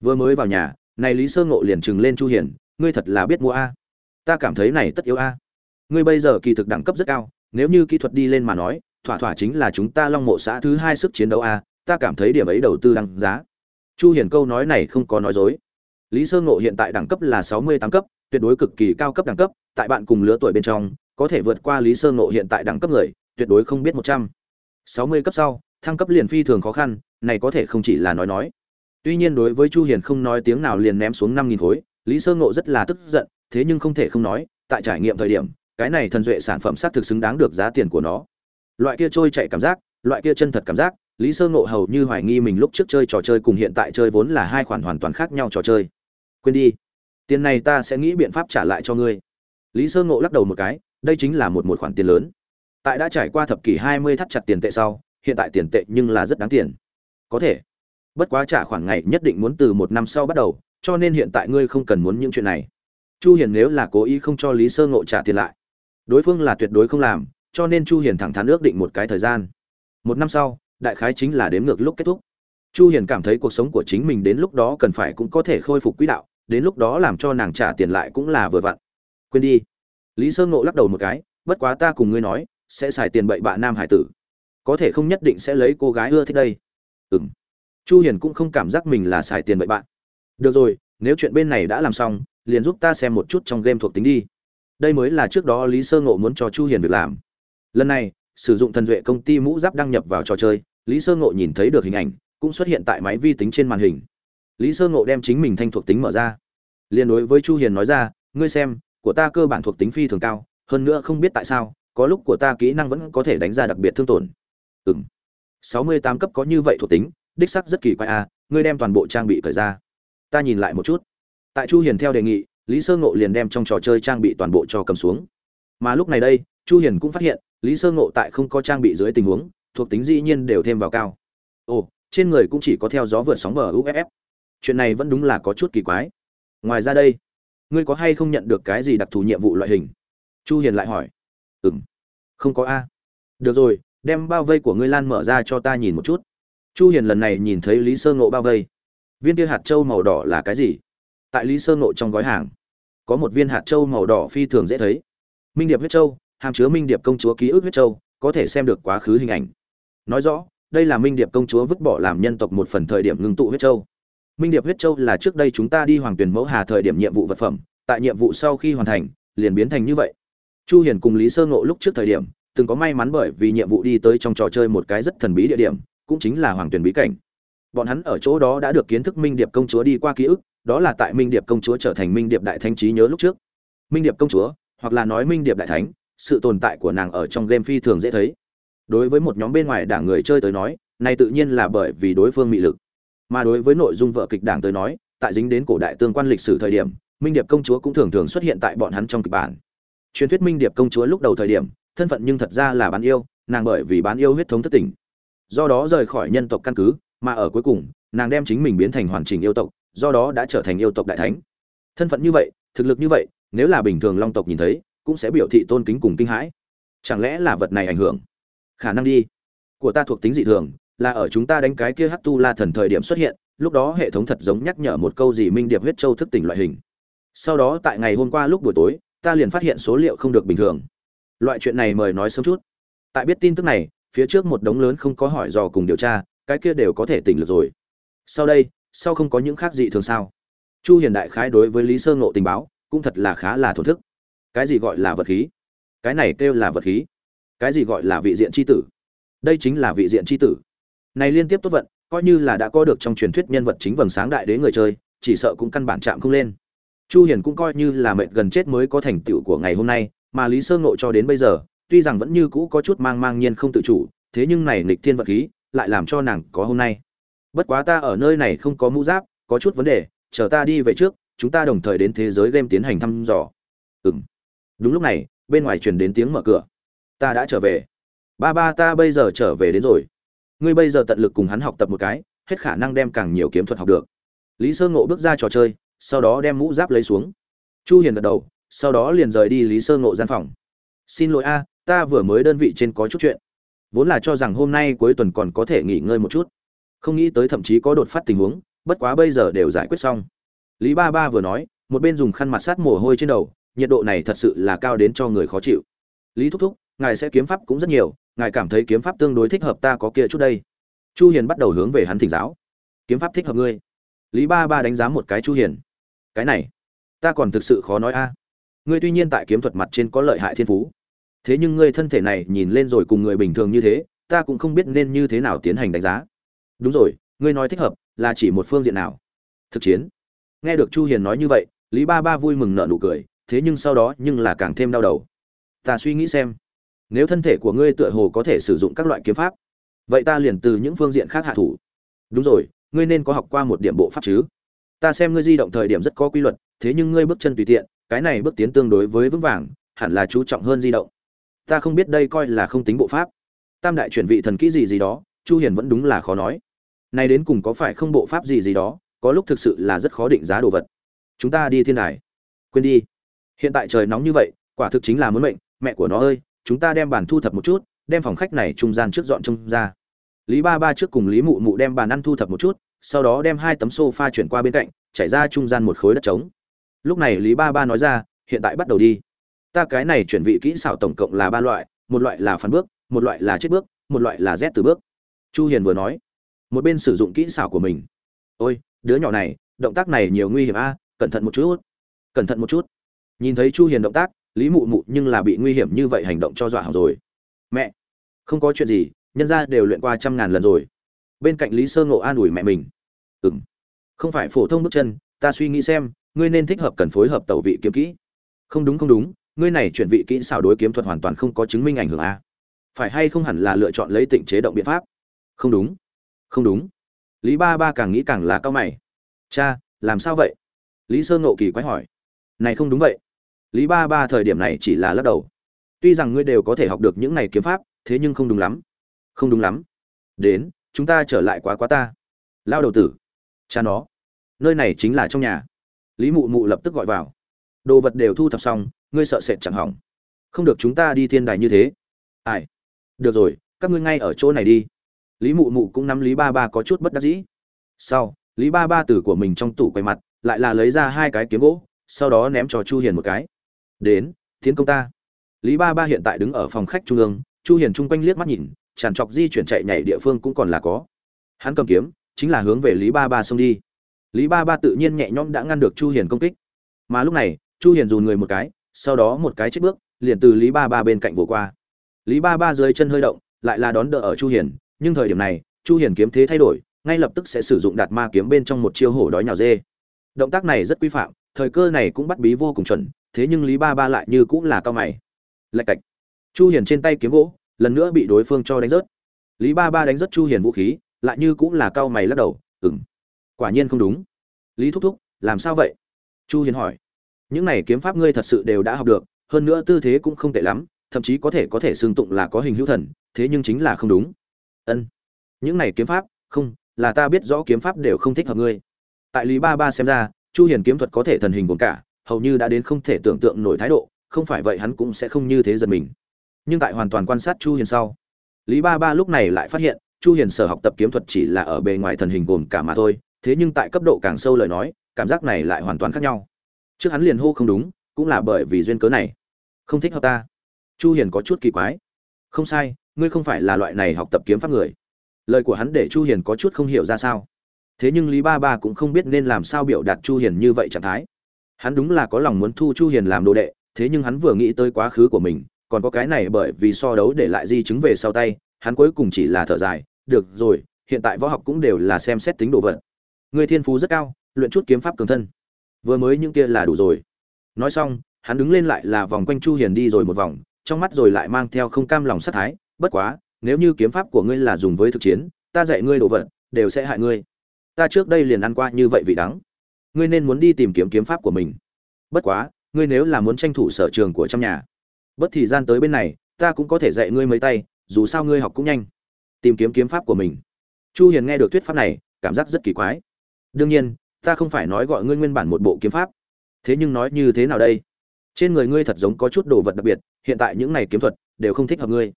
Vừa mới vào nhà, này lý sơ ngộ liền chừng lên chu hiền, ngươi thật là biết mua a. Ta cảm thấy này tất yếu a. Ngươi bây giờ kỳ thực đẳng cấp rất cao, nếu như kỹ thuật đi lên mà nói, thỏa thỏa chính là chúng ta long mộ xã thứ hai sức chiến đấu a, ta cảm thấy điểm ấy đầu tư đăng giá. Chu hiền câu nói này không có nói dối. Lý sơ ngộ hiện tại đẳng cấp là 68 cấp, tuyệt đối cực kỳ cao cấp đẳng cấp, tại bạn cùng lứa tuổi bên trong, có thể vượt qua lý sơ ngộ hiện tại đẳng cấp người tuyệt đối không biết 100. 60 cấp sau, thăng cấp liền phi thường khó khăn, này có thể không chỉ là nói nói. Tuy nhiên đối với chu hiền không nói tiếng nào liền ném xuống 5.000 khối, lý sơ ngộ rất là tức giận, thế nhưng không thể không nói, tại trải nghiệm thời điểm, cái này thần duệ sản phẩm xác thực xứng đáng được giá tiền của nó. Loại kia trôi chạy cảm giác, loại kia chân thật cảm giác, lý sơ ngộ hầu như hoài nghi mình lúc trước chơi trò chơi cùng hiện tại chơi vốn là hai khoản hoàn toàn khác nhau trò chơi. Quên đi. Tiền này ta sẽ nghĩ biện pháp trả lại cho ngươi. Lý sơ ngộ lắc đầu một cái, đây chính là một một khoản tiền lớn tại đã trải qua thập kỷ hai mươi thắt chặt tiền tệ sau, hiện tại tiền tệ nhưng là rất đáng tiền. Có thể. Bất quá trả khoản ngày nhất định muốn từ một năm sau bắt đầu, cho nên hiện tại ngươi không cần muốn những chuyện này. Chu hiền nếu là cố ý không cho lý sơ ngộ trả tiền lại, đối phương là tuyệt đối không làm, cho nên chu hiền thẳng thắn ước định một cái thời gian. Một năm sau, đại khái chính là đếm ngược lúc kết thúc. Chu hiền cảm thấy cuộc sống của chính mình đến lúc đó cần phải cũng có thể khôi phục quỹ đạo, đến lúc đó làm cho nàng trả tiền lại cũng là vừa vặn. Quên đi. Lý sơ ngộ lắc đầu một cái, bất quá ta cùng ngươi nói sẽ xài tiền bậy bạ nam hải tử. Có thể không nhất định sẽ lấy cô gái ưa thích đây. Ừm. Chu hiền cũng không cảm giác mình là xài tiền bậy bạ. Được rồi, nếu chuyện bên này đã làm xong, liền giúp ta xem một chút trong game thuộc tính đi. Đây mới là trước đó lý sơ ngộ muốn cho chu hiền việc làm. Lần này, sử dụng thần duệ công ty mũ giáp đăng nhập vào trò chơi, lý sơ ngộ nhìn thấy được hình ảnh, cũng xuất hiện tại máy vi tính trên màn hình. Lý sơ ngộ đem chính mình thanh thuộc tính mở ra. Liên đối với chu hiền nói ra, ngươi xem, của ta cơ bản thuộc tính phi thường cao, hơn nữa không biết tại sao có lúc của ta kỹ năng vẫn có thể đánh ra đặc biệt thương tổn. Ừm. 68 cấp có như vậy thuộc tính đích sắc rất kỳ quái a à, ngươi đem toàn bộ trang bị cởi ra. Ta nhìn lại một chút. Tại chu hiền theo đề nghị lý sơ ngộ liền đem trong trò chơi trang bị toàn bộ cho cầm xuống. Mà lúc này đây chu hiền cũng phát hiện lý sơ ngộ tại không có trang bị dưới tình huống thuộc tính dĩ nhiên đều thêm vào cao. Ồ trên người cũng chỉ có theo gió vượt sóng bờ uff chuyện này vẫn đúng là có chút kỳ quái. Ngoài ra đây ngươi có hay không nhận được cái gì đặc thù nhiệm vụ loại hình? Chu hiền lại hỏi ừm. Không có a. Được rồi, đem bao vây của ngươi lan mở ra cho ta nhìn một chút. Chu hiền lần này nhìn thấy lý sơ ngộ bao vây. Viên kia hạt châu màu đỏ là cái gì? Tại lý sơ ngộ trong gói hàng, có một viên hạt châu màu đỏ phi thường dễ thấy. Minh điệp huyết châu, hàm chứa minh điệp công chúa ký ức huyết châu, có thể xem được quá khứ hình ảnh. Nói rõ, đây là minh điệp công chúa vứt bỏ làm nhân tộc một phần thời điểm ngưng tụ huyết châu. Minh điệp huyết châu là trước đây chúng ta đi hoàng tuyển mẫu hà thời điểm nhiệm vụ vật phẩm, tại nhiệm vụ sau khi hoàn thành, liền biến thành như vậy chu hiền cùng lý sơ ngộ lúc trước thời điểm, từng có may mắn bởi vì nhiệm vụ đi tới trong trò chơi một cái rất thần bí địa điểm, cũng chính là hoàng tuyển bí cảnh. Bọn hắn ở chỗ đó đã được kiến thức minh điệp công chúa đi qua ký ức, đó là tại minh điệp công chúa trở thành minh điệp đại thánh trí nhớ lúc trước. Minh điệp công chúa, hoặc là nói minh điệp đại thánh, sự tồn tại của nàng ở trong game phi thường dễ thấy. Đối với một nhóm bên ngoài đảng người chơi tới nói, này tự nhiên là bởi vì đối phương mị lực. Mà đối với nội dung vợ kịch đảng tới nói, tại dính đến cổ đại tương quan lịch sử thời điểm, minh điệp công chúa cũng thường thường xuất hiện tại bọn hắn trong kịch bản truyền thuyết minh điệp công chúa lúc đầu thời điểm, thân phận nhưng thật ra là bán yêu, nàng bởi vì bán yêu huyết thống thất tình. Do đó rời khỏi nhân tộc căn cứ, mà ở cuối cùng, nàng đem chính mình biến thành hoàn chỉnh yêu tộc, do đó đã trở thành yêu tộc đại thánh. Thân phận như vậy, thực lực như vậy, nếu là bình thường long tộc nhìn thấy, cũng sẽ biểu thị tôn kính cùng kinh hãi. Chẳng lẽ là vật này ảnh hưởng? Khả năng đi. Của ta thuộc tính dị thường, là ở chúng ta đánh cái kia hát tu la thần thời điểm xuất hiện, lúc đó hệ thống thật giống nhắc nhở một câu gì minh điệp huyết châu thức tỉnh loại hình. Sau đó tại ngày hôm qua lúc buổi tối ta liền phát hiện số liệu không được bình thường. Loại chuyện này mời nói sớm chút. Tại biết tin tức này, phía trước một đống lớn không có hỏi dò cùng điều tra, cái kia đều có thể tỉnh được rồi. Sau đây, sau không có những khác dị thường sao? Chu hiền đại khái đối với lý sơ ngộ tình báo, cũng thật là khá là thổn thức. Cái gì gọi là vật khí? Cái này kêu là vật khí. Cái gì gọi là vị diện chi tử? Đây chính là vị diện chi tử. Này liên tiếp tốt vận, coi như là đã có được trong truyền thuyết nhân vật chính vầng sáng đại đế người chơi, chỉ sợ cũng căn bản chạm không lên chu hiền cũng coi như là mệt gần chết mới có thành tựu của ngày hôm nay, mà lý sơ ngộ cho đến bây giờ, tuy rằng vẫn như cũ có chút mang mang nhiên không tự chủ, thế nhưng này nghịch thiên vật khí lại làm cho nàng có hôm nay. Bất quá ta ở nơi này không có mũ giáp, có chút vấn đề, chờ ta đi về trước, chúng ta đồng thời đến thế giới game tiến hành thăm dò. Ừm. Đúng lúc này, bên ngoài truyền đến tiếng mở cửa. Ta đã trở về. Ba ba ta bây giờ trở về đến rồi. Ngươi bây giờ tận lực cùng hắn học tập một cái, hết khả năng đem càng nhiều kiếm thuật học được. Lý sơ ngộ bước ra trò chơi sau đó đem mũ giáp lấy xuống. Chu hiền gật đầu, sau đó liền rời đi lý sơ ngộ gian phòng. Xin lỗi a, ta vừa mới đơn vị trên có chút chuyện. Vốn là cho rằng hôm nay cuối tuần còn có thể nghỉ ngơi một chút. Không nghĩ tới thậm chí có đột phát tình huống, bất quá bây giờ đều giải quyết xong. Lý ba ba vừa nói, một bên dùng khăn mặt sát mồ hôi trên đầu, nhiệt độ này thật sự là cao đến cho người khó chịu. Lý thúc thúc, ngài sẽ kiếm pháp cũng rất nhiều, ngài cảm thấy kiếm pháp tương đối thích hợp ta có kia chút đây. Chu hiền bắt đầu hướng về hắn thỉnh giáo. Kiếm pháp thích hợp ngươi lý ba ba đánh giá một cái chu hiền. Cái này, ta còn thực sự khó nói a. Ngươi tuy nhiên tại kiếm thuật mặt trên có lợi hại thiên phú, thế nhưng ngươi thân thể này nhìn lên rồi cùng người bình thường như thế, ta cũng không biết nên như thế nào tiến hành đánh giá. Đúng rồi, ngươi nói thích hợp là chỉ một phương diện nào? Thực chiến. Nghe được chu hiền nói như vậy, lý ba ba vui mừng nở nụ cười, thế nhưng sau đó nhưng là càng thêm đau đầu. Ta suy nghĩ xem, nếu thân thể của ngươi tựa hồ có thể sử dụng các loại kiếm pháp, vậy ta liền từ những phương diện khác hạ thủ. Đúng rồi ngươi nên có học qua một điểm bộ pháp chứ? Ta xem ngươi di động thời điểm rất có quy luật, thế nhưng ngươi bước chân tùy tiện, cái này bước tiến tương đối với vững vàng, hẳn là chú trọng hơn di động. Ta không biết đây coi là không tính bộ pháp. Tam đại chuyển vị thần kỹ gì gì đó, chu hiền vẫn đúng là khó nói. Nay đến cùng có phải không bộ pháp gì gì đó, có lúc thực sự là rất khó định giá đồ vật. Chúng ta đi thiên đài. Quên đi. Hiện tại trời nóng như vậy, quả thực chính là muốn mệnh. Mẹ của nó ơi, chúng ta đem bàn thu thập một chút, đem phòng khách này trung gian trước dọn trông ra. Lý ba ba trước cùng lý mụ mụ đem bàn ăn thu thập một chút sau đó đem hai tấm sofa chuyển qua bên cạnh, chảy ra trung gian một khối đất trống. Lúc này lý ba ba nói ra, hiện tại bắt đầu đi. Ta cái này chuyển vị kỹ xảo tổng cộng là ba loại, một loại là phản bước, một loại là chết bước, một loại là rét từ bước. Chu hiền vừa nói, một bên sử dụng kỹ xảo của mình. Ôi, đứa nhỏ này, động tác này nhiều nguy hiểm a, cẩn thận một chút, cẩn thận một chút. Nhìn thấy chu hiền động tác, lý mụ mụ nhưng là bị nguy hiểm như vậy hành động cho dọa hỏng rồi. Mẹ, không có chuyện gì, nhân gia đều luyện qua trăm ngàn lần rồi bên cạnh lý sơ ngộ an ủi mẹ mình. Ừm, không phải phổ thông bước chân, ta suy nghĩ xem, ngươi nên thích hợp cần phối hợp tẩu vị kiếm kỹ. Không đúng không đúng, ngươi này chuyển vị kỹ xảo đối kiếm thuật hoàn toàn không có chứng minh ảnh hưởng a. Phải hay không hẳn là lựa chọn lấy tịnh chế động biện pháp? Không đúng không đúng. Lý ba ba càng nghĩ càng là cao mày. Cha, làm sao vậy? Lý sơ ngộ kỳ quái hỏi. Này không đúng vậy. Lý ba ba thời điểm này chỉ là lắc đầu. Tuy rằng ngươi đều có thể học được những này kiếm pháp, thế nhưng không đúng lắm. Không đúng lắm. Đến chúng ta trở lại quá quá ta. Lao đầu tử, cha nó, nơi này chính là trong nhà. Lý mụ mụ lập tức gọi vào. Đồ vật đều thu thập xong, ngươi sợ sệt chẳng hỏng. Không được chúng ta đi thiên đài như thế. Ai? Được rồi, các ngươi ngay ở chỗ này đi. Lý mụ mụ cũng nắm lý ba ba có chút bất đắc dĩ. Sau, lý ba ba từ của mình trong tủ quay mặt, lại là lấy ra hai cái kiếm gỗ, sau đó ném cho chu hiền một cái. Đến, tiến công ta. Lý ba ba hiện tại đứng ở phòng khách trung ương, chu hiền chung quanh liếc mắt nhìn tràn trọc di chuyển chạy nhảy địa phương cũng còn là có. Hắn cầm kiếm, chính là hướng về lý ba ba xông đi. Lý ba ba tự nhiên nhẹ nhõm đã ngăn được chu hiền công kích. Mà lúc này, chu hiền dùn người một cái, sau đó một cái chết bước, liền từ lý ba ba bên cạnh vồ qua. Lý ba ba dưới chân hơi động, lại là đón đỡ ở chu hiền, nhưng thời điểm này, chu hiền kiếm thế thay đổi, ngay lập tức sẽ sử dụng đạt ma kiếm bên trong một chiêu hổ đói nhào dê. Động tác này rất quy phạm, thời cơ này cũng bắt bí vô cùng chuẩn, thế nhưng lý ba ba lại như cũng là cao mày. Lạch cạch. Chu hiền trên tay kiếm gỗ lần nữa bị đối phương cho đánh rớt. Lý ba ba đánh rớt chu hiền vũ khí, lại như cũng là cao mày lắc đầu, ừm, quả nhiên không đúng. Lý thúc thúc, làm sao vậy? Chu hiền hỏi. Những này kiếm pháp ngươi thật sự đều đã học được, hơn nữa tư thế cũng không tệ lắm, thậm chí có thể có thể xương tụng là có hình hữu thần, thế nhưng chính là không đúng. Ân, những này kiếm pháp, không, là ta biết rõ kiếm pháp đều không thích hợp ngươi. Tại lý ba ba xem ra, chu hiền kiếm thuật có thể thần hình gồm cả, hầu như đã đến không thể tưởng tượng nổi thái độ, không phải vậy hắn cũng sẽ không như thế giật mình nhưng tại hoàn toàn quan sát chu hiền sau, lý ba ba lúc này lại phát hiện, chu hiền sở học tập kiếm thuật chỉ là ở bề ngoài thần hình gồm cả mà thôi, thế nhưng tại cấp độ càng sâu lời nói, cảm giác này lại hoàn toàn khác nhau. Trước hắn liền hô không đúng, cũng là bởi vì duyên cớ này. Không thích hợp ta. Chu hiền có chút kỳ quái. Không sai, ngươi không phải là loại này học tập kiếm pháp người. Lời của hắn để chu hiền có chút không hiểu ra sao. Thế nhưng lý ba ba cũng không biết nên làm sao biểu đạt chu hiền như vậy trạng thái. Hắn đúng là có lòng muốn thu chu hiền làm đồ đệ, thế nhưng hắn vừa nghĩ tới quá khứ của mình còn có cái này bởi vì so đấu để lại di chứng về sau tay, hắn cuối cùng chỉ là thở dài, được rồi, hiện tại võ học cũng đều là xem xét tính đồ vật. Người thiên phú rất cao, luyện chút kiếm pháp cường thân. Vừa mới những kia là đủ rồi. Nói xong, hắn đứng lên lại là vòng quanh chu hiền đi rồi một vòng, trong mắt rồi lại mang theo không cam lòng sát thái, bất quá, nếu như kiếm pháp của ngươi là dùng với thực chiến, ta dạy ngươi đồ vật, đều sẽ hại ngươi. Ta trước đây liền ăn qua như vậy vị đắng. Ngươi nên muốn đi tìm kiếm kiếm pháp của mình. Bất quá, ngươi nếu là muốn tranh thủ sở trường của trong nhà bất thì gian tới bên này, ta cũng có thể dạy ngươi mấy tay, dù sao ngươi học cũng nhanh. Tìm kiếm kiếm pháp của mình. Chu hiền nghe được thuyết pháp này, cảm giác rất kỳ quái. Đương nhiên, ta không phải nói gọi ngươi nguyên bản một bộ kiếm pháp. Thế nhưng nói như thế nào đây? Trên người ngươi thật giống có chút đồ vật đặc biệt, hiện tại những này kiếm thuật đều không thích hợp ngươi.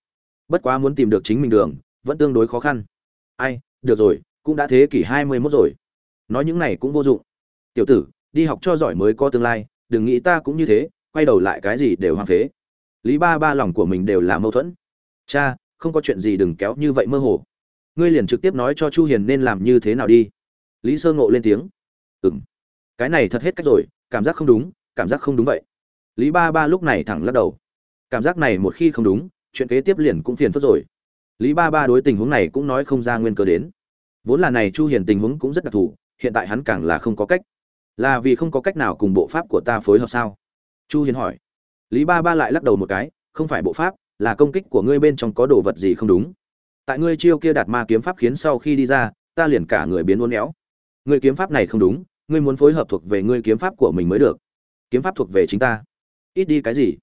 Bất quá muốn tìm được chính mình đường, vẫn tương đối khó khăn. Ai, được rồi, cũng đã thế kỷ hai mươi 21 rồi. Nói những này cũng vô dụng. Tiểu tử, đi học cho giỏi mới có tương lai, đừng nghĩ ta cũng như thế, quay đầu lại cái gì đều hoang phế lý ba ba lòng của mình đều là mâu thuẫn. Cha, không có chuyện gì đừng kéo như vậy mơ hồ. Ngươi liền trực tiếp nói cho chu hiền nên làm như thế nào đi. Lý sơ ngộ lên tiếng. Ừm. Cái này thật hết cách rồi, cảm giác không đúng, cảm giác không đúng vậy. Lý ba ba lúc này thẳng lắc đầu. Cảm giác này một khi không đúng, chuyện kế tiếp liền cũng phiền phức rồi. Lý ba ba đối tình huống này cũng nói không ra nguyên cơ đến. Vốn là này chu hiền tình huống cũng rất đặc thù, hiện tại hắn càng là không có cách. Là vì không có cách nào cùng bộ pháp của ta phối hợp sao? Chu hiền hỏi lý ba ba lại lắc đầu một cái, không phải bộ pháp, là công kích của ngươi bên trong có đồ vật gì không đúng? Tại ngươi chiêu kia đạt ma kiếm pháp khiến sau khi đi ra, ta liền cả người biến uốn éo. Ngươi kiếm pháp này không đúng, ngươi muốn phối hợp thuộc về ngươi kiếm pháp của mình mới được. Kiếm pháp thuộc về chính ta. Ít đi cái gì?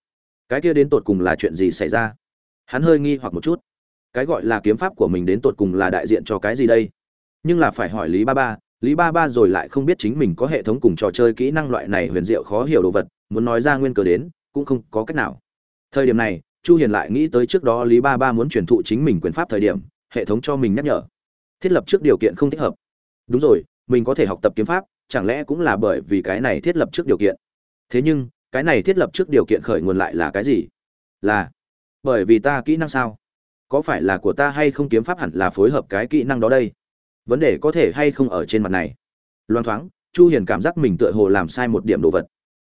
Cái kia đến tột cùng là chuyện gì xảy ra? Hắn hơi nghi hoặc một chút. Cái gọi là kiếm pháp của mình đến tột cùng là đại diện cho cái gì đây? Nhưng là phải hỏi lý ba ba, lý ba ba rồi lại không biết chính mình có hệ thống cùng trò chơi kỹ năng loại này huyền diệu khó hiểu đồ vật, muốn nói ra nguyên cờ đến cũng không có cách nào. Thời điểm này, chu hiền lại nghĩ tới trước đó lý ba ba muốn truyền thụ chính mình quyền pháp thời điểm, hệ thống cho mình nhắc nhở. Thiết lập trước điều kiện không thích hợp. Đúng rồi, mình có thể học tập kiếm pháp, chẳng lẽ cũng là bởi vì cái này thiết lập trước điều kiện? Thế nhưng, cái này thiết lập trước điều kiện khởi nguồn lại là cái gì? Là, bởi vì ta kỹ năng sao? Có phải là của ta hay không kiếm pháp hẳn là phối hợp cái kỹ năng đó đây? Vấn đề có thể hay không ở trên mặt này? Loan thoáng, chu hiền cảm giác mình tựa hồ làm sai một điểm đồ vật.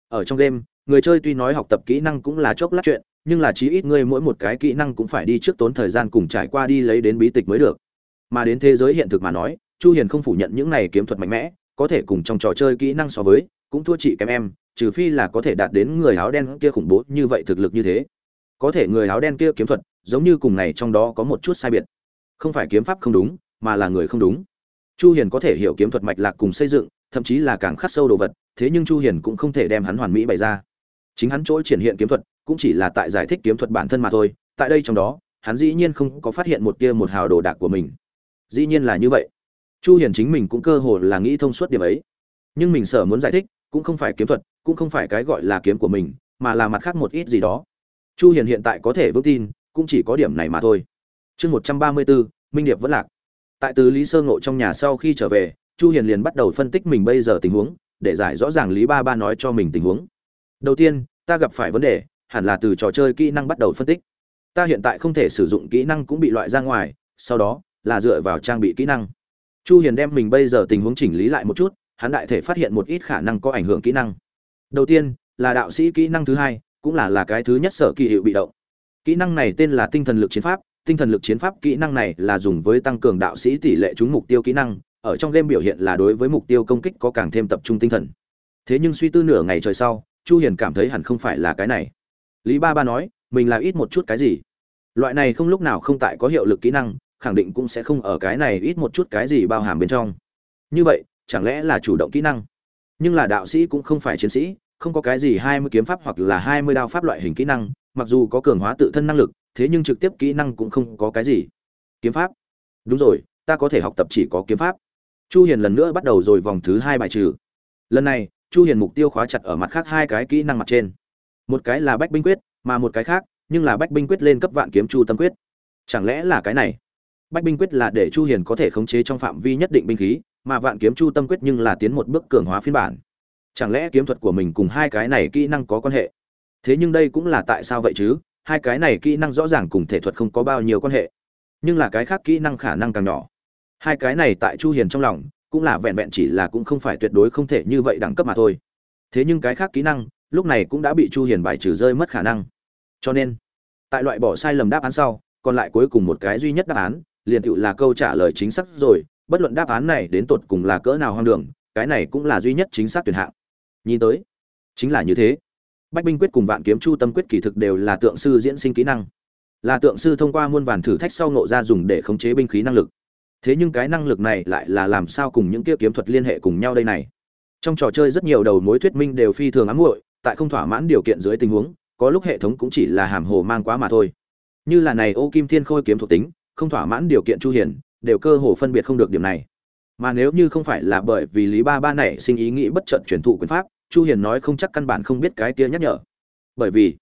Ở trong game người chơi tuy nói học tập kỹ năng cũng là chốc lát chuyện, nhưng là chí ít ngươi mỗi một cái kỹ năng cũng phải đi trước tốn thời gian cùng trải qua đi lấy đến bí tịch mới được. Mà đến thế giới hiện thực mà nói, chu hiền không phủ nhận những này kiếm thuật mạnh mẽ, có thể cùng trong trò chơi kỹ năng so với, cũng thua chị kém em, trừ phi là có thể đạt đến người áo đen kia khủng bố như vậy thực lực như thế. Có thể người áo đen kia kiếm thuật, giống như cùng này trong đó có một chút sai biệt. Không phải kiếm pháp không đúng, mà là người không đúng. Chu hiền có thể hiểu kiếm thuật mạch lạc cùng xây dựng, thậm chí là càng khắc sâu đồ vật, thế nhưng chu hiền cũng không thể đem hắn hoàn mỹ bày ra chính hắn chỗ triển hiện kiếm thuật cũng chỉ là tại giải thích kiếm thuật bản thân mà thôi tại đây trong đó hắn dĩ nhiên không có phát hiện một tia một hào đồ đạc của mình. Dĩ nhiên là như vậy. Chu hiền chính mình cũng cơ hồ là nghĩ thông suốt điểm ấy. Nhưng mình sợ muốn giải thích cũng không phải kiếm thuật cũng không phải cái gọi là kiếm của mình mà là mặt khác một ít gì đó. Chu hiền hiện tại có thể vững tin cũng chỉ có điểm này mà thôi. Chương 134, minh điệp vẫn lạc. Tại từ lý sơ ngộ trong nhà sau khi trở về chu hiền liền bắt đầu phân tích mình bây giờ tình huống để giải rõ ràng lý ba ba nói cho mình tình huống đầu tiên, ta gặp phải vấn đề, hẳn là từ trò chơi kỹ năng bắt đầu phân tích. Ta hiện tại không thể sử dụng kỹ năng cũng bị loại ra ngoài, sau đó là dựa vào trang bị kỹ năng. Chu hiền đem mình bây giờ tình huống chỉnh lý lại một chút, hắn đại thể phát hiện một ít khả năng có ảnh hưởng kỹ năng. Đầu tiên, là đạo sĩ kỹ năng thứ hai, cũng là là cái thứ nhất sở kỳ hiệu bị động. Kỹ năng này tên là tinh thần lực chiến pháp, tinh thần lực chiến pháp kỹ năng này là dùng với tăng cường đạo sĩ tỷ lệ trúng mục tiêu kỹ năng, ở trong game biểu hiện là đối với mục tiêu công kích có càng thêm tập trung tinh thần. Thế nhưng suy tư nửa ngày trời sau chu hiền cảm thấy hẳn không phải là cái này. Lý ba ba nói, mình là ít một chút cái gì? Loại này không lúc nào không tại có hiệu lực kỹ năng, khẳng định cũng sẽ không ở cái này ít một chút cái gì bao hàm bên trong. Như vậy, chẳng lẽ là chủ động kỹ năng? Nhưng là đạo sĩ cũng không phải chiến sĩ, không có cái gì hai mươi kiếm pháp hoặc là hai mươi đao pháp loại hình kỹ năng, mặc dù có cường hóa tự thân năng lực, thế nhưng trực tiếp kỹ năng cũng không có cái gì. Kiếm pháp? Đúng rồi, ta có thể học tập chỉ có kiếm pháp. Chu hiền lần nữa bắt đầu rồi vòng thứ hai bài trừ. Lần này chu hiền mục tiêu khóa chặt ở mặt khác hai cái kỹ năng mặt trên. Một cái là bách binh quyết, mà một cái khác, nhưng là bách binh quyết lên cấp vạn kiếm chu tâm quyết. Chẳng lẽ là cái này? Bách binh quyết là để chu hiền có thể khống chế trong phạm vi nhất định binh khí, mà vạn kiếm chu tâm quyết nhưng là tiến một bước cường hóa phiên bản. Chẳng lẽ kiếm thuật của mình cùng hai cái này kỹ năng có quan hệ? Thế nhưng đây cũng là tại sao vậy chứ? Hai cái này kỹ năng rõ ràng cùng thể thuật không có bao nhiêu quan hệ. Nhưng là cái khác kỹ năng khả năng càng nhỏ. Hai cái này tại chu hiền trong lòng cũng là vẹn vẹn chỉ là cũng không phải tuyệt đối không thể như vậy đẳng cấp mà thôi. Thế nhưng cái khác kỹ năng, lúc này cũng đã bị chu hiền bài trừ rơi mất khả năng. Cho nên, tại loại bỏ sai lầm đáp án sau, còn lại cuối cùng một cái duy nhất đáp án, liền tựu là câu trả lời chính xác rồi, bất luận đáp án này đến tột cùng là cỡ nào hoang đường, cái này cũng là duy nhất chính xác tuyển hạng. Nhìn tới, chính là như thế. Bách binh quyết cùng vạn kiếm chu tâm quyết kỳ thực đều là tượng sư diễn sinh kỹ năng. Là tượng sư thông qua muôn vàn thử thách sau nộ ra dùng để khống chế binh khí năng lực thế nhưng cái năng lực này lại là làm sao cùng những kia kiếm thuật liên hệ cùng nhau đây này? Trong trò chơi rất nhiều đầu mối thuyết minh đều phi thường ám muội, tại không thỏa mãn điều kiện dưới tình huống, có lúc hệ thống cũng chỉ là hàm hồ mang quá mà thôi. Như là này, ô kim thiên khôi kiếm thuộc tính, không thỏa mãn điều kiện chu hiển, đều cơ hồ phân biệt không được điểm này. Mà nếu như không phải là bởi vì lý ba ba này sinh ý nghĩ bất trận truyền thụ quyền pháp, chu hiền nói không chắc căn bản không biết cái kia nhắc nhở. Bởi vì,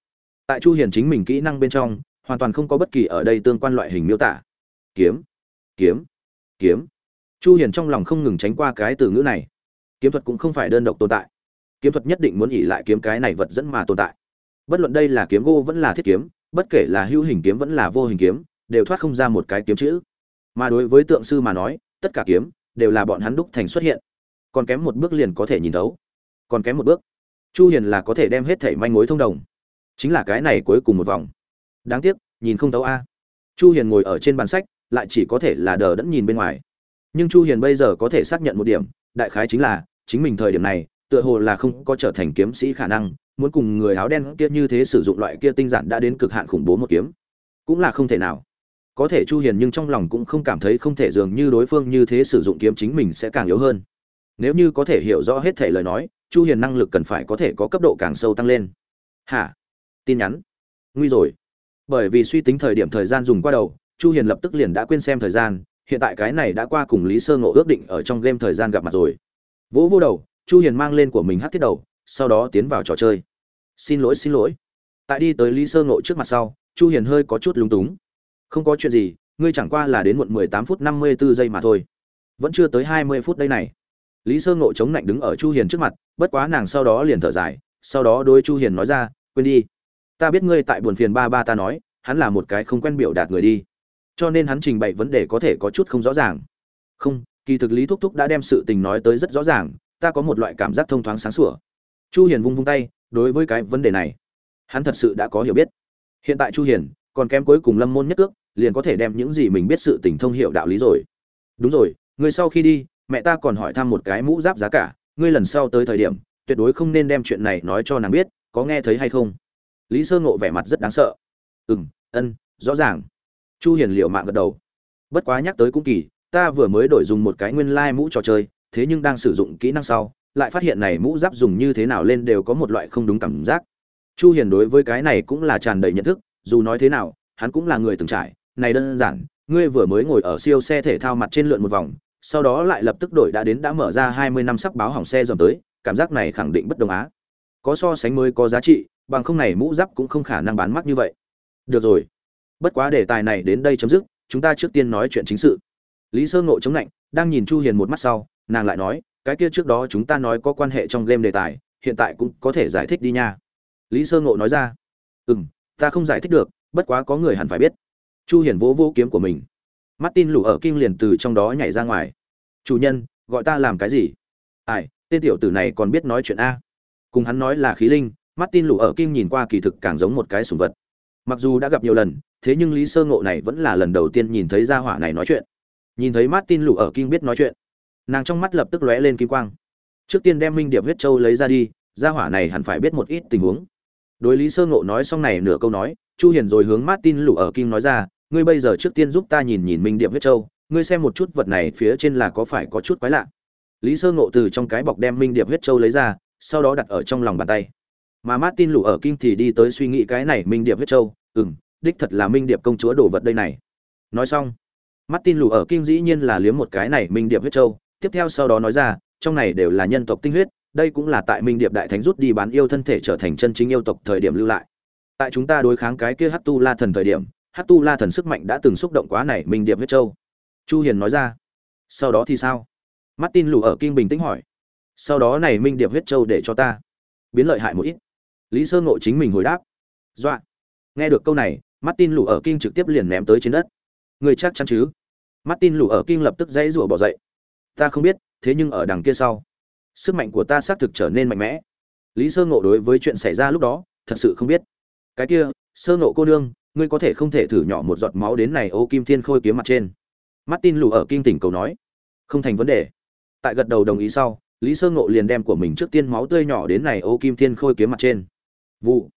tại chu hiền chính mình kỹ năng bên trong, hoàn toàn không có bất kỳ ở đây tương quan loại hình miêu tả. Kiếm kiếm kiếm. Chu hiền trong lòng không ngừng tránh qua cái từ ngữ này. Kiếm thuật cũng không phải đơn độc tồn tại. Kiếm thuật nhất định muốn ỉ lại kiếm cái này vật dẫn mà tồn tại. Bất luận đây là kiếm gỗ vẫn là thiết kiếm, bất kể là hữu hình kiếm vẫn là vô hình kiếm, đều thoát không ra một cái kiếm chữ. Mà đối với tượng sư mà nói, tất cả kiếm đều là bọn hắn đúc thành xuất hiện. Còn kém một bước liền có thể nhìn thấu. Còn kém một bước, chu hiền là có thể đem hết thảy manh mối thông đồng. Chính là cái này cuối cùng một vòng. Đáng tiếc, nhìn không thấu a. Chu hiền ngồi ở trên bàn sách lại chỉ có thể là đờ đẫn nhìn bên ngoài. Nhưng chu hiền bây giờ có thể xác nhận một điểm, đại khái chính là, chính mình thời điểm này, tựa hồ là không có trở thành kiếm sĩ khả năng, muốn cùng người áo đen kia như thế sử dụng loại kia tinh giản đã đến cực hạn khủng bố một kiếm. Cũng là không thể nào. Có thể chu hiền nhưng trong lòng cũng không cảm thấy không thể dường như đối phương như thế sử dụng kiếm chính mình sẽ càng yếu hơn. Nếu như có thể hiểu rõ hết thể lời nói, chu hiền năng lực cần phải có thể có cấp độ càng sâu tăng lên. Hả? Tin nhắn. Nguy rồi. Bởi vì suy tính thời điểm thời gian dùng qua đầu chu hiền lập tức liền đã quên xem thời gian, hiện tại cái này đã qua cùng lý sơ ngộ ước định ở trong game thời gian gặp mặt rồi. Vỗ vô đầu, chu hiền mang lên của mình hát thiết đầu, sau đó tiến vào trò chơi. Xin lỗi xin lỗi. Tại đi tới lý sơ ngộ trước mặt sau, chu hiền hơi có chút lúng túng. Không có chuyện gì, ngươi chẳng qua là đến muộn 18 phút 54 giây mà thôi. Vẫn chưa tới 20 phút đây này. Lý sơ ngộ chống lạnh đứng ở chu hiền trước mặt, bất quá nàng sau đó liền thở dài, sau đó đối chu hiền nói ra, quên đi. Ta biết ngươi tại buồn phiền ba ba ta nói, hắn là một cái không quen biểu đạt người đi cho nên hắn trình bày vấn đề có thể có chút không rõ ràng. Không, kỳ thực lý thúc thúc đã đem sự tình nói tới rất rõ ràng, ta có một loại cảm giác thông thoáng sáng sủa. Chu hiền vung vung tay, đối với cái vấn đề này, hắn thật sự đã có hiểu biết. Hiện tại chu hiền còn kém cuối cùng lâm môn nhất ước liền có thể đem những gì mình biết sự tình thông hiểu đạo lý rồi. Đúng rồi, người sau khi đi, mẹ ta còn hỏi thăm một cái mũ giáp giá cả, ngươi lần sau tới thời điểm, tuyệt đối không nên đem chuyện này nói cho nàng biết, có nghe thấy hay không? Lý sơ ngộ vẻ mặt rất đáng sợ. Ừ ân, rõ ràng chu hiền liệu mạng gật đầu. Bất quá nhắc tới cũng kỳ, ta vừa mới đổi dùng một cái nguyên lai like mũ trò chơi, thế nhưng đang sử dụng kỹ năng sau, lại phát hiện này mũ giáp dùng như thế nào lên đều có một loại không đúng cảm giác. Chu hiền đối với cái này cũng là tràn đầy nhận thức, dù nói thế nào, hắn cũng là người từng trải. Này đơn giản, ngươi vừa mới ngồi ở siêu xe thể thao mặt trên lượn một vòng, sau đó lại lập tức đổi đã đến đã mở ra 20 năm sắp báo hỏng xe dầm tới, cảm giác này khẳng định bất đồng á. Có so sánh mới có giá trị, bằng không này mũ giáp cũng không khả năng bán mắc như vậy. Được rồi bất quá đề tài này đến đây chấm dứt, chúng ta trước tiên nói chuyện chính sự. Lý sơ ngộ chống lạnh, đang nhìn chu hiền một mắt sau, nàng lại nói, cái kia trước đó chúng ta nói có quan hệ trong game đề tài, hiện tại cũng có thể giải thích đi nha. Lý sơ ngộ nói ra, ừm, ta không giải thích được, bất quá có người hẳn phải biết. Chu hiền vỗ vỗ kiếm của mình. Martin lù ở kinh liền từ trong đó nhảy ra ngoài. Chủ nhân, gọi ta làm cái gì? Ai, tên tiểu tử này còn biết nói chuyện a. Cùng hắn nói là khí linh, martin lù ở kinh nhìn qua kỳ thực càng giống một cái sủng vật. Mặc dù đã gặp nhiều lần thế nhưng lý sơ ngộ này vẫn là lần đầu tiên nhìn thấy gia hỏa này nói chuyện. Nhìn thấy martin lù ở kinh biết nói chuyện, nàng trong mắt lập tức lóe lên kim quang. Trước tiên đem minh điệp huyết châu lấy ra đi, gia hỏa này hẳn phải biết một ít tình huống. Đối lý sơ ngộ nói xong này nửa câu nói, chu hiền rồi hướng martin lù ở kinh nói ra, ngươi bây giờ trước tiên giúp ta nhìn nhìn minh điệp huyết châu, ngươi xem một chút vật này phía trên là có phải có chút quái lạ. Lý sơ ngộ từ trong cái bọc đem minh điệp huyết châu lấy ra, sau đó đặt ở trong lòng bàn tay. Mà martin lù ở kinh thì đi tới suy nghĩ cái này minh điệp huyết châu, ừm đích thật là minh điệp công chúa đồ vật đây này. Nói xong, martin lù ở kinh dĩ nhiên là liếm một cái này minh điệp huyết châu tiếp theo sau đó nói ra, trong này đều là nhân tộc tinh huyết, đây cũng là tại minh điệp đại thánh rút đi bán yêu thân thể trở thành chân chính yêu tộc thời điểm lưu lại. Tại chúng ta đối kháng cái kia hát tu la thần thời điểm hát tu la thần sức mạnh đã từng xúc động quá này minh điệp huyết châu chu hiền nói ra, sau đó thì sao? Martin lù ở kinh bình tĩnh hỏi, sau đó này minh điệp huyết châu để cho ta biến lợi hại một ít. Lý sơ ngộ chính mình hồi đáp, dọa. Nghe được câu này martin lù ở kinh trực tiếp liền ném tới trên đất. Người chắc chắn chứ? Martin lù ở kinh lập tức dãy rủa bỏ dậy. Ta không biết, thế nhưng ở đằng kia sau, sức mạnh của ta xác thực trở nên mạnh mẽ. Lý sơ ngộ đối với chuyện xảy ra lúc đó, thật sự không biết. Cái kia, sơ ngộ cô nương, ngươi có thể không thể thử nhỏ một giọt máu đến này ô kim thiên khôi kiếm mặt trên. Martin lù ở kinh tỉnh cầu nói. Không thành vấn đề. Tại gật đầu đồng ý sau, lý sơ ngộ liền đem của mình trước tiên máu tươi nhỏ đến này ô kim thiên khôi kiếm mặt trên. Vụ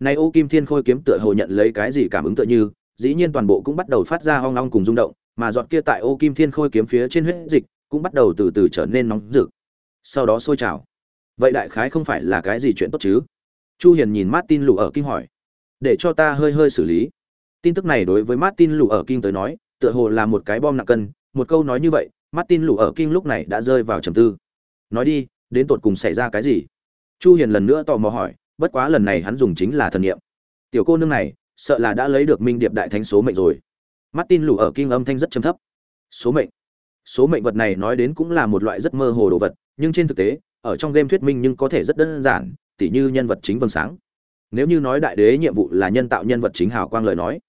này ô kim thiên khôi kiếm tựa hồ nhận lấy cái gì cảm ứng tựa như, dĩ nhiên toàn bộ cũng bắt đầu phát ra hoang long cùng rung động, mà giọt kia tại ô kim thiên khôi kiếm phía trên huyết dịch cũng bắt đầu từ từ trở nên nóng rực. Sau đó sôi trào. Vậy đại khái không phải là cái gì chuyện tốt chứ? Chu hiền nhìn martin lù ở kinh hỏi. Để cho ta hơi hơi xử lý. Tin tức này đối với martin lù ở kinh tới nói, tựa hồ là một cái bom nặng cân. Một câu nói như vậy, martin lù ở kinh lúc này đã rơi vào trầm tư. Nói đi, đến tột cùng xảy ra cái gì? Chu hiền lần nữa tò mò hỏi bất quá lần này hắn dùng chính là thần niệm. Tiểu cô nương này, sợ là đã lấy được minh điệp đại thánh số mệnh rồi. Martin lù ở kinh âm thanh rất trầm thấp. Số mệnh. Số mệnh vật này nói đến cũng là một loại rất mơ hồ đồ vật, nhưng trên thực tế, ở trong game thuyết minh nhưng có thể rất đơn giản, tỉ như nhân vật chính vầng sáng. Nếu như nói đại đế nhiệm vụ là nhân tạo nhân vật chính hào quang lời nói,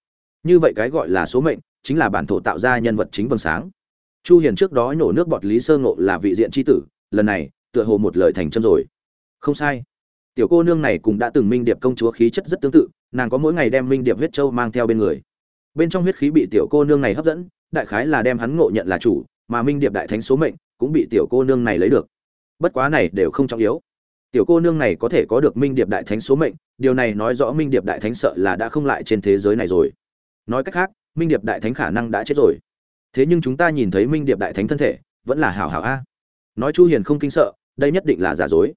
như vậy cái gọi là số mệnh chính là bản thổ tạo ra nhân vật chính vầng sáng. Chu hiền trước đó nhổ nước bọt lý sơ ngộ là vị diện chi tử, lần này, tựa hồ một lời thành chân rồi. Không sai tiểu cô nương này cũng đã từng minh điệp công chúa khí chất rất tương tự, nàng có mỗi ngày đem minh điệp huyết châu mang theo bên người. Bên trong huyết khí bị tiểu cô nương này hấp dẫn, đại khái là đem hắn ngộ nhận là chủ, mà minh điệp đại thánh số mệnh cũng bị tiểu cô nương này lấy được. Bất quá này đều không trọng yếu. Tiểu cô nương này có thể có được minh điệp đại thánh số mệnh, điều này nói rõ minh điệp đại thánh sợ là đã không lại trên thế giới này rồi. Nói cách khác, minh điệp đại thánh khả năng đã chết rồi. Thế nhưng chúng ta nhìn thấy minh điệp đại thánh thân thể, vẫn là hảo hảo a. Nói chu hiền không kinh sợ, đây nhất định là giả dối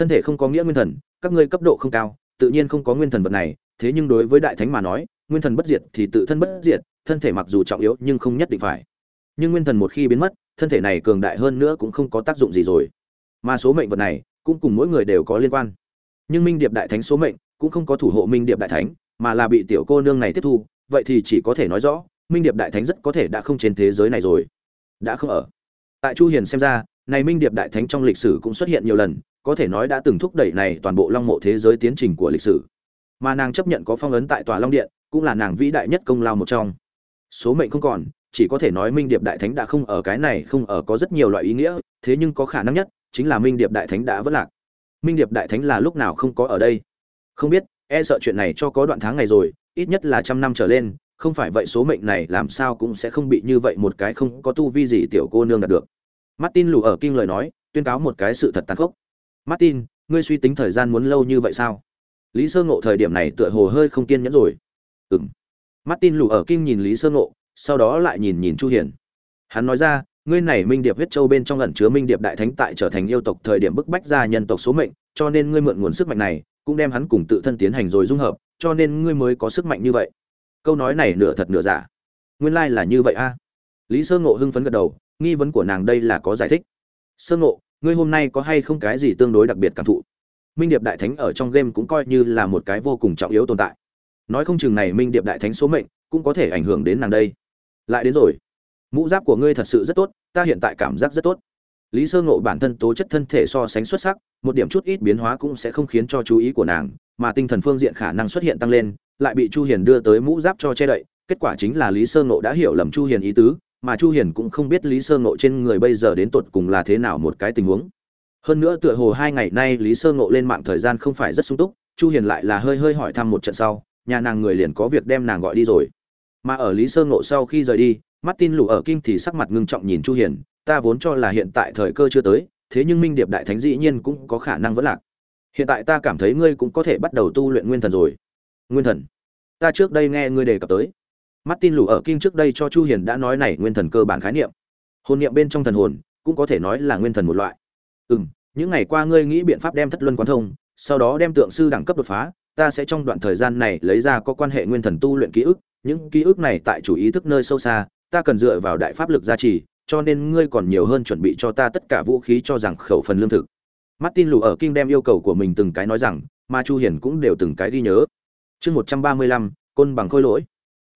thân thể không có nghĩa nguyên thần, các ngươi cấp độ không cao, tự nhiên không có nguyên thần vật này, thế nhưng đối với đại thánh mà nói, nguyên thần bất diệt thì tự thân bất diệt, thân thể mặc dù trọng yếu nhưng không nhất định phải. Nhưng nguyên thần một khi biến mất, thân thể này cường đại hơn nữa cũng không có tác dụng gì rồi. Mà số mệnh vật này, cũng cùng mỗi người đều có liên quan. Nhưng minh điệp đại thánh số mệnh cũng không có thủ hộ minh điệp đại thánh, mà là bị tiểu cô nương này tiếp thu, vậy thì chỉ có thể nói rõ, minh điệp đại thánh rất có thể đã không trên thế giới này rồi. Đã không ở. Tại chu hiền xem ra, này minh điệp đại thánh trong lịch sử cũng xuất hiện nhiều lần có thể nói đã từng thúc đẩy này toàn bộ long mộ thế giới tiến trình của lịch sử. Mà nàng chấp nhận có phong ấn tại tòa long điện, cũng là nàng vĩ đại nhất công lao một trong. Số mệnh không còn, chỉ có thể nói minh điệp đại thánh đã không ở cái này, không ở có rất nhiều loại ý nghĩa, thế nhưng có khả năng nhất, chính là minh điệp đại thánh đã vất lạc. Minh điệp đại thánh là lúc nào không có ở đây? Không biết e sợ chuyện này cho có đoạn tháng ngày rồi, ít nhất là trăm năm trở lên, không phải vậy số mệnh này làm sao cũng sẽ không bị như vậy một cái không có tu vi gì tiểu cô nương đạt được. Martin lù ở kinh lời nói, tuyên cáo một cái sự thật tàn khốc martin, ngươi suy tính thời gian muốn lâu như vậy sao? Lý sơ ngộ thời điểm này tựa hồ hơi không kiên nhẫn rồi. Ừng martin lù ở kinh nhìn lý sơ ngộ, sau đó lại nhìn nhìn chu hiền. Hắn nói ra, ngươi này minh điệp huyết châu bên trong ẩn chứa minh điệp đại thánh tại trở thành yêu tộc thời điểm bức bách ra nhân tộc số mệnh, cho nên ngươi mượn nguồn sức mạnh này, cũng đem hắn cùng tự thân tiến hành rồi dung hợp, cho nên ngươi mới có sức mạnh như vậy. Câu nói này nửa thật nửa giả. Nguyên lai like là như vậy a. Lý sơ ngộ hưng phấn gật đầu, nghi vấn của nàng đây là có giải thích. Sơ ngộ ngươi hôm nay có hay không cái gì tương đối đặc biệt cảm thụ? Minh điệp đại thánh ở trong game cũng coi như là một cái vô cùng trọng yếu tồn tại. Nói không chừng này minh điệp đại thánh số mệnh cũng có thể ảnh hưởng đến nàng đây. Lại đến rồi. Mũ giáp của ngươi thật sự rất tốt, ta hiện tại cảm giác rất tốt. Lý sơ ngộ bản thân tố chất thân thể so sánh xuất sắc, một điểm chút ít biến hóa cũng sẽ không khiến cho chú ý của nàng, mà tinh thần phương diện khả năng xuất hiện tăng lên, lại bị chu hiền đưa tới mũ giáp cho che đậy, kết quả chính là lý sơ ngộ đã hiểu lầm chu hiền ý tứ mà chu hiền cũng không biết lý sơ ngộ trên người bây giờ đến tột cùng là thế nào một cái tình huống. Hơn nữa tựa hồ hai ngày nay lý sơ ngộ lên mạng thời gian không phải rất sung túc, chu hiền lại là hơi hơi hỏi thăm một trận sau, nhà nàng người liền có việc đem nàng gọi đi rồi. Mà ở lý sơ ngộ sau khi rời đi, martin lù ở Kim thì sắc mặt ngưng trọng nhìn chu hiền, ta vốn cho là hiện tại thời cơ chưa tới, thế nhưng minh điệp đại thánh dĩ nhiên cũng có khả năng vẫn lạc. Hiện tại ta cảm thấy ngươi cũng có thể bắt đầu tu luyện nguyên thần rồi. Nguyên thần? Ta trước đây nghe ngươi đề cập tới martin lù ở kinh trước đây cho chu hiền đã nói này nguyên thần cơ bản khái niệm. Hồn niệm bên trong thần hồn cũng có thể nói là nguyên thần một loại. Ừm những ngày qua ngươi nghĩ biện pháp đem thất luân quán thông sau đó đem tượng sư đẳng cấp đột phá ta sẽ trong đoạn thời gian này lấy ra có quan hệ nguyên thần tu luyện ký ức. Những ký ức này tại chủ ý thức nơi sâu xa ta cần dựa vào đại pháp lực gia trì cho nên ngươi còn nhiều hơn chuẩn bị cho ta tất cả vũ khí cho rằng khẩu phần lương thực. Martin lù ở kinh đem yêu cầu của mình từng cái nói rằng mà chu hiền cũng đều từng cái ghi nhớ. Chương 135, côn bằng khôi lỗi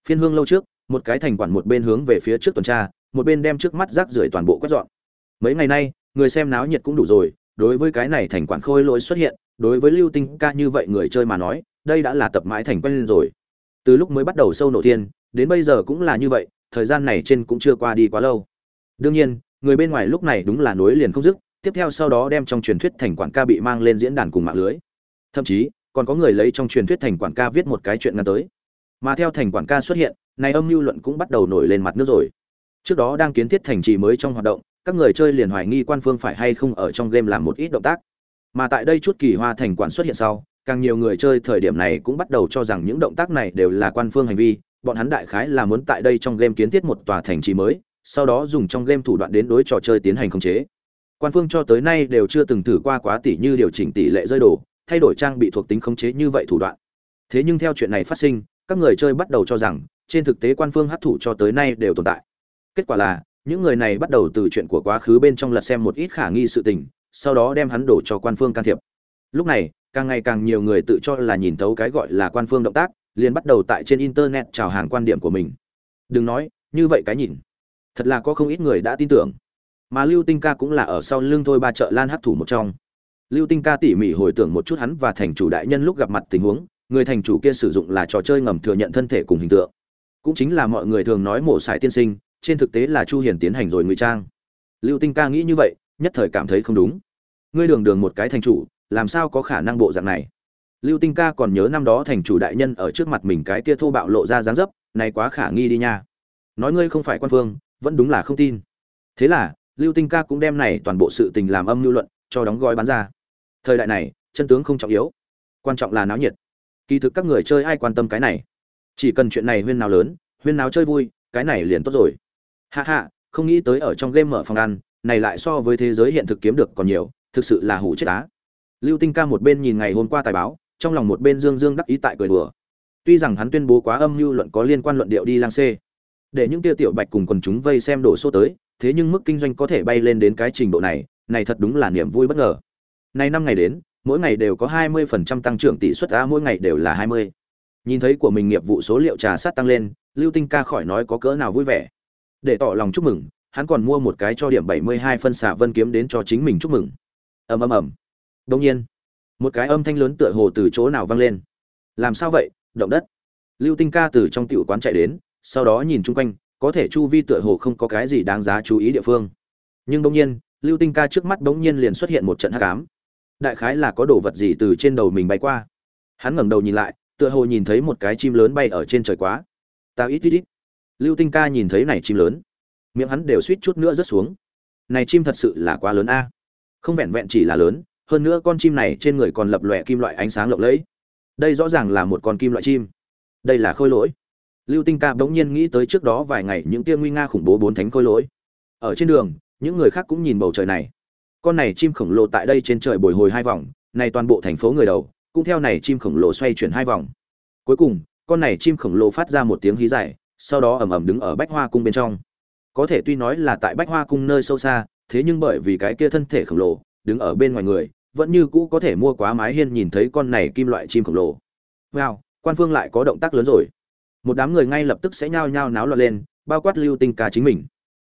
phiên hương lâu trước, một cái thành quản một bên hướng về phía trước tuần tra, một bên đem trước mắt rác rưởi toàn bộ quét dọn. Mấy ngày nay, người xem náo nhiệt cũng đủ rồi, đối với cái này thành quản khôi lỗi xuất hiện, đối với lưu tinh ca như vậy người chơi mà nói, đây đã là tập mãi thành quen lên rồi. Từ lúc mới bắt đầu sâu nổ thiên, đến bây giờ cũng là như vậy, thời gian này trên cũng chưa qua đi quá lâu. Đương nhiên, người bên ngoài lúc này đúng là nối liền không dứt, tiếp theo sau đó đem trong truyền thuyết thành quản ca bị mang lên diễn đàn cùng mạng lưới. Thậm chí, còn có người lấy trong truyền thuyết thành quản ca viết một cái chuyện ngắn tới mà theo thành quản ca xuất hiện, này âm mưu luận cũng bắt đầu nổi lên mặt nước rồi. Trước đó đang kiến thiết thành trì mới trong hoạt động, các người chơi liền hoài nghi quan phương phải hay không ở trong game làm một ít động tác. Mà tại đây chút kỳ hoa thành quản xuất hiện sau, càng nhiều người chơi thời điểm này cũng bắt đầu cho rằng những động tác này đều là quan phương hành vi, bọn hắn đại khái là muốn tại đây trong game kiến thiết một tòa thành trì mới, sau đó dùng trong game thủ đoạn đến đối trò chơi tiến hành khống chế. Quan phương cho tới nay đều chưa từng thử qua quá tỷ như điều chỉnh tỷ lệ rơi đồ, thay đổi trang bị thuộc tính khống chế như vậy thủ đoạn. Thế nhưng theo chuyện này phát sinh các người chơi bắt đầu cho rằng, trên thực tế quan phương hấp thụ cho tới nay đều tồn tại. Kết quả là, những người này bắt đầu từ chuyện của quá khứ bên trong lật xem một ít khả nghi sự tình, sau đó đem hắn đổ cho quan phương can thiệp. Lúc này, càng ngày càng nhiều người tự cho là nhìn thấu cái gọi là quan phương động tác, liền bắt đầu tại trên internet chào hàng quan điểm của mình. Đừng nói, như vậy cái nhìn. Thật là có không ít người đã tin tưởng. Mà lưu tinh ca cũng là ở sau lưng thôi ba chợ lan hấp thủ một trong. Lưu tinh ca tỉ mỉ hồi tưởng một chút hắn và thành chủ đại nhân lúc gặp mặt tình huống người thành chủ kia sử dụng là trò chơi ngầm thừa nhận thân thể cùng hình tượng. Cũng chính là mọi người thường nói mổ sải tiên sinh, trên thực tế là chu hiền tiến hành rồi ngụy trang. Lưu tinh ca nghĩ như vậy, nhất thời cảm thấy không đúng. Ngươi đường đường một cái thành chủ, làm sao có khả năng bộ dạng này? Lưu tinh ca còn nhớ năm đó thành chủ đại nhân ở trước mặt mình cái kia thô bạo lộ ra dáng dấp, này quá khả nghi đi nha. Nói ngươi không phải quan phương vẫn đúng là không tin. Thế là, lưu tinh ca cũng đem này toàn bộ sự tình làm âm lưu luận, cho đóng gói bán ra. Thời đại này, chân tướng không trọng yếu. Quan trọng là náo nhiệt kỳ thực các người chơi ai quan tâm cái này? Chỉ cần chuyện này huyên nào lớn, huyên nào chơi vui, cái này liền tốt rồi. Hạ hạ không nghĩ tới ở trong game mở phòng ăn, này lại so với thế giới hiện thực kiếm được còn nhiều, thực sự là hủ chết á. Lưu tinh ca một bên nhìn ngày hôm qua tài báo, trong lòng một bên dương dương đắc ý tại cười đùa. Tuy rằng hắn tuyên bố quá âm mưu luận có liên quan luận điệu đi lang xê, để những tiêu tiểu bạch cùng quần chúng vây xem đổ số tới, thế nhưng mức kinh doanh có thể bay lên đến cái trình độ này này thật đúng là niềm vui bất ngờ. Này năm ngày đến mỗi ngày đều có 20% tăng trưởng tỷ suất a mỗi ngày đều là 20. Nhìn thấy của mình nghiệp vụ số liệu trà sát tăng lên, Lưu Tinh ca khỏi nói có cỡ nào vui vẻ. Để tỏ lòng chúc mừng, hắn còn mua một cái cho điểm 72 phân xạ vân kiếm đến cho chính mình chúc mừng. Ầm ầm ầm. Đương nhiên, một cái âm thanh lớn tựa hồ từ chỗ nào vang lên. Làm sao vậy? Động đất. Lưu Tinh ca từ trong tiểu quán chạy đến, sau đó nhìn chung quanh, có thể chu vi tựa hồ không có cái gì đáng giá chú ý địa phương. Nhưng đương nhiên, Lưu Tinh ca trước mắt bỗng nhiên liền xuất hiện một trận hắc ám đại khái là có đồ vật gì từ trên đầu mình bay qua. Hắn ngẩng đầu nhìn lại, tựa hồ nhìn thấy một cái chim lớn bay ở trên trời quá. Tao ít ít ít. Lưu tinh ca nhìn thấy này chim lớn. Miệng hắn đều suýt chút nữa rớt xuống. Này chim thật sự là quá lớn a. Không vẹn vẹn chỉ là lớn, hơn nữa con chim này trên người còn lập lòe kim loại ánh sáng lộng lẫy. Đây rõ ràng là một con kim loại chim. Đây là khôi lỗi. Lưu tinh ca bỗng nhiên nghĩ tới trước đó vài ngày những tia nguy nga khủng bố bốn thánh khôi lỗi. Ở trên đường, những người khác cũng nhìn bầu trời này con này chim khổng lồ tại đây trên trời bồi hồi hai vòng, này toàn bộ thành phố người đầu, cũng theo này chim khổng lồ xoay chuyển hai vòng. Cuối cùng, con này chim khổng lồ phát ra một tiếng hí dài, sau đó ầm ầm đứng ở bách hoa cung bên trong. Có thể tuy nói là tại bách hoa cung nơi sâu xa, thế nhưng bởi vì cái kia thân thể khổng lồ, đứng ở bên ngoài người, vẫn như cũ có thể mua quá mái hiên nhìn thấy con này kim loại chim khổng lồ. Wow, quan phương lại có động tác lớn rồi. Một đám người ngay lập tức sẽ nhao nhao náo loạn lên, bao quát lưu tinh cả chính mình.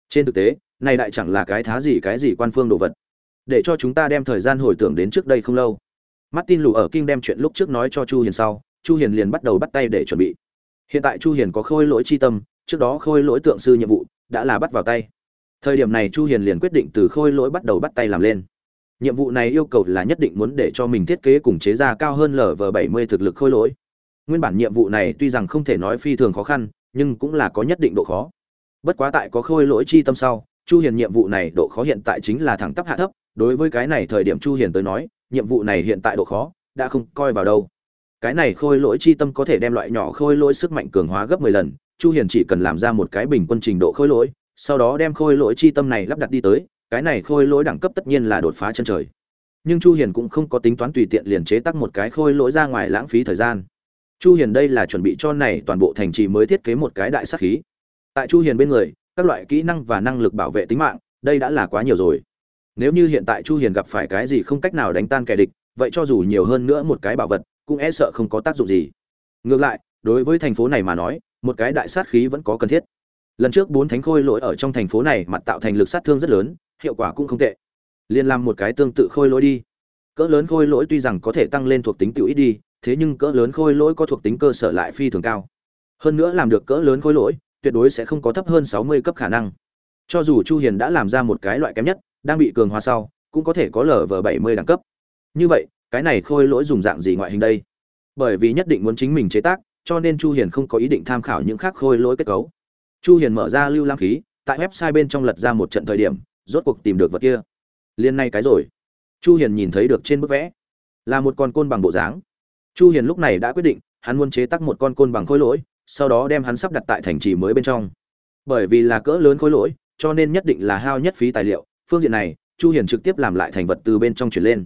Trên thực tế, này đại chẳng là cái thá gì cái gì quan phương đồ vật để cho chúng ta đem thời gian hồi tưởng đến trước đây không lâu. Martin lù ở kinh đem chuyện lúc trước nói cho chu hiền sau, chu hiền liền bắt đầu bắt tay để chuẩn bị. Hiện tại chu hiền có khôi lỗi chi tâm, trước đó khôi lỗi tượng sư nhiệm vụ đã là bắt vào tay. Thời điểm này chu hiền liền quyết định từ khôi lỗi bắt đầu bắt tay làm lên. Nhiệm vụ này yêu cầu là nhất định muốn để cho mình thiết kế cùng chế ra cao hơn lv 70 thực lực khôi lỗi. Nguyên bản nhiệm vụ này tuy rằng không thể nói phi thường khó khăn, nhưng cũng là có nhất định độ khó. Bất quá tại có khôi lỗi chi tâm sau, chu hiền nhiệm vụ này độ khó hiện tại chính là thẳng tắp hạ thấp đối với cái này thời điểm chu hiền tới nói, nhiệm vụ này hiện tại độ khó, đã không coi vào đâu. Cái này khôi lỗi chi tâm có thể đem loại nhỏ khôi lỗi sức mạnh cường hóa gấp 10 lần, chu hiền chỉ cần làm ra một cái bình quân trình độ khôi lỗi, sau đó đem khôi lỗi chi tâm này lắp đặt đi tới, cái này khôi lỗi đẳng cấp tất nhiên là đột phá chân trời. Nhưng chu hiền cũng không có tính toán tùy tiện liền chế tác một cái khôi lỗi ra ngoài lãng phí thời gian. Chu hiền đây là chuẩn bị cho này toàn bộ thành trì mới thiết kế một cái đại sát khí. Tại chu hiền bên người, các loại kỹ năng và năng lực bảo vệ tính mạng, đây đã là quá nhiều rồi nếu như hiện tại chu hiền gặp phải cái gì không cách nào đánh tan kẻ địch, vậy cho dù nhiều hơn nữa một cái bảo vật, cũng e sợ không có tác dụng gì. Ngược lại, đối với thành phố này mà nói, một cái đại sát khí vẫn có cần thiết. Lần trước bốn thánh khôi lỗi ở trong thành phố này mặt tạo thành lực sát thương rất lớn, hiệu quả cũng không tệ. Liên làm một cái tương tự khôi lỗi đi. Cỡ lớn khôi lỗi tuy rằng có thể tăng lên thuộc tính tiểu ít đi, thế nhưng cỡ lớn khôi lỗi có thuộc tính cơ sở lại phi thường cao. Hơn nữa làm được cỡ lớn khôi lỗi, tuyệt đối sẽ không có thấp hơn 60 cấp khả năng. Cho dù chu hiền đã làm ra một cái loại kém nhất đang bị cường hóa sau, cũng có thể có lở vỡ bảy mươi đẳng cấp. Như vậy, cái này khôi lỗi dùng dạng gì ngoại hình đây? Bởi vì nhất định muốn chính mình chế tác, cho nên chu hiền không có ý định tham khảo những khác khôi lỗi kết cấu. Chu hiền mở ra lưu lam khí, tại website bên trong lật ra một trận thời điểm, rốt cuộc tìm được vật kia. Liên này cái rồi. Chu hiền nhìn thấy được trên bức vẽ. Là một con côn bằng bộ dáng. Chu hiền lúc này đã quyết định, hắn muốn chế tác một con côn bằng khôi lỗi, sau đó đem hắn sắp đặt tại thành trì mới bên trong. Bởi vì là cỡ lớn khối lỗi, cho nên nhất định là hao nhất phí tài liệu phương diện này, chu hiền trực tiếp làm lại thành vật từ bên trong chuyển lên.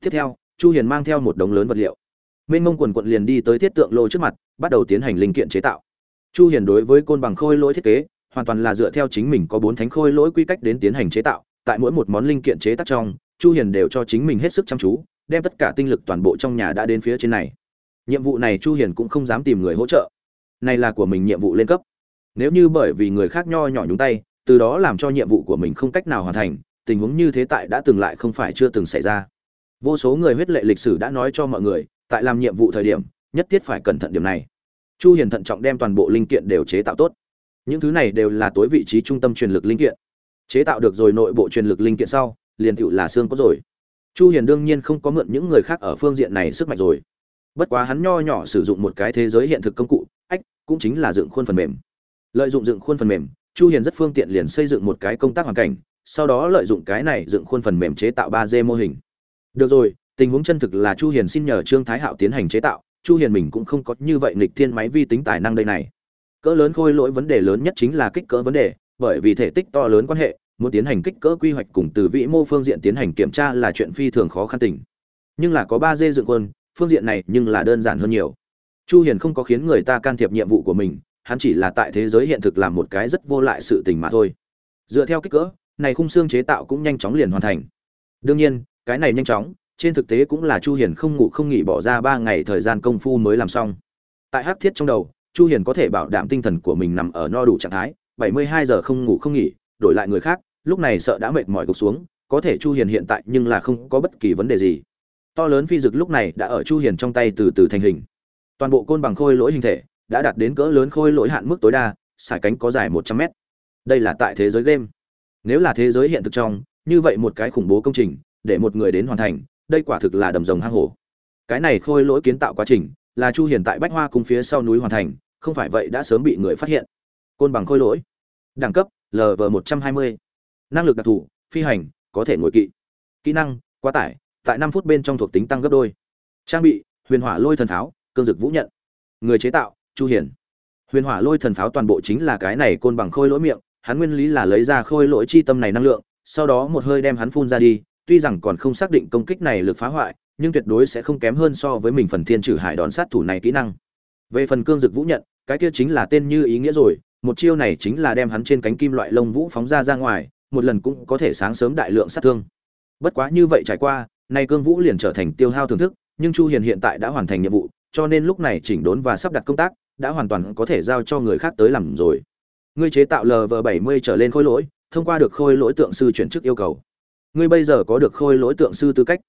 Tiếp theo, chu hiền mang theo một đống lớn vật liệu. Mênh mông quần quận liền đi tới thiết tượng lô trước mặt, bắt đầu tiến hành linh kiện chế tạo. Chu hiền đối với côn bằng khôi lỗi thiết kế, hoàn toàn là dựa theo chính mình có bốn thánh khôi lỗi quy cách đến tiến hành chế tạo. Tại mỗi một món linh kiện chế tác trong, chu hiền đều cho chính mình hết sức chăm chú, đem tất cả tinh lực toàn bộ trong nhà đã đến phía trên này. Nhiệm vụ này chu hiền cũng không dám tìm người hỗ trợ. Này là của mình nhiệm vụ lên cấp. Nếu như bởi vì người khác nho nhỏ nhúng tay từ đó làm cho nhiệm vụ của mình không cách nào hoàn thành, tình huống như thế tại đã từng lại không phải chưa từng xảy ra. Vô số người huyết lệ lịch sử đã nói cho mọi người, tại làm nhiệm vụ thời điểm, nhất thiết phải cẩn thận điểm này. Chu hiền thận trọng đem toàn bộ linh kiện đều chế tạo tốt. Những thứ này đều là tối vị trí trung tâm truyền lực linh kiện. Chế tạo được rồi nội bộ truyền lực linh kiện sau, liền tựu là xương có rồi. Chu hiền đương nhiên không có mượn những người khác ở phương diện này sức mạnh rồi. Bất quá hắn nho nhỏ sử dụng một cái thế giới hiện thực công cụ, ách, cũng chính là dựng khuôn phần mềm. Lợi dụng dựng khuôn phần mềm chu hiền rất phương tiện liền xây dựng một cái công tác hoàn cảnh, sau đó lợi dụng cái này dựng khuôn phần mềm chế tạo 3D mô hình. Được rồi, tình huống chân thực là chu hiền xin nhờ trương thái hạo tiến hành chế tạo, chu hiền mình cũng không có như vậy nghịch thiên máy vi tính tài năng đây này. Cỡ lớn khôi lỗi vấn đề lớn nhất chính là kích cỡ vấn đề, bởi vì thể tích to lớn quan hệ, muốn tiến hành kích cỡ quy hoạch cùng từ vĩ mô phương diện tiến hành kiểm tra là chuyện phi thường khó khăn tình. Nhưng là có ba d dựng quân phương diện này nhưng là đơn giản hơn nhiều. Chu hiền không có khiến người ta can thiệp nhiệm vụ của mình hắn chỉ là tại thế giới hiện thực làm một cái rất vô lại sự tình mà thôi. Dựa theo kích cỡ, này khung xương chế tạo cũng nhanh chóng liền hoàn thành. Đương nhiên, cái này nhanh chóng, trên thực tế cũng là chu hiền không ngủ không nghỉ bỏ ra 3 ngày thời gian công phu mới làm xong. Tại hắc thiết trong đầu, chu hiền có thể bảo đảm tinh thần của mình nằm ở no đủ trạng thái 72 giờ không ngủ không nghỉ, đổi lại người khác, lúc này sợ đã mệt mỏi gục xuống, có thể chu hiền hiện tại nhưng là không có bất kỳ vấn đề gì. To lớn phi dực lúc này đã ở chu hiền trong tay từ từ thành hình. Toàn bộ côn bằng khôi lỗi hình thể đã đạt đến cỡ lớn khôi lỗi hạn mức tối đa sải cánh có dài 100 mét. Đây là tại thế giới game. Nếu là thế giới hiện thực trong như vậy một cái khủng bố công trình để một người đến hoàn thành đây quả thực là đầm rồng hang hổ. Cái này khôi lỗi kiến tạo quá trình là chu hiền tại bách hoa cung phía sau núi hoàn thành không phải vậy đã sớm bị người phát hiện. Côn bằng khôi lỗi. Đẳng cấp lv 120 năng lực đặc thù phi hành có thể ngồi kỵ. Kỹ năng quá tải tại 5 phút bên trong thuộc tính tăng gấp đôi. Trang bị huyền hỏa lôi thần tháo, cương dực vũ nhận. Người chế tạo chu hiền. Huyền hỏa lôi thần pháo toàn bộ chính là cái này côn bằng khôi lỗi miệng, hắn nguyên lý là lấy ra khôi lỗi chi tâm này năng lượng, sau đó một hơi đem hắn phun ra đi, tuy rằng còn không xác định công kích này lực phá hoại, nhưng tuyệt đối sẽ không kém hơn so với mình phần thiên trừ hải đòn sát thủ này kỹ năng. Về phần cương dực vũ nhận, cái kia chính là tên như ý nghĩa rồi, một chiêu này chính là đem hắn trên cánh kim loại lông vũ phóng ra ra ngoài, một lần cũng có thể sáng sớm đại lượng sát thương. Bất quá như vậy trải qua, nay cương vũ liền trở thành tiêu hao thưởng thức, nhưng chu hiền hiện tại đã hoàn thành nhiệm vụ, cho nên lúc này chỉnh đốn và sắp đặt công tác đã hoàn toàn có thể giao cho người khác tới làm rồi. Ngươi chế tạo lv70 trở lên khôi lỗi thông qua được khôi lỗi tượng sư chuyển chức yêu cầu. Ngươi bây giờ có được khôi lỗi tượng sư tư cách.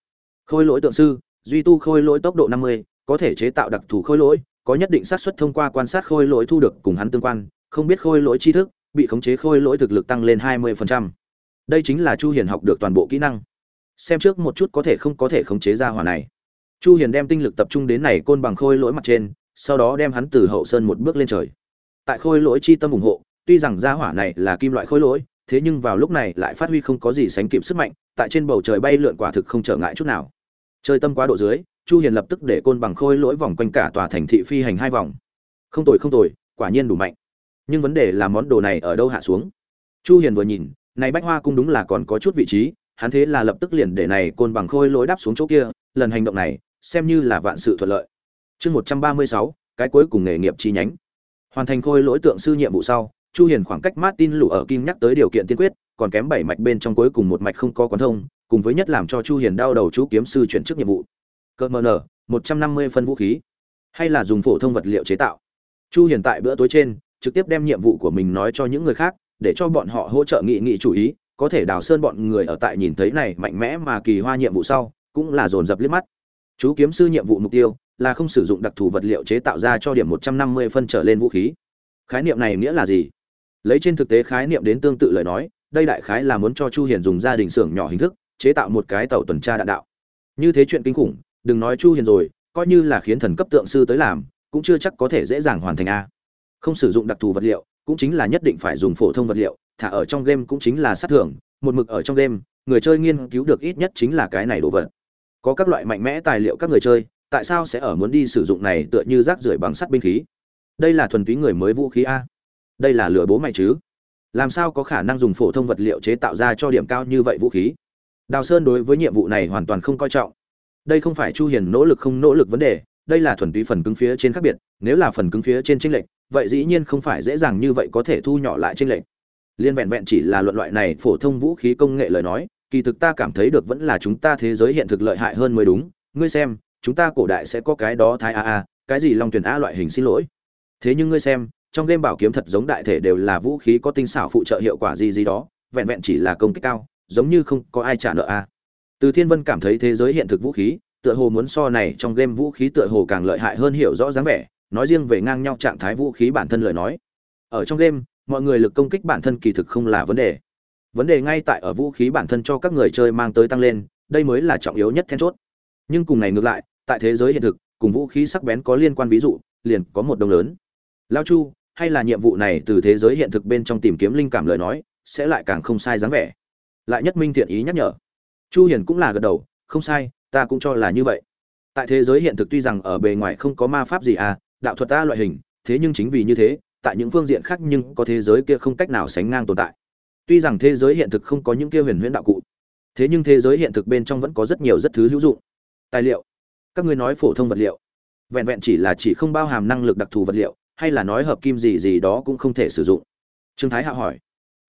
Khôi lỗi tượng sư duy tu khôi lỗi tốc độ 50, có thể chế tạo đặc thù khôi lỗi có nhất định xác suất thông qua quan sát khôi lỗi thu được cùng hắn tương quan không biết khôi lỗi tri thức bị khống chế khôi lỗi thực lực tăng lên 20%. đây chính là chu hiền học được toàn bộ kỹ năng. Xem trước một chút có thể không có thể khống chế ra hỏa này. Chu hiền đem tinh lực tập trung đến này côn bằng khôi lỗi mặt trên sau đó đem hắn từ hậu sơn một bước lên trời. Tại khôi lỗi chi tâm ủng hộ, tuy rằng gia hỏa này là kim loại khôi lỗi, thế nhưng vào lúc này lại phát huy không có gì sánh kịp sức mạnh, tại trên bầu trời bay lượn quả thực không trở ngại chút nào. Chơi tâm quá độ dưới, chu hiền lập tức để côn bằng khôi lỗi vòng quanh cả tòa thành thị phi hành hai vòng. Không tồi không tồi, quả nhiên đủ mạnh. Nhưng vấn đề là món đồ này ở đâu hạ xuống? Chu hiền vừa nhìn, này bách hoa cung đúng là còn có chút vị trí, hắn thế là lập tức liền để này côn bằng khôi lỗi đáp xuống chỗ kia, lần hành động này, xem như là vạn sự thuận lợi chương 136, cái cuối cùng nghề nghiệp chi nhánh. Hoàn thành khôi lỗi tượng sư nhiệm vụ sau chu hiền khoảng cách martin lũ ở kim nhắc tới điều kiện tiên quyết còn kém bảy mạch bên trong cuối cùng một mạch không có quán thông cùng với nhất làm cho chu hiền đau đầu chú kiếm sư chuyển chức nhiệm vụ. Cơ mờ nở 150 phân vũ khí. Hay là dùng phổ thông vật liệu chế tạo. Chu hiền tại bữa tối trên trực tiếp đem nhiệm vụ của mình nói cho những người khác để cho bọn họ hỗ trợ nghị nghị chủ ý có thể đào sơn bọn người ở tại nhìn thấy này mạnh mẽ mà kỳ hoa nhiệm vụ sau cũng là dồn dập liếc mắt. Chú kiếm sư nhiệm vụ mục tiêu là không sử dụng đặc thù vật liệu chế tạo ra cho điểm 150 phân trở lên vũ khí. Khái niệm này nghĩa là gì? Lấy trên thực tế khái niệm đến tương tự lời nói, đây đại khái là muốn cho chu hiền dùng gia đình xưởng nhỏ hình thức chế tạo một cái tàu tuần tra đạn đạo. Như thế chuyện kinh khủng, đừng nói chu hiền rồi, coi như là khiến thần cấp tượng sư tới làm, cũng chưa chắc có thể dễ dàng hoàn thành a. Không sử dụng đặc thù vật liệu, cũng chính là nhất định phải dùng phổ thông vật liệu, thả ở trong game cũng chính là sát thưởng, một mực ở trong game, người chơi nghiên cứu được ít nhất chính là cái này đồ vật. Có các loại mạnh mẽ tài liệu các người chơi tại sao sẽ ở muốn đi sử dụng này tựa như rác rưởi bằng sắt binh khí? Đây là thuần túy người mới vũ khí a. Đây là lừa bố mày chứ? Làm sao có khả năng dùng phổ thông vật liệu chế tạo ra cho điểm cao như vậy vũ khí? Đào sơn đối với nhiệm vụ này hoàn toàn không coi trọng. Đây không phải chu hiền nỗ lực không nỗ lực vấn đề, đây là thuần túy phần cứng phía trên khác biệt, nếu là phần cứng phía trên chênh lệch, vậy dĩ nhiên không phải dễ dàng như vậy có thể thu nhỏ lại chênh lệch. Liên vẹn vẹn chỉ là luận loại này phổ thông vũ khí công nghệ lời nói, kỳ thực ta cảm thấy được vẫn là chúng ta thế giới hiện thực lợi hại hơn mới đúng. Ngươi xem chúng ta cổ đại sẽ có cái đó thái a a, cái gì long tuyển a loại hình xin lỗi. Thế nhưng ngươi xem, trong game bảo kiếm thật giống đại thể đều là vũ khí có tinh xảo phụ trợ hiệu quả gì gì đó, vẹn vẹn chỉ là công kích cao, giống như không có ai trả nợ a. Từ thiên vân cảm thấy thế giới hiện thực vũ khí, tựa hồ muốn so này trong game vũ khí tựa hồ càng lợi hại hơn hiểu rõ dáng vẻ, nói riêng về ngang nhau trạng thái vũ khí bản thân lời nói. Ở trong game, mọi người lực công kích bản thân kỳ thực không là vấn đề. Vấn đề ngay tại ở vũ khí bản thân cho các người chơi mang tới tăng lên, đây mới là trọng yếu nhất then chốt nhưng cùng này ngược lại, tại thế giới hiện thực, cùng vũ khí sắc bén có liên quan ví dụ, liền có một đồng lớn. Lao chu, hay là nhiệm vụ này từ thế giới hiện thực bên trong tìm kiếm linh cảm lời nói, sẽ lại càng không sai dáng vẻ. Lại nhất minh thiện ý nhắc nhở. Chu hiền cũng là gật đầu, không sai, ta cũng cho là như vậy. Tại thế giới hiện thực tuy rằng ở bề ngoài không có ma pháp gì à đạo thuật ta loại hình, thế nhưng chính vì như thế, tại những phương diện khác nhưng có thế giới kia không cách nào sánh ngang tồn tại. Tuy rằng thế giới hiện thực không có những kia huyền huyễn đạo cụ, thế nhưng thế giới hiện thực bên trong vẫn có rất nhiều rất thứ hữu dụng tài liệu. Các ngươi nói phổ thông vật liệu. Vẹn vẹn chỉ là chỉ không bao hàm năng lực đặc thù vật liệu, hay là nói hợp kim gì gì đó cũng không thể sử dụng. Trương thái hạ hỏi.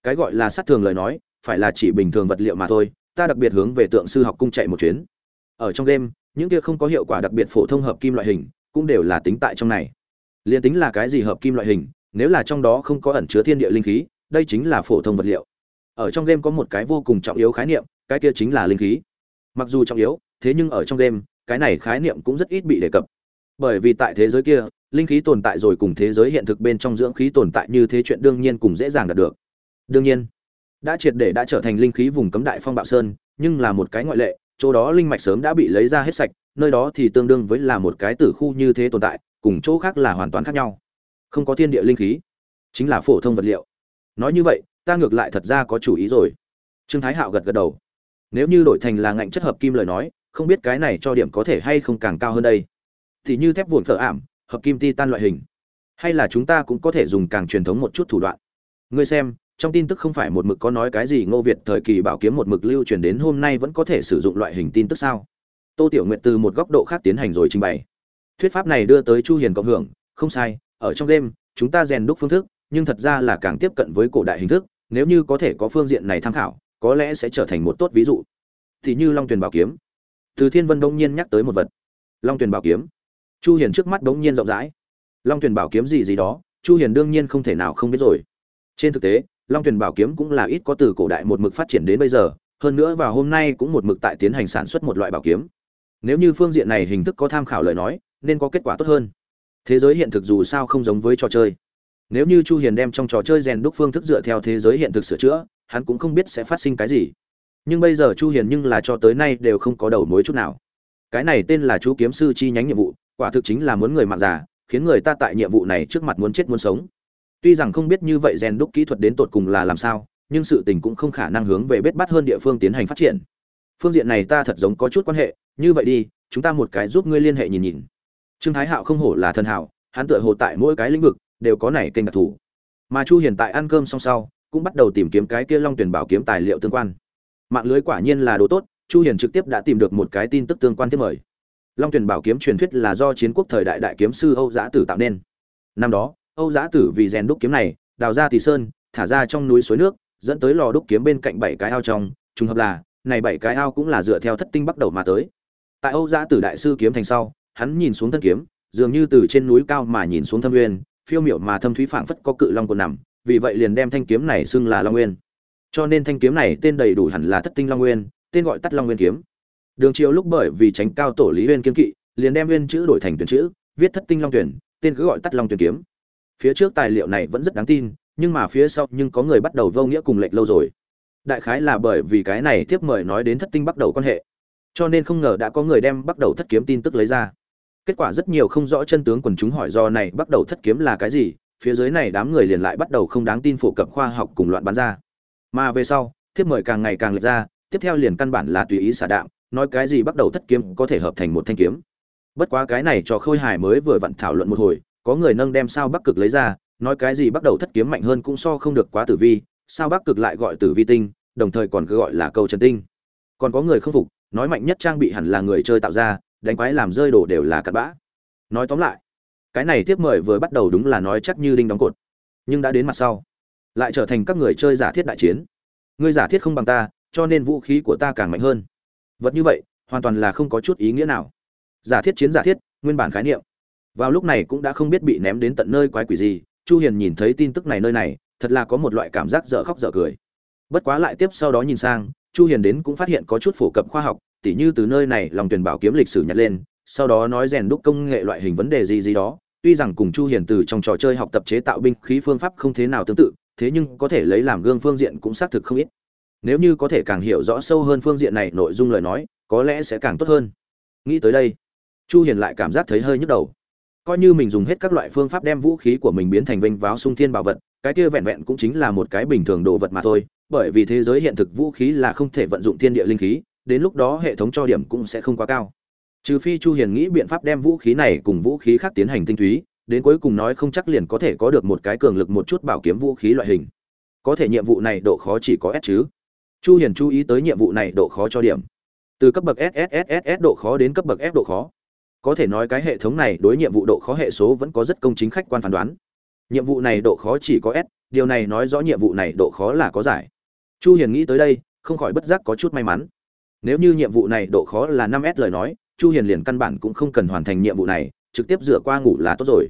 Cái gọi là sát thường lời nói, phải là chỉ bình thường vật liệu mà thôi, ta đặc biệt hướng về tượng sư học cung chạy một chuyến. Ở trong đêm những kia không có hiệu quả đặc biệt phổ thông hợp kim loại hình, cũng đều là tính tại trong này. Liền tính là cái gì hợp kim loại hình, nếu là trong đó không có ẩn chứa thiên địa linh khí, đây chính là phổ thông vật liệu. Ở trong game có một cái vô cùng trọng yếu khái niệm, cái kia chính là linh khí. Mặc dù trọng yếu thế nhưng ở trong game, cái này khái niệm cũng rất ít bị đề cập. Bởi vì tại thế giới kia, linh khí tồn tại rồi cùng thế giới hiện thực bên trong dưỡng khí tồn tại như thế chuyện đương nhiên cùng dễ dàng đạt được. Đương nhiên, đã triệt để đã trở thành linh khí vùng cấm đại phong bạo sơn, nhưng là một cái ngoại lệ, chỗ đó linh mạch sớm đã bị lấy ra hết sạch, nơi đó thì tương đương với là một cái tử khu như thế tồn tại, cùng chỗ khác là hoàn toàn khác nhau. Không có thiên địa linh khí, chính là phổ thông vật liệu. Nói như vậy, ta ngược lại thật ra có chủ ý rồi. Trương thái hạo gật gật đầu. Nếu như đổi thành là ngạnh chất hợp kim lời nói không biết cái này cho điểm có thể hay không càng cao hơn đây. Thì như thép vụn phở ảm, hợp kim titan loại hình. Hay là chúng ta cũng có thể dùng càng truyền thống một chút thủ đoạn. Ngươi xem, trong tin tức không phải một mực có nói cái gì ngô việt thời kỳ bảo kiếm một mực lưu truyền đến hôm nay vẫn có thể sử dụng loại hình tin tức sao? Tô tiểu nguyệt từ một góc độ khác tiến hành rồi trình bày. Thuyết pháp này đưa tới chu hiền cộng hưởng, không sai, ở trong đêm, chúng ta rèn đúc phương thức, nhưng thật ra là càng tiếp cận với cổ đại hình thức, nếu như có thể có phương diện này tham khảo, có lẽ sẽ trở thành một tốt ví dụ. Thì như long tuyền bảo kiếm từ thiên vân đông nhiên nhắc tới một vật. Long tuyền bảo kiếm. Chu hiền trước mắt đống nhiên rộng rãi. Long tuyền bảo kiếm gì gì đó, chu hiền đương nhiên không thể nào không biết rồi. Trên thực tế, long tuyền bảo kiếm cũng là ít có từ cổ đại một mực phát triển đến bây giờ, hơn nữa vào hôm nay cũng một mực tại tiến hành sản xuất một loại bảo kiếm. Nếu như phương diện này hình thức có tham khảo lời nói, nên có kết quả tốt hơn. Thế giới hiện thực dù sao không giống với trò chơi. Nếu như chu hiền đem trong trò chơi rèn đúc phương thức dựa theo thế giới hiện thực sửa chữa, hắn cũng không biết sẽ phát sinh cái gì nhưng bây giờ chu hiền nhưng là cho tới nay đều không có đầu mối chút nào. Cái này tên là chú kiếm sư chi nhánh nhiệm vụ, quả thực chính là muốn người mạng già, khiến người ta tại nhiệm vụ này trước mặt muốn chết muốn sống. Tuy rằng không biết như vậy rèn đúc kỹ thuật đến tột cùng là làm sao, nhưng sự tình cũng không khả năng hướng về bết bắt hơn địa phương tiến hành phát triển. Phương diện này ta thật giống có chút quan hệ, như vậy đi, chúng ta một cái giúp ngươi liên hệ nhìn nhìn. Trương thái hạo không hổ là thần hảo, hắn tựa hồ tại mỗi cái lĩnh vực đều có nảy kênh đặc thù. Mà chu hiền tại ăn cơm xong sau, cũng bắt đầu tìm kiếm cái kia long tuyển bảo kiếm tài liệu tương quan mạng lưới quả nhiên là đồ tốt, chu hiền trực tiếp đã tìm được một cái tin tức tương quan tiếp mời. Long tuyển bảo kiếm truyền thuyết là do chiến quốc thời đại đại kiếm sư âu giã tử tạo nên. Năm đó, âu giã tử vì rèn đúc kiếm này, đào ra thì sơn, thả ra trong núi suối nước, dẫn tới lò đúc kiếm bên cạnh bảy cái ao trong, trùng hợp là, này bảy cái ao cũng là dựa theo thất tinh bắt đầu mà tới. Tại âu giã tử đại sư kiếm thành sau, hắn nhìn xuống thân kiếm, dường như từ trên núi cao mà nhìn xuống thâm nguyên, phiêu miểu mà thâm thúy phảng phất có cự long còn nằm, vì vậy liền đem thanh kiếm này xưng là long nguyên cho nên thanh kiếm này tên đầy đủ hẳn là thất tinh long nguyên, tên gọi tắt long nguyên kiếm. Đường triều lúc bởi vì tránh cao tổ lý nguyên kiếm kỵ, liền đem nguyên chữ đổi thành tuyển chữ, viết thất tinh long tuyển, tên cứ gọi tắt long tuyển kiếm. Phía trước tài liệu này vẫn rất đáng tin, nhưng mà phía sau nhưng có người bắt đầu vô nghĩa cùng lệch lâu rồi. Đại khái là bởi vì cái này tiếp mời nói đến thất tinh bắt đầu quan hệ. Cho nên không ngờ đã có người đem bắt đầu thất kiếm tin tức lấy ra. Kết quả rất nhiều không rõ chân tướng quần chúng hỏi do này bắt đầu thất kiếm là cái gì, phía dưới này đám người liền lại bắt đầu không đáng tin phổ cập khoa học cùng loạn bán ra mà về sau, thiếp mời càng ngày càng lệch ra, tiếp theo liền căn bản là tùy ý xả đạm, nói cái gì bắt đầu thất kiếm có thể hợp thành một thanh kiếm. Bất quá cái này cho khôi hài mới vừa vặn thảo luận một hồi, có người nâng đem sao bắc cực lấy ra, nói cái gì bắt đầu thất kiếm mạnh hơn cũng so không được quá tử vi, sao bắc cực lại gọi tử vi tinh, đồng thời còn cứ gọi là câu trần tinh. Còn có người không phục, nói mạnh nhất trang bị hẳn là người chơi tạo ra, đánh quái làm rơi đổ đều là cặn bã. Nói tóm lại, cái này tiếp mời vừa bắt đầu đúng là nói chắc như đinh đóng cột, nhưng đã đến mặt sau lại trở thành các người chơi giả thiết đại chiến. Ngươi giả thiết không bằng ta, cho nên vũ khí của ta càng mạnh hơn. Vật như vậy, hoàn toàn là không có chút ý nghĩa nào. Giả thiết chiến giả thiết, nguyên bản khái niệm. Vào lúc này cũng đã không biết bị ném đến tận nơi quái quỷ gì, chu hiền nhìn thấy tin tức này nơi này, thật là có một loại cảm giác dở khóc dở cười. Bất quá lại tiếp sau đó nhìn sang, chu hiền đến cũng phát hiện có chút phổ cập khoa học, tỉ như từ nơi này lòng tuyển bảo kiếm lịch sử nhặt lên, sau đó nói rèn đúc công nghệ loại hình vấn đề gì gì đó, tuy rằng cùng chu hiền từ trong trò chơi học tập chế tạo binh khí phương pháp không thế nào tương tự thế nhưng có thể lấy làm gương phương diện cũng xác thực không ít. Nếu như có thể càng hiểu rõ sâu hơn phương diện này nội dung lời nói, có lẽ sẽ càng tốt hơn. Nghĩ tới đây, chu hiền lại cảm giác thấy hơi nhức đầu. Coi như mình dùng hết các loại phương pháp đem vũ khí của mình biến thành vinh váo sung thiên bảo vật, cái kia vẹn vẹn cũng chính là một cái bình thường đồ vật mà thôi, bởi vì thế giới hiện thực vũ khí là không thể vận dụng thiên địa linh khí, đến lúc đó hệ thống cho điểm cũng sẽ không quá cao. Trừ phi chu hiền nghĩ biện pháp đem vũ khí này cùng vũ khí khác tiến hành tinh túy đến cuối cùng nói không chắc liền có thể có được một cái cường lực một chút bảo kiếm vũ khí loại hình. Có thể nhiệm vụ này độ khó chỉ có s chứ. Chu hiền chú ý tới nhiệm vụ này độ khó cho điểm. Từ cấp bậc SSSS độ khó đến cấp bậc F độ khó. Có thể nói cái hệ thống này đối nhiệm vụ độ khó hệ số vẫn có rất công chính khách quan phán đoán. Nhiệm vụ này độ khó chỉ có s, điều này nói rõ nhiệm vụ này độ khó là có giải. Chu hiền nghĩ tới đây, không khỏi bất giác có chút may mắn. Nếu như nhiệm vụ này độ khó là 5 s lời nói, chu hiền liền căn bản cũng không cần hoàn thành nhiệm vụ này, trực tiếp rửa qua ngủ là tốt rồi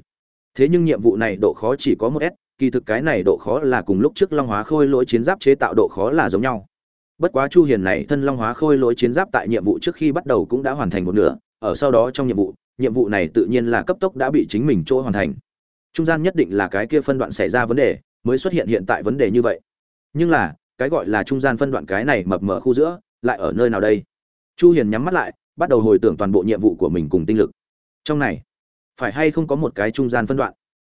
thế nhưng nhiệm vụ này độ khó chỉ có một s, kỳ thực cái này độ khó là cùng lúc trước long hóa khôi lỗi chiến giáp chế tạo độ khó là giống nhau. Bất quá chu hiền này thân long hóa khôi lỗi chiến giáp tại nhiệm vụ trước khi bắt đầu cũng đã hoàn thành một nửa, ở sau đó trong nhiệm vụ nhiệm vụ này tự nhiên là cấp tốc đã bị chính mình chỗ hoàn thành. Trung gian nhất định là cái kia phân đoạn xảy ra vấn đề, mới xuất hiện hiện tại vấn đề như vậy. Nhưng là, cái gọi là trung gian phân đoạn cái này mập mờ khu giữa, lại ở nơi nào đây? Chu hiền nhắm mắt lại, bắt đầu hồi tưởng toàn bộ nhiệm vụ của mình cùng tinh lực. Trong này phải hay không có một cái trung gian phân đoạn?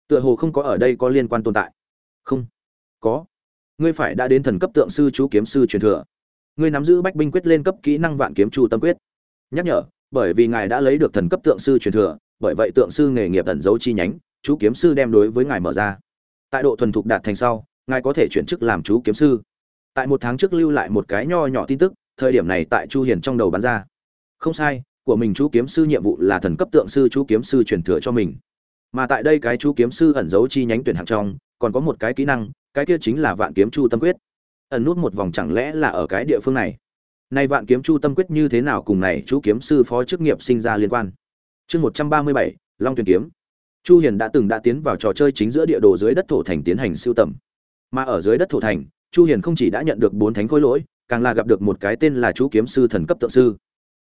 Tựa hồ không có ở đây có liên quan tồn tại. Không. Có. Ngươi phải đã đến thần cấp tượng sư chú kiếm sư truyền thừa. Ngươi nắm giữ bách binh quyết lên cấp kỹ năng vạn kiếm chu tâm quyết. Nhắc nhở, bởi vì ngài đã lấy được thần cấp tượng sư truyền thừa, bởi vậy tượng sư nghề nghiệp ẩn dấu chi nhánh, chú kiếm sư đem đối với ngài mở ra. Tại độ thuần thục đạt thành sau, ngài có thể chuyển chức làm chú kiếm sư. Tại một tháng trước lưu lại một cái nho nhỏ tin tức, thời điểm này tại chu hiền trong đầu bắn ra. Không sai của mình chú kiếm sư nhiệm vụ là thần cấp tượng sư chú kiếm sư truyền thừa cho mình. Mà tại đây cái chú kiếm sư ẩn giấu chi nhánh tuyển hạng trong, còn có một cái kỹ năng, cái kia chính là vạn kiếm chu tâm quyết. Ẩn nút một vòng chẳng lẽ là ở cái địa phương này? Nay vạn kiếm chu tâm quyết như thế nào cùng này chú kiếm sư phó chức nghiệp sinh ra liên quan? Chương một trăm ba mươi bảy, long tuyển kiếm. Chu hiền đã từng đã tiến vào trò chơi chính giữa địa đồ dưới đất thổ thành tiến hành siêu tầm. Mà ở dưới đất thổ thành, chu hiền không chỉ đã nhận được bốn thánh khối lỗi, càng là gặp được một cái tên là chú kiếm sư thần cấp tượng sư.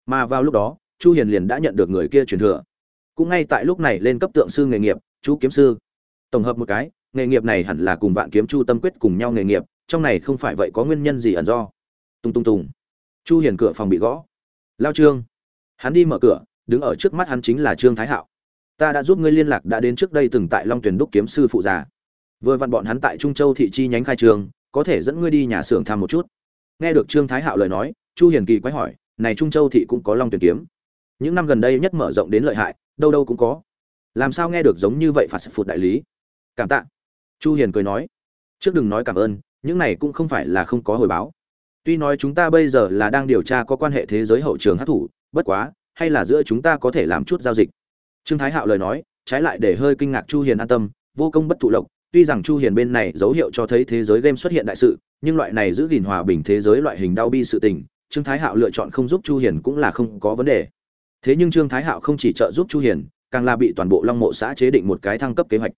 Mà vào lúc đó chu hiền liền đã nhận được người kia truyền thừa. Cũng ngay tại lúc này lên cấp tượng sư nghề nghiệp chú kiếm sư. Tổng hợp một cái, nghề nghiệp này hẳn là cùng vạn kiếm chu tâm quyết cùng nhau nghề nghiệp, trong này không phải vậy có nguyên nhân gì ẩn do. Tung tung tùng chu hiền cửa phòng bị gõ. Lao trương. Hắn đi mở cửa, đứng ở trước mắt hắn chính là trương thái hạo. Ta đã giúp ngươi liên lạc đã đến trước đây từng tại long tuyển đúc kiếm sư phụ già. Vừa vặn bọn hắn tại trung châu thị chi nhánh khai trường, có thể dẫn ngươi đi nhà xưởng thăm một chút. Nghe được trương thái hạo lời nói, chu hiền kỳ quái hỏi, này trung châu thị cũng có long tuyển kiếm những năm gần đây nhất mở rộng đến lợi hại, đâu đâu cũng có. Làm sao nghe được giống như vậy phạt phụt đại lý? Cảm tạ. Chu hiền cười nói. Trước đừng nói cảm ơn, những này cũng không phải là không có hồi báo. Tuy nói chúng ta bây giờ là đang điều tra có quan hệ thế giới hậu trường hát thủ bất quá, hay là giữa chúng ta có thể làm chút giao dịch. Trương thái hạo lời nói, trái lại để hơi kinh ngạc chu hiền an tâm, vô công bất thụ lộc, tuy rằng chu hiền bên này dấu hiệu cho thấy thế giới game xuất hiện đại sự, nhưng loại này giữ gìn hòa bình thế giới loại hình đau bi sự tình, trương thái hạo lựa chọn không giúp chu hiền cũng là không có vấn đề thế nhưng trương thái hạo không chỉ trợ giúp chu hiền, càng là bị toàn bộ long mộ xã chế định một cái thăng cấp kế hoạch.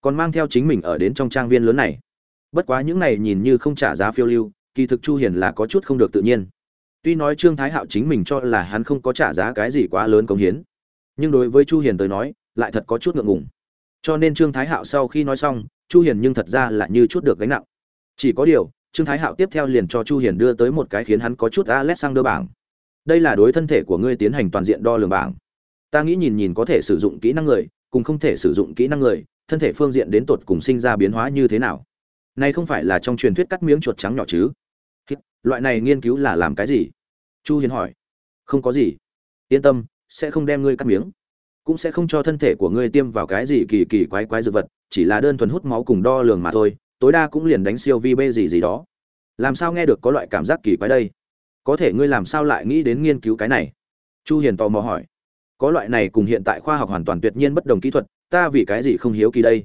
Còn mang theo chính mình ở đến trong trang viên lớn này. Bất quá những này nhìn như không trả giá phiêu lưu, kỳ thực chu hiền là có chút không được tự nhiên. Tuy nói trương thái hạo chính mình cho là hắn không có trả giá cái gì quá lớn công hiến, nhưng đối với chu hiền tới nói, lại thật có chút ngượng ngùng. Cho nên trương thái hạo sau khi nói xong, chu hiền nhưng thật ra là như chút được gánh nặng. Chỉ có điều, trương thái hạo tiếp theo liền cho chu hiền đưa tới một cái khiến hắn có chút alexander bảng đây là đối thân thể của ngươi tiến hành toàn diện đo lường bảng. Ta nghĩ nhìn nhìn có thể sử dụng kỹ năng người, cùng không thể sử dụng kỹ năng người, thân thể phương diện đến tột cùng sinh ra biến hóa như thế nào? Nay không phải là trong truyền thuyết cắt miếng chuột trắng nhỏ chứ? Loại này nghiên cứu là làm cái gì? Chu hiền hỏi. Không có gì. Yên tâm, sẽ không đem ngươi cắt miếng. Cũng sẽ không cho thân thể của ngươi tiêm vào cái gì kỳ kỳ quái quái dược vật, chỉ là đơn thuần hút máu cùng đo lường mà thôi, tối đa cũng liền đánh siêu vi bê gì gì đó. Làm sao nghe được có loại cảm giác kỳ quái đây? Có thể ngươi làm sao lại nghĩ đến nghiên cứu cái này? Chu hiền tò mò hỏi. Có loại này cùng hiện tại khoa học hoàn toàn tuyệt nhiên bất đồng kỹ thuật, ta vì cái gì không hiếu kỳ đây?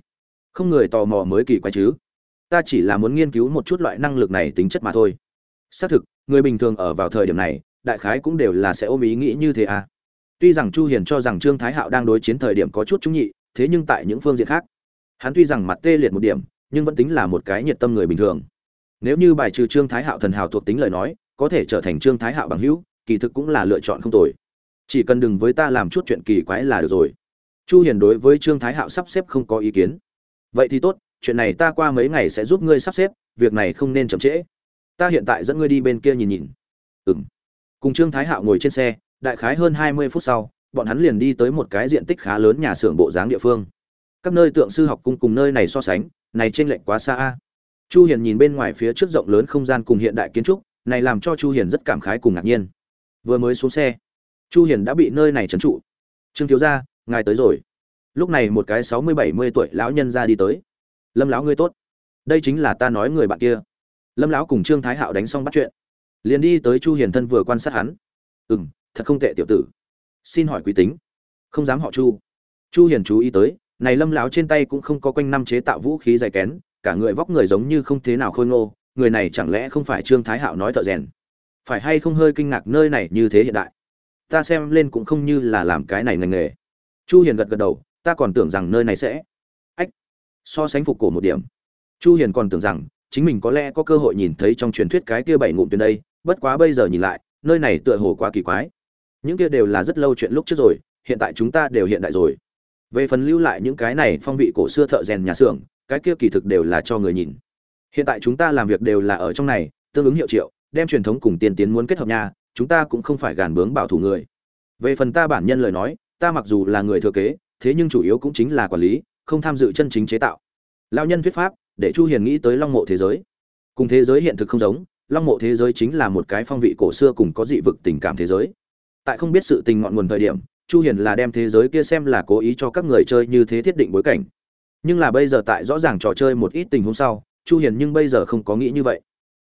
Không người tò mò mới kỳ quái chứ. Ta chỉ là muốn nghiên cứu một chút loại năng lực này tính chất mà thôi. Xác thực, người bình thường ở vào thời điểm này, đại khái cũng đều là sẽ ôm ý nghĩ như thế à. Tuy rằng chu hiền cho rằng trương thái hạo đang đối chiến thời điểm có chút trung nhị, thế nhưng tại những phương diện khác, hắn tuy rằng mặt tê liệt một điểm, nhưng vẫn tính là một cái nhiệt tâm người bình thường. Nếu như bài trừ trương thái hạo thần hào thuộc tính lời nói có thể trở thành trương thái hạo bằng hữu, kỳ thực cũng là lựa chọn không tồi. Chỉ cần đừng với ta làm chút chuyện kỳ quái là được rồi. Chu hiền đối với trương thái hạo sắp xếp không có ý kiến. Vậy thì tốt, chuyện này ta qua mấy ngày sẽ giúp ngươi sắp xếp, việc này không nên chậm trễ. Ta hiện tại dẫn ngươi đi bên kia nhìn nhìn. Ừm. Cùng trương thái hạo ngồi trên xe, đại khái hơn 20 phút sau, bọn hắn liền đi tới một cái diện tích khá lớn nhà xưởng bộ dáng địa phương. Các nơi tượng sư học cung cùng nơi này so sánh, này trên lệnh quá xa a. Chu hiền nhìn bên ngoài phía trước rộng lớn không gian cùng hiện đại kiến trúc này làm cho chu hiền rất cảm khái cùng ngạc nhiên. Vừa mới xuống xe, chu hiền đã bị nơi này trấn trụ. Trương thiếu gia, ngài tới rồi. Lúc này một cái sáu mươi bảy mươi tuổi lão nhân ra đi tới. Lâm lão ngươi tốt. Đây chính là ta nói người bạn kia. Lâm lão cùng trương thái hạo đánh xong bắt chuyện, liền đi tới chu hiền thân vừa quan sát hắn. Ừ thật không tệ tiểu tử. Xin hỏi quý tính, không dám họ chu. Chu hiền chú ý tới, này lâm lão trên tay cũng không có quanh năm chế tạo vũ khí dày kén, cả người vóc người giống như không thế nào khôi ngô người này chẳng lẽ không phải trương thái hạo nói thợ rèn? Phải hay không hơi kinh ngạc nơi này như thế hiện đại? Ta xem lên cũng không như là làm cái này ngành nghề. Chu hiền gật gật đầu, ta còn tưởng rằng nơi này sẽ. Ách, so sánh phục cổ một điểm. Chu hiền còn tưởng rằng chính mình có lẽ có cơ hội nhìn thấy trong truyền thuyết cái kia bảy ngụm tuyến đây, bất quá bây giờ nhìn lại, nơi này tựa hồ quá kỳ quái. Những kia đều là rất lâu chuyện lúc trước rồi, hiện tại chúng ta đều hiện đại rồi. Về phần lưu lại những cái này phong vị cổ xưa thợ rèn nhà xưởng, cái kia kỳ thực đều là cho người nhìn hiện tại chúng ta làm việc đều là ở trong này, tương ứng hiệu triệu, đem truyền thống cùng tiên tiến muốn kết hợp nhà, chúng ta cũng không phải gàn bướng bảo thủ người. Về phần ta bản nhân lời nói, ta mặc dù là người thừa kế, thế nhưng chủ yếu cũng chính là quản lý, không tham dự chân chính chế tạo. Lao nhân thuyết pháp, để chu hiền nghĩ tới long mộ thế giới. Cùng thế giới hiện thực không giống, long mộ thế giới chính là một cái phong vị cổ xưa cùng có dị vực tình cảm thế giới. Tại không biết sự tình ngọn nguồn thời điểm, chu hiền là đem thế giới kia xem là cố ý cho các người chơi như thế thiết định bối cảnh. Nhưng là bây giờ tại rõ ràng trò chơi một ít tình huống sau chu hiền nhưng bây giờ không có nghĩ như vậy.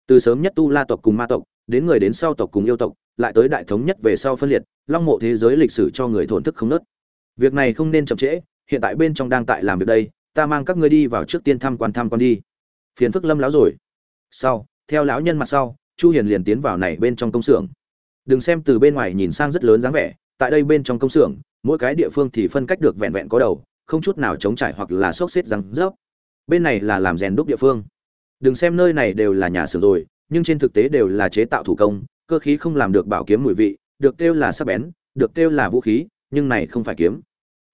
Từ sớm nhất tu la tộc cùng ma tộc, đến người đến sau tộc cùng yêu tộc, lại tới đại thống nhất về sau phân liệt, long mộ thế giới lịch sử cho người thổn thức không nớt. Việc này không nên chậm trễ, hiện tại bên trong đang tại làm việc đây, ta mang các ngươi đi vào trước tiên thăm quan thăm quan đi. Phiền phức lâm lão rồi. Sau, theo lão nhân mặt sau, chu hiền liền tiến vào này bên trong công xưởng. Đừng xem từ bên ngoài nhìn sang rất lớn dáng vẻ, tại đây bên trong công xưởng, mỗi cái địa phương thì phân cách được vẹn vẹn có đầu, không chút nào chống trải hoặc là xốc xếp răng rớp bên này là làm rèn đúc địa phương. Đừng xem nơi này đều là nhà xưởng rồi, nhưng trên thực tế đều là chế tạo thủ công, cơ khí không làm được bảo kiếm mùi vị, được kêu là sắc bén, được kêu là vũ khí, nhưng này không phải kiếm.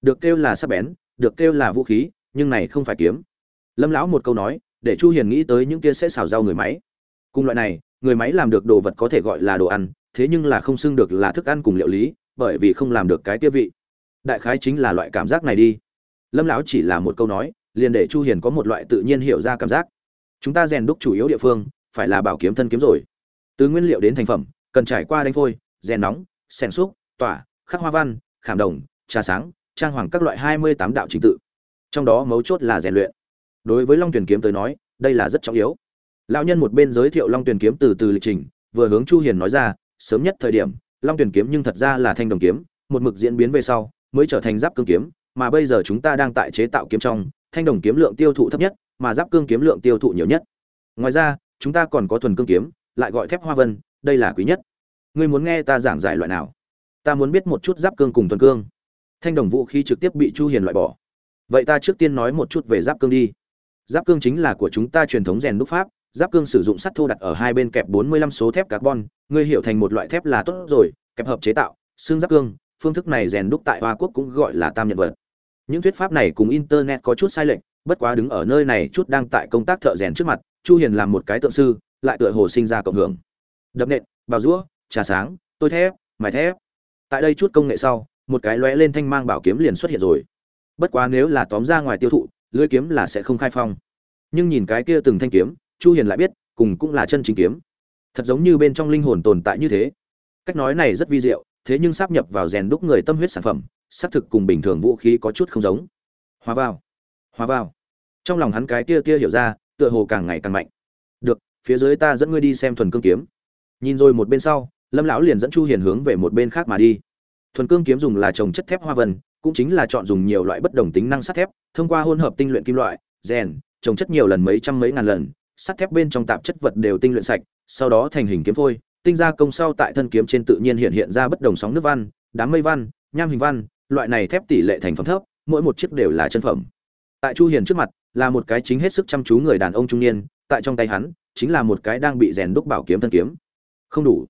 Được kêu là sắc bén, được kêu là vũ khí, nhưng này không phải kiếm. Lâm lão một câu nói, để chu hiền nghĩ tới những kia sẽ xào rau người máy. Cùng loại này, người máy làm được đồ vật có thể gọi là đồ ăn, thế nhưng là không xưng được là thức ăn cùng liệu lý, bởi vì không làm được cái tiêu vị. Đại khái chính là loại cảm giác này đi. Lâm lão chỉ là một câu nói liền để chu hiền có một loại tự nhiên hiểu ra cảm giác. Chúng ta rèn đúc chủ yếu địa phương phải là bảo kiếm thân kiếm rồi. Từ nguyên liệu đến thành phẩm, cần trải qua đánh phôi, rèn nóng xẻn xúc tỏa, khắc hoa văn, khảm đồng, trà sáng, trang hoàng các loại 28 đạo trình tự. Trong đó mấu chốt là rèn luyện. Đối với long tuyển kiếm tới nói, đây là rất trọng yếu. Lão nhân một bên giới thiệu long tuyển kiếm từ từ lịch trình, vừa hướng chu hiền nói ra, sớm nhất thời điểm, long tuyển kiếm nhưng thật ra là thanh đồng kiếm, một mực diễn biến về sau, mới trở thành giáp cương kiếm, mà bây giờ chúng ta đang tại chế tạo kiếm trong thanh đồng kiếm lượng tiêu thụ thấp nhất, mà giáp cương kiếm lượng tiêu thụ nhiều nhất. Ngoài ra, chúng ta còn có thuần cương kiếm, lại gọi thép hoa vân, đây là quý nhất. Ngươi muốn nghe ta giảng giải loại nào? Ta muốn biết một chút giáp cương cùng thuần cương. Thanh đồng vũ khí trực tiếp bị chu hiền loại bỏ. Vậy ta trước tiên nói một chút về giáp cương đi. Giáp cương chính là của chúng ta truyền thống rèn đúc pháp, giáp cương sử dụng sắt thô đặt ở hai bên kẹp 45 số thép carbon, ngươi hiểu thành một loại thép là tốt rồi, kẹp hợp chế tạo, xương giáp cương, phương thức này rèn đúc tại hoa quốc cũng gọi là tam nhân vật những thuyết pháp này cùng internet có chút sai lệch, bất quá đứng ở nơi này chút đang tại công tác thợ rèn trước mặt, chu hiền làm một cái tượng sư, lại tựa hồ sinh ra cộng hưởng. Đập nện, bào rũa, trà sáng, tôi thép, mài thép. Tại đây chút công nghệ sau, một cái lóe lên thanh mang bảo kiếm liền xuất hiện rồi. Bất quá nếu là tóm ra ngoài tiêu thụ lưỡi kiếm là sẽ không khai phong. Nhưng nhìn cái kia từng thanh kiếm, chu hiền lại biết, cùng cũng là chân chính kiếm. Thật giống như bên trong linh hồn tồn tại như thế. Cách nói này rất vi diệu, thế nhưng sắp nhập vào rèn đúc người tâm huyết sản phẩm xác thực cùng bình thường vũ khí có chút không giống. Hòa vào hòa vào. Trong lòng hắn cái kia kia hiểu ra, tựa hồ càng ngày càng mạnh. Được, phía dưới ta dẫn ngươi đi xem thuần cương kiếm. Nhìn rồi một bên sau, lâm lão liền dẫn chu hiền hướng về một bên khác mà đi. Thuần cương kiếm dùng là trồng chất thép hoa vân, cũng chính là chọn dùng nhiều loại bất đồng tính năng sắt thép, thông qua hỗn hợp tinh luyện kim loại, rèn, trồng chất nhiều lần mấy trăm mấy ngàn lần, sắt thép bên trong tạp chất vật đều tinh luyện sạch, sau đó thành hình kiếm phôi, tinh ra công sau tại thân kiếm trên tự nhiên hiện hiện ra bất đồng sóng nước văn, đám mây văn, nham hình văn loại này thép tỷ lệ thành phẩm thấp, mỗi một chiếc đều là chân phẩm. Tại chu hiền trước mặt, là một cái chính hết sức chăm chú người đàn ông trung niên, tại trong tay hắn, chính là một cái đang bị rèn đúc bảo kiếm thân kiếm. Không đủ.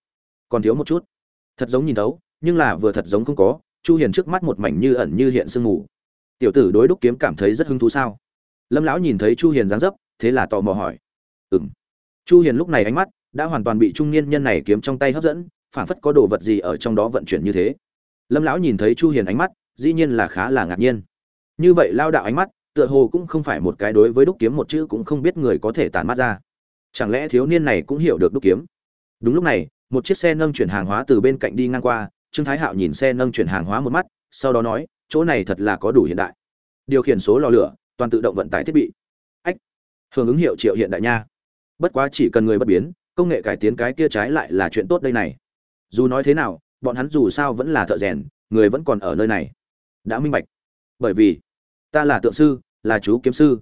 Còn thiếu một chút. Thật giống nhìn thấu, nhưng là vừa thật giống không có, chu hiền trước mắt một mảnh như ẩn như hiện sương mù. Tiểu tử đối đúc kiếm cảm thấy rất hứng thú sao? Lâm lão nhìn thấy chu hiền dáng dấp, thế là tò mò hỏi. Ừm. Chu hiền lúc này ánh mắt đã hoàn toàn bị trung niên nhân này kiếm trong tay hấp dẫn, phảng phất có đồ vật gì ở trong đó vận chuyển như thế lâm lão nhìn thấy chu hiền ánh mắt, dĩ nhiên là khá là ngạc nhiên. Như vậy lao đạo ánh mắt, tựa hồ cũng không phải một cái đối với đúc kiếm một chữ cũng không biết người có thể tản mắt ra. Chẳng lẽ thiếu niên này cũng hiểu được đúc kiếm? Đúng lúc này, một chiếc xe nâng chuyển hàng hóa từ bên cạnh đi ngang qua, trương thái hạo nhìn xe nâng chuyển hàng hóa một mắt, sau đó nói, chỗ này thật là có đủ hiện đại. Điều khiển số lò lửa, toàn tự động vận tải thiết bị. Ách, hưởng ứng hiệu triệu hiện đại nha. Bất quá chỉ cần người bất biến, công nghệ cải tiến cái kia trái lại là chuyện tốt đây này. Dù nói thế nào bọn hắn dù sao vẫn là thợ rèn người vẫn còn ở nơi này. Đã minh bạch. Bởi vì ta là tượng sư là chú kiếm sư.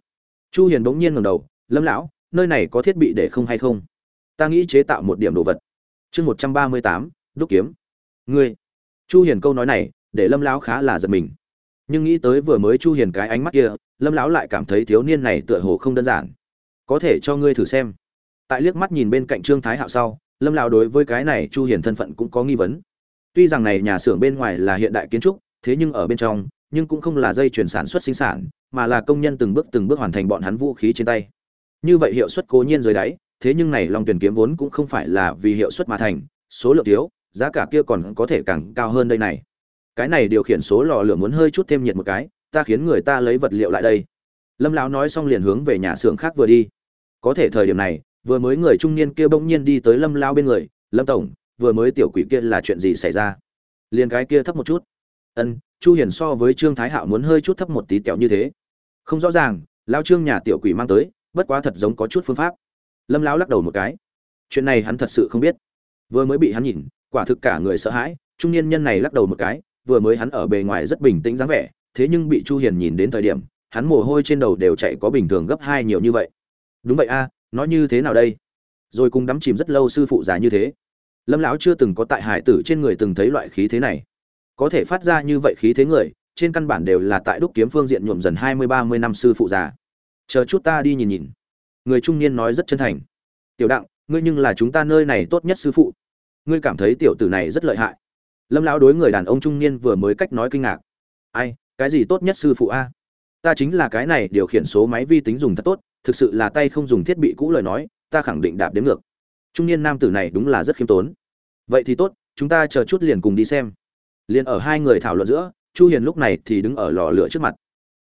Chu hiền bỗng nhiên ngẩng đầu lâm lão nơi này có thiết bị để không hay không? Ta nghĩ chế tạo một điểm đồ vật. Chương 138, đúc kiếm. Ngươi. Chu hiền câu nói này để lâm lão khá là giật mình. Nhưng nghĩ tới vừa mới chu hiền cái ánh mắt kia lâm lão lại cảm thấy thiếu niên này tựa hồ không đơn giản. Có thể cho ngươi thử xem. Tại liếc mắt nhìn bên cạnh trương thái hạo sau lâm lão đối với cái này chu hiền thân phận cũng có nghi vấn tuy rằng này nhà xưởng bên ngoài là hiện đại kiến trúc, thế nhưng ở bên trong, nhưng cũng không là dây chuyển sản xuất sinh sản, mà là công nhân từng bước từng bước hoàn thành bọn hắn vũ khí trên tay. Như vậy hiệu suất cố nhiên dưới đáy, thế nhưng này long tuyển kiếm vốn cũng không phải là vì hiệu suất mà thành, số lượng thiếu, giá cả kia còn có thể càng cao hơn đây này. Cái này điều khiển số lò lửa muốn hơi chút thêm nhiệt một cái, ta khiến người ta lấy vật liệu lại đây. Lâm lão nói xong liền hướng về nhà xưởng khác vừa đi. Có thể thời điểm này, vừa mới người trung niên kia bỗng nhiên đi tới lâm lao bên người, lâm tổng vừa mới tiểu quỷ kia là chuyện gì xảy ra? Liền cái kia thấp một chút. Ân, chu hiền so với trương thái hạo muốn hơi chút thấp một tí tẹo như thế. Không rõ ràng, lão trương nhà tiểu quỷ mang tới, bất quá thật giống có chút phương pháp. Lâm lão lắc đầu một cái. Chuyện này hắn thật sự không biết. Vừa mới bị hắn nhìn, quả thực cả người sợ hãi, trung niên nhân này lắc đầu một cái, vừa mới hắn ở bề ngoài rất bình tĩnh dáng vẻ, thế nhưng bị chu hiền nhìn đến thời điểm, hắn mồ hôi trên đầu đều chạy có bình thường gấp hai nhiều như vậy. Đúng vậy a, nó như thế nào đây? Rồi cùng đắm chìm rất lâu sư phụ già như thế lâm lão chưa từng có tại hải tử trên người từng thấy loại khí thế này. Có thể phát ra như vậy khí thế người, trên căn bản đều là tại đúc kiếm phương diện nhuộm dần hai mươi ba mươi năm sư phụ già. Chờ chút ta đi nhìn nhìn. Người trung niên nói rất chân thành. Tiểu đặng, ngươi nhưng là chúng ta nơi này tốt nhất sư phụ. Ngươi cảm thấy tiểu tử này rất lợi hại. Lâm lão đối người đàn ông trung niên vừa mới cách nói kinh ngạc. Ai, cái gì tốt nhất sư phụ a? Ta chính là cái này điều khiển số máy vi tính dùng thật tốt, thực sự là tay không dùng thiết bị cũ lời nói, ta khẳng định đạp đến ngược trung niên nam tử này đúng là rất khiêm tốn. Vậy thì tốt, chúng ta chờ chút liền cùng đi xem. Liền ở hai người thảo luận giữa, chu hiền lúc này thì đứng ở lò lửa trước mặt.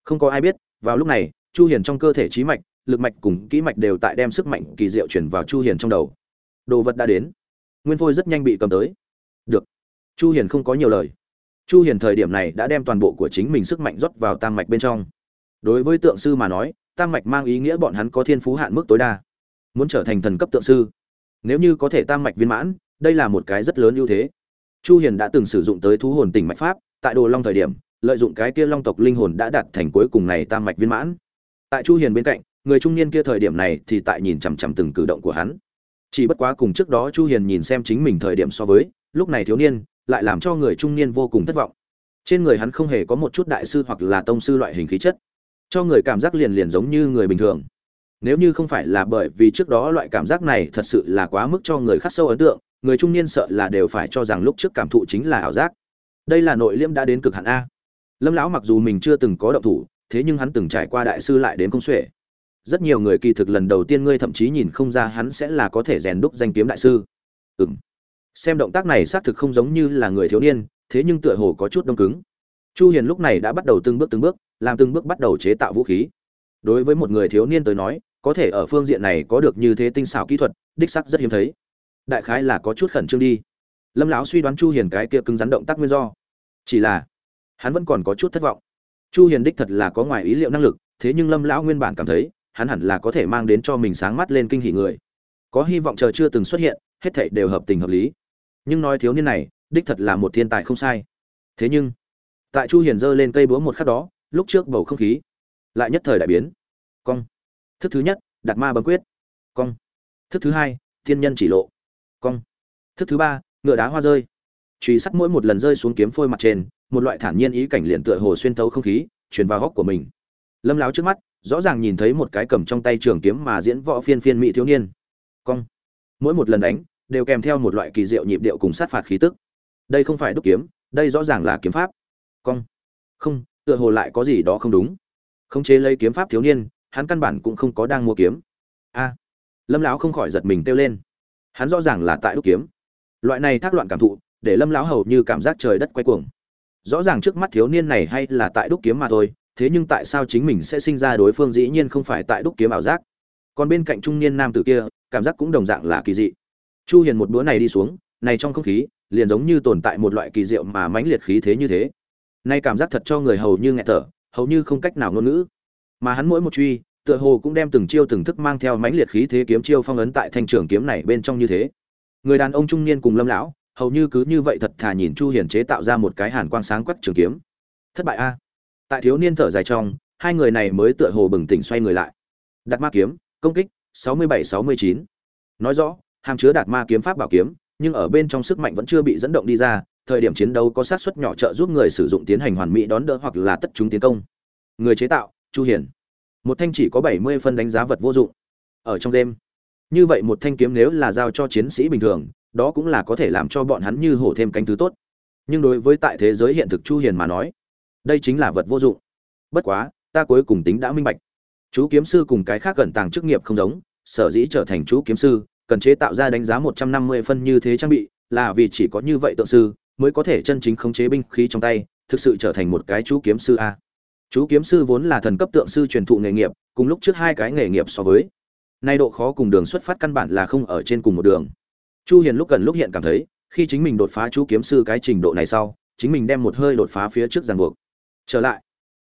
Không có ai biết, vào lúc này, chu hiền trong cơ thể trí mạch, lực mạch cùng kỹ mạch đều tại đem sức mạnh kỳ diệu chuyển vào chu hiền trong đầu. Đồ vật đã đến. Nguyên phôi rất nhanh bị cầm tới. Được. Chu hiền không có nhiều lời. Chu hiền thời điểm này đã đem toàn bộ của chính mình sức mạnh rót vào tam mạch bên trong. Đối với tượng sư mà nói, tam mạch mang ý nghĩa bọn hắn có thiên phú hạn mức tối đa. Muốn trở thành thần cấp tượng sư nếu như có thể tam mạch viên mãn, đây là một cái rất lớn ưu thế. Chu hiền đã từng sử dụng tới thú hồn tỉnh mạch pháp, tại đồ long thời điểm, lợi dụng cái kia long tộc linh hồn đã đạt thành cuối cùng này tam mạch viên mãn. Tại chu hiền bên cạnh, người trung niên kia thời điểm này thì tại nhìn chằm chằm từng cử động của hắn. Chỉ bất quá cùng trước đó chu hiền nhìn xem chính mình thời điểm so với, lúc này thiếu niên lại làm cho người trung niên vô cùng thất vọng. Trên người hắn không hề có một chút đại sư hoặc là tông sư loại hình khí chất. Cho người cảm giác liền liền giống như người bình thường nếu như không phải là bởi vì trước đó loại cảm giác này thật sự là quá mức cho người khắc sâu ấn tượng, người trung niên sợ là đều phải cho rằng lúc trước cảm thụ chính là ảo giác. Đây là nội liêm đã đến cực hạn a. Lâm lão mặc dù mình chưa từng có động thủ, thế nhưng hắn từng trải qua đại sư lại đến công xuể rất nhiều người kỳ thực lần đầu tiên ngươi thậm chí nhìn không ra hắn sẽ là có thể rèn đúc danh kiếm đại sư. Ừng xem động tác này xác thực không giống như là người thiếu niên, thế nhưng tựa hồ có chút đông cứng. Chu hiền lúc này đã bắt đầu từng bước từng bước, làm từng bước bắt đầu chế tạo vũ khí. Đối với một người thiếu niên tới nói có thể ở phương diện này có được như thế tinh xảo kỹ thuật, đích sắc rất hiếm thấy. Đại khái là có chút khẩn trương đi. Lâm lão suy đoán chu hiền cái kia cứng rắn động tác nguyên do. Chỉ là, hắn vẫn còn có chút thất vọng. Chu hiền đích thật là có ngoài ý liệu năng lực, thế nhưng lâm lão nguyên bản cảm thấy, hắn hẳn là có thể mang đến cho mình sáng mắt lên kinh hỉ người. Có hy vọng chờ chưa từng xuất hiện, hết thảy đều hợp tình hợp lý. Nhưng nói thiếu niên này, đích thật là một thiên tài không sai. Thế nhưng, tại chu hiền giơ lên cây búa một khắc đó, lúc trước bầu không khí lại nhất thời đại biến. Cong thức thứ nhất đặt ma bấm quyết. Cong. Thức thứ hai, thiên nhân chỉ lộ. Cong. Thức thứ ba, ngựa đá hoa rơi. Truy sắt mỗi một lần rơi xuống kiếm phôi mặt trên, một loại thản nhiên ý cảnh liền tựa hồ xuyên thấu không khí, truyền vào góc của mình. Lâm láo trước mắt, rõ ràng nhìn thấy một cái cầm trong tay trường kiếm mà diễn võ phiên phiên mỹ thiếu niên. Cong. Mỗi một lần đánh, đều kèm theo một loại kỳ diệu nhịp điệu cùng sát phạt khí tức. Đây không phải đúc kiếm, đây rõ ràng là kiếm pháp. Cong. Không, tựa hồ lại có gì đó không đúng. Khống chế lấy kiếm pháp thiếu niên hắn căn bản cũng không có đang mua kiếm. A, lâm lão không khỏi giật mình kêu lên. Hắn rõ ràng là tại đúc kiếm. Loại này thác loạn cảm thụ, để lâm lão hầu như cảm giác trời đất quay cuồng. Rõ ràng trước mắt thiếu niên này hay là tại đúc kiếm mà thôi, thế nhưng tại sao chính mình sẽ sinh ra đối phương dĩ nhiên không phải tại đúc kiếm ảo giác? Còn bên cạnh trung niên nam tử kia, cảm giác cũng đồng dạng là kỳ dị. Chu hiền một bữa này đi xuống, này trong không khí, liền giống như tồn tại một loại kỳ diệu mà mãnh liệt khí thế như thế. Nay cảm giác thật cho người hầu như nghẹt thở, hầu như không cách nào ngôn ngữ mà hắn mỗi một truy, tựa hồ cũng đem từng chiêu từng thức mang theo mãnh liệt khí thế kiếm chiêu phong ấn tại thanh trường kiếm này bên trong như thế. Người đàn ông trung niên cùng lâm lão, hầu như cứ như vậy thật thà nhìn chu hiền chế tạo ra một cái hàn quang sáng quắc trường kiếm. Thất bại a. Tại thiếu niên thở dài trong, hai người này mới tựa hồ bừng tỉnh xoay người lại. Đặt ma kiếm, công kích 67-69. nói rõ, hàm chứa đạt ma kiếm pháp bảo kiếm, nhưng ở bên trong sức mạnh vẫn chưa bị dẫn động đi ra, thời điểm chiến đấu có sát suất nhỏ trợ giúp người sử dụng tiến hành hoàn mỹ đón đỡ hoặc là tất chúng tiến công. Người chế tạo chu hiển một thanh chỉ có 70 phân đánh giá vật vô dụng. Ở trong đêm, như vậy một thanh kiếm nếu là giao cho chiến sĩ bình thường, đó cũng là có thể làm cho bọn hắn như hổ thêm cánh thứ tốt. Nhưng đối với tại thế giới hiện thực chu hiền mà nói, đây chính là vật vô dụng. Bất quá, ta cuối cùng tính đã minh bạch. Chú kiếm sư cùng cái khác cẩn tàng chức nghiệp không giống, sở dĩ trở thành chú kiếm sư, cần chế tạo ra đánh giá 150 phân như thế trang bị, là vì chỉ có như vậy tượng sư, mới có thể chân chính khống chế binh khí trong tay, thực sự trở thành một cái chú kiếm sư a chú kiếm sư vốn là thần cấp tượng sư truyền thụ nghề nghiệp, cùng lúc trước hai cái nghề nghiệp so với. Nay độ khó cùng đường xuất phát căn bản là không ở trên cùng một đường. Chu hiền lúc gần lúc hiện cảm thấy, khi chính mình đột phá chú kiếm sư cái trình độ này sau, chính mình đem một hơi đột phá phía trước ràng buộc. Trở lại,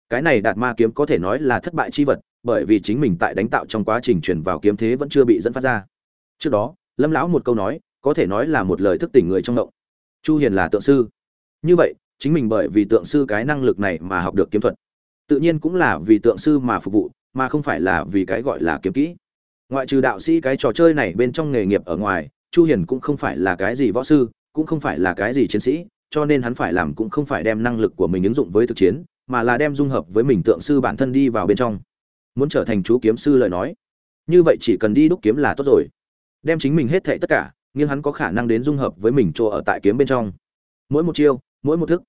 cái này đạt ma kiếm có thể nói là thất bại chi vật, bởi vì chính mình tại đánh tạo trong quá trình chuyển vào kiếm thế vẫn chưa bị dẫn phát ra. Trước đó, lâm lão một câu nói, có thể nói là một lời thức tỉnh người trong động chu hiền là tượng sư. Như vậy, chính mình bởi vì tượng sư cái năng lực này mà học được kiếm thuật tự nhiên cũng là vì tượng sư mà phục vụ, mà không phải là vì cái gọi là kiếm kỹ. Ngoại trừ đạo sĩ cái trò chơi này bên trong nghề nghiệp ở ngoài, chu hiền cũng không phải là cái gì võ sư, cũng không phải là cái gì chiến sĩ, cho nên hắn phải làm cũng không phải đem năng lực của mình ứng dụng với thực chiến, mà là đem dung hợp với mình tượng sư bản thân đi vào bên trong. Muốn trở thành chú kiếm sư lời nói, như vậy chỉ cần đi đúc kiếm là tốt rồi. Đem chính mình hết thảy tất cả, nhưng hắn có khả năng đến dung hợp với mình chỗ ở tại kiếm bên trong. Mỗi một chiêu, mỗi một thức.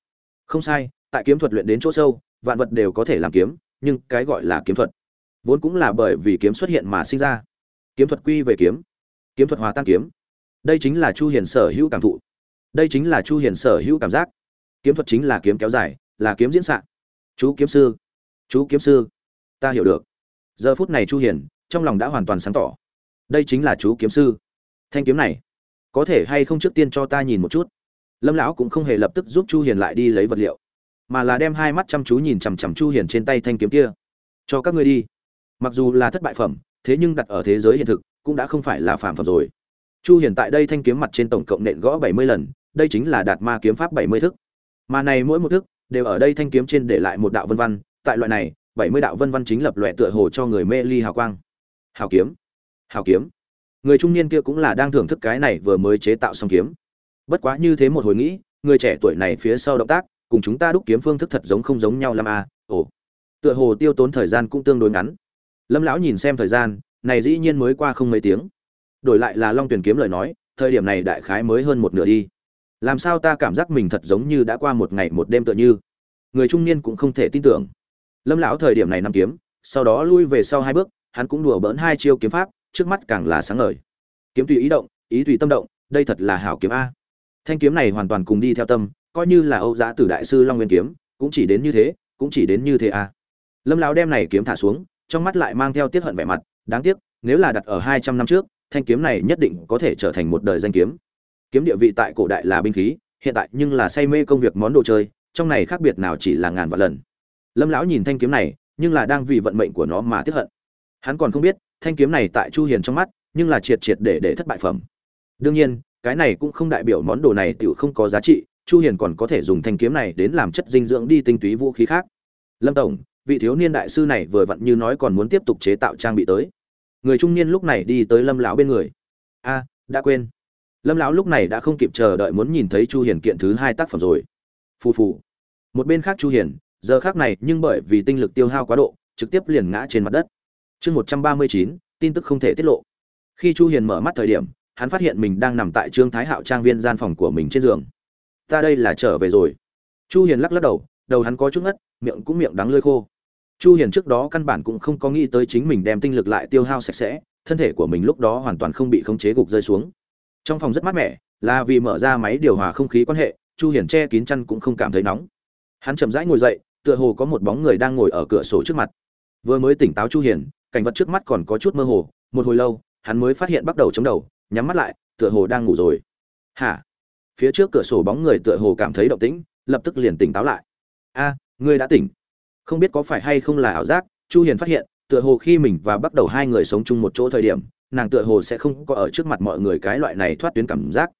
Không sai, tại kiếm thuật luyện đến chỗ sâu vạn vật đều có thể làm kiếm, nhưng cái gọi là kiếm thuật, vốn cũng là bởi vì kiếm xuất hiện mà sinh ra. Kiếm thuật quy về kiếm kiếm thuật hòa tan kiếm. Đây chính là chu hiền sở hữu cảm thụ. Đây chính là chu hiền sở hữu cảm giác. Kiếm thuật chính là kiếm kéo dài, là kiếm diễn sạn chú kiếm sư, chú kiếm sư, ta hiểu được. Giờ phút này chu hiền, trong lòng đã hoàn toàn sáng tỏ. Đây chính là chú kiếm sư. Thanh kiếm này, có thể hay không trước tiên cho ta nhìn một chút? Lâm lão cũng không hề lập tức giúp chu hiền lại đi lấy vật liệu mà là đem hai mắt chăm chú nhìn chằm chằm chu hiền trên tay thanh kiếm kia. Cho các ngươi đi. Mặc dù là thất bại phẩm, thế nhưng đặt ở thế giới hiện thực, cũng đã không phải là phạm phẩm rồi. Chu hiền tại đây thanh kiếm mặt trên tổng cộng nện gõ 70 lần, đây chính là đạt ma kiếm pháp 70 thức. Mà này mỗi một thức, đều ở đây thanh kiếm trên để lại một đạo vân văn, tại loại này 70 đạo vân văn chính lập loè tựa hồ cho người mê ly hào quang. Hào kiếm. Hào kiếm. Người trung niên kia cũng là đang thưởng thức cái này vừa mới chế tạo xong kiếm. Bất quá như thế một hồi nghĩ, người trẻ tuổi này phía sau động tác cùng chúng ta đúc kiếm phương thức thật giống không giống nhau lắm à ồ. Tựa hồ tiêu tốn thời gian cũng tương đối ngắn. Lâm lão nhìn xem thời gian, này dĩ nhiên mới qua không mấy tiếng. Đổi lại là long tuyển kiếm lời nói, thời điểm này đại khái mới hơn một nửa đi. Làm sao ta cảm giác mình thật giống như đã qua một ngày một đêm tựa như? Người trung niên cũng không thể tin tưởng. Lâm lão thời điểm này năm kiếm, sau đó lui về sau hai bước, hắn cũng đùa bỡn hai chiêu kiếm pháp, trước mắt càng là sáng ngời. Kiếm tùy ý động, ý tùy tâm động, đây thật là hảo kiếm a. Thanh kiếm này hoàn toàn cùng đi theo tâm coi như là âu Giá tử đại sư long nguyên kiếm, cũng chỉ đến như thế, cũng chỉ đến như thế a lâm lão đem này kiếm thả xuống, trong mắt lại mang theo tiết hận vẻ mặt, đáng tiếc, nếu là đặt ở hai trăm năm trước, thanh kiếm này nhất định có thể trở thành một đời danh kiếm. Kiếm địa vị tại cổ đại là binh khí, hiện tại nhưng là say mê công việc món đồ chơi, trong này khác biệt nào chỉ là ngàn vạn lần. Lâm lão nhìn thanh kiếm này, nhưng là đang vì vận mệnh của nó mà tiếc hận. Hắn còn không biết, thanh kiếm này tại chu hiền trong mắt, nhưng là triệt triệt để để thất bại phẩm. Đương nhiên, cái này cũng không đại biểu món đồ này tiểu không có giá trị chu hiền còn có thể dùng thanh kiếm này đến làm chất dinh dưỡng đi tinh túy vũ khí khác. Lâm tổng vị thiếu niên đại sư này vừa vặn như nói còn muốn tiếp tục chế tạo trang bị tới. Người trung niên lúc này đi tới lâm lão bên người. A đã quên. Lâm lão lúc này đã không kịp chờ đợi muốn nhìn thấy chu hiền kiện thứ hai tác phẩm rồi. Phù phù. Một bên khác chu hiền giờ khác này nhưng bởi vì tinh lực tiêu hao quá độ trực tiếp liền ngã trên mặt đất. Chương 139, tin tức không thể tiết lộ. Khi chu hiền mở mắt thời điểm hắn phát hiện mình đang nằm tại trương thái hạo trang viên gian phòng của mình trên giường ta đây là trở về rồi. Chu hiền lắc lắc đầu đầu hắn có chút ngất, miệng cũng miệng đắng lơi khô. Chu hiền trước đó căn bản cũng không có nghĩ tới chính mình đem tinh lực lại tiêu hao sạch sẽ, thân thể của mình lúc đó hoàn toàn không bị khống chế gục rơi xuống. Trong phòng rất mát mẻ, là vì mở ra máy điều hòa không khí quan hệ, chu hiền che kín chăn cũng không cảm thấy nóng. Hắn chậm rãi ngồi dậy, tựa hồ có một bóng người đang ngồi ở cửa sổ trước mặt. Vừa mới tỉnh táo chu hiền, cảnh vật trước mắt còn có chút mơ hồ, một hồi lâu, hắn mới phát hiện bắt đầu chống đầu, nhắm mắt lại, tựa hồ đang ngủ rồi. Hả? Phía trước cửa sổ bóng người tựa hồ cảm thấy động tĩnh, lập tức liền tỉnh táo lại. A, ngươi đã tỉnh. Không biết có phải hay không là ảo giác, chu hiền phát hiện, tựa hồ khi mình và bắt đầu hai người sống chung một chỗ thời điểm, nàng tựa hồ sẽ không có ở trước mặt mọi người cái loại này thoát tuyến cảm giác.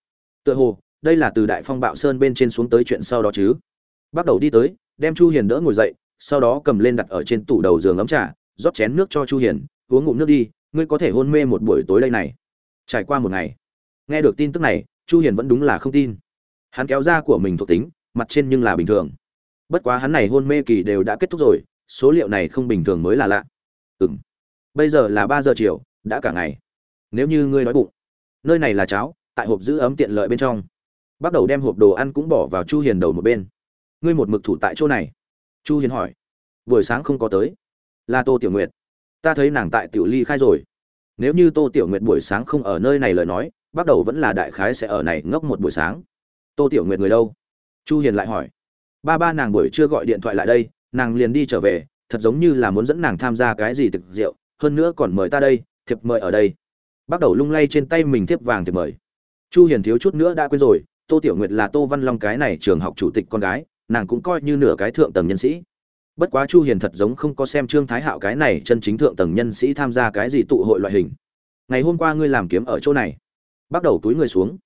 Tựa hồ, đây là từ đại phong bạo sơn bên trên xuống tới chuyện sau đó chứ. Bắt đầu đi tới, đem chu hiền đỡ ngồi dậy, sau đó cầm lên đặt ở trên tủ đầu giường ấm trà, rót chén nước cho chu hiền, uống ngụm nước đi, ngươi có thể hôn mê một buổi tối đây này. Trải qua một ngày. Nghe được tin tức này chu hiền vẫn đúng là không tin. Hắn kéo ra của mình thuộc tính, mặt trên nhưng là bình thường. Bất quá hắn này hôn mê kỳ đều đã kết thúc rồi, số liệu này không bình thường mới là lạ. Ừm. Bây giờ là 3 giờ chiều, đã cả ngày. Nếu như ngươi đói bụng, nơi này là cháo, tại hộp giữ ấm tiện lợi bên trong. Bắt đầu đem hộp đồ ăn cũng bỏ vào chu hiền đầu một bên. Ngươi một mực thủ tại chỗ này? Chu hiền hỏi. Buổi sáng không có tới. Là tô tiểu nguyệt. Ta thấy nàng tại tiểu ly khai rồi. Nếu như tô tiểu nguyệt buổi sáng không ở nơi này lời nói bắt đầu vẫn là đại khái sẽ ở này ngốc một buổi sáng. Tô tiểu nguyệt người đâu? Chu hiền lại hỏi. Ba ba nàng buổi trưa gọi điện thoại lại đây, nàng liền đi trở về, thật giống như là muốn dẫn nàng tham gia cái gì thực rượu, hơn nữa còn mời ta đây, thiệp mời ở đây. Bắt đầu lung lay trên tay mình thiếp vàng thiệp mời. Chu hiền thiếu chút nữa đã quên rồi, tô tiểu nguyệt là tô văn long cái này trường học chủ tịch con gái, nàng cũng coi như nửa cái thượng tầng nhân sĩ. Bất quá chu hiền thật giống không có xem trương thái hạo cái này chân chính thượng tầng nhân sĩ tham gia cái gì tụ hội loại hình. Ngày hôm qua ngươi làm kiếm ở chỗ này bắt đầu túi người xuống,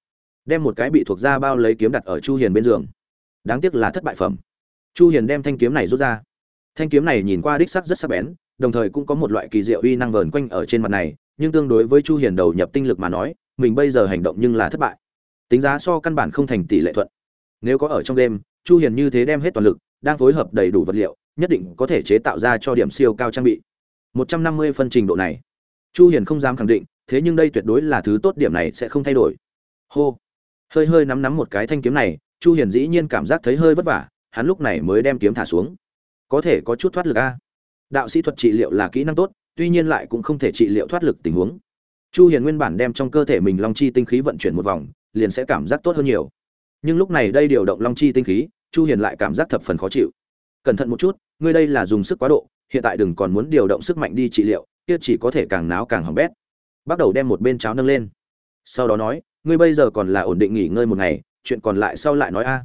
đem một cái bị thuộc ra bao lấy kiếm đặt ở chu hiền bên giường. Đáng tiếc là thất bại phẩm. Chu hiền đem thanh kiếm này rút ra. Thanh kiếm này nhìn qua đích sắc rất sắc bén, đồng thời cũng có một loại kỳ diệu uy năng vờn quanh ở trên mặt này, nhưng tương đối với chu hiền đầu nhập tinh lực mà nói, mình bây giờ hành động nhưng là thất bại. Tính giá so căn bản không thành tỷ lệ thuận. Nếu có ở trong đêm, chu hiền như thế đem hết toàn lực, đang phối hợp đầy đủ vật liệu, nhất định có thể chế tạo ra cho điểm siêu cao trang bị. 150 phân trình độ này, chu hiền không dám khẳng định thế nhưng đây tuyệt đối là thứ tốt điểm này sẽ không thay đổi. Hô. Hơi hơi nắm nắm một cái thanh kiếm này, chu hiền dĩ nhiên cảm giác thấy hơi vất vả, hắn lúc này mới đem kiếm thả xuống. Có thể có chút thoát lực a. Đạo sĩ thuật trị liệu là kỹ năng tốt, tuy nhiên lại cũng không thể trị liệu thoát lực tình huống. Chu hiền nguyên bản đem trong cơ thể mình long chi tinh khí vận chuyển một vòng, liền sẽ cảm giác tốt hơn nhiều. Nhưng lúc này đây điều động long chi tinh khí, chu hiền lại cảm giác thập phần khó chịu. Cẩn thận một chút, ngươi đây là dùng sức quá độ, hiện tại đừng còn muốn điều động sức mạnh đi trị liệu, kia chỉ có thể càng náo càng hỏng bét bắt đầu đem một bên cháo nâng lên. Sau đó nói, ngươi bây giờ còn là ổn định nghỉ ngơi một ngày, chuyện còn lại sau lại nói a.